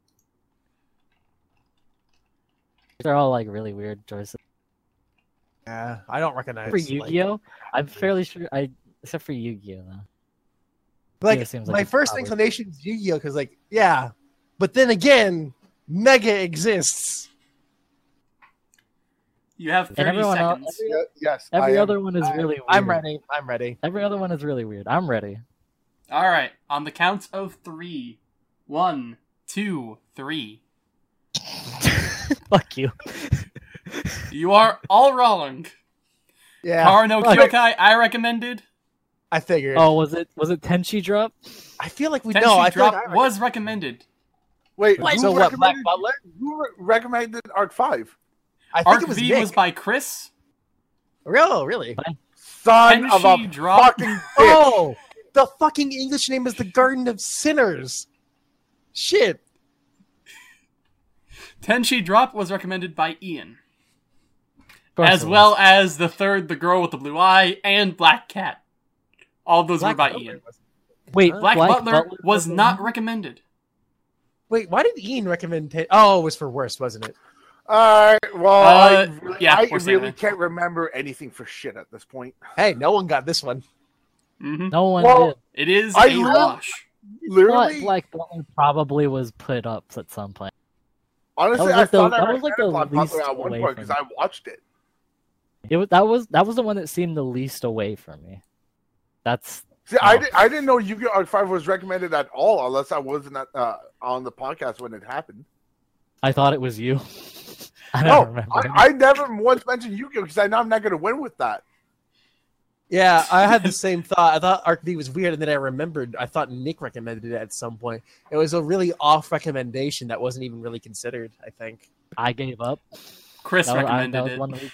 They're all like really weird choices. Yeah, I don't recognize. For Yu-Gi-Oh, I'm fairly sure I except for Yu-Gi-Oh though. Like, Yeah, it like my first probably- inclination is Yu-Gi-Oh because like yeah, but then again, Mega exists. You have And 30 everyone else- seconds. Yes. Every I am. other one is I- really weird. I'm ready. I'm ready. Every other one is really weird. I'm ready. All right, on the count of three. One, two, three. Fuck you. You are all wrong. Yeah, Kara no. Kyokai, I recommended. I figured. Oh, was it was it Tenshi drop? I feel like we Tenshi know. I Drop like I was recommended. Wait, Wait, who so what, Black recommended- Butler? Who re- recommended Arc Five? I think Arc it was V Nick. was by Chris. Oh, really? Son of a Drop- fucking bitch. Oh, the fucking English name is the Garden of Sinners. Shit. Tenshi Drop was recommended by Ian, as well as the third, the girl with the blue eye, and Black Cat. All those Black were by Butler Ian. was- Wait, Black, Butler, was the not one? recommended. Wait, why did Ian recommend? Ta- oh, it was for worst, wasn't it? All right. Well, Uh, I really, yeah, I really can't remember anything for shit at this point. Hey, no one got this one. hmm No one Well, did. It is I a love- wash. But Literally, Black Butler probably was put up at some point. honestly, was I like the- thought I that was like the Black Butler least at one away point because I watched it. It was that was that was the one that seemed the least away from me. That's See, I, did, I didn't know Yu-Gi-Oh! Arc Five was recommended at all, unless I wasn't at, uh, on the podcast when it happened. I thought it was you. I don't No, remember. I, I never once mentioned Yu-Gi-Oh! because I know I'm not going to win with that. Yeah, I had the same thought. I thought Arc V was weird, and then I remembered I thought Nick recommended it at some point. It was a really off recommendation that wasn't even really considered. I think. I gave up. Chris That was, I, recommended that was it.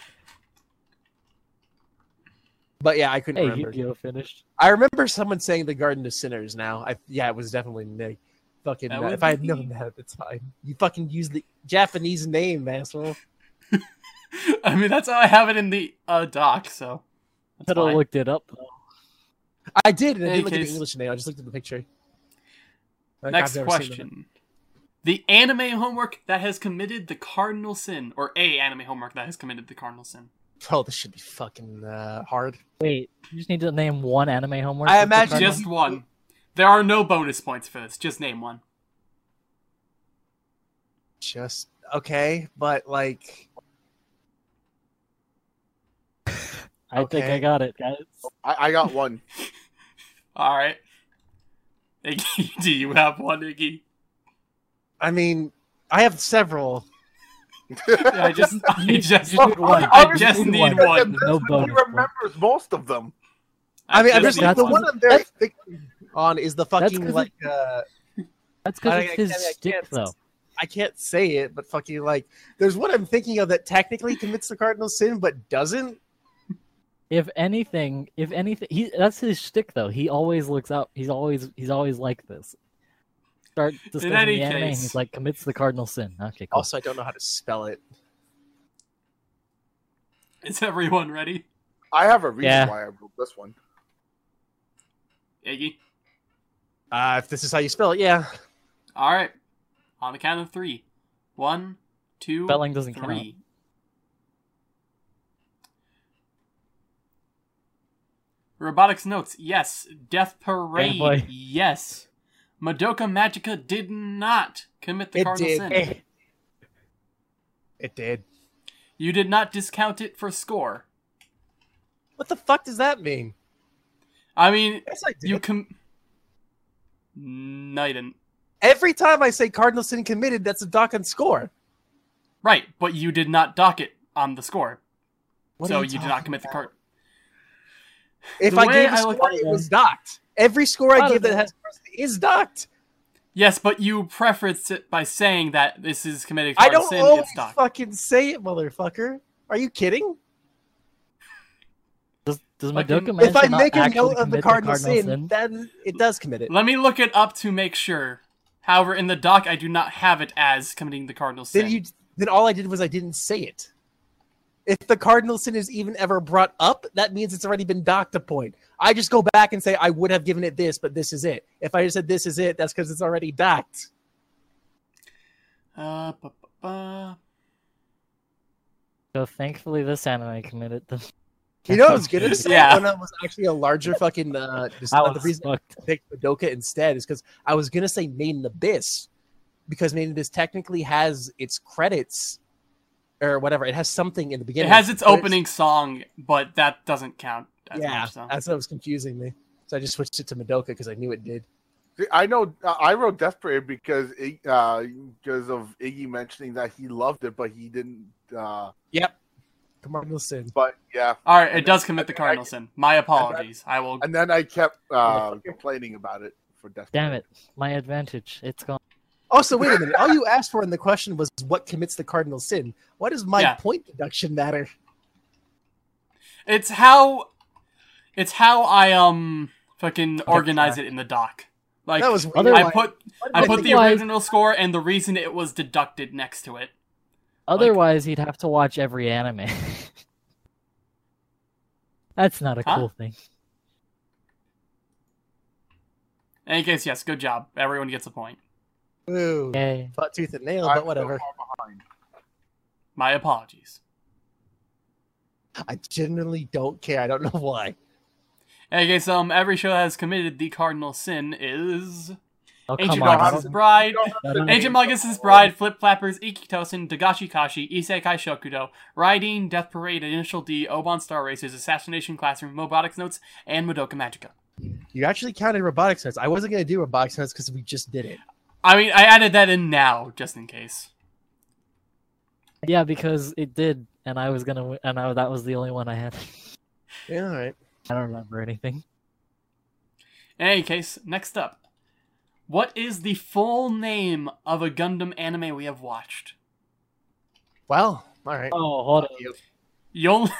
One of the- But yeah, I couldn't Hey, remember. Yu-Gi-Oh finished. I remember someone saying the Garden of Sinners. Now, I yeah, it was definitely Nick. Fucking, uh, if I had be- known that at the time, you fucking use the Japanese name, asshole. I mean, that's how I have it in the uh, doc. So that's Could have looked it up though. I did, and I didn't look at the English name. I just looked at the picture. Like, Next I've never seen them. question. The anime homework that has committed the cardinal sin, or a anime homework that has committed the cardinal sin. Oh, this should be fucking uh, hard. Wait, you just need to name one anime homework. I imagine cardinal- Just one. There are no bonus points for this. Just name one. Just okay, but like, I think I got it, guys. I, I got one. All right. Iggy, do you have one, Iggy? I mean, I have several. I just, I just, just need one. I just need need one. one. No He bonus. point. remembers most of them. I mean, I'm just just the one. one I'm very thinking on is the fucking fucking 'cause like uh That's because I- it's his can't- I stick, though. I can't say it, but fucking like there's one I'm thinking of that technically commits the cardinal sin but doesn't. If anything, if anything, he that's his shtick though. He always looks out. He's always he's always like this. Start discussing any the anime, and case- he's like commits the cardinal sin. Okay, cool. Also, I don't know how to spell it. Is everyone ready? I have a reason Yeah. why I wrote this one. Iggy? Uh, if this is how you spell it, yeah. All right. On the count of three. One, two, Spelling doesn't count. three. Robotics notes, yes. Death Parade, yes. Madoka Magica did not commit the It cardinal did. sin. Eh. It did. You did not discount it for score. What the fuck does that mean? I mean, Yes, I you com. No, you didn't. Every time I say cardinal sin committed, that's a dock and score. Right, but you did not dock it on the score, What so are you, did not talking commit the about? card. If The I gave a I score, look at it it- was docked. Every score I Not give that has is docked. Yes, but you prefaced it by saying that this is committing I cardinal don't sin. always It's docked. fucking say it, motherfucker. Are you kidding? Does does Fucking- Madoka Magica if I make a note of the commit cardinal, cardinal sin, then it does commit it. Let me look it up to make sure. However, in the doc, I do not have it as committing the cardinal sin. Then you then all I did was I didn't say it. If the cardinal sin is even ever brought up, that means it's already been docked a point. I just go back and say I would have given it this, but this is it. If I just said this is it, that's because it's already docked. Uh, ba, ba, ba. So thankfully, this anime committed the. You know, what I was gonna say Yeah. when I was actually a larger fucking. Uh, just, the reason fucked. I picked Madoka instead is because I was gonna say Made in Abyss, because Made in Abyss technically has its credits, or whatever. It has something in the beginning. It has its but it's- opening song, but that doesn't count as Yeah, much. So. that's what was confusing me. So I just switched it to Madoka because I knew it did. See, I know uh, I wrote Death Parade because Ig- uh, because of Iggy mentioning that he loved it, but he didn't. Uh, Yep. Cardinal sin. but yeah, All right, it And does commit the and then I- cardinal sin. My apologies. I will. and then I kept uh, complaining about it for Death. Damn Parade. it! My advantage. It's gone. Also, wait a minute. All you asked for in the question was what commits the cardinal sin. Why does my Yeah. point deduction matter? It's how. It's how I um fucking organize it in the doc. Like that was Other- I put I put the original score and the reason it was deducted next to it. Otherwise, he'd have to watch every anime. That's not a Huh? cool thing. In any case, yes, good job. Everyone gets a point. Ooh, Yay. butt tooth and nail, I'm but whatever. far behind. My apologies. I genuinely don't care. I don't know why. In any case, um, every show that has committed the cardinal sin is Oh Ancient come Bride, You don't have to Ancient Ancient name Magus' them. Bride, Flip Flappers, Ikkitousen, Dagashi Kashi, Isekai Shokudo, Riding, Death Parade, Initial D, Oban Star-Racers, Assassination Classroom, Robotics Notes, and Madoka Magica. You actually counted robotics notes. I wasn't gonna do robotics notes because we just did it. I mean, I added that in now, just in case. Yeah, because it did, and I was gonna, and I, that was the only one I had. Yeah, all right. I don't remember anything. In any case, next up. What is the full name of a Gundam anime we have watched? Well, all right. Oh, hold on. You only...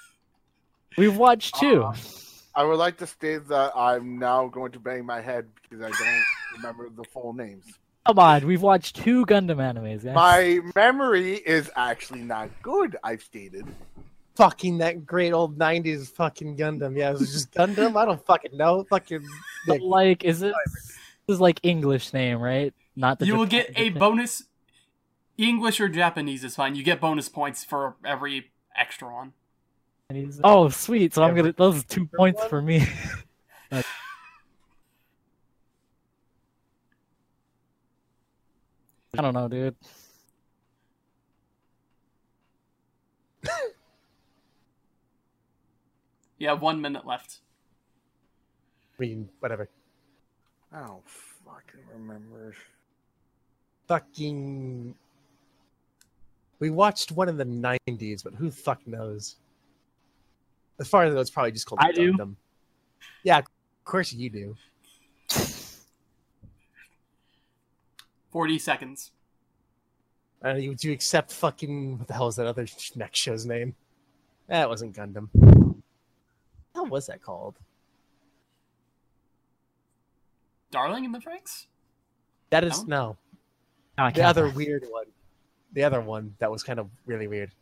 We've watched two. Uh, I would like to state that I'm now going to bang my head because I don't remember the full names. Come on, we've watched two Gundam animes. Guys. My memory is actually not good. I've stated. Fucking that great old '90s fucking Gundam. Yeah, it was just Gundam. I don't fucking know. Fucking. But, like, is it? This is like English name, right? Not the. you will get a Japan- bonus... English or Japanese is fine. You get bonus points for every extra one. Oh, sweet! So I'm gonna. Those are two points for me. But- I don't know, dude. You have one minute left. I mean, whatever. I don't fucking remember. Fucking. We watched one in the '90s, but who the fuck knows? As far as I know, it's probably just called I do. Gundam. Yeah, of course you do. 40 seconds. Uh, you, do you accept fucking what the hell is that other next show's name? That wasn't Gundam. What was that called? Darling in the Franxx? That is No? no No, I the can't. other weird one. The other one that was kind of really weird.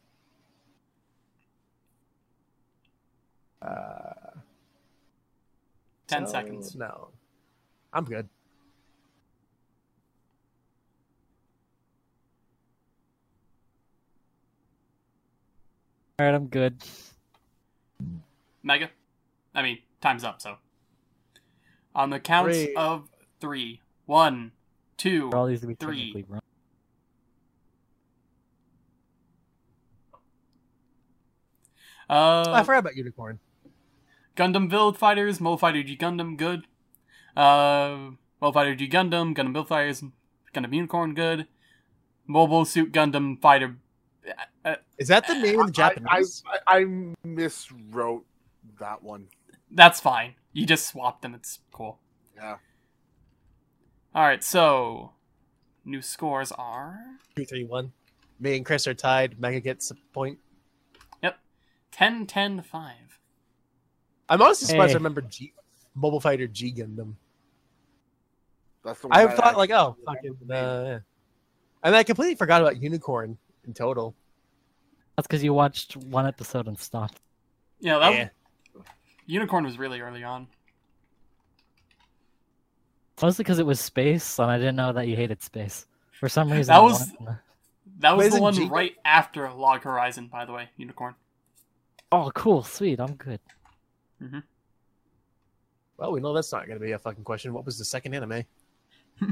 Uh, 10 so, seconds. No, I'm good. All right, I'm good. Mega? I mean, time's up, so. On the counts Three. of three. One, two, all these three. technically wrong. Oh, I Uh, forgot about Unicorn. Gundam Build Fighters, Mo Fighter G Gundam, good. Uh, Mo Fighter G Gundam, Gundam Build Fighters, Gundam Unicorn, good. Mobile Suit Gundam Fighter. Uh, Is that the name of the Japanese? I, I, I miswrote that one. that's fine. You just swap them. It's cool. Yeah. All right, so new scores are Two, three, one. Me and Chris are tied. Mega gets a point. Yep. 10, 10, 5. I'm honestly surprised Hey. I remember G, Mobile Fighter G Gundam. That's the one I that thought like, oh, fucking, uh, yeah. and I completely forgot about Unicorn in total. That's because you watched one episode and stopped. Yeah, that Yeah. Unicorn was really early on. Mostly because it was space, and I didn't know that you hated space. For some reason, That was- That was Wait, the one G- right after Log Horizon, by the way. Unicorn. Oh, cool, sweet, I'm good. Well, we know that's not going to be a fucking question. What was the second anime?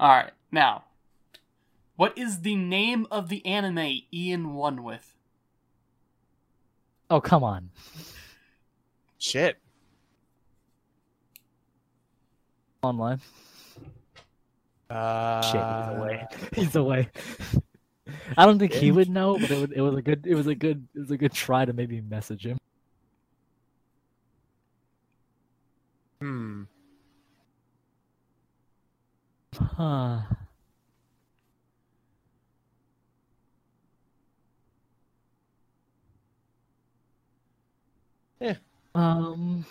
All right, now, what is the name of the anime Ian won with? Oh, come on. Shit. Online. Uh, Shit, he's away. He's away. I don't think he would know, but it, would, it was a good. It was a good. It was a good try to maybe message him. Hmm. Huh. Yeah. Um.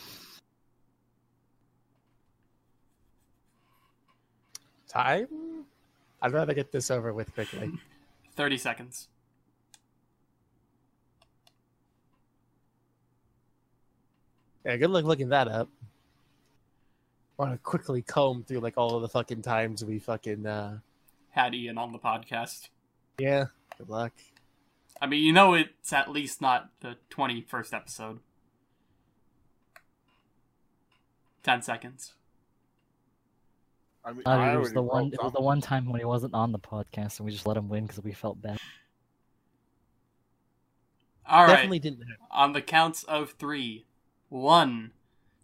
Time? I'd rather get this over with quickly. 30 seconds. Yeah, good luck looking that up. I want to quickly comb through like all of the fucking times we fucking uh Had Ian on the podcast. yeah. Good luck. I mean, you know it's at least not the 21st episode. 10 seconds. I mean, Uh, I it was the one. wrote It was the one time when he wasn't on the podcast, and we just let him win because we felt bad. All right. Definitely didn't happen. On the counts of three, one,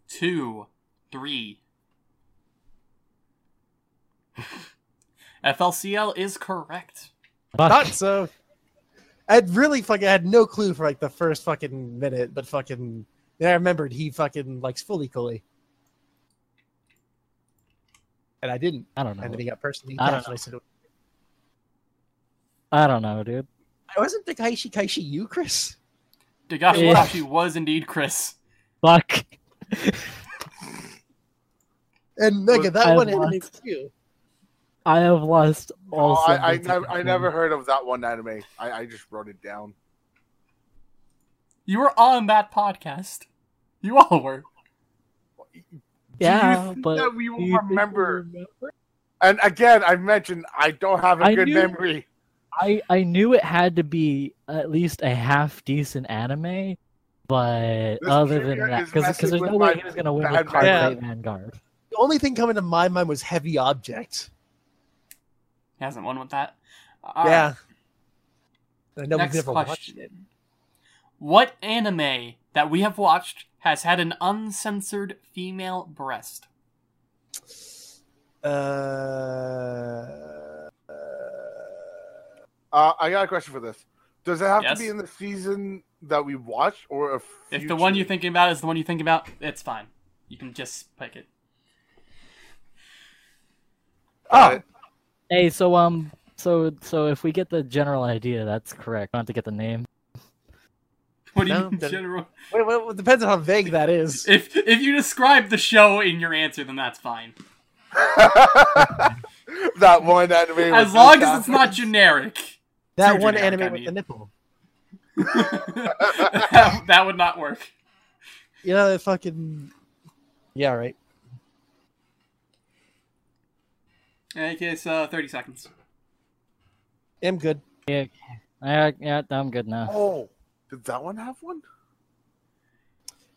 two, three. One, two, three. FLCL is correct. Fuck. Not so. I'd really fucking I had no clue for like the first fucking minute, but fucking then I remembered he fucking likes Fooly Cooly. And I didn't. I don't know. And then he got personally I don't attached and I said I don't know, dude. I wasn't the Kaishi Kaishi you, Chris. Dagashi Yeah. Watashi was indeed Chris. Fuck. And Mega, that I one lost. anime was you. I have lost all. Oh, I, I, semblance of never, I never heard of that one anime. I, I just wrote it down. You were on that podcast. You all were. Yeah, Do you but that we will do you think we remember? remember? And again, I mentioned I don't have a I good knew- memory. I I knew it had to be at least a half decent anime, but This other than that, because there's no way he was gonna win bad with Card memory. Great Vanguard. The only thing coming to my mind was Heavy Object. He hasn't won with that. All yeah. I know Next we've never watched question. it. What anime that we have watched has had an uncensored female breast? Uh, uh, I got a question for this. Does it have Yes? to be in the season that we watched, or a If the one you're thinking about is the one you think about, it's fine. You can just pick it. Oh, it. Hey, so um, so so if we get the general idea, that's correct. Not to get the name. What do you No, then- general? wait, wait, it depends on how vague that is. If if you describe the show in your answer, then that's fine. that one anime. As with long as it's not generic. That Too one generic, anime I with the nipple. that, that would not work. You know, that fucking. Yeah, right. In any case, uh, 30 seconds. I'm good. Yeah, yeah, yeah. I'm good now. Oh, did that one have one?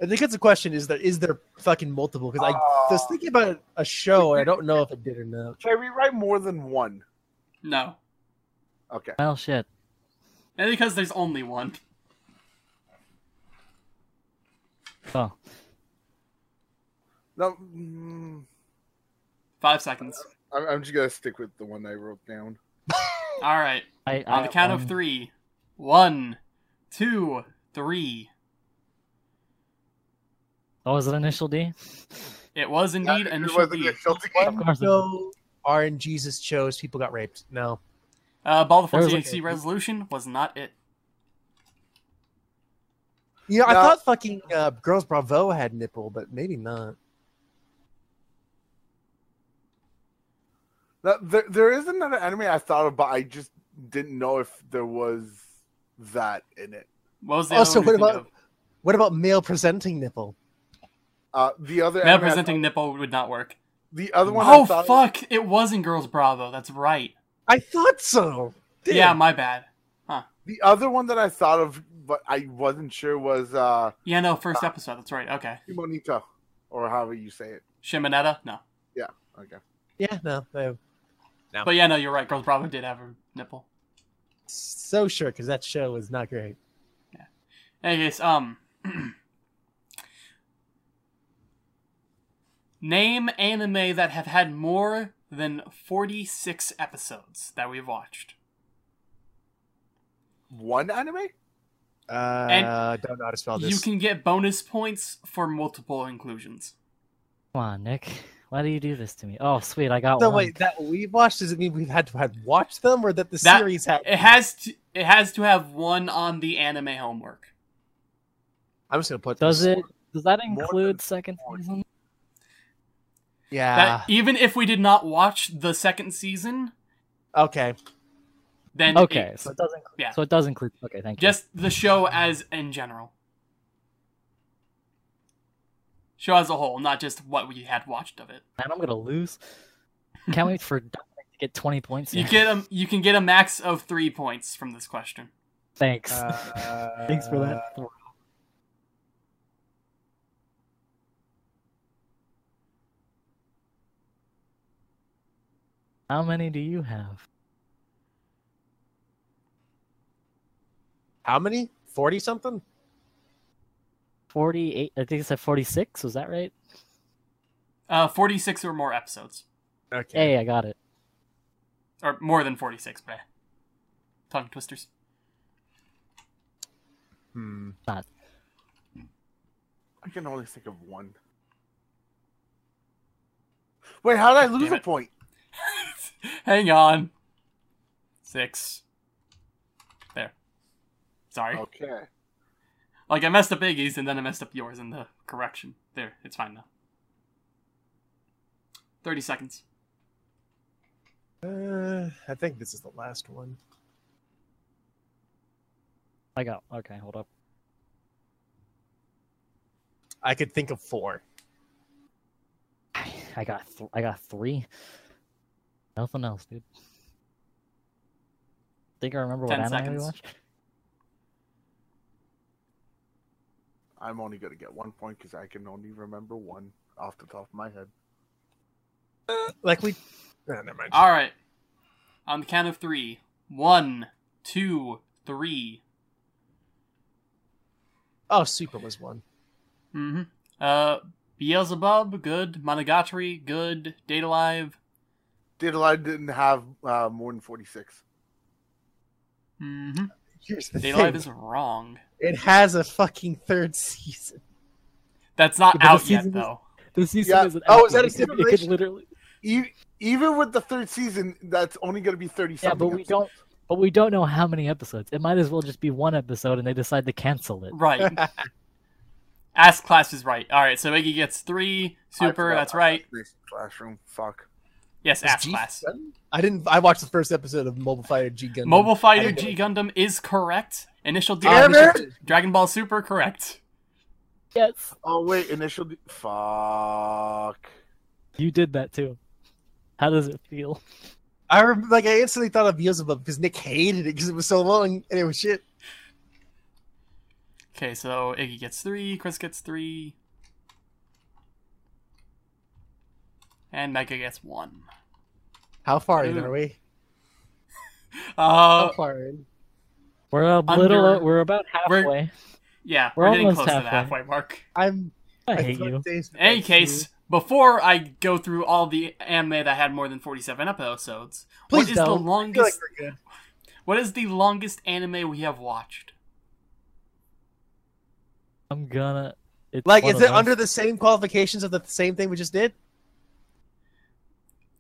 I think it's a question: is there is there fucking multiple? Because I Uh, was thinking about a show, and I don't know if it did or not. Can I rewrite more than one? No. Okay. Well, shit. And because there's only one. Oh, No, mm, Five seconds. I'm, I'm just gonna stick with the one I wrote down. Alright. I, On the count um, of three. One, two, three. What was it? Initial D. It was indeed It initial was D. initial D. Of course. it- No, RNGesus chose people got raped. No. Uh, Ball the There Force like a- resolution was not it. You know, I No. thought fucking uh, Girls Bravo had nipple, but maybe not. There, there is another anime I thought of, but I just didn't know if there was that in it. What was the Also, other one you what think about what about male presenting nipple? Uh, the other? Male presenting thought- nipple would not work. the other one. I Oh, thought of- fuck! It was in Girls Bravo. That's right. I thought so. Damn. Yeah, my bad. Huh. the other one that I thought of, but I wasn't sure was uh, Yeah, no, first episode. That's right. Okay. Shimonita, or however you say it. Shimonetta? No. Yeah. Okay. Yeah, no, no. No. But yeah, no, you're right. Girls Bravo did have a nipple. So sure, because that show was not great. Yeah. Anyways, um. name anime that have had more than 46 episodes that we've watched. One anime? Uh, and don't know how to spell this. You can get bonus points for multiple inclusions. Come on, Nick. Why do you do this to me? Oh, sweet. I got So one. wait, that we've watched does it mean we've had to have watched them, or that the That- series had? It has to. It has to have one on the anime homework. I'm just gonna put. Does this- it? Does that include second forty. season? Yeah. That even if we did not watch the second season, okay. then Okay, it- so it does include. yeah. So it does include. Okay, thank you. just the show as in general. Show as a whole, not just what we had watched of it. Man, I'm gonna lose. Can't wait for Dominic to get 20 points. You get a you can get a max of three points from this question. Thanks. Uh, Thanks for that. How many do you have? How many? Forty something? 48. I think it said 46. Was that right? Uh, forty six or more episodes, Okay. Hey, I got it. or more than forty six. But tongue twisters. Hmm. Not. I can only think of one. Wait, how did I lose a point? Hang on. Six. There. Sorry. Okay. Like I messed up Iggy's and then I messed up yours in the correction. There, it's fine now. Thirty seconds. Uh, I think this is the last one. I got. Okay, hold up. I could think of four. I got. Th- I got three. Nothing else, dude. Think I remember what Ten anime we seconds. watched? I'm only gonna get one point because I can only remember one off the top of my head. Like we. Oh, never mind. All right. On the count of three. One, two, three. Oh, Super was one. Mm-hmm. Uh, Beelzebub, good. Monogatari, good. Date A Live. Date A Live didn't have uh, more than forty six. Mm-hmm. Here's the Date Live is wrong. It has a fucking third season. That's not Yeah, but out yet, season is- though. The season Yeah. isn't Oh, is that a It could- It could literally. Even with the third season, that's only going to be thirty. Yeah, but we don't. But we don't know how many episodes. It might as well just be one episode, and they decide to cancel it. Right. Ask class is right. All right, so Iggy gets three. Super, that's right. Classroom. Fuck. Yes, Is ask G class. Gundam? I didn't. I watched the first episode of Mobile Fighter G Gundam. Mobile Fighter I G Gundam is correct. Initial D. Damn it! Dragon Ball Super correct. Yes, Oh wait, initial. D- Fuck. you did that too. How does it feel? I remember, like I instantly thought of Beelzebub because Nick hated it because it was so long and it was shit. Okay, so Iggy gets three. Chris gets three. And Mega gets one. How far in are we? Uh, How far in? We're a Under- little. We're about we're- halfway. yeah, We're we're, getting almost close to the halfway. halfway mark. I'm. I hate you. In any were case, before I go through all the anime that had more than 47 episodes, Please what is the don't. I feel longest like what is the longest anime we have watched? I'm gonna. It's Like, is it those. under the same qualifications of the same thing we just did?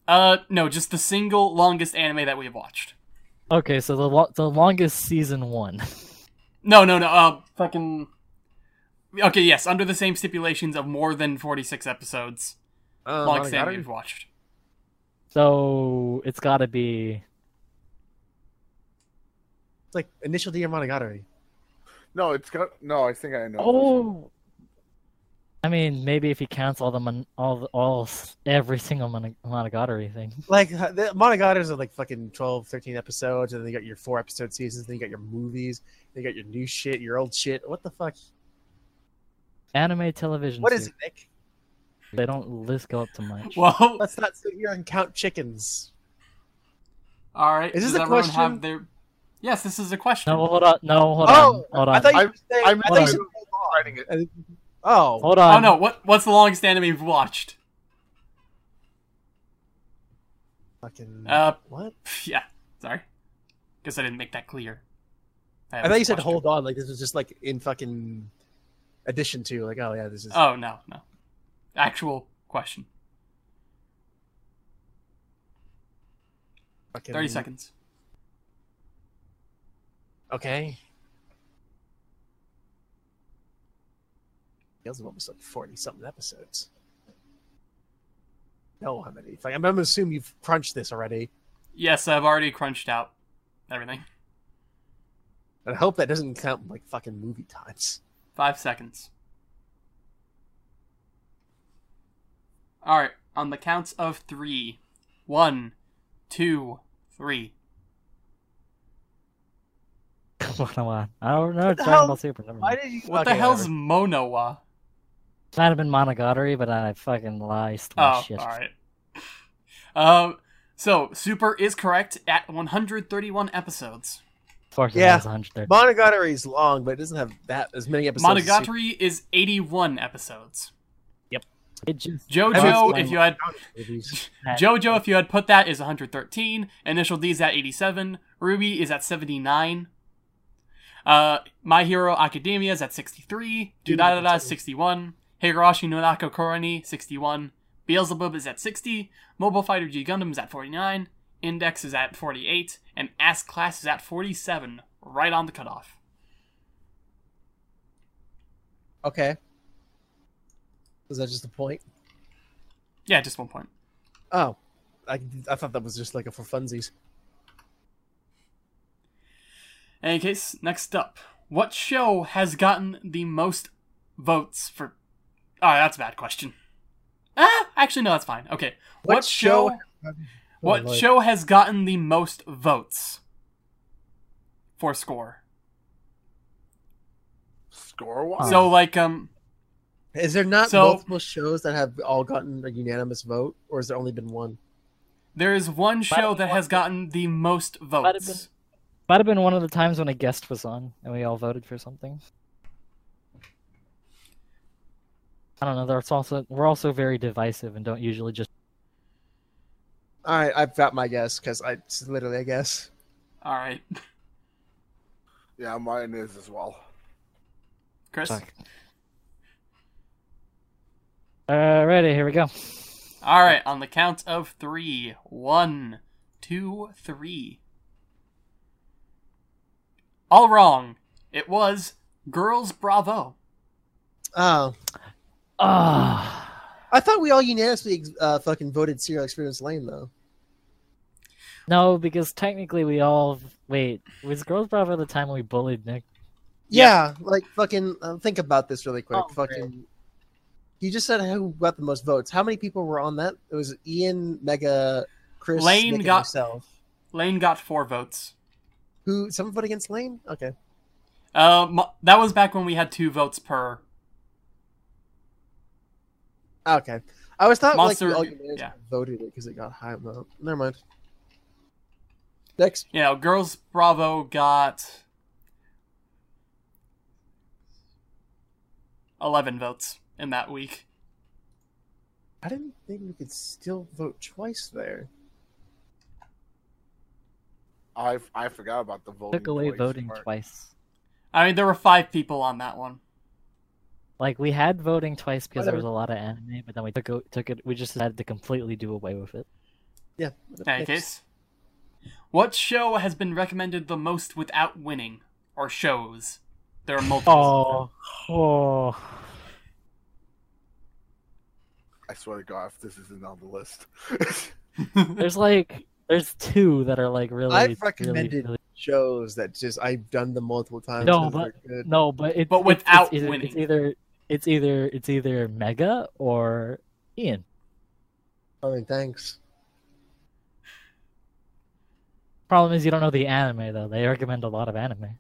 Uh no, just the single longest anime that we have watched. Okay, so the lo- the longest season one. No, no, no. Uh fucking Okay, yes, under the same stipulations of more than 46 episodes. Uh, longest anime we've watched. So it's got to be. It's like initial D or Monogatari. No, it's got. No, I think I know. Oh. I mean, maybe if you counts all the mon- all the, all every single mon- Monogatari thing. Like the Monogatars are like fucking 12, 13 episodes, and then you got your four episode seasons, then you got your movies, then you got your new shit, your old shit. What the fuck? Anime television. What is series. it, Nick? They don't list go up to much. Well, Let's not sit here and count chickens. all right. Is this Does a everyone question? have their Yes, this is a question. No, hold on. No, hold oh, on. Hold I on. thought you I- were saying, I'm I thought you not writing it. Oh, Hold on. Oh no, what what's the longest anime you've watched? fucking Uh what? yeah. Sorry. Guess I didn't make that clear. That I thought you said question. hold on, like this was just like in fucking addition to, like oh yeah, this is Oh no, no. Actual question. fucking 30 seconds. Okay. Beelzebub was like forty something episodes. No, how many? Like, I'm gonna assume you've crunched this already, Yes, I've already crunched out everything. and I hope that doesn't count like fucking movie times. Five seconds. Alright, on the counts of three. One, two, three. Come on. I don't know. It's the Dragon hell? Ball Super. Never Why mind. did you? What okay, the hell's whatever. Monowa? Might have been Monogatari, but I fucking liced my Oh, shit. alright. Um, so, Super is correct at 131 episodes. Fortunately, Yeah. it was 130. Monogatari is long, but it doesn't have that as many episodes. Monogatari is 81 episodes. It just JoJo, if you had. JoJo, if you had put that, is 113. Initial D is at 87. Ruby is at 79. Uh, My Hero Academia is at 63. Dudadada is 61. Higurashi no Naku Koro ni 61. Beelzebub is at 60. Mobile Fighter G Gundam is at 49. Index is at 48. And Ask Class is at 47. Right on the cutoff. Okay. Was that just a point? Yeah, just one point. Oh, I, I thought that was just like a for funsies. In any case, next up. What show has gotten the most votes for. Oh, that's a bad question. Ah, actually, no, that's fine. Okay. What, What show. show- What Oh, Lord. show has gotten the most votes for score? Score wise. So, like, um, Is there not So- multiple shows that have all gotten a unanimous vote, or has there only been one? there is one show that has gotten the most Might have votes. might have been one of the times when a guest was on and we all voted for something. I don't know. There's also we're also very divisive and don't usually just. All right, I've got my guess because I it's literally a guess. All right. Yeah, mine is as well. Chris. Fuck. Alrighty, here we go. All right, on the count of three. One, two, three. All wrong. It was Girls Bravo. Oh, Ah, I thought we all unanimously uh, fucking voted Serial Experiments Lain though. no, because technically we all wait. Was Girls Bravo the time we bullied Nick? Yeah, like fucking uh, think about this really quick. Oh, fucking, you just said who got the most votes. How many people were on that? It was Ian, Mega, Chris, Lane Nick, and got- myself. Lain got four votes. Who? Someone voted against Lain? Okay. Uh, that was back when we had two votes per. Okay. I was thought Monster- like we all unanimously yeah. voted it because it got high vote. Never mind. Next. Yeah, Girls Bravo got. 11 votes in that week. I didn't think we could still vote twice there. I I forgot about the voting. Took away voting part. twice. I mean, there were five people on that one. Like we had voting twice because there was a lot of anime, but then we took o- took it. We just decided to completely do away with it. Yeah. In any case, what show has been recommended the most without winning? Or shows? There are multiple. Oh, oh. I swear to God, if this isn't on the list. There's like there's two that are like really. I've recommended really- shows that just I've done them multiple times. No, but- good. No, but it's But without it's, either, winning. It's either it's either it's either Mega or Ian. I mean, thanks. Problem is you don't know the anime though. They recommend a lot of anime.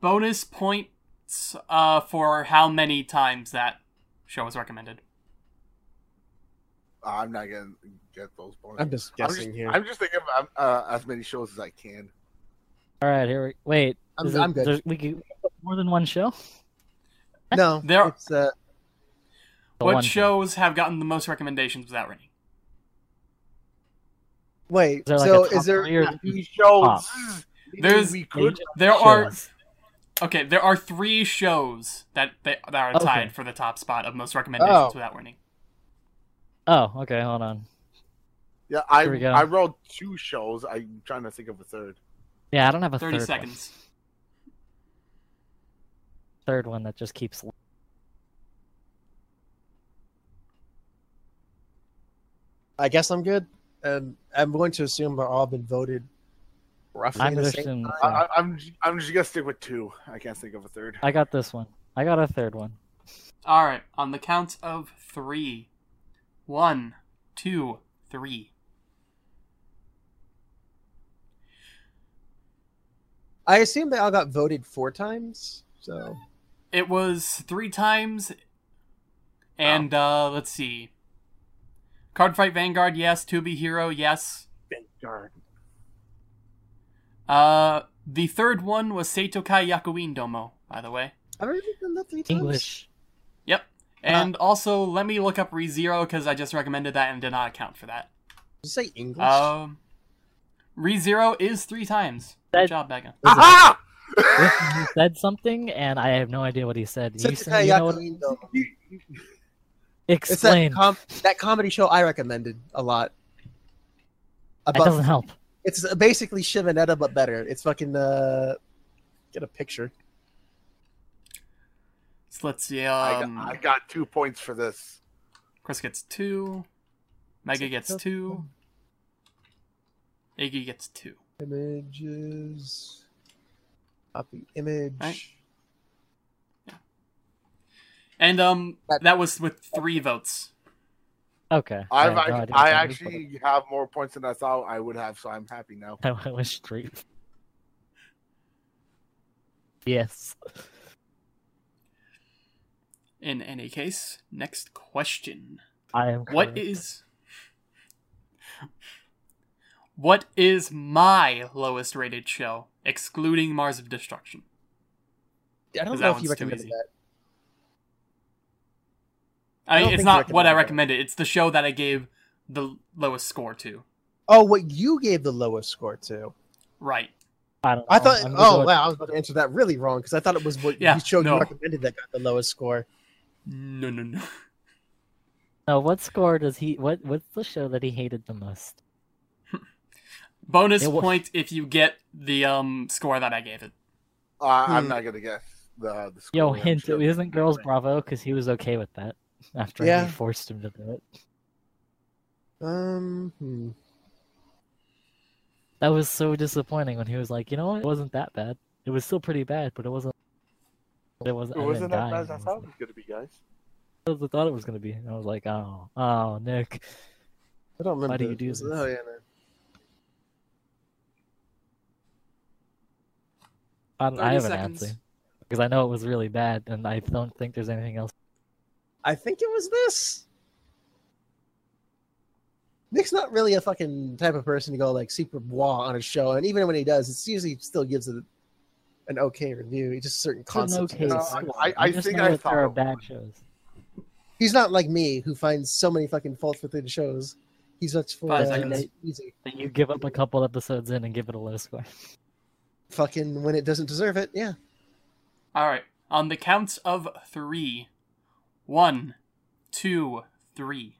Bonus points uh, for how many times that show was recommended. I'm not gonna get those points. I'm just I'm guessing just, here. I'm just thinking of uh, as many shows as I can. All right, here we wait. I'm- is I'm good. there's- We can more than one show. no, There- it's uh, what one shows have gotten the most recommendations without winning? wait. there like so is there? three or- shows. There's- There are Shows. okay. There are three shows that that, that are Okay. tied for the top spot of most recommendations Oh. without winning. Oh, okay. Hold on. Yeah, I Here. I wrote two shows. I'm trying to think of a third. Yeah, I don't have a Thirty third seconds. One. Third one that just keeps. I guess I'm good, and I'm going to assume they're all been voted roughly I'm the same time. I, I, I'm I'm just gonna stick with two. I can't think of a third. I got this one. I got a third one. All right, on the count of three. One, two, three. I assume they all got voted four times. So It was three times, and uh, let's see. Cardfight Vanguard, yes. To Be Hero, yes. Vanguard. Uh, the third one was Seitokai Yakuin Domo, by the way. I've already done that three times. English. Yep. And also, let me look up ReZero because I just recommended that and did not account for that. Did you say English? Um, ReZero is three times. That- Good job, Megan. Was it- Aha! Listen, he said something, and I have no idea what he said. You, said- you know what- It's that, Explain. com- that comedy show I recommended a lot. That doesn't help. It's basically Shivanetta, but better. It's fucking, uh, get a picture. So let's see. I, Um, got, I got two points for this. Chris gets two. Mega gets two. Iggy gets two. Images. Copy image. Right. And um, That- that was with three votes. Okay. I've Yeah, no, act- didn't I know. actually have more points than I thought I would have, so I'm happy now. I was straight. Yes. In any case, next question. I am. What correct. is What is my lowest rated show, excluding Mars of Destruction? I don't know if you one's too recommended that. I I mean, don't it's not what I recommended that. recommended. It's the show that I gave the lowest score to. Oh, what you gave the lowest score to. Right. I don't know. I thought. I'm Oh going- wow, I was about to answer that really wrong because I thought it was what Yeah, you showed no. you recommended that got the lowest score. No, no, no. No, what score does he? What What's the show that he hated the most? Bonus It wa- point if you get the um score that I gave it. Uh, I'm Hmm. not gonna guess the the score. Yo, hint. sure It isn't Girls that's- Bravo because he was okay with that after Yeah. he forced him to do it. Um, hmm. That was so disappointing when he was like, you know what? It wasn't that bad. It was still pretty bad, but it wasn't. It wasn't. It I wasn't didn't that die. bad as I thought it was gonna be, guys. I thought it was gonna be. And I was like, oh, oh, Nick. I don't remember. Why do you do this? Oh yeah, no. I, don't- I 30 have an answer because I know it was really bad, and I don't think there's anything else. I think it was this. Nick's not really a fucking type of person to go like super wow on a show, and even when he does, it's usually still gives it an okay review. He just certain It's concepts. okay No, score. I- I just think know I that thought there are bad shows. He's not like me who finds so many fucking faults within shows. He's much for uh, easy. That you give up a couple episodes in and give it a low score. Fucking when it doesn't deserve it, yeah. All right. On the counts of three. One, two, three.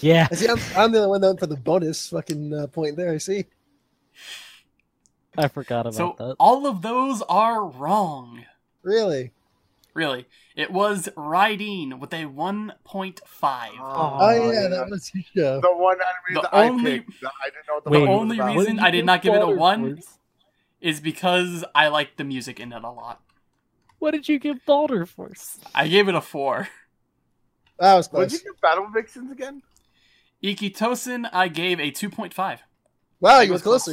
Yeah. I see. I'm, I'm the only one that went for the bonus fucking uh, point there. I see. I forgot about So that. all of those are wrong. Really? Really. It was Rydeen with a 1.5. Oh, oh yeah, that was his show. the one anime The that I only- picked. that I didn't know what the Wait, the only about. reason I did not give it a 1 Force? is because I like the music in it a lot. What did you give Baldr Force? I gave it a 4. That was What close. did you do Battle Vixens again? Ikkitousen, I gave a 2.5. Wow, you was was close.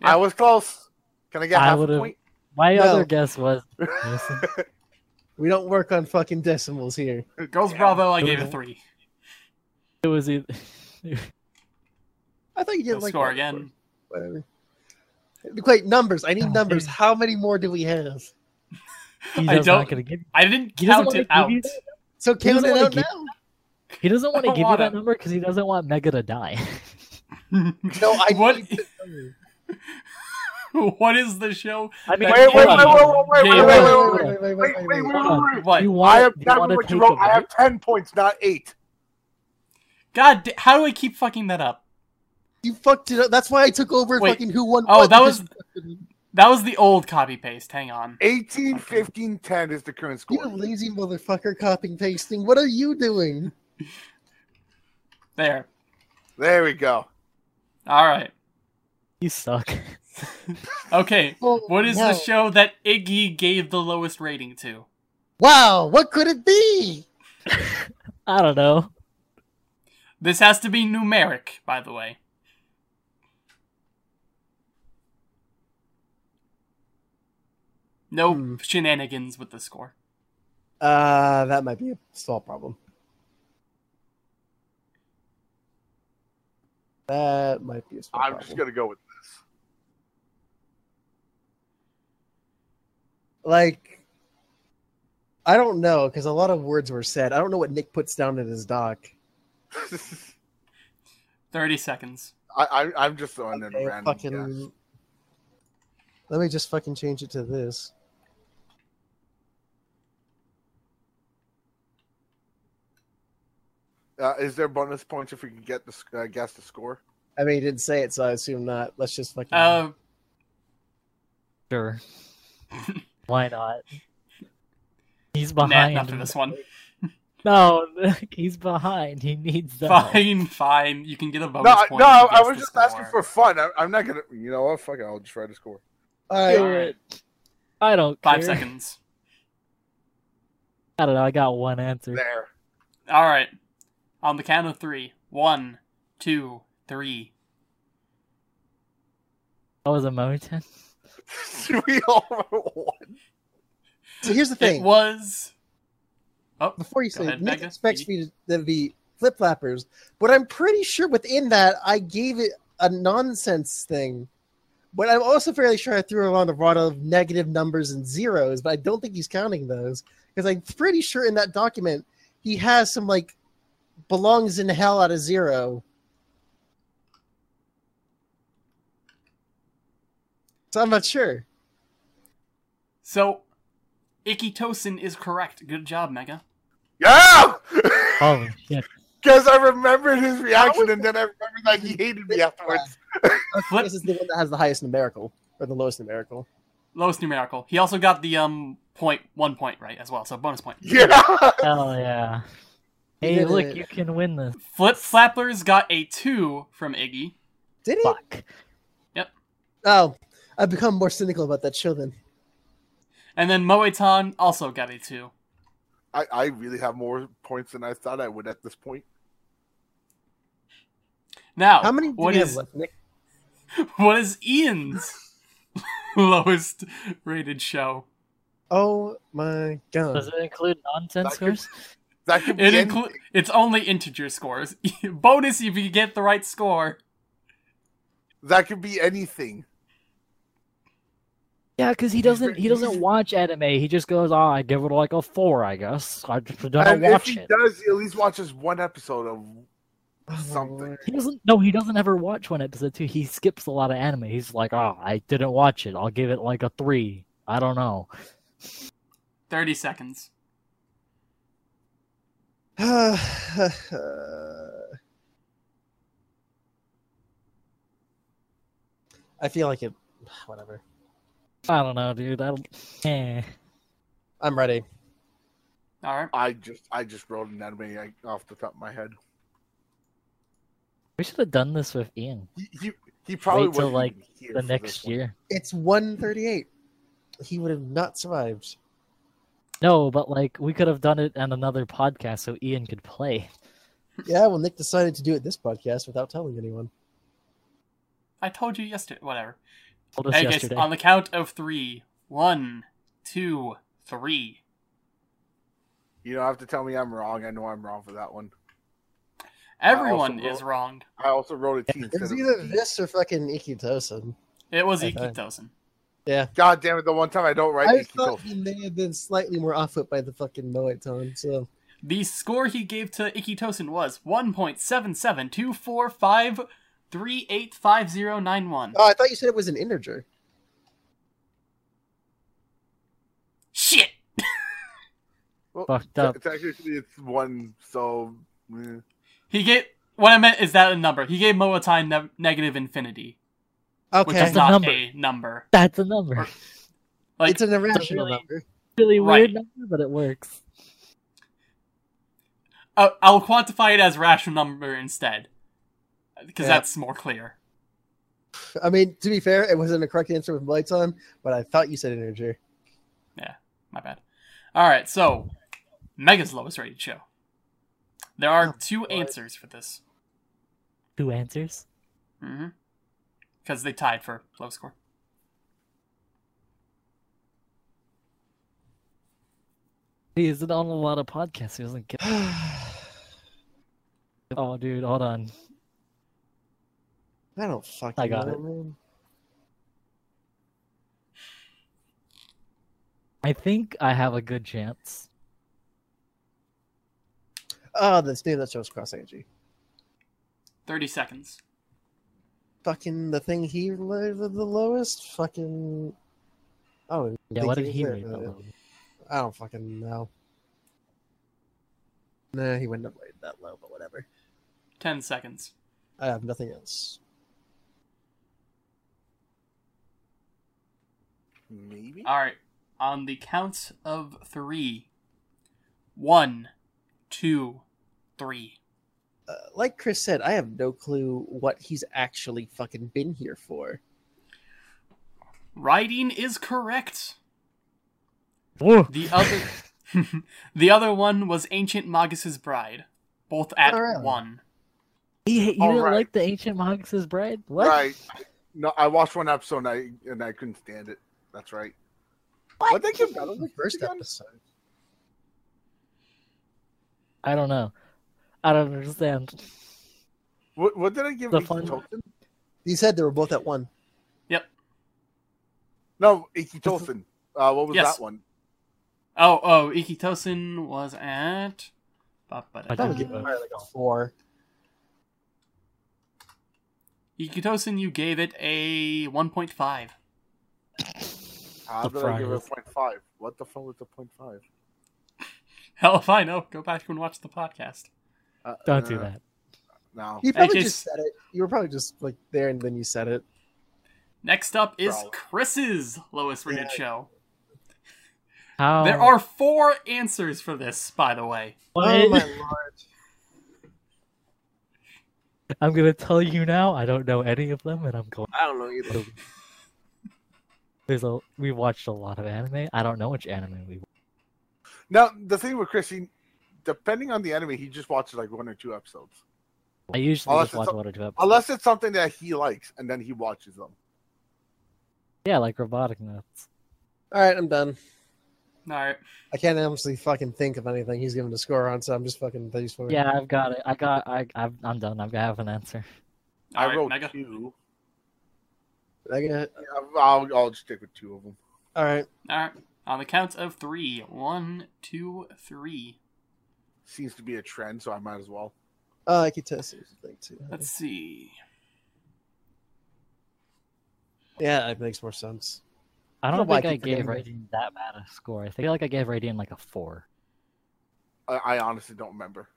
Yeah. I was close. Can I get I half a point? My No. other guess was Listen, We don't work on fucking decimals here. Girls Yeah. Bravo, I gave it 3. it was either. I thought you Go didn't like score again. Whatever. Wait, numbers. I need oh, numbers. How many more do we have? I don't- gonna give. I didn't He doesn't count wanna it out. give you that. So count doesn't it out give- now. He doesn't want to give you that number because he doesn't want Mega to die. No, I what? need the number. what is the show? I mean, That Wait, wait, wait, wait, wait, wait, wait, wait, wait, wait, wait, wait, wait, wait, Hold on. wait. I have do you that want to what you wrote. a I have ten points, not eight. God, how do I keep fucking that up? You fucked it up. That's why I took over Wait. fucking who won. Oh, what, that was that was the old copy paste. Hang on. 18, 15, 10 is the current score. You score. lazy motherfucker copying pasting. What are you doing? There. There we go. All right. You suck. Okay. Oh, What is no. the show that Iggy gave the lowest rating to? Wow, what could it be? I don't know. This has to be numeric, by the way. No Hmm. shenanigans with the score. Uh, that might be a small problem. That might be a small I'm problem. just gonna go with this. Like, I don't know because a lot of words were said. I don't know what Nick puts down in his doc. 30 seconds. I, I, I'm just throwing in Okay, a random fucking. guess. Let me just fucking change it to this. Uh, is there bonus points if we can get the sc- uh, guess the score? I mean, he didn't say it, so I assume not. Let's just fucking. Uh, Sure. Why not? He's nah, behind. not for this one. No, he's behind. He needs the help. Fine, fine. You can get a bonus No, point. no, if I was the just asking for fun. I, I'm not gonna. You know what? Fuck it. I'll just write a score. All right. Do. I don't Five care. seconds. I don't know. I got one answer. There. All right. On the count of three. One, two, three. That was a mountain. we all wrote one. So here's the It thing. was. Oh, Before you Go say, ahead, it, Nick Becca. expects me to, to be flip flappers, but I'm pretty sure within that I gave it a nonsense thing. But I'm also fairly sure I threw around a lot of negative numbers and zeros, but I don't think he's counting those because I'm pretty sure in that document he has some like belongs in hell out of zero. So I'm not sure. So, Ikkitousen is correct. Good job, Mega. Yeah! Holy shit. Because I remembered his reaction and then I remembered that he hated me afterwards. Flip. This is the one that has the highest numerical or the lowest numerical. Lowest numerical. He also got the um point one point right as well, so bonus point. Yeah! Hell yeah. Hey, look, it. you can win this. Flip Flappers got a two from Iggy. Did he? Fuck. Yep. Oh, I've become more cynical about that show then. And then Moetan also got a two. I, I really have more points than I thought I would at this point. Now, How many do what you is have left, Nick? what is Ian's lowest rated show? Oh my god. Does it include nonsense That could- scores? That could be It anything. inclu- it's only integer scores. Bonus if you get the right score. that could be anything. Yeah, because he doesn't he doesn't watch anime. He just goes, "Oh, I give it like a four, I guess." I just don't and if he it. does, he at least watches one episode of Oh something. He doesn't. No, he doesn't ever watch one episode too. He skips a lot of anime. He's like, "Oh, I didn't watch it. I'll give it like a three. I don't know." 30 seconds. I feel like it. Whatever. I don't know, dude. I don't. Eh. I'm ready. All right. I just I just wrote an enemy off the top of my head. We should have done this with Ian He he, he probably Wait till, like, here the next this one. year. It's 138. He would have not survived. No, but like we could have done it on another podcast so Ian could play. Yeah, well, Nick decided to do it this podcast without telling anyone. I told you yesterday. Whatever. Told us Hey, guys, yesterday. on the count of three. One, two, three. You don't have to tell me I'm wrong. I know I'm wrong for that one. Everyone also is wrote- wrong. I also wrote a T It instead was either a D. this or fucking Ikkitousen. It was I thought- Ikkitousen. Yeah. God damn it! The one time I don't write I Ikito. thought he may have been slightly more off it by the fucking Moetan, so. The score he gave to Ikkitousen was 1.7724538591. Oh, I thought you said it was an integer. Shit! Well, Fucked up. It's actually it's one. So eh. He gave. What I meant is that a number. He gave Moetan ne- negative infinity, Okay, which Okay. is a not number. a number. That's a number. Like, it's an irrational really- number. really Right. weird number, but it works. uh, I'll quantify it as rational number instead, because Yeah. that's more clear. I mean, to be fair, it wasn't a correct answer with lights on, but I thought you said integer. Yeah, my bad. All right, so Mega's lowest rated show. There are Oh, two boy. answers for this. Two answers. Mm-hmm. Because they tied for low score. He isn't on a lot of podcasts. He doesn't get. Oh, dude, hold on. I don't fucking I got know, it. man. I think I have a good chance. Oh, that's name that shows Cross Ange. 30 seconds. Fucking the thing he rated the lowest? Fucking. Oh, Yeah, what did he there. rate the lowest? I don't fucking know. Nah, he wouldn't have rated that low, but whatever. 10 seconds. I have nothing else. Maybe. All right. On the counts of three. One, two, three. Uh, like Chris said, I have no clue what he's actually fucking been here for. Rydeen is correct. Whoa. The other, the other one was Ancient Magus's Bride, both at Oh, really? one. He, you All didn't right. like the Ancient Magus' Bride? What? Right. No, I watched one episode and I and I couldn't stand it. That's right. What they give better The first episode. I don't know. I don't understand. What, what did I give The Iki fun- Tosin? You said they were both at one. Yep. No, Ikkitousen. Uh, what was Yes. that one? Oh, oh, Ikkitousen was at. I I don't would give know. it like a four. Ikkitousen, you gave it a 1.5. How did I give it a point five? What the fuck was the point five? Hell if I know. Go back and watch the podcast. Uh, Don't do uh, that. No. You probably Hey, just said it. You were probably just like there and then you said it. Next up is Probably. Chris's lowest rated Yeah. show. How There are four answers for this, by the way. What? Oh my lord. I'm gonna tell you now. I don't know any of them, and I'm going. I don't know either. There's a we watched a lot of anime. I don't know which anime we. Now the thing with Chris, he, depending on the anime, he just watches like one or two episodes, I usually Unless just it's watch a- one or two episodes. unless it's something that he likes, and then he watches them. Yeah, like Robotics Notes. All right, I'm done. All right. I can't honestly fucking think of anything he's giving a score on, so I'm just fucking these for Yeah, I've got it. I got. I. I've, I'm done. I've got an answer. All I right, wrote Mega. two. I got Yeah, I'll, I'll just stick with two of them. all right. All right. On the count of three. One, two, three. Seems to be a trend, so I might as well. Uh, I could test this thing too. Let's see. Yeah, it makes more sense. I don't don't know why I I gave that. Radiant that bad a score. I feel like I gave Radiant like a four. I, I honestly don't remember.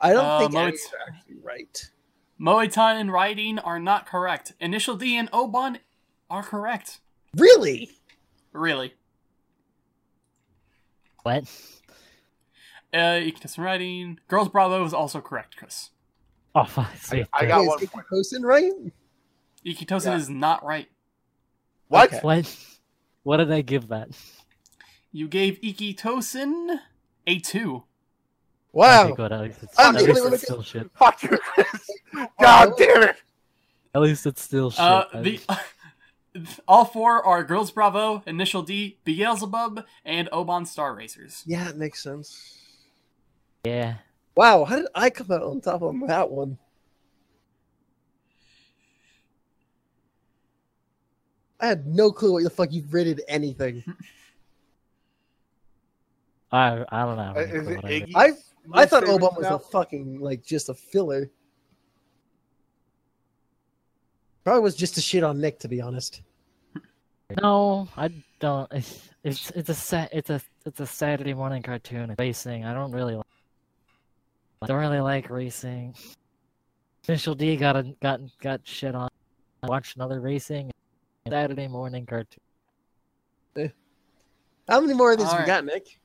I don't Uh, think Mo, any it's- are actually right. Moetan and Rydeen are not correct. Initial D and Oban are correct. Really? Really. What? Uh, Ikitas and Rydeen. Girls Bravo is also correct, Chris. Oh, fuck. I. I got Wait, one is point. Ikkitousen right? Ikkitousen Yeah. is not right. What? Okay. What? What did I give that? You gave Ikkitousen a two. Wow. Okay, good. At least it's, I'm at least it's still shit. Fuck you, Chris. God damn it. At least it's still shit. Uh, I- the all four are Girls Bravo, Initial D, Beelzebub, and Oban Star Racers. Yeah, it makes sense. yeah. Wow, how did I come out on top on that one? I had no clue what the fuck you rated anything. I I don't know. Uh, Is it Iggy? I I thought favorite Obama was now? a fucking like just a filler. Probably was just a shit on Nick, to be honest. No, I don't. It's it's, it's a sa- it's a it's a Saturday morning cartoon. It's racing. I don't really. Like, I don't really like racing. Initial D got a, got got shit on. I watched another racing Saturday morning cartoon. How many more of these All we right. got, Nick?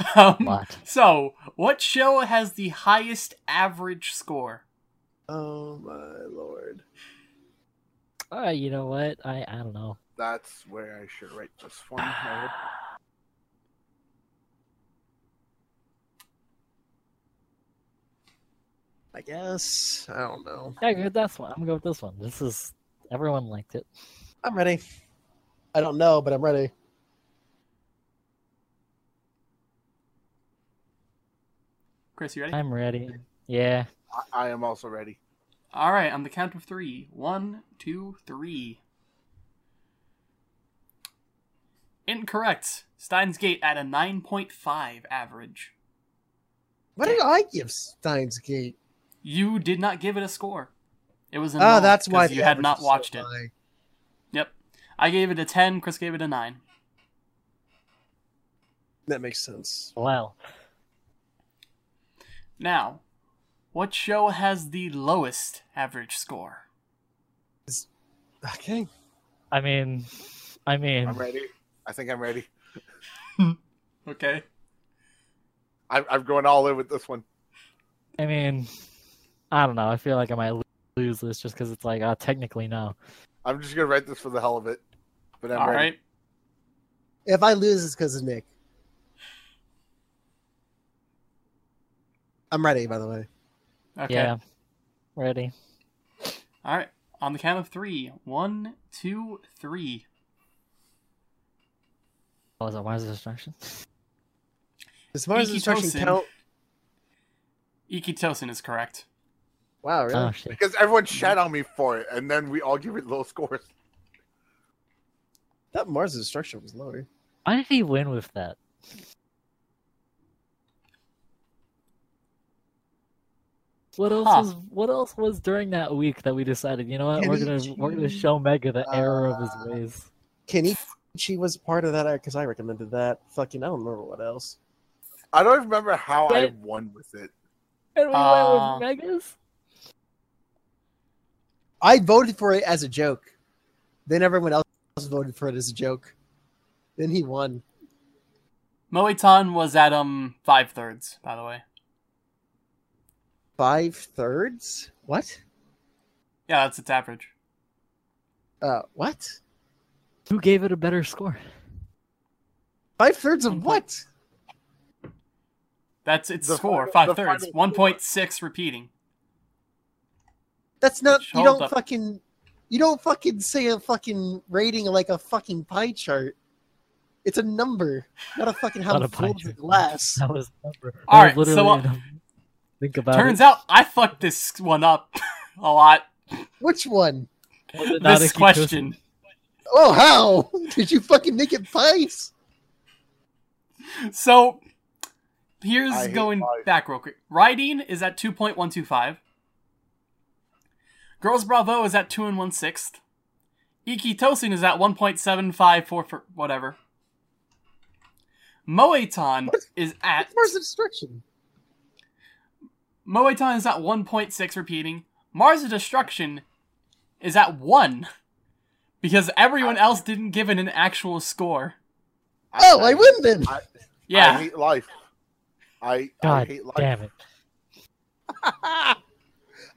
Um, What? so, what show has the highest average score? Oh my lord. Uh, you know what? I I don't know. That's where I should write this one. I I guess. I don't know. Yeah, good. That's one. I'm gonna go with this one. This is everyone liked it. I'm ready. I don't know, but I'm ready. Chris, you ready? I'm ready. Yeah. I, I am also ready. All right, on the count of three. One, two, three. Incorrect. Steins Gate at a 9.5 average. What did I give Steins Gate? You did not give it a score. It was a Oh, that's why you had not is so watched it. high. Yep. I gave it a 10, Chris gave it a 9. That makes sense. Well, Now, what show has the lowest average score? Okay. I mean, I mean, I'm ready. I think I'm ready. Okay. I'm, I'm going all in with this one. I mean, I don't know. I feel like I might lose this just because it's like, uh, technically no. I'm just gonna write this for the hell of it. But I'm All ready. right. If I lose, it's because of Nick. I'm ready, by the way. Okay. Yeah. Ready. All right. On the count of three. One, two, three. What was it? Why is it destruction? Does Mars Destruction Ikkitousen. count? Ikkitousen is correct. Wow, really? Oh. Because everyone shat on me for it, and then we all give it low scores. that Mars Destruction was lower. Why did he win with that? What else Huh. was what else was during that week that we decided, you know what, Can we're gonna we're gonna show Mega the error of his Uh, ways. Can he She was part of that because I recommended that. Fucking, I don't remember what else. I don't remember how I won with it. And we Uh, went with Megas. I voted for it as a joke. Then everyone else voted for it as a joke. Then he won. Moetan was at um five thirds, by the way. Five thirds? What? Yeah, that's its average. Uh, what? Who gave it a better score? Five thirds of what? That's its The score. final- five thirds. One point six repeating. That's not. You don't up. fucking. You don't fucking say a fucking rating like a fucking pie chart. It's a number, not a fucking how Not a pie full of the glass. That was number. That All was right, so, uh, a number. Think about Turns it. out I fucked this one up a lot. Which one? Was not This a question. Oh, how did you fucking make it pies? So here's going life. back real quick. Rydeen is at two point one two five. Girls Bravo is at two and one sixth. Ikkitousen is at one point seven five four for whatever. Moetan What? is at Where's the destruction? Moetan is at one point six repeating. Mars of Destruction is at one. Because everyone else didn't give it an actual score. Oh, I win then. I, Yeah. I hate life. I, I God hate life. damn it!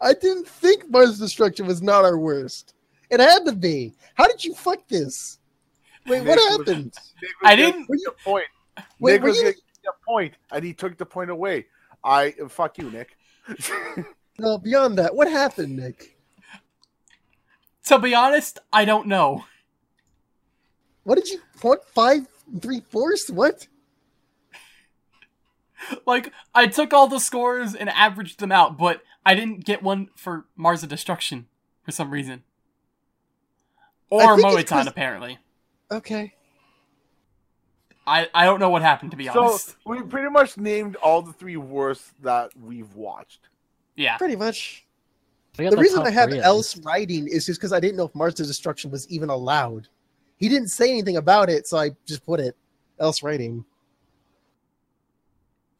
I didn't think Mars Destruction was not our worst. It had to be. How did you fuck this? Wait, what was- happened? Was I didn't- the point. Wait, Nick were was you- getting a point, and he took the point away. I fuck you, Nick. No, beyond that, what happened, Nick? To be honest, I don't know. What did you point five and three fourths? What? Like, I took all the scores and averaged them out, but I didn't get one for Mars of Destruction for some reason. Or Moetan, apparently. Okay. I, I don't know what happened, to be so honest. we pretty much named all the three worst that we've watched. Yeah. Pretty much. We The reason I have three else writing is just because I didn't know if Mars to Destruction was even allowed. He didn't say anything about it, so I just put it else writing.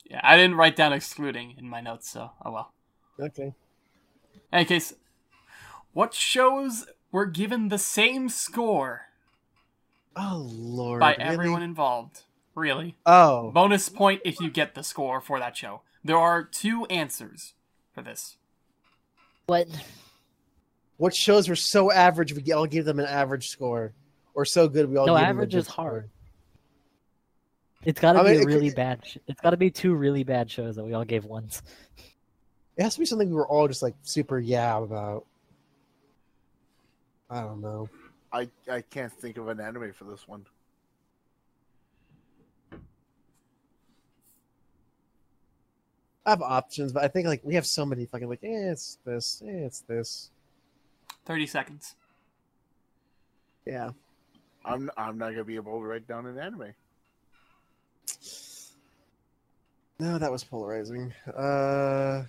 Yeah, I didn't write down excluding in my notes, so oh well. Okay. In any case, what shows were given the same score Oh lord. by really? everyone involved? Really. Oh. Bonus point if you get the score for that show. There are two answers for this. What? What shows were so average we all gave them an average score, or so good we all No, gave them a average good is score? hard. It's got to I be mean, a really could- bad. Sh- it's got to be two really bad shows that we all gave ones. It has to be something we were all just like super yeah about. I don't know. I, I can't think of an anime for this one. I have options, but I think like we have so many fucking like, eh, it's this, eh, it's this. 30 seconds. Yeah. I'm I'm not gonna be able to write down an anime. No, that was polarizing. Uh,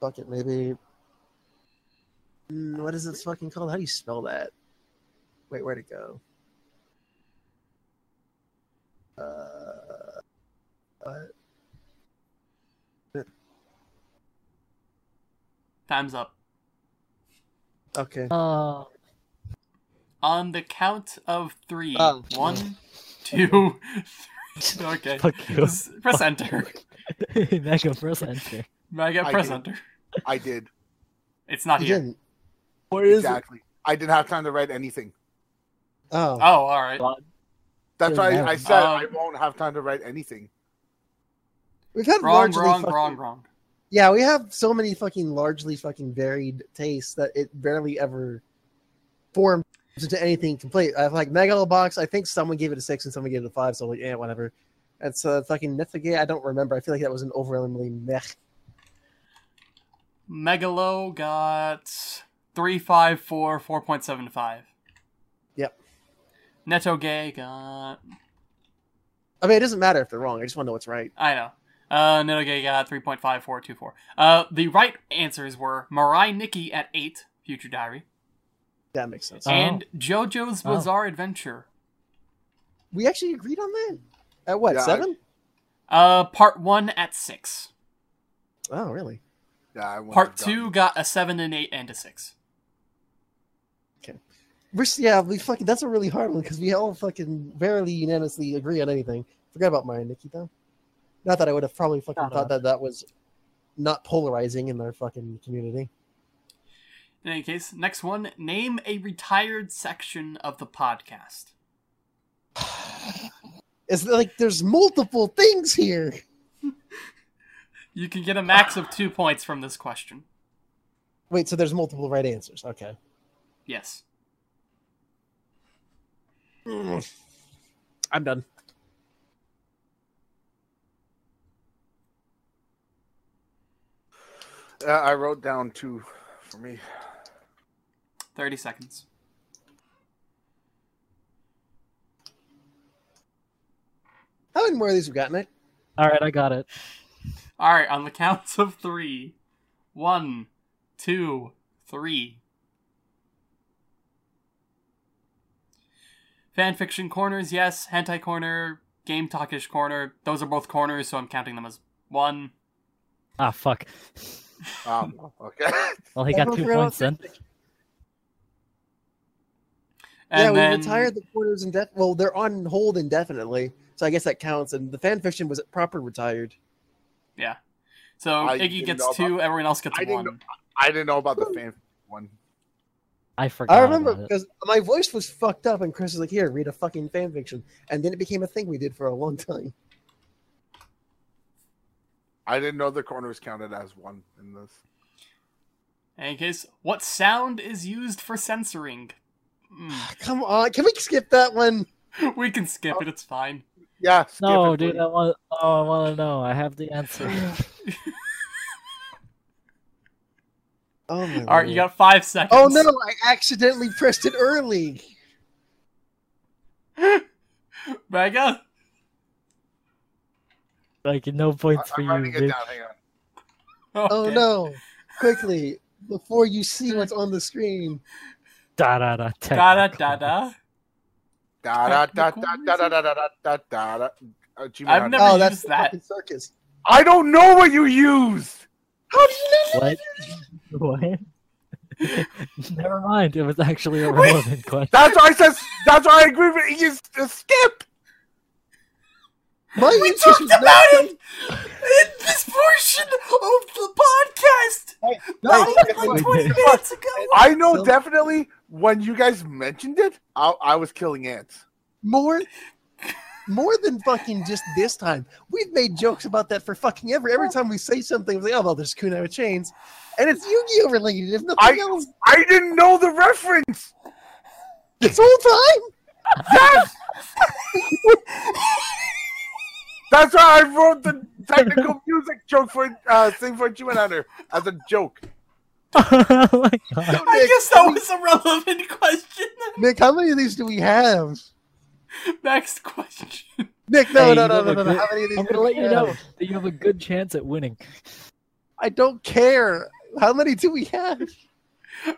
fuck it, maybe. Mm, what is this fucking called? How do you spell that? Wait, where'd it go? Uh, what? Time's up. Okay. Oh, On the count of three. Oh. One, two, three. Okay. fuck you. Press press enter. Mega press enter. Mega I press did. enter. I did It's not You here. didn't. Where is exactly. I didn't have time to write anything. Oh. Oh, alright. That's Doesn't why I. I said Um, I won't have time to write anything. We've had Wrong, largely wrong, fucking- wrong, wrong. Yeah, we have so many fucking largely fucking varied tastes that it barely ever forms into anything complete. I have like Megalobox. I think someone gave it a six and someone gave it a five. So I'm like, yeah, whatever. That's uh, fucking Nifigate. I don't remember. I feel like that was an overwhelmingly meh. Megalo got 354, 4.75. Yep. Netoge got. I mean, it doesn't matter if they're wrong. I just want to know what's right. I know. Uh, Netoge got 3.5424. Uh, the right answers were Mirai Nikki at 8, Future Diary. That makes sense. Oh. And JoJo's Oh. Bizarre Adventure. We actually agreed on that. At what Yeah, I- seven? Uh, part one at six. Oh, really? Yeah, I Part two got a seven and eight and a six. We're yeah, we fucking. That's a really hard one because we all fucking barely unanimously agree on anything. Forgot about mine, Nikki. Though. Not that I would have probably fucking Not thought that that was not polarizing in our fucking community. In any case, next one. Name a retired section of the podcast. It's like there's multiple things here. You can get a max of two points from this question. Wait, so there's multiple right answers. Okay. Yes. I'm done. Uh, I wrote down two for me. 30 seconds. How many more of these we got, Nick? All right, I got it. All right, on the counts of three. One, two, three. Fanfiction corners, yes. Hentai corner, game talkish corner. Those are both corners, so I'm counting them as one. Ah, fuck. Um, okay. Well, he got two points then. And yeah, then we retired the quarters indef- Well, they're on hold indefinitely, so I guess that counts. And the fan fiction was proper retired. yeah. So I Iggy gets two, about- everyone else gets I didn't one. I didn't know about the fan one. I forgot. I remember because my voice was fucked up, and Chris was like, "Here, read a fucking fan fiction," and then it became a thing we did for a long time. I didn't know the corners counted as one in this. In any case, what sound is used for censoring? Mm, Come on, can we skip that one? we can skip it, it's fine. Yeah. skip No, it, dude, please. I want. Oh, I want to know. I have the answer. Oh my Alright, you got five seconds. Oh no, I accidentally pressed it early. Mega? like no points for I'm you. writing it bitch. down. Hang on. Oh Okay. no! Quickly, before you see what's on the screen. Da da da. Da da da da. Da da da da da da da da da da da. da. Gmail I've had- never- oh, that's used the that. fucking circus. I don't know what you used. How do you know? What? What? Never mind. It was actually a relevant question. That's why I said. That's why I agree with you. uh, Skip. My We talked about not- it in this portion of the podcast! Hey, Not no, like 20 minutes ago! I know So- definitely when you guys mentioned it, I, I was killing ants. more more than fucking just this time. We've made jokes about that for fucking ever. Every time we say something, we're like, oh well, there's Kunai with chains. And it's Yu-Gi-Oh related, if nothing I- else. I didn't know the reference. This whole time? Yes. That's why I wrote the technical music joke for uh, "Sing for Human Hunter" as a joke. oh my god. I Nick, guess that was a relevant question. Nick, how many of these do we have? Next question. Nick, no, Hey, no, you no, no, no, no. How many of these I'm gonna let you know that you have a good chance at winning. I don't care. How many do we have?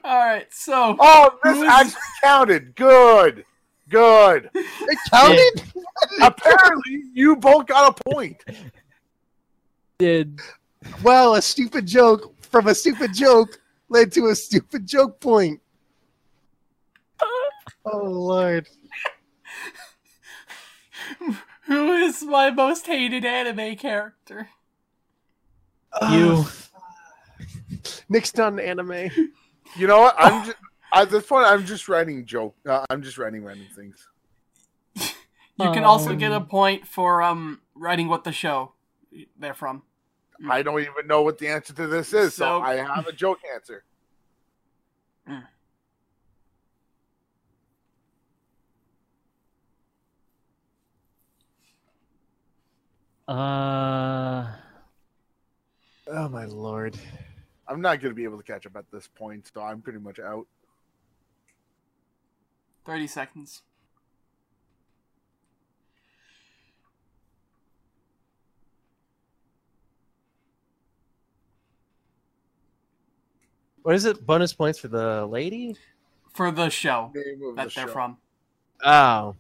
Alright, so. Oh, this Who is- actually counted. Good, good. It counted? Apparently, you both got a point. Did well, a stupid joke from a stupid joke led to a stupid joke point. Oh, Lord. Who is my most hated anime character? you? Nick's done anime. You know what? I'm just at this point. I'm just writing joke. Uh, I'm just writing random things. You can also get a Um. point for um writing what the show they're from. I don't even know what the answer to this is, so, So- I have a joke answer. Uh, Oh, my Lord. I'm not going to be able to catch up at this point, so I'm pretty much out. 30 seconds. What is it? Bonus points for the lady? for the show Name of that the they're show. from. Oh.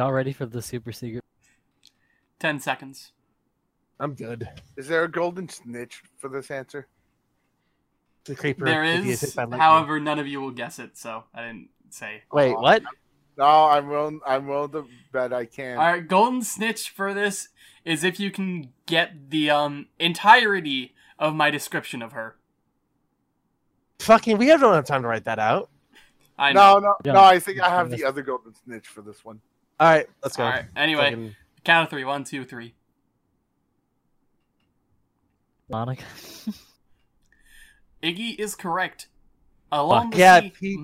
Y'all ready for the super secret? Ten seconds. I'm good. Is there a golden snitch for this answer? The creeper. There if he is, hit by lightning. however, none of you will guess it, so I didn't say. Wait, what? No, I'm willing. I'm willing to bet I can. All right, golden snitch for this is if you can get the um entirety of my description of her. Fucking, we don't have time to write that out. I know. no, no, no. I think I have the other golden snitch for this one. All right, let's go. All right. Anyway, Fucking- count of three. One, two, three. Monica. Iggy is correct. Along the yeah, sea- Pete.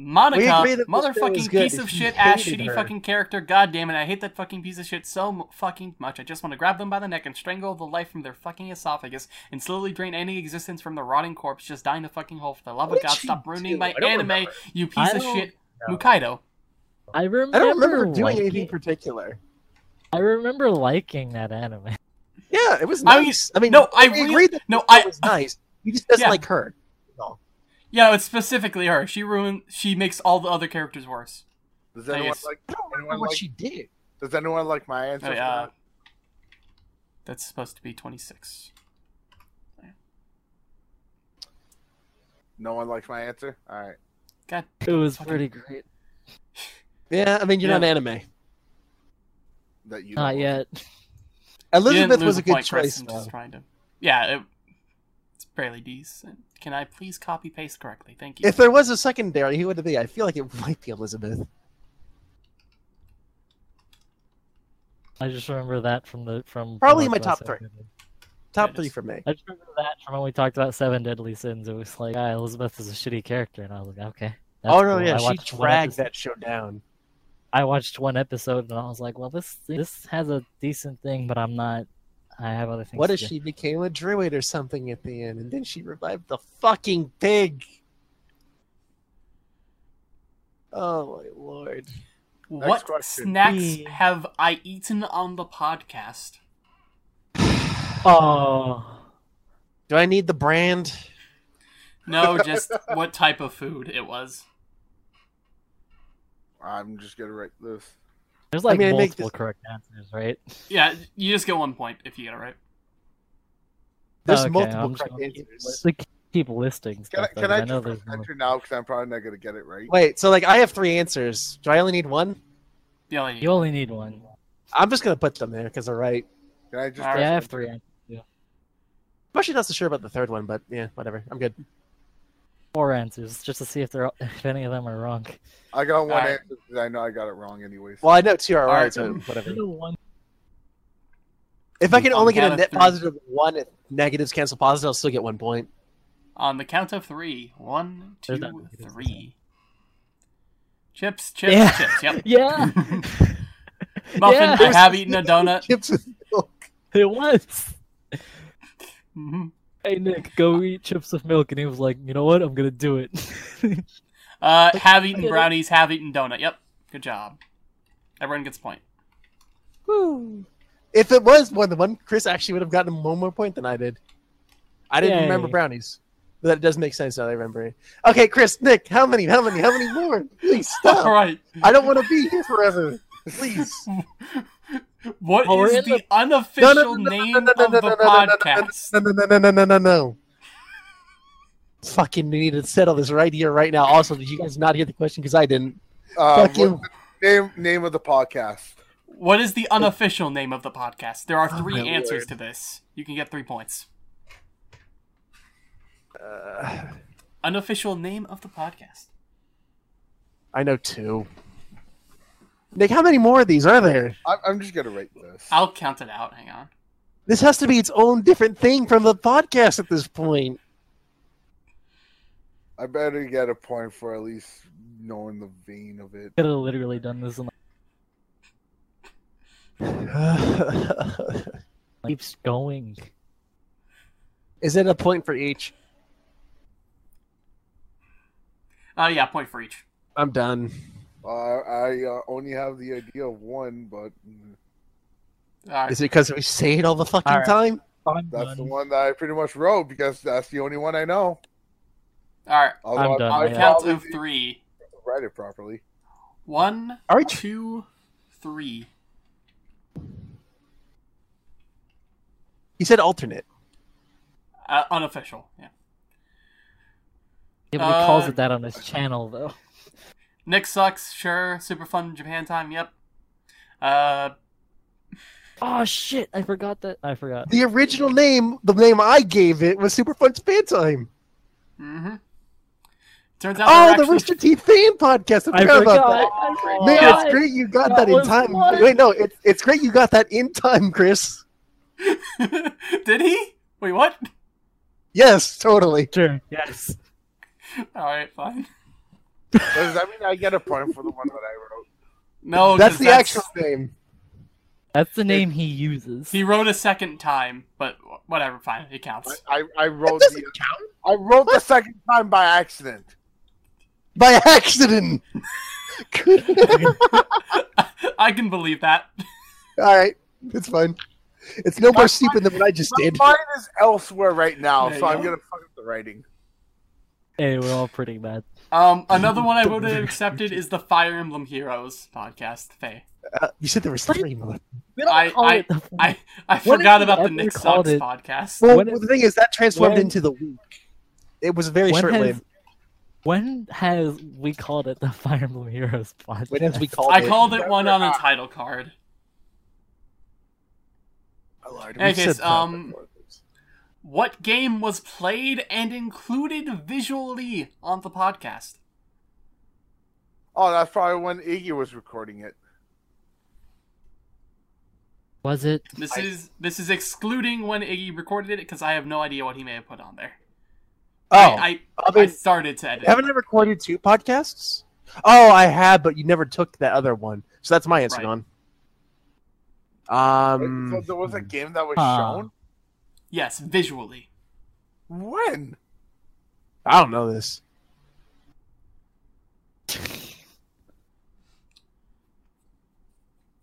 Monica, We agree that this show is motherfucking piece of shit ass shitty her. fucking character. God damn it, I hate that fucking piece of shit so m- fucking much. I just want to grab them by the neck and strangle the life from their fucking esophagus and slowly drain any existence from the rotting corpse. Just die in a fucking hole. For the love What of God, stop ruining do? my anime, remember. you piece of shit. know. Mukaido. I remember. I don't remember doing liking- anything particular. I remember liking that anime. Yeah, it was I mean, nice. I mean, no, I we really- agreed that no, it I- was nice. He just doesn't Yeah. like her. No. Yeah, it's specifically her. She ruined. She makes all the other characters worse. Does I anyone guess- like? I don't remember Anyone what like? she did. Does anyone like my answer? Oh, for yeah. that? That's supposed to be twenty six. No one likes my answer. All right. God, It was pretty great. Yeah, I mean, you're Yeah. not anime. That you. Not yet. Elizabeth was a good point, choice. Just trying to. Yeah, it, it's barely decent. Can I please copy paste correctly? Thank you. If there was a secondary, who would it be? I feel like it might be Elizabeth. I just remember that from the from Probably from my top three. Deadly- Top It three is. for me. I just remember that from when we talked about Seven Deadly Sins. It was like, ah, Elizabeth is a shitty character, and I was like, okay. that's oh no, cool. yeah, I she watched dragged that show down. I watched one episode and I was like, well, this this has a decent thing, but I'm not. I have other things. What to if do. she became a druid or something at the end, and then she revived the fucking pig? Oh my lord! what question. snacks Hmm. have I eaten on the podcast? Oh, Do I need the brand? No, just what type of food it was. I'm just gonna write this. there's like mean, I make multiple this- correct answers, right? Yeah, you just get one point if you get it right. There's Okay, multiple I'm correct gonna keep, answers. li- keep listing Can I, stuff. can though, I 'cause know just there's press more. enter now? Because I'm probably not gonna get it right. Wait, so like I have three answers. Do I only need one? You only need You only need one. I'm just gonna put them there because they're right. Can I just? Yeah, I have three answers. I'm actually not so sure about the third one, but yeah, whatever. I'm good. Four answers, just to see if they're if any of them are wrong. I got one Alright. answer because I know I got it wrong anyways. Well, I know two are right. right, so whatever. I know one. If I can only get a net positive one, if negatives cancel positive, I'll still get one point. On the count of three. One, There's two, three. Chips, chips, Yeah. chips. Yep. Yeah, Muffin, Yeah. I have eaten a donut. Chips with milk. it was. hmm Hey Nick, go eat chips with milk, and he was like, "You know what? I'm gonna do it." Uh, have eaten brownies, have eaten donut. Yep. Good job. Everyone gets a point. Woo. If it was one to one, Chris actually would have gotten one more point than I did. I didn't Yay. remember brownies. But that does make sense now that I remember it. Okay, Chris, Nick, how many? How many? How many more? Please stop. right. I don't want to be here forever. Please. What is Oh, we're the the- unofficial No, no, no, no, name no, no, no, of the podcast? No, no, no, no, no, no, no, no. Fucking need to settle this right here, right now. Also, did you guys not hear the question? Because I didn't. Uh, Fuck you. what's the name name of the podcast. What is the unofficial name of the podcast? There are Oh, three my answers lord. to this. You can get three points. Uh, Unofficial name of the podcast. I know two. Nick, how many more of these are there? I'm, I'm just gonna write this. I'll count it out. Hang on. This has to be its own different thing from the podcast at this point. I better get a point for at least knowing the vein of it. Could have literally done this and keeps going. Is it a point for each? Uh, yeah, point for each. I'm done. Uh, I uh, only have the idea of one, but All right. Is it because we say it all the fucking All right. time? I'm That's the one that I pretty much wrote because that's the only one I know. All right. Although I'm done, I yeah. Count of three. write it properly. One, Are we- two, three. He said alternate. Uh, unofficial. Yeah. Yeah, but he calls Uh, it that on his channel though. Nick sucks. Sure. Super fun Japan time. Yep. Uh, Oh shit! I forgot that. I forgot. The original name, the name I gave it, was Super Fun Fan Time. mm-hmm. Turns out Oh, they're the actually- Rooster Teeth fan podcast. I I forgot, forgot. about that. I forgot. Man, it's great you got That that, in time. fun. Wait, no, it's it's great you got that in time, Chris. Did he? Wait, what? Yes, totally. Sure. Yes. All right, fine. Does that mean I get a point for the one that I wrote? No, that's 'cause the actual name. That's the name he uses. He wrote a second time, but whatever, fine, it counts. I, I That wrote doesn't the count I wrote the second time by accident. by accident. I can believe that. All right, it's fine. It's no more stupid than what I just My did. mind is elsewhere right now, There so you I'm go. gonna fuck up the writing. Hey, we're all pretty bad. Um, another one I voted accepted is the Fire Emblem Heroes podcast. Faye, Uh, you said there was three. mother- We I- I- I I forgot about the ever Nick called Sucks it- podcast. Well, When- the thing is that transformed when- into the week. It was very when short lived. when has we called it the Fire Emblem Heroes podcast? When has we called I it? called it one on the title card. I lied. In any We case, said um, What game was played and included visually on the podcast? Oh, that's probably when Iggy was recording it. Was it? This I- is this is excluding when Iggy recorded it because I have no idea what he may have put on there. Oh, I, I, I I started to edit. haven't I recorded two podcasts? Oh, I have, but you never took that other one. So that's my answer Right. gone. so Um, there was a game that was Huh. shown. Yes, visually. When? I don't know this.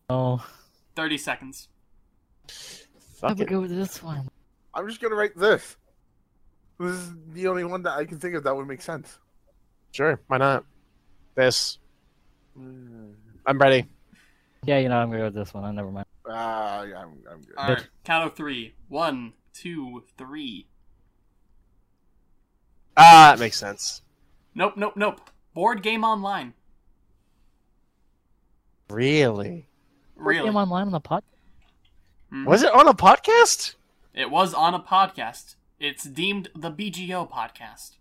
Oh, Thirty seconds. I Fuck would it. go with this one. I'm just gonna write this. This is the only one that I can think of that would make sense. Sure, why not? This. I'm ready. Yeah, you know, I'm gonna go with this one. I never mind. Ah, yeah, I'm, I'm good. All right, count of three. One, two, three. Ah, it makes sense. Nope, nope, nope. Board game online. Really? Really? Game online on the pod. Mhm. Was it on a podcast? It was on a podcast. It's deemed the BGO podcast.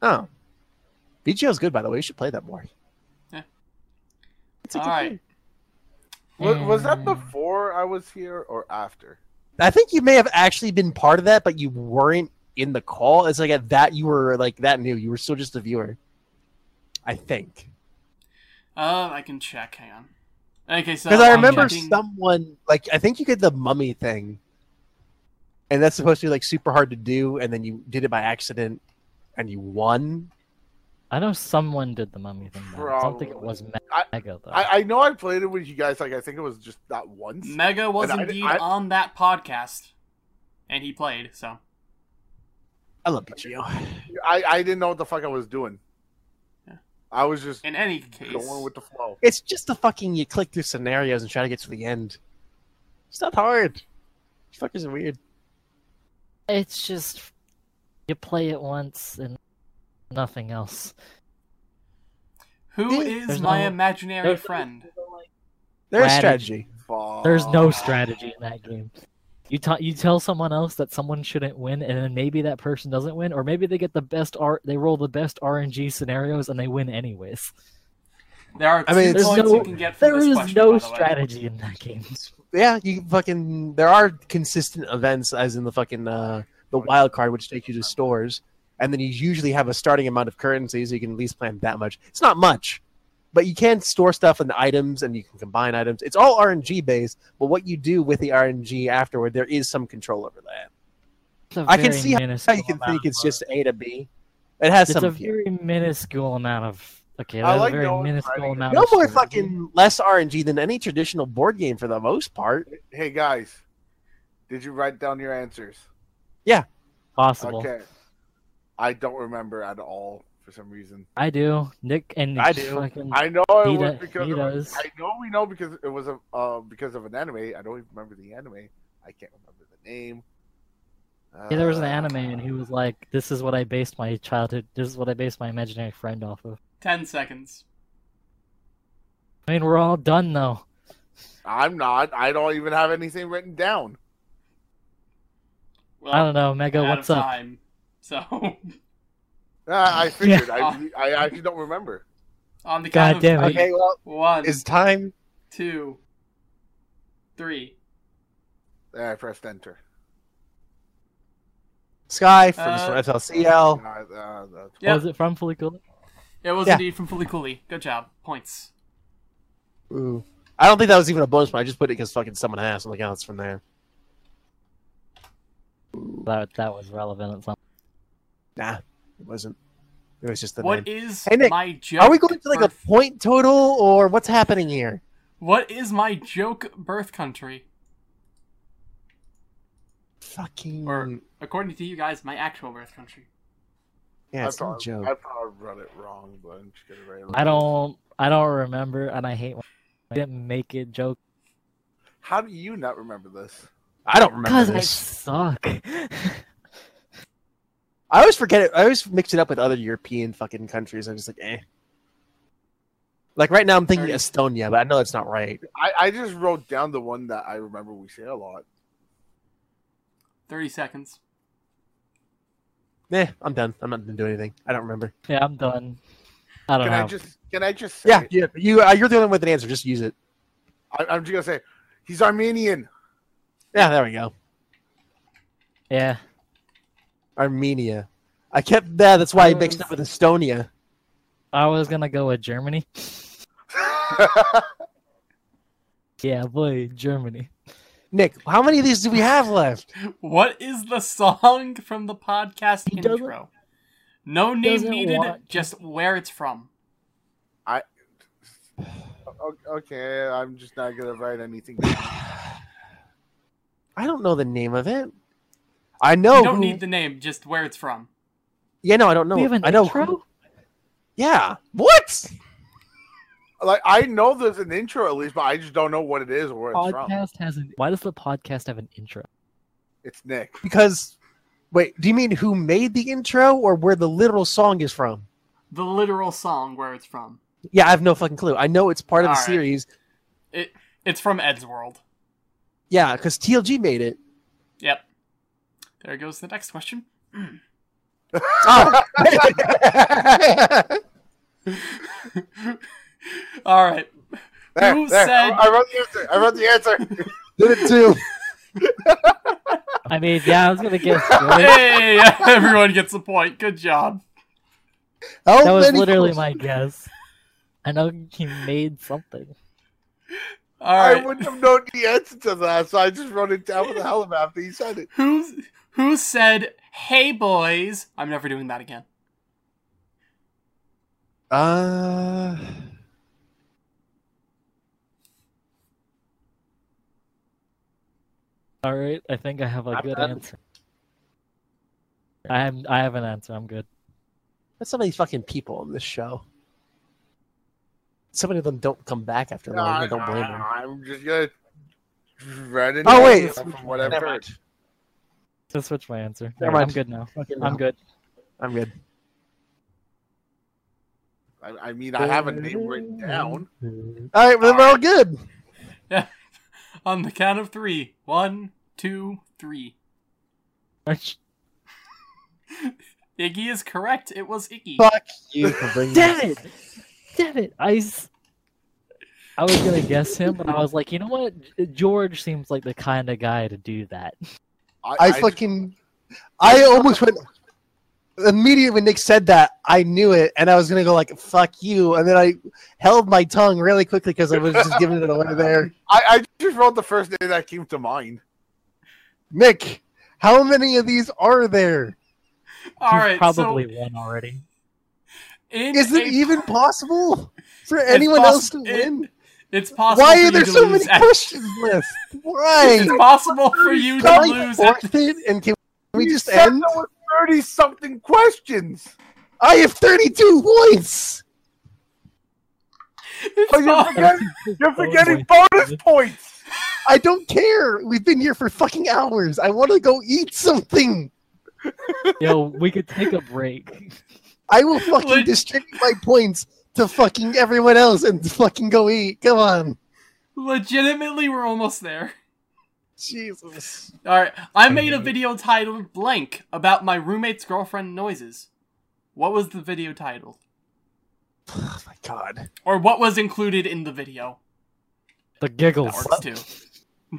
Oh. BGO's good, by the way. You should play that more. Yeah. It's a All good right. game. Was, was that before I was here or after? I think you may have actually been part of that, but you weren't in the call. It's like at that you were like that new. You were still just a viewer. I think Uh, I can check. Hang on. Okay, so because I remember checking- someone like I think you did the mummy thing, and that's supposed to be like super hard to do, and then you did it by accident, and you won. I know someone did the mummy thing. Though. I don't think it was I- Mega though. I, I know I played it with you guys. Like I think it was just that once. Mega was And I- indeed I- on that podcast, and he played. So I love BGO. I, I didn't know what the fuck I was doing. Yeah. I was just in any case, going with the flow. It's just the fucking you click through scenarios and try to get to the end. It's not hard. Fuckers are weird. It's just you play it once and nothing else. who is There's my no- imaginary there's- friend? There's Strategy. strategy. There's no strategy in that game. You ta- you tell someone else that someone shouldn't win, and then maybe that person doesn't win, or maybe they get the best R. They roll the best RNG scenarios and they win anyways. There are I mean, there's points no- you can get from There this is question, no by the way. strategy in that game. Yeah, you fucking. There are consistent events, as in the fucking uh, the wild card, which takes you to stores, and then you usually have a starting amount of currency, so you can at least plan that much. It's not much, but you can store stuff in the items, and you can combine items. It's all RNG based, but what you do with the RNG afterward, there is some control over that. I can see how minuscule you can think it's just A to B. It has It's some. a very minuscule amount of Okay, I that's like a very Nolan minuscule amount. No of more strategy. fucking less RNG than any traditional board game for the most part. Hey guys, did you write down your answers? Yeah. Possible. Okay. I don't remember at all for some reason. I do. Nick and I do. I know it He was because of does. I know we know because it was a uh, because of an anime. I don't even remember the anime. I can't remember the name. yeah, there was an Uh, anime, and he was like, "This is what I based my childhood. This is what I based my imaginary friend off of." Ten seconds. I mean, we're all done though. I'm not. I don't even have anything written down. Well, I don't know, Mega. What's up? time. So Uh, I figured. Yeah. I I actually don't remember. on the God count damn of it. three. Okay, well, One, it's time. two, three. There, I pressed enter. Sky from Uh, FLCL. Uh, uh, that's- Yep. Was it from Fully Cool? It was Yeah. indeed from Fooly Cooly. Good job. Points. Ooh. I don't think that was even a bonus point. I just put it because fucking someone asked. I'm like, oh, it's from there. That that was relevant at some. Nah, it wasn't. It was just the What name. is Hey, Nick, my joke? Are we going to like a point total or what's happening here? What is my joke birth country? Fucking. Or according to you guys, my actual birth country. yeah, I it's no probably, joke. I probably wrote it wrong, but I'm just gonna write it I don't. I don't remember, and I hate. When I didn't make it joke How do you not remember this? I don't remember because I this. suck. I always forget it. I always mix it up with other European fucking countries. I'm just like, eh. Like right now, I'm thinking Estonia, but I know that's not right. I, I just wrote down the one that I remember we say a lot. Thirty seconds. Eh, I'm done. I'm not gonna do anything. I don't remember. yeah, I'm done. I don't Can I just can I just say Yeah, it? yeah. You, uh, you're the only one with an answer. Just use it. I, I'm just gonna say he's Armenian. Yeah, there we go. Yeah, Armenia. I kept that. That's why I I mixed up with Estonia. I was gonna go with Germany. Yeah, boy, Germany. Nick, how many of these do we have left? What is the song from the podcast He intro? No name needed, want- just where it's from. I okay, I'm just not gonna write anything. down. I don't know the name of it. I know. you don't who- need the name, just where it's from. Yeah, no, I don't know. we have an I know. intro. who- Yeah. What? Like I know there's an intro at least, but I just don't know what it is or where it's from. Podcast has an. Why does the podcast have an intro? It's Nick. Because, wait, do you mean who made the intro or where the literal song is from? The literal song where it's from. Yeah, I have no fucking clue. I know it's part of the All right. series. It it's from Eddsworld. Yeah, because TLG made it. Yep. There goes the next question. Oh. All right. There, Who there. said- I wrote the answer. I wrote the answer. Did it too. I mean, yeah, I was gonna guess. Jordan. Hey, everyone gets a point. Good job. How That was literally questions- my guess. I know he made something. All I wouldn't have known the answer to that, so I just wrote it down with the hell of after you said it. Who's who said, "Hey boys"? I'm never doing that again. Uh, All right, I think I have a I'm good done. answer. I have I have an answer. I'm good. there's so many fucking people on this show. So many of them don't come back after long. I don't blame them. I'm just gonna write it. Oh wait, from what I've never heard. Mind. So switch my answer. Never Alright, I'm good now. Fucking I'm no. good. I'm good. I, I mean, I have a name written down. All right, well, we're all good. Yeah. On the count of three. One, two, three. Arch- Iggy is correct. It was Iggy. Fuck you. Damn it! Damn it! I, I was gonna guess him, but I was like, you know what? George seems like the kind of guy to do that. I fucking. I almost went. Immediately when Nick said that, I knew it, and I was gonna go like "fuck you," and then I held my tongue really quickly because I was just giving it away there. I, I just wrote the first name that came to mind. Nick, how many of these are there? All You've right. probably So won already. In Is it a- even possible for it's anyone else to poss- it- win? It's possible. Why are there so many at- questions left? Why? It's possible for you to lose. At, forfeit and can we You just said end? there were thirty something questions. I have 32 points. it's Oh, you're forgetting, you're forgetting bonus points. I don't care. We've been here for fucking hours. I want to go eat something. Yo, we could take a break. I will fucking distribute my points to fucking everyone else and fucking go eat. Come on. legitimately, we're almost there. Jesus. All right, I made a video titled "Blank" about my roommate's girlfriend noises. What was the video title, Oh my god. or what was included in the video? The That giggles. works too.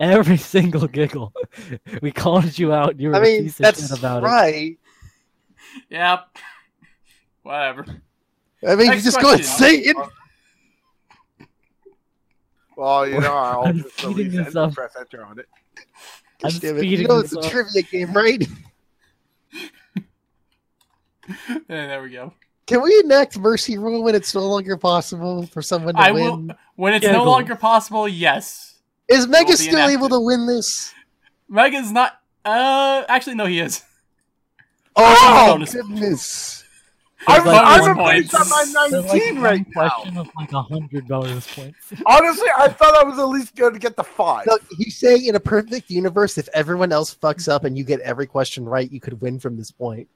Every single giggle. We called you out. You were I a mean, piece of that's shit about right. Yep. Whatever. I mean, you Next just go and question. say it. Well, you know, I'll I'm just speeding release this and up. press enter on it. I'm God damn it. speeding You know it's a up. trivia game, right? And there we go. Can we enact mercy rule when it's no longer possible for someone to I win? will. When it's no longer possible, yes. Is Mega will be still able to win this? Mega's not. Uh, actually, no, he is. Oh, bonus. goodness. I'm, like I'm one amazed at my There's like 19 one right now. question of like a hundred bonus points. Honestly, I thought I was at least going to get the five. No, he's saying in a perfect universe, if everyone else fucks up and you get every question right, you could win from this point.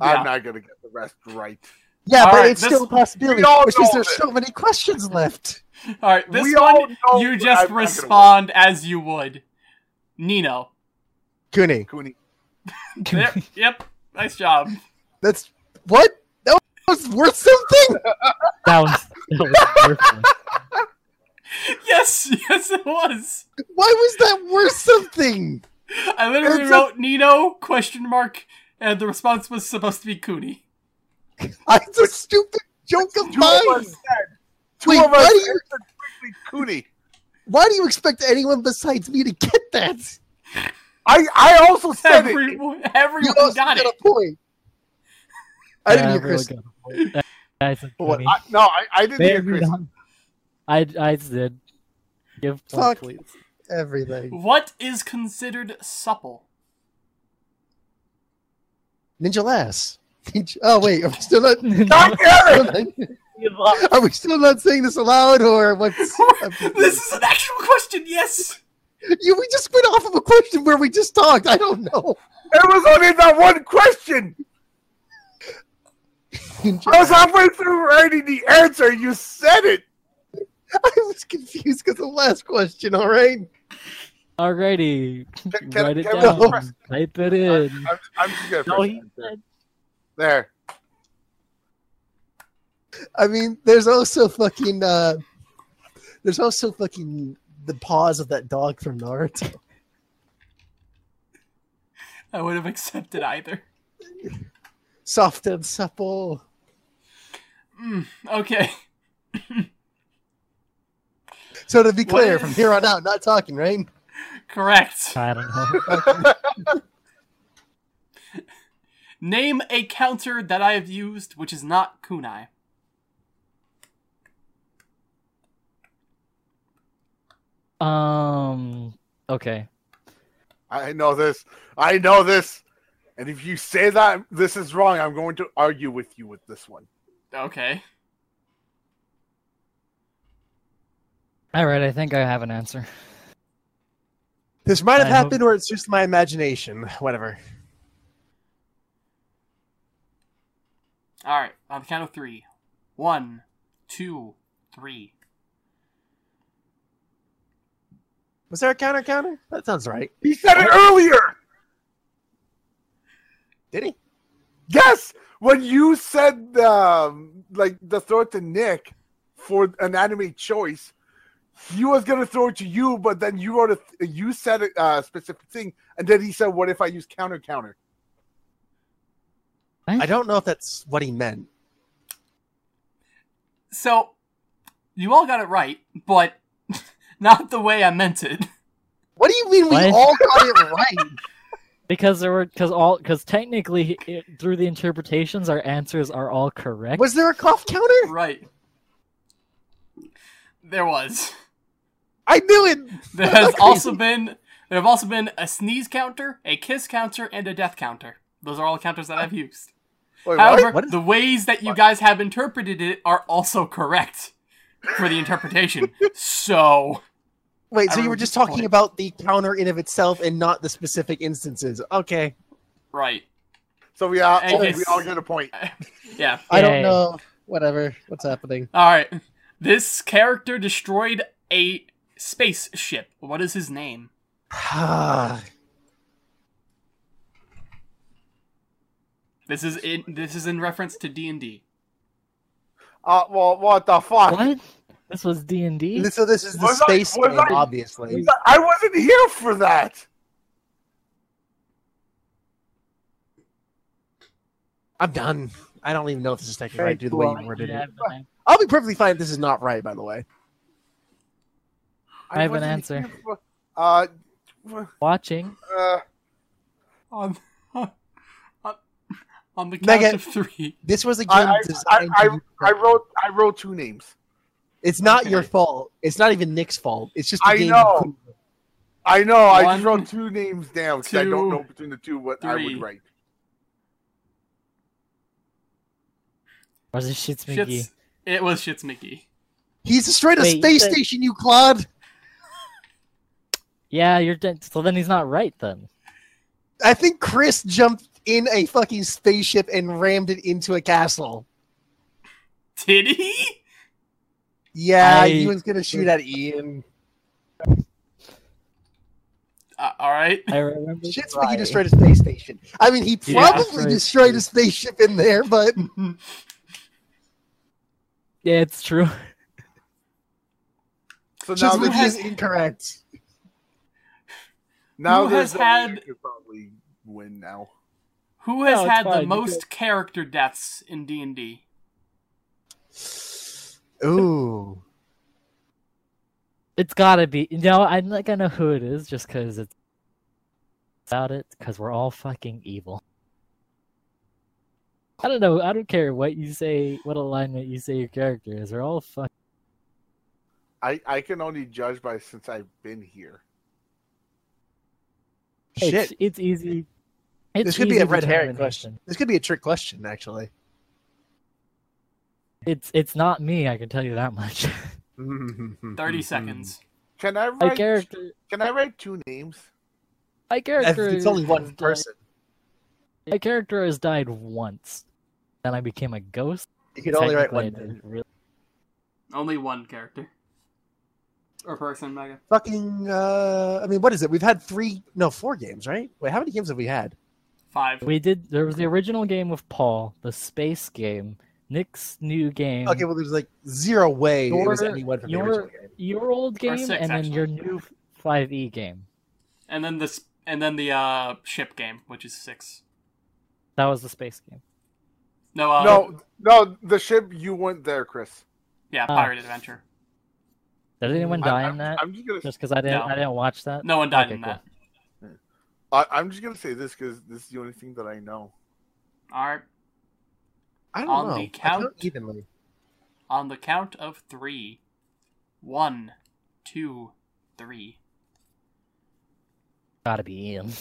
Yeah. I'm not going to get the rest right. Yeah, All but right, it's this- still a possibility, we all which means know there's this. so many questions left. All right, this We one know you I'm just respond as you would. Nino. Cooney, Cooney. There, yep. Nice job. that's what? That was worth something? That was that was worthless. Yes, yes, it was. Why was that worth something? I literally It's a- wrote Nino question mark, and the response was supposed to be Cooney. I- It's a stupid joke of Two of us mine. said. Two Wait, of us why do you- answered Cooney. Why do you expect anyone besides me to get that? I, I also said Everyone, it. everyone You also got it. a point. I didn't hear Chris. got a. I said What? I, no, I, I didn't hear Chris. not. I I did. Give point, Fuck. please. Everything. What is considered supple? Ninja Lass. Ninja- Oh wait, are we still not? God damn it! Are we still not saying this aloud, or what's? this is an actual question. Yes. You, we just went off of a question where we just talked. I don't know. It was only that one question. I was halfway through writing the answer. You said it. I was confused because the last question. All right. Alrighty, Can- can- write it can down. press- Type it in. I'm, I'm just gonna No, press he said There. I mean, there's also fucking. uh There's also fucking the paws of that dog from Naruto. I would have accepted either. Soft and supple. Mm, okay. So to be clear, What from here on out, not talking, right? Correct. I don't know. Name a counter that I have used which is not kunai. Um. Okay. I know this. I know this. And if you say that this is wrong, I'm going to argue with you with this one. Okay. All right. I think I have an answer. This might have I hope- happened, or it's just my imagination. Whatever. All right. On the count of three. One, two, three. Was there a counter counter? That sounds right. He said it earlier. Did he? Yes, when you said um, like the throw it to Nick for an anime choice, he was gonna throw it to you, but then you wrote a you said a uh, specific thing, and then he said, "What if I use counter counter?" I don't know if that's what he meant. So, you all got it right, but not the way I meant it. What do you mean we all got it right? Because there were because all because technically it, through the interpretations our answers are all correct. Was there a cough counter? Right. There was. I knew it. There has also been there have also been a sneeze counter, a kiss counter, and a death counter. Those are all counters that I've used. Wait, However, what? What is- the ways that you guys have interpreted it are also correct for the interpretation. so Wait, so you were just talking point. about the counter in of itself and not the specific instances. Okay. right. So we all, And we all get a point. Yeah. I don't know. Whatever. What's happening? Alright. This character destroyed a spaceship. What is his name? This is in this is in reference to D and D. Uh, well, what the fuck? What? This was D and D. so this is the Was space was game, I- obviously. I wasn't here for that. I'm done. I don't even know if this is technically right. Do the way you worded Yeah, it. I- I'll be perfectly fine if this is not right, by the way. I have an answer. for- Uh, Watching. uh, On on, on the count Megan. of three. This was a game I, I, designed I, to I, I wrote I wrote two names. It's not your fault. It's not even Nick's fault. It's just a I game. know. I know. I just wrote two names down because I don't know between the two what I would write. Was it Shits McGee? Shits, it was Shits McGee. He's destroyed a Wait, space said- station, you clod. Yeah, you're dead. So then he's not right then. I think Chris jumped in a fucking spaceship and rammed it into a castle. Did he? Yeah, I- he was gonna shoot at Ian. Uh, all right. I remember. Shit's why. he destroyed a space station. I mean, he probably right. destroyed a spaceship in there, but Yeah, it's true. So now just who has- is incorrect. now who there's has no way had- could probably win now. Who has No, it's had the most character deaths in D and D? Ooh. It's gotta be. You know, I'm not gonna know who it is just because it's about it. Because we're all fucking evil. I don't know. I don't care what you say, what alignment you say your character is. We're all fucking. I, I can only judge by since I've been here. Shit. It's, it's easy. It's This could be a red herring determination. question. This could be a trick question, actually. It's it's not me. I can tell you that much. Thirty seconds. Can I my write? character. Can I write two names? My If character. it's only has one died- person. My character has died once. Then I became a ghost. You can only write one I name. didn't really- Only one character or person, Mega. Fucking, uh, I mean, what is it? We've had three, no, four games, right? Wait, how many games have we had? Five. We did. There was the original game with Paul, the space game, Nick's new game, Okay, well, there's like zero way it was Your- anyone from your- original game. your old game, six, and then actually. your new 5e game. and then this, and then the uh, ship game, which is six. That was the space game. No, uh, no, no, the ship you went there, Chris. yeah, Ah. Pirate Adventure. Did anyone die I'm, in that? I'm just gonna. Just because I didn't, No. I didn't watch that. No one died Okay, in cool. that. I, I'm just gonna say this because this is the only thing that I know. All right. I don't On know. the count count- evenly. On the count of three. One, two, three. Gotta be Ian.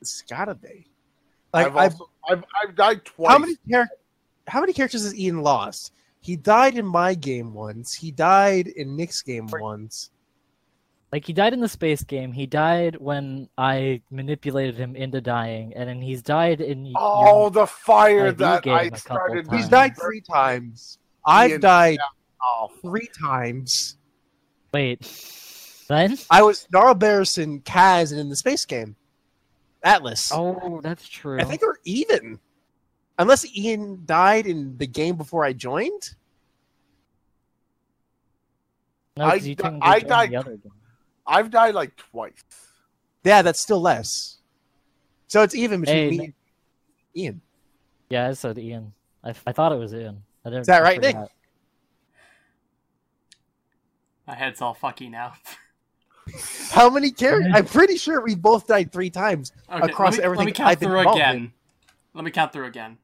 It's gotta be. Like, I've, I've, also, I've I've died twice. how many char- How many characters has Ian lost? He died in my game once. He died in Nick's game once. Like he died in the space game. He died when I manipulated him into dying, and then he's died in. Oh, your- Oh, the fire IV that game I a couple started. times. He's died three times. I've Ian- died off. Oh. three times. Wait, then? I was Nara Barrison, Kaz, and in the space game. Atlas. Oh, that's true. I think we're even. Unless Ian died in the game before I joined. no, 'cause I you di- I died- The other game. I've died like twice. Yeah, that's still less. So it's even between Hey, me and Ian. Yeah, I said Ian. I, I thought it was Ian. I didn't. Is that I right, Nick? forgot. My head's all fucky now. How many characters? I'm pretty sure we both died three times. Okay, Across let me, everything Let me count I've been through involved again. Let me count through again.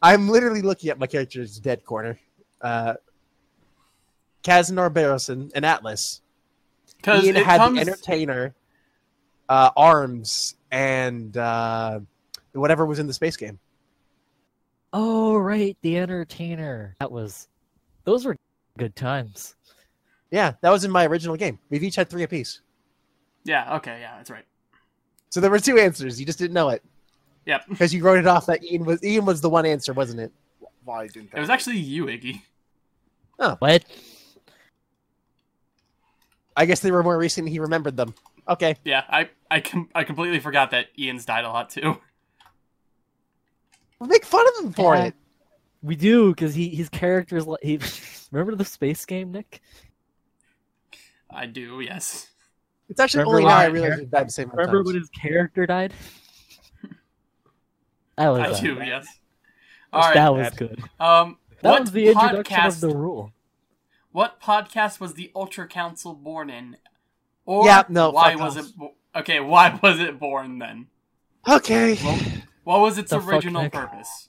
I'm literally looking at my character's dead corner. Uh, Kazanor Barrison and Atlas. Because Ian it had comes. the entertainer, uh, arms, and uh, whatever was in the space game. Oh right, the entertainer. That was those were good times. Yeah, that was in my original game. We've each had three apiece. Yeah. Okay. Yeah, that's right. So there were two answers. You just didn't know it Yep. because you wrote it off that Ian was Ian was the one answer, wasn't it? Why didn't It was actually you, Iggy. Oh. What? I guess they were more recent. and He remembered them. Okay. Yeah, I I com- I completely forgot that Ian's died a lot too. Make fun of him for Yeah. it. We do because he his character's like he. remember the space game, Nick? I do. Yes. It's actually Remember only now I when- realize he died the same Remember times. when his character died? That was I uh, do. Yes. All right. that was good. Um. That what was the introduction podcast? of the rule. What podcast was the Ultra Council born in? Or Yeah, no, Why fuck was off. it? Bo- okay. Why was it born then? Okay. Well, what was its The original Nick? purpose?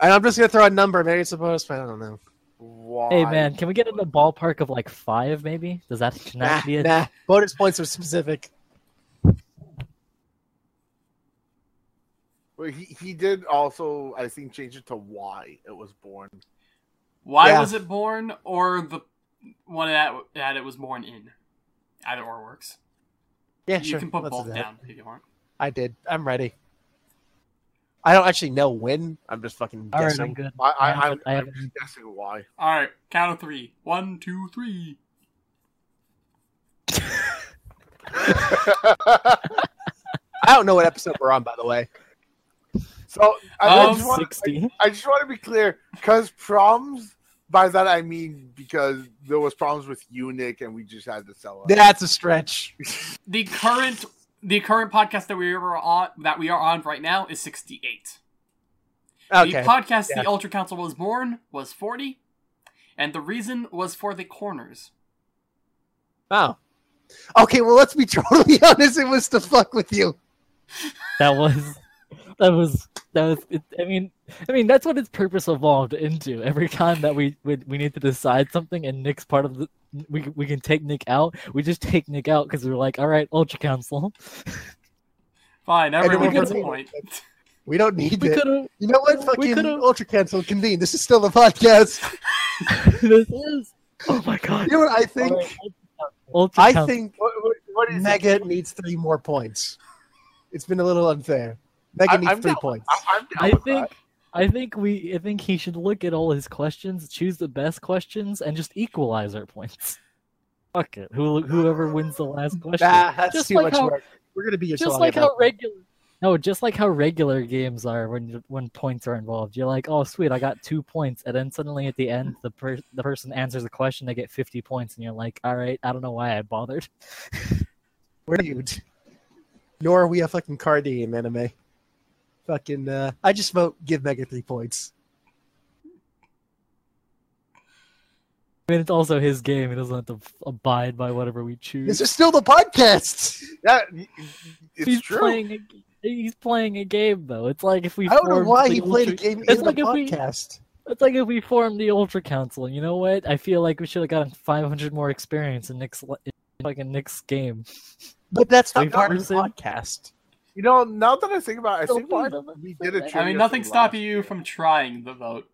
And I'm just gonna throw a number. Maybe it's supposed, but I don't know. Why? Hey man, can we get in the ballpark of like five? Maybe does that can Nah, that be it? nah. Bonus points are specific. Well, he, he did also, I think, change it to why it was born. Why Yeah. was it born, or the one of that that it was born in? Either or works. Yeah, sure. you sure. can put Let's both that. down if you want. I did. I'm ready. I don't actually know when. I'm just fucking All right, guessing. I'm good. I, I, I I'm, I I'm just guessing why. All right, count of three. One, two, three. I don't know what episode we're on, by the way. So I, I Um, just want, Sixty. I just want to be clear, because problems. By that I mean because there was problems with Unic and we just had to sell it. That's a stretch. The current the current podcast that we are on that we are on right now is sixty eight. Okay. The podcast yeah. the Ultra Council was born was forty, and the reason was for the corners. Oh. Okay, well, let's be totally honest. It was to fuck with you. That was that was that was. It, I mean, I mean that's what its purpose evolved into. Every time that we we, we need to decide something, and Nick's part of the. We, we can take Nick out. We just take Nick out because we're like, all right, Ultra Council. Fine, everyone gets a could've- point. We don't need We it. You know what? we Fucking Ultra Council convene. This is still the podcast. this is. Oh my god. You know what I think? All right, Ultra I Council. think What, what, what do Mega think? needs three more points. It's been a little unfair. Mega I- needs I'm three down- points. I'm, I'm I think that. I think we I think he should look at all his questions, choose the best questions, and just equalize our points. Fuck it. Who whoever wins the last question. Nah, that's Just too like much how- work. We're gonna be your just like about how regular No, just like how regular games are when when points are involved. You're like, "Oh, sweet, I got 2 points." And then suddenly at the end the per- the person answers a question, they get 50 points and you're like, "All right, I don't know why I bothered." We're huge. Nor are we a fucking card game anime. Fucking, uh, I just vote give Mega three points. I mean, it's also his game. He doesn't have to abide by whatever we choose. This is still the podcast. Yeah, y- y- it's he's true. playing a, he's playing a game though. It's like if we I don't know why the he played a game It's in like the if we- podcast. It's like if we formed the Ultra Council. You know what? I feel like we should have gotten 500 more experience in Nick's le- in fucking Nick's game. But that's not We've part of the podcast. You know, now that I think about it, I think part we, of it. we did a I trivia I mean, nothing thing stopping you from trying the vote.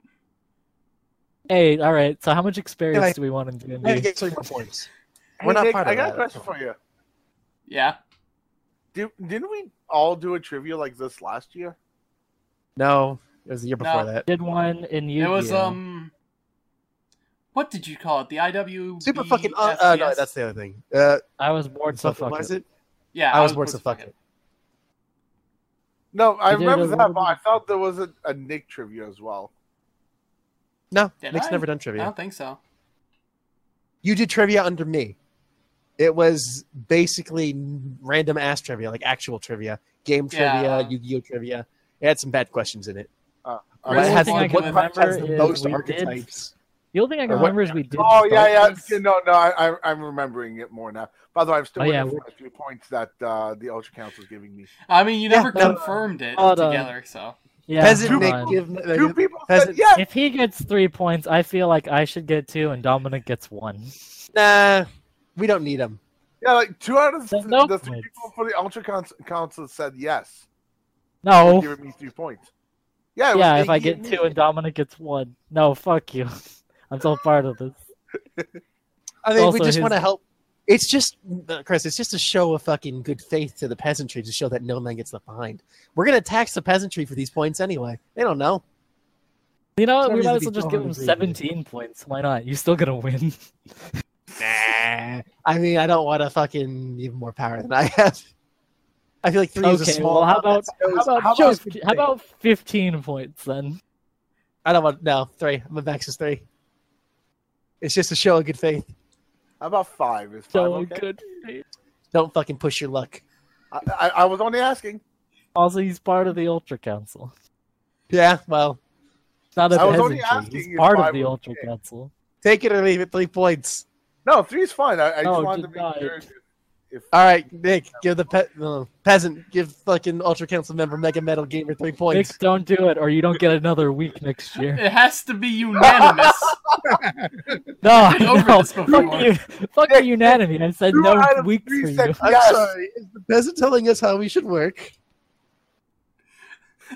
Hey, all right. So how much experience Anyway, do we want in D&D? Mega get three more points. We're not Nick, part of I got that. a question for you. Yeah. Did, didn't we all do a trivia like this last year? No, it was the year before No. that. Did one in Yu-Gi-Oh. It was um. What did you call it? The IW. Super fucking. Uh, uh, no, that's the other thing. Uh, I was bored, so something fuck was it. it? Yeah, I was bored, so fuck it. No, I remember that, but I thought there was a, a Nick trivia as well. No, Did Nick's I? never done trivia. I don't think so. You did trivia under me. It was basically random ass trivia, like actual trivia, game Yeah. trivia, Yu-Gi-Oh trivia. It had some bad questions in it. Uh, But it has thing what has the most we did- archetypes. The only thing I can Or what- remember is we did. Oh yeah, yeah. start this. Okay, No, no, I, I, I'm remembering it more now. By the way, I'm still Oh, waiting yeah, for we- my few points that uh, the Ultra Council is giving me. I mean, you Yeah, never no, confirmed it hold on. together, so. Yeah, Peasant hold Nick give Two people said Peasant- yes. If he gets three points, I feel like I should get two, and Dominic gets one. Nah, we don't need him. Yeah, like two out of th- no the three points. people for the Ultra Council, Council said yes. No. Giving me three points. Yeah, it was Yeah, if I get two me. and Dominic gets one. No, fuck you. I'm so part of this. I mean, Also we just his- want to help. It's just, Chris. It's just a show of fucking good faith to the peasantry to show that no man gets left behind. We're gonna tax the peasantry for these points anyway. They don't know. You know what? We might as well just give them 17 points. Why not? You're still gonna win. Nah. I mean, I don't want to fucking even more power than I have. I feel like three is a Okay, small. well, how about That shows- how about shows just- how about 15 points then? I don't want no three. My max is three. It's just a show of good faith. How about five? Is five So okay? good. Don't fucking push your luck. I, I, I was only asking. Also, he's part of the Ultra Council. Yeah, well, Not a I was only asking He's part of the Ultra okay. Council. take it or leave it. Three points. No, three's fine. I, I No, just wanted to denied. make sure. If, if All right, Nick, give the pe- no, peasant, give fucking Ultra Council member Mega Metal Gamer three points. Nick, don't do it, or you don't get another week next year. It has to be unanimous. No, I been over know. this Fuck you. Fuck Nick, you, unanimous. I said no out week for you. I'm sorry. Is the peasant telling us how we should work?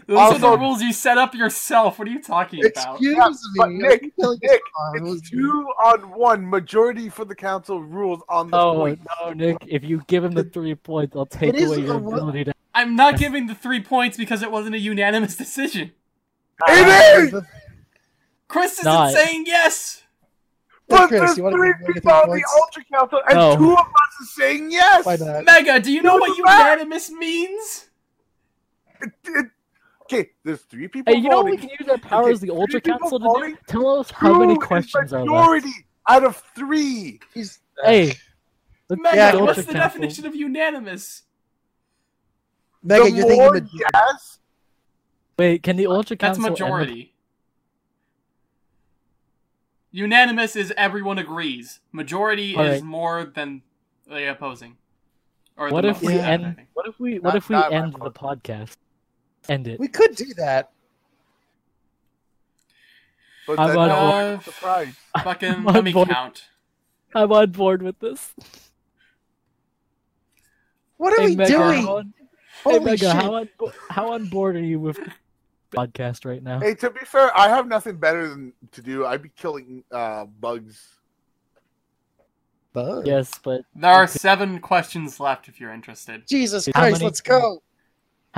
Those are the rules you set up yourself. What are you talking about? Excuse Yeah, me. but Nick, I'm telling us Nick, it's two on one. Majority for the council rules on the Oh point. no, Nick! If you give him the three points, I'll take It is away your ability to. I'm not giving the three points because it wasn't a unanimous decision. It uh, is. Chris isn't Not. saying yes. But Chris, there's you three people on the? Ultra Council, and No. two of us are saying yes. Why not? Mega, do you know what unanimous means? It- it- okay, there's three people Hey, you know voting. we can use our powers of the Ultra Council to voting, do? Tell us how many Two is questions are left. majority out of three. He's, Hey, let's Mega, do the what's the Council. definition of unanimous? Mega, the you're thinking more majority. yes, Wait, can the Ultra That's Council? That's the- majority. Unanimous is everyone agrees. Majority All is right. more than the opposing. Or What the if most, we I end? What if we? What Not- if we end the podcast? End it. We could do that. but I'm then on board. gets the prize. Fucking I'm let me bored. count. I'm on board with this. What are Hey, we Mega, doing? How on, hey, Mega, shit. how on, how on board are you with the podcast right now? Hey, to be fair, I have nothing better than to do. I'd be killing uh, bugs. Bug. Yes, but There are seven questions left if you're interested. Jesus Christ, many- let's go.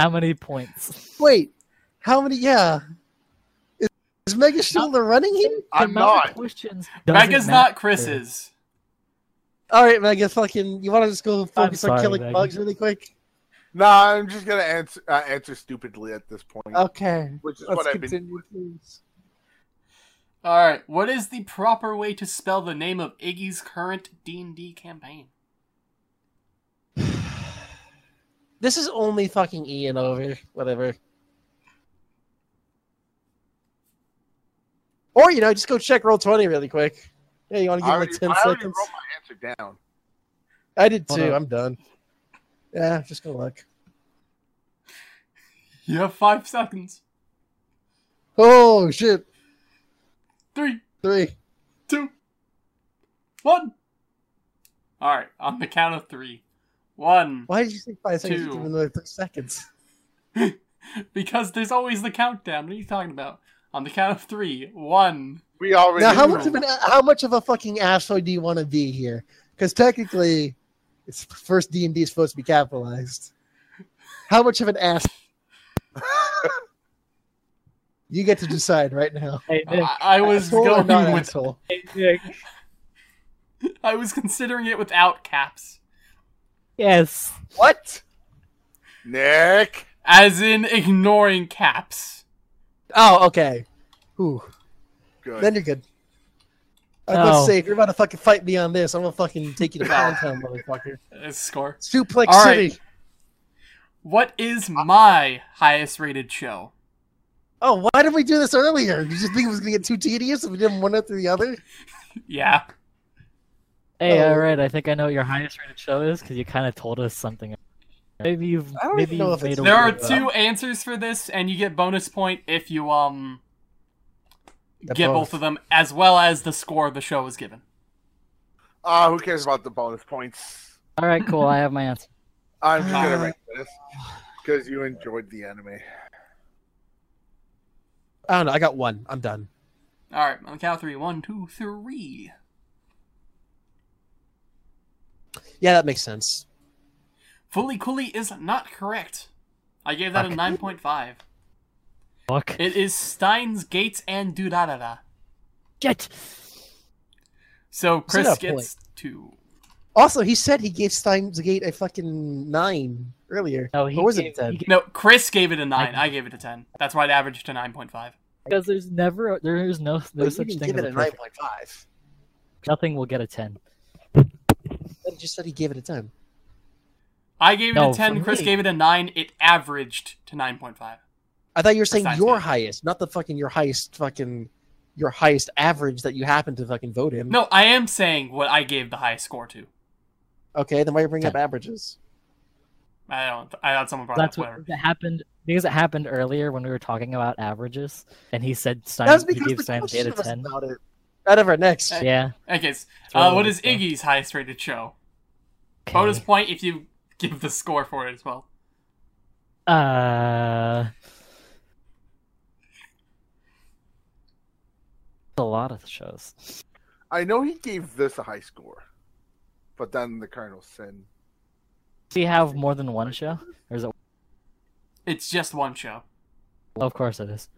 How many points? Wait, how many? Yeah. Is, is Mega still in the running here? I'm not. Questions doesn't Mega's matter. not Chris's. All right, Mega, fucking, you want to just go focus on killing Mega. bugs really quick? Nah, I'm just gonna answer uh, answer stupidly at this point, Okay. which is Let's what I've been. continue, please. Alright, what is the proper way to spell the name of Iggy's current D&D campaign? This is only fucking Ian over, whatever. Or, you know, just go check Roll20 really quick. Yeah, you want to I give already, like 10 I already seconds? wrote my answer down. I did too. I'm done. Yeah, just go look. You have five seconds. Oh, shit. Three, Three. two, one. Alright, on the count of three. One. Why did you say five seconds? Two. Even though three seconds. Because there's always the countdown. What are you talking about? On the count of three. One. We already. Now, how much of an how much of a fucking asshole do you want to be here? Because technically, it's first D and D is supposed to be capitalized. How much of an ass? you get to decide right now. Hey Nick, I, I was Asshole going not with. asshole? hey Nick. I was considering it without caps. Yes. What? Nick? As in ignoring caps. Oh, okay. Ooh, Good. then you're good. I was about to say, if you're about to fucking fight me on this, I'm gonna fucking take you to Pound Town, motherfucker. Uh, score. Suplex All right. City. What is my highest rated show? Oh, why did we do this earlier? Did you just think it was going to get too tedious if we did one after the other? Yeah. Hey, Oh. all right. I think I know what your highest rated show is because you kind of told us something. Maybe you've I don't maybe know you've if made a There are weird- two answers for this, and you get bonus point if you um Yeah, get both. both of them, as well as the score the show was given. Uh, who cares about the bonus points? All right, cool. I have my answer. I'm just gonna Uh, rank this because you enjoyed the anime. I don't know. I got one. I'm done. All right, on the count of three. One, two, three. Yeah, that makes sense. Fooly Cooly is not correct. I gave that a nine point five. Fuck. It is Steins, Gates, and Dudadada. Get! So Isn't Chris that a gets two. Also, he said he gave Steins;Gate a fucking nine earlier. No, he Or was gave- it ten? gave- No, Chris gave it a nine. I gave it a ten. That's why it averaged to nine point five. because there's never there is no no But such thing give as it a a nine perfect. point five. Nothing will get a ten. But just said he gave it a ten. I gave it No, a ten. Chris me. gave it a nine. It averaged to nine point five. I thought you were saying Steins your Gate. highest, not the fucking your highest fucking your highest average that you happen to fucking vote in. No, I am saying what I gave the highest score to. Okay, then why are you bringing up averages? I don't. I thought someone brought That's up what whatever. that happened because it happened earlier when we were talking about averages, and he said That's Stein, he because gave the Steins;Gate a ten. about it. Out of our next. Yeah. Okay, so, Throw uh, it what in is there. Iggy's highest rated show? Okay. Bonus point if you give the score for it as well. Uh. A lot of shows. I know he gave this a high score, but then the Colonel Sin. Does he have more than one show, or is it? It's just one show. of course it is.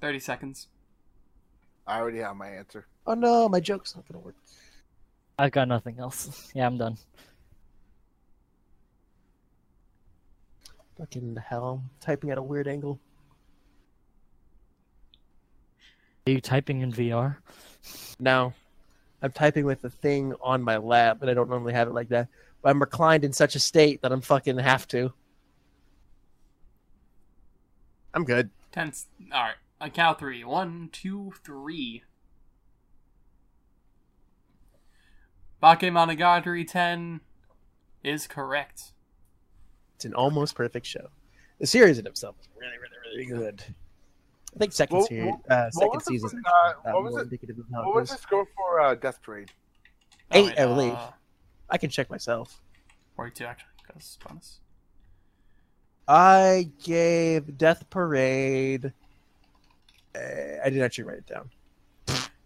Thirty seconds. I already have my answer. Oh no, my joke's not gonna work. I've got nothing else. Yeah, I'm done. Fucking hell. Typing at a weird angle. Are you typing in VR? No. I'm typing with the thing on my lap, and I don't normally have it like that. But I'm reclined in such a state that I'm fucking have to. I'm good. Ten. All right. On count three. One, two, three. Bakemonogatari ten is correct. It's an almost perfect show. The series in itself is really, really, really good. I think second What- series, what- uh, second season, uh, uh, what was more it- indicative of how it What was the score for uh, Death Parade? Eight, wait, I believe. uh, I can check myself. Forty-two actually, because bonus. I gave Death Parade. Uh, I didn't actually write it down.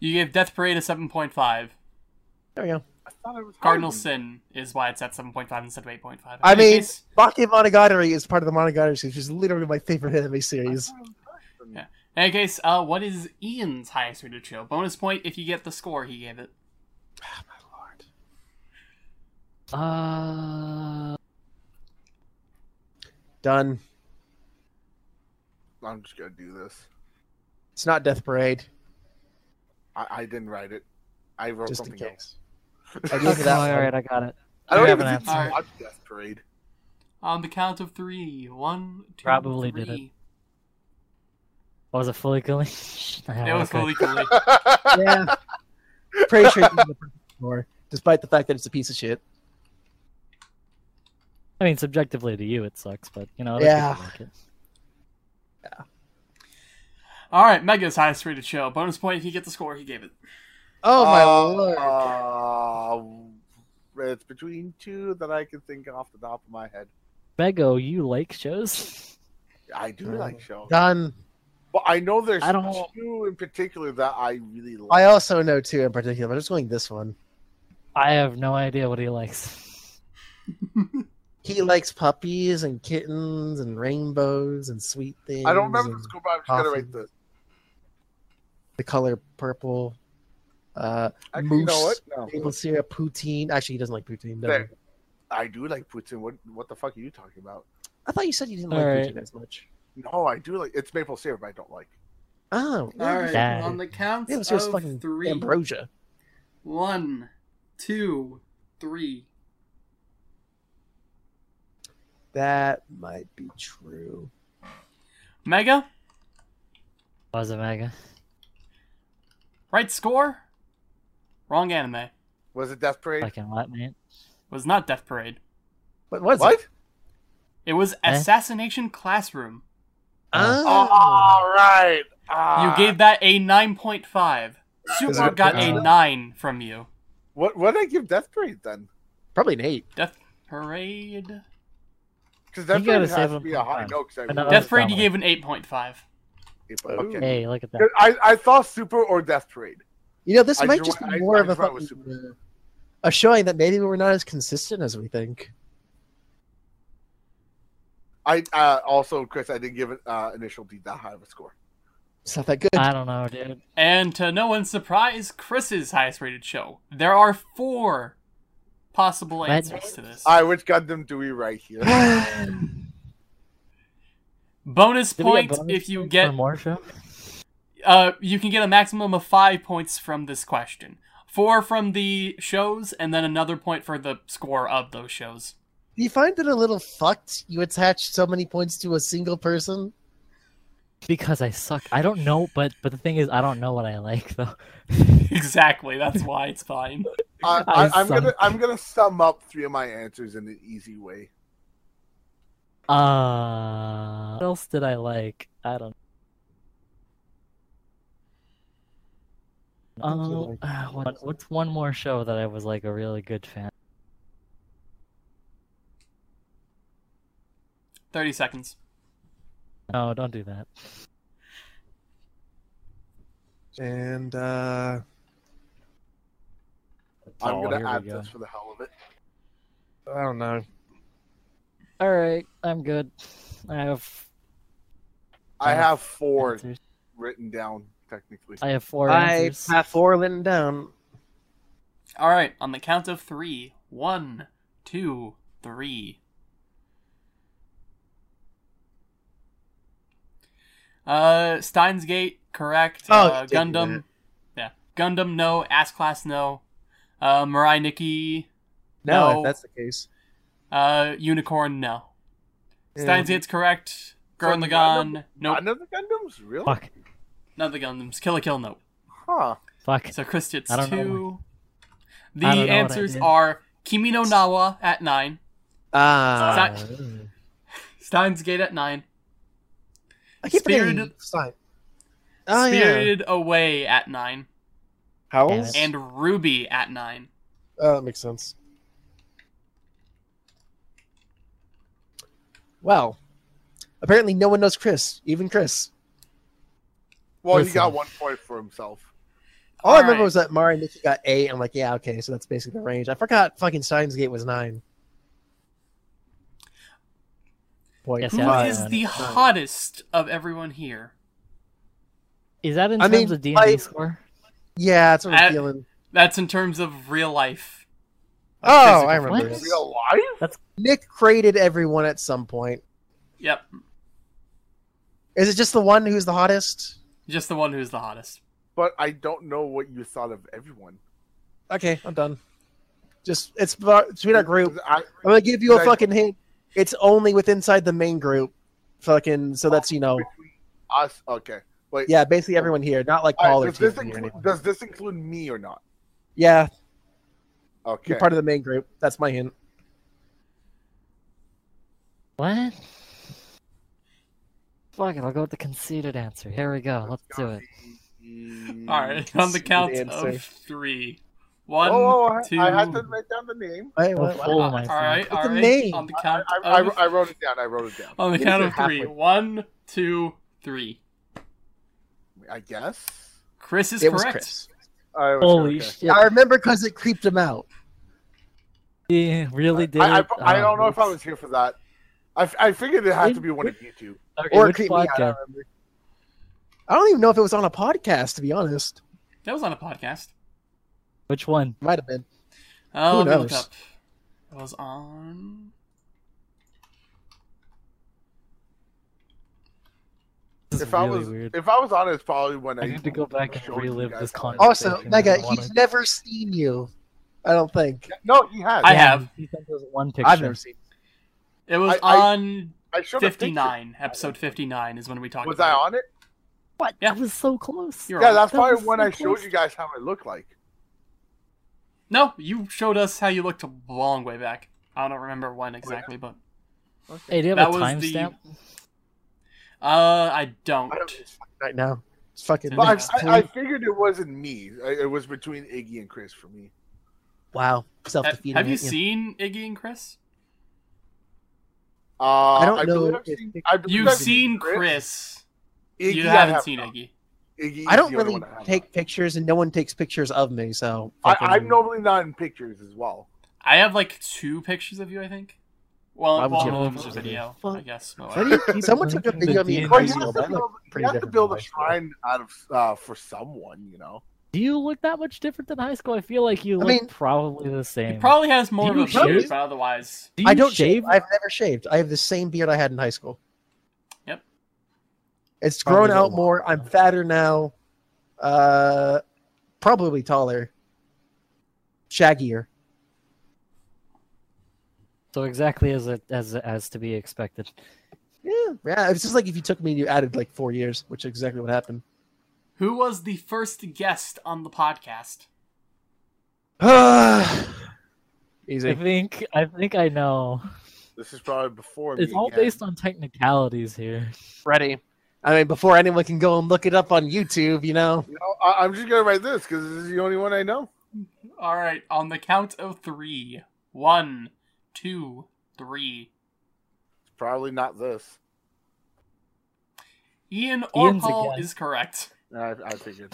You gave Death Parade a seven point five. There we go. I thought it was Cardinal higher Sin is why it's at seven point five instead of eight point five. I mean, Bake Monogatari is part of the Monogatari series, which is literally my favorite anime series. I thought it was higher than- Yeah. in any case, uh, what is Ian's highest rated show? Bonus point if you get the score he gave it. Ah, my lord. Uh, Done. I'm just gonna do this. It's not Death Parade, I, I didn't write it. I wrote just in something case. else. I gave okay, you that all one. right, I got it. I don't even have an think you answer. Death Parade. On the count of three. One, two, Probably did three. Oh, was it fully killing? It was Fooly Cooly. Yeah. Pretty sure it's the perfect score, despite the fact that it's a piece of shit. I mean, subjectively to you, it sucks, but you know, other Yeah. people like it. All right, Mega's highest rated show. Bonus point if you get the score he gave it. Oh my Uh, lord. uh, it's between two that I can think off the top of my head. Mego, you like shows? I do Uh, like shows, Done. but I know there's I don't- two in particular that I really like. I also know two in particular, I'm just going this one. I have no idea what he likes. He likes puppies and kittens and rainbows and sweet things. I don't remember the and score, but I'm just gonna write this. The color purple. Uh, Actually, you know Moose. what? No. maple syrup, poutine. Actually, he doesn't like poutine. does he? There. I do like Putin. What what the fuck are you talking about? I thought you said you didn't All like right. poutine as much. No, I do like it's maple syrup. I don't like. Oh, All right, Yeah. on the count Maple syrup's of fucking three. ambrosia. One, two, three. That might be true. Mega, Was it Mega? Right score? Wrong anime. Was it Death Parade? Fucking what, man? Was not Death Parade. What was what? it? It was Eh? Assassination Classroom. Oh, All right. Ah. You gave that a 9.5. Super got a uh, 9 from you. What? What did I give Death Parade then? probably an eight. Death Parade. Because Death Parade has say to be a high 7.5. note. 'cause no, Death Parade, you gave an 8.5. Okay. Hey, look at that. I, I thought Super or Death Parade. You know, this I might just just be I- more I of a just went with fucking, uh, a showing that maybe we're not as consistent as we think. I uh, also, Chris, I didn't give it uh, initial D that high of a score. It's not that good. I don't know, dude. And to no one's surprise, Chris's highest rated show. There are four possible answers to this. All right, which Gundam do we write here? Bonus Did point bonus if you get for more show. uh you can get a maximum of 5 points from this question. 4 from the shows and then another point for the score of those shows. Do you find it a little fucked? You attach so many points to a single person. Because I suck. I don't know, but but the thing is, I don't know what I like though. exactly, that's why it's fine. I, I I, I'm gonna. I'm gonna sum up three of my answers in an easy way. Uh, what else did I like? I don't. Oh, uh, what, what's one more show that I was like a really good fan? 30 seconds. No, don't do that. And uh I'm Oh, gonna here we add go. this for the hell of it. I don't know. All right, I'm good. I have. I Yeah. have four answers. written down technically. I have four I answers. have four written down. All right, on the count of three. One, two, three. Uh, Steins;Gate, correct. Oh, uh, Gundam, yeah. Gundam, no. Ass Class, no. Uh, Mirai Nikki, No, No. if that's the case. Uh, Unicorn, no. Steins;Gate's correct. So Gurren none Lagann, of- nope. None of the Gundams, really? Fuck. None of the Gundams. Kill la Kill, nope. Huh? Fuck. So Chris gets I know two. The I don't know what I answers are Kimi no Na wa at nine. Ah, Stein- Steins;Gate at nine. I keep Spirited- forgetting Stein. Oh yeah. Spirited Away at nine. Howls. And Ruby at nine. Oh, that makes sense. Well, apparently no one knows Chris, even Chris. Well, he got one point for himself. All I remember right. was that Mirai Nikki got eight. I'm like, yeah, okay, so that's basically the range. I forgot fucking Steins;Gate was nine. Point Yes, Who yeah, is the hottest of everyone here? Is that in I terms mean, of D I- and D score? Yeah, that's what I'm At- feeling. That's in terms of real life. Oh, I remember. What? Real life? Nick created everyone at some point. Yep. Is it just the one who's the hottest? Just the one who's the hottest. But I don't know what you thought of everyone. Okay, I'm done. Just it's about- between our group. I, I'm gonna give you a fucking hint. It's only with inside the main group. Fucking so oh, that's you know us. Okay. Wait. yeah, basically everyone here, not like All right, Paul or does, this or include, does this include me or not? Yeah, Okay. you're part of the main group. That's my hint. What? Fuck it, I'll go with the conceded answer. Here we go. Let's do it. All right, on the count answer. of three. One, Oh, I, two. I had to write down the name. Wait, What what, fool what? am oh I all right, all the right. name? On the count I, I, of, I wrote it down. I wrote it down. on the You count of three. halfway. One, two, three. I guess. Chris is It was correct. Chris. Oh, I was Holy okay. shit! I remember because it creeped him out. Yeah, really did I, I. I don't Oh, know if I um, was here for that. I figured it had to be one of you two. Okay, Or it which creeped me out. I don't. I don't even know if it was on a podcast, to be honest. That was on a podcast. Which one? Might have been. Oh, Who let me look knows? up. It was on. This is If I was weird. if I was on it, it's probably when I, I need to go back and relive this how conversation. Also, I Mega, he's never seen you. I don't think. No, he has. I Yeah, have. He sent us one picture. I've never seen. It was I- I- on I showed a picture. 59. Episode 59 is when we talked. Fifty-nine. Episode fifty-nine. Was I on it? What? Yeah. That was so close. You're Yeah, on. that's That probably when so I showed close. you guys how I look like. No, you showed us how you looked a long way back. I don't remember when exactly, but Hey, do you that have a was the. timestamp? Uh, I don't. I don't- right now. It's fucking But But I, I, I figured it wasn't me. It was between Iggy and Chris for me. Wow, self-defeating. have you ain't seen Iggy and Chris? Uh, I don't know believe I've if- seen- I You've I've seen Chris. Iggy, you haven't have seen not. Iggy. Iggy I don't really I take pictures, and no one takes pictures of me. So I, I'm normally not in pictures as well. I have like two pictures of you, I think. Well, Why would one you of have them's a photos of me? video, Fuck. I guess. but Why do you keep Someone took a linking video of me in D&D Well, high you have to build, have to build a shrine out of uh, for someone, you know. Do you look that much different than high school? I feel like you I look mean- probably the same. He probably has more of a you beard, shave? but otherwise, Do you I don't shave. shave. I've never shaved. I have the same beard I had in high school. Yep. It's Probably grown out lot. more. I'm fatter now. Uh, probably taller. Shaggier. So exactly as it, as as to be expected. Yeah, yeah. It's just like if you took me and you added like four years, which is exactly what happened. Who was the first guest on the podcast? I think I think I know. This is probably before me. It's all again. based on technicalities here. Ready. I mean, before anyone can go and look it up on YouTube, you know. You know, I, I'm just gonna write this because this is the only one I know. All right, on the count of three. One, two, three. It's probably not this. Ian or Ian's Paul again. is correct. I, I figured.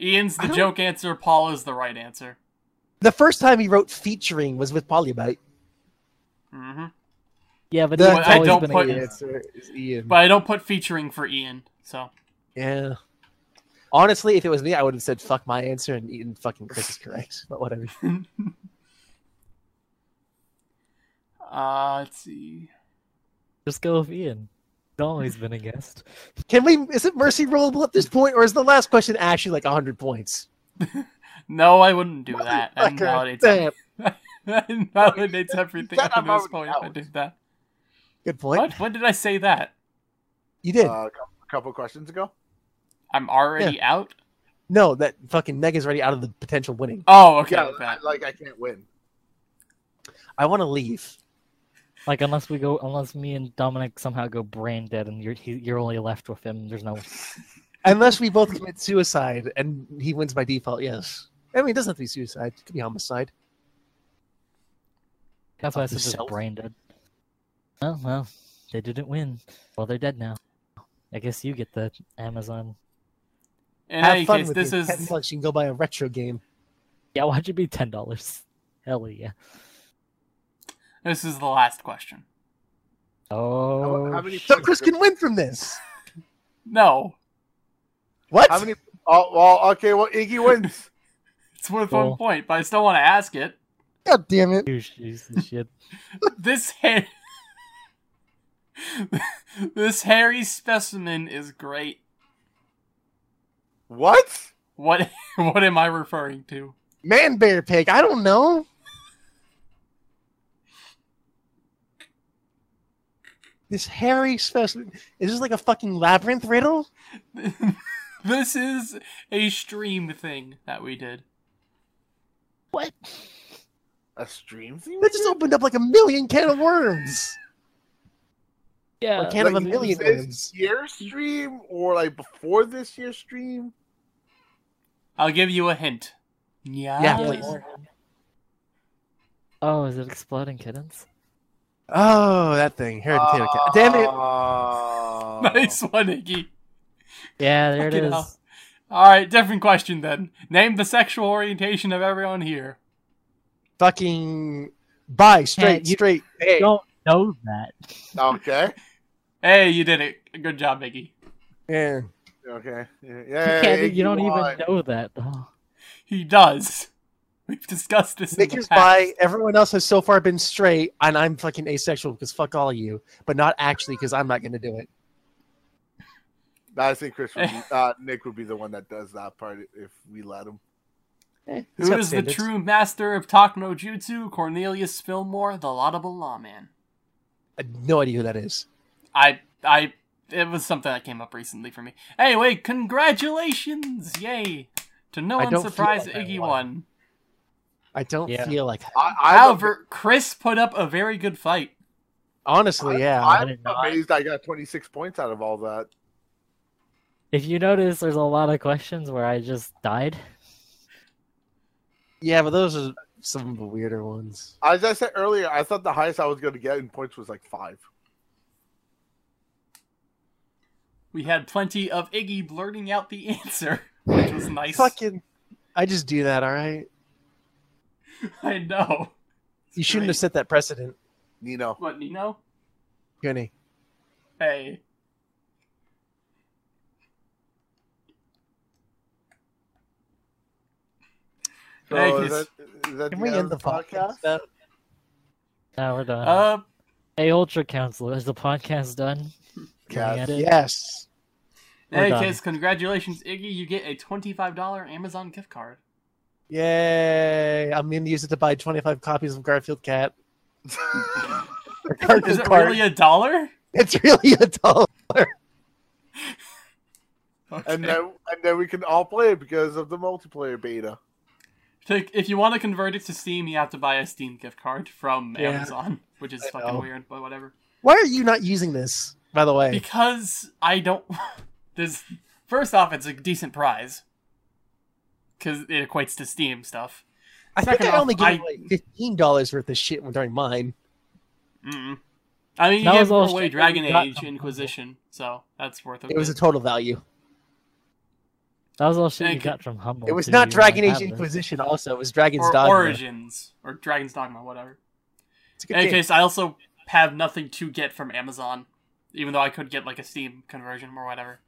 Ian's the joke answer. Paul is the right answer. The first time he wrote featuring was with Polybite. hmm Yeah, but The he's I always don't been a put- guest. answer is Ian. But I don't put featuring for Ian. So Yeah. Honestly, if it was me, I would have said fuck my answer and Ian fucking Chris is correct. But whatever. uh, let's see. Just go with Ian. He's always been a guest. Can we? Is it mercy rollable at this point, or is the last question actually like hundred points? No, I wouldn't do that. That invalidates, damn. invalidates everything at this point. already If I did that. Good point. What? When did I say that? You did. Uh, a couple, questions ago. I'm already out. no, that fucking Meg is already out of the potential winning. Oh, okay. yeah. I- like I can't win. I want to leave. Like unless we go, unless me and Dominic somehow go brain dead, and you're he, you're only left with him. There's no. Unless we both commit suicide and he wins by default, yes. I mean, it doesn't have to be suicide. It could be homicide. That's why I said just brain dead. Oh well, they didn't win. Well, they're dead now. I guess you get the Amazon. In Have any fun case, with this it. is Ten bucks, you can go buy a retro game. Yeah, why'd you be ten dollars? Hell yeah. This is the last question. Oh, How, how many? So Chris can win from this. No, What? How many? Oh well, okay. Well, Iggy wins. it's worth Cool. one point, but I still want to ask it. God damn it! you piece of shit. This hair, this hairy specimen is great. what? What what am I referring to? Man, bear pig. I don't know. This hairy specimen is this like a fucking labyrinth riddle? this is a stream thing that we did. What? A stream thing? That just opened up like a million can of worms. Yeah, Or can of a Like, million this worms. year stream or like before this year stream? I'll give you a hint. Yeah. Yeah, Yeah. please. Oh, is it exploding kittens? Oh, that thing. Hairy potato cat. Damn it. Uh, nice one, Iggy. Yeah, there it Fucking is. hell. All right, different question then. Name the sexual orientation of everyone here. Fucking bi, straight, you- straight. Hey. Don't know that. Okay. Hey, you did it. Good job, Iggy. Yeah. Okay. Yeah. You, yeah you don't won. even know that. though. He does. We've discussed this. Nick in the is past. bi. Everyone else has so far been straight, and I'm fucking asexual because fuck all of you. But not actually because I'm not going to do it. I think Chris would be, uh, Nick would be the one that does that part if we let him. Eh, he's Who got is the true master of Talk no Jutsu? Cornelius Fillmore, the laudable lawman. I have no idea who that is. I I it was something that came up recently for me. Anyway, congratulations! Yay! To no I one's surprise, like I Iggy won. Won. I don't Yeah. feel like. I, I'm, However, Chris put up a very good fight. Honestly, yeah. I'm did not. amazed I got 26 points out of all that. If you notice, there's a lot of questions where I just died. yeah, but those are some of the weirder ones. As I said earlier, I thought the highest I was going to get in points was like five. We had plenty of Iggy blurting out the answer, which was nice. Fucking. I just do that, all right. I know. You shouldn't have set that precedent, Nino. What, Nino? Gunny. Hey. So Hey, is that, is that Can we end end the the podcast? podcast? Now we're done. Uh, hey, Ultra Council, is the podcast done? Can Yes. edit? Yes. We're hey, congratulations, Iggy. You get a $25 Amazon gift card. Yay! I'm gonna use it to buy 25 copies of Garfield Cat. Is it Cart. really a dollar? It's really a dollar. Okay. And then and then we can all play it because of the multiplayer beta. To- if you want to convert it to Steam, you have to buy a Steam gift card from Yeah. Amazon, which is I fucking know. weird, but whatever. Why are you not using this? By the way, Because I don't. There's first off, it's a decent prize because it equates to Steam stuff. I think I off, only gave I- like fifteen dollars worth of shit during mine. Mm-mm. I mean, you gave was all away Dragon we got Age Inquisition, so that's worth it. It was a total value. That was all shit you Thank you. got from Humble. It was too, not you Dragon Age have this. Inquisition. Also, it was Dragon's or Dogma. Origins or Dragon's Dogma, whatever. It's a good In any game. case, I also have nothing to get from Amazon, even though I could get like a Steam conversion or whatever.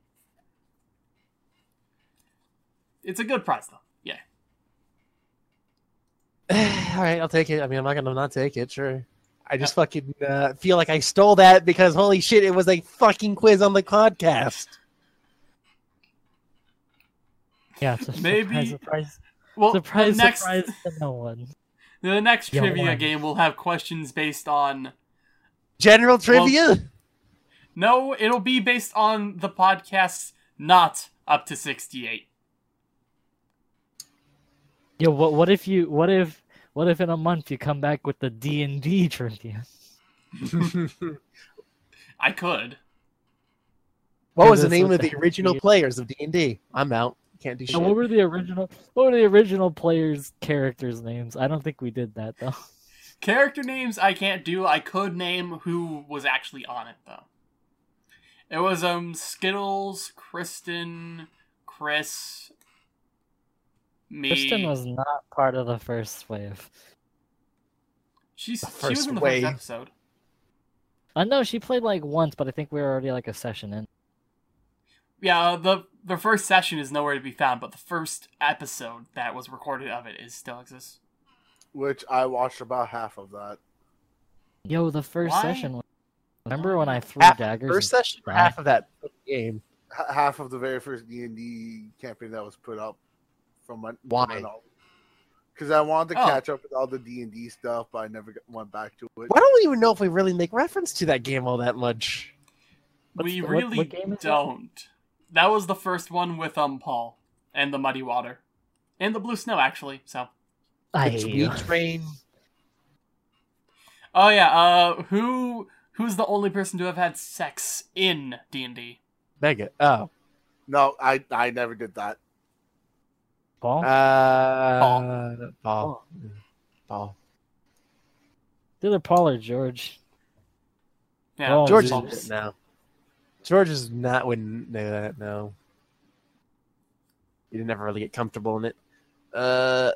It's a good price though. Yeah. All right, I'll take it. I mean, I'm not gonna not take it. Sure. I just fucking uh, feel like I stole that because holy shit, it was a fucking quiz on the podcast. Yeah, it's a Maybe- surprise, surprise, Well, surprise, the next surprise no one. the next You trivia won. game will have questions based on General trivia. no, it'll be based on the podcasts not up to sixty eight. Yo, what what if you what if what if in a month you come back with the D and D trivia? I could. what was the name of the the- original players of D and D? I'm out. Can't do shit. And what were the original what were the original players' characters' names? I don't think we did that though. Character names I can't do. I could name who was actually on it though. It was um Skittles, Kristen, Chris, me. Kristen was not part of the first wave. She's, The she was first in the wave. first episode. I know she played like once, but I think we were already like a session in. Yeah, uh, the the first session is nowhere to be found, but the first episode that was recorded of it is still exists. Which I watched about half of that. Yo, the first Why? session. Remember when I threw half daggers? first session half of that game? H- half of the very first D and D campaign that was put up from my Why? Because I wanted to Oh. catch up with all the D and D stuff, but I never got- went back to it. Why don't we even know if we really make reference to that game all that much? What's we the- what- really what game don't. That was the first one with um Paul and the muddy water, and the blue snow actually. So, I, We Train. oh yeah, uh, who who's the only person to have had sex in D and D? Mega. Oh. No, I I never did that. Paul. Uh, Paul. Paul. Paul. It's either Paul or George. Yeah, Oh, George is no. George is not wouldn't do that. No. He didn't ever really get comfortable in it. Uh,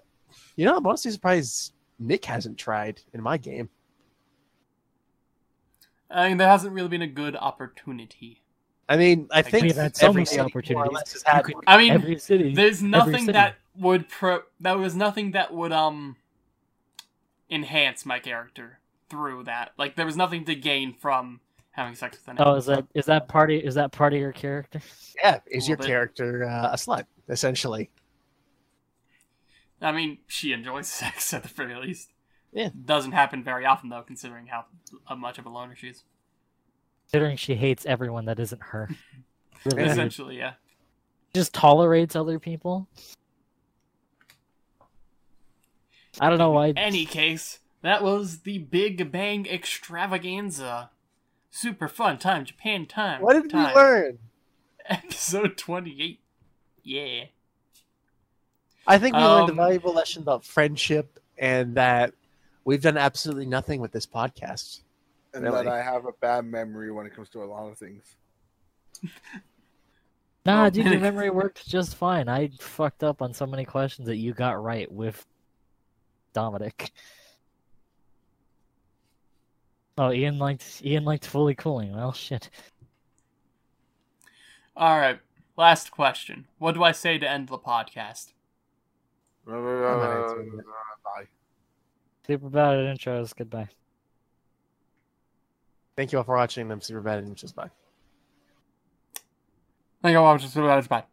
you know, I'm honestly surprised Nick hasn't tried in my game. I mean, there hasn't really been a good opportunity. I mean, I think we've had so every many city more opportunities. had I mean, Every city. there's nothing city. that would pro. There was nothing that would um enhance my character through that. Like there was nothing to gain from having sex with an. Oh, is that is that party? Is that part of your character? Yeah, is your bit. character uh, a slut essentially? I mean, she enjoys sex at the very least. Yeah. Doesn't happen very often though, considering how how much of a loner she is. Considering she hates everyone that isn't her. Really weird. Essentially, yeah. Just tolerates other people. I don't know why. Any case, that was the Big Bang Extravaganza. Super fun time, Japan time. What did time. we learn? Episode 28. Yeah. I think we learned a Um, valuable lesson about friendship and that we've done absolutely nothing with this podcast. And Really? that I have a bad memory when it comes to a lot of things. Nah, Well, dude, your memory worked just fine. I fucked up on so many questions that you got right with Dominic. Oh, Ian liked Ian liked Fooly Cooly. Well, shit. Alright, last question. What do I say to end the podcast? Bye. Super bad at intros. Goodbye. Thank you all for watching them super bad and just bye. Thank you all for watching. Bye.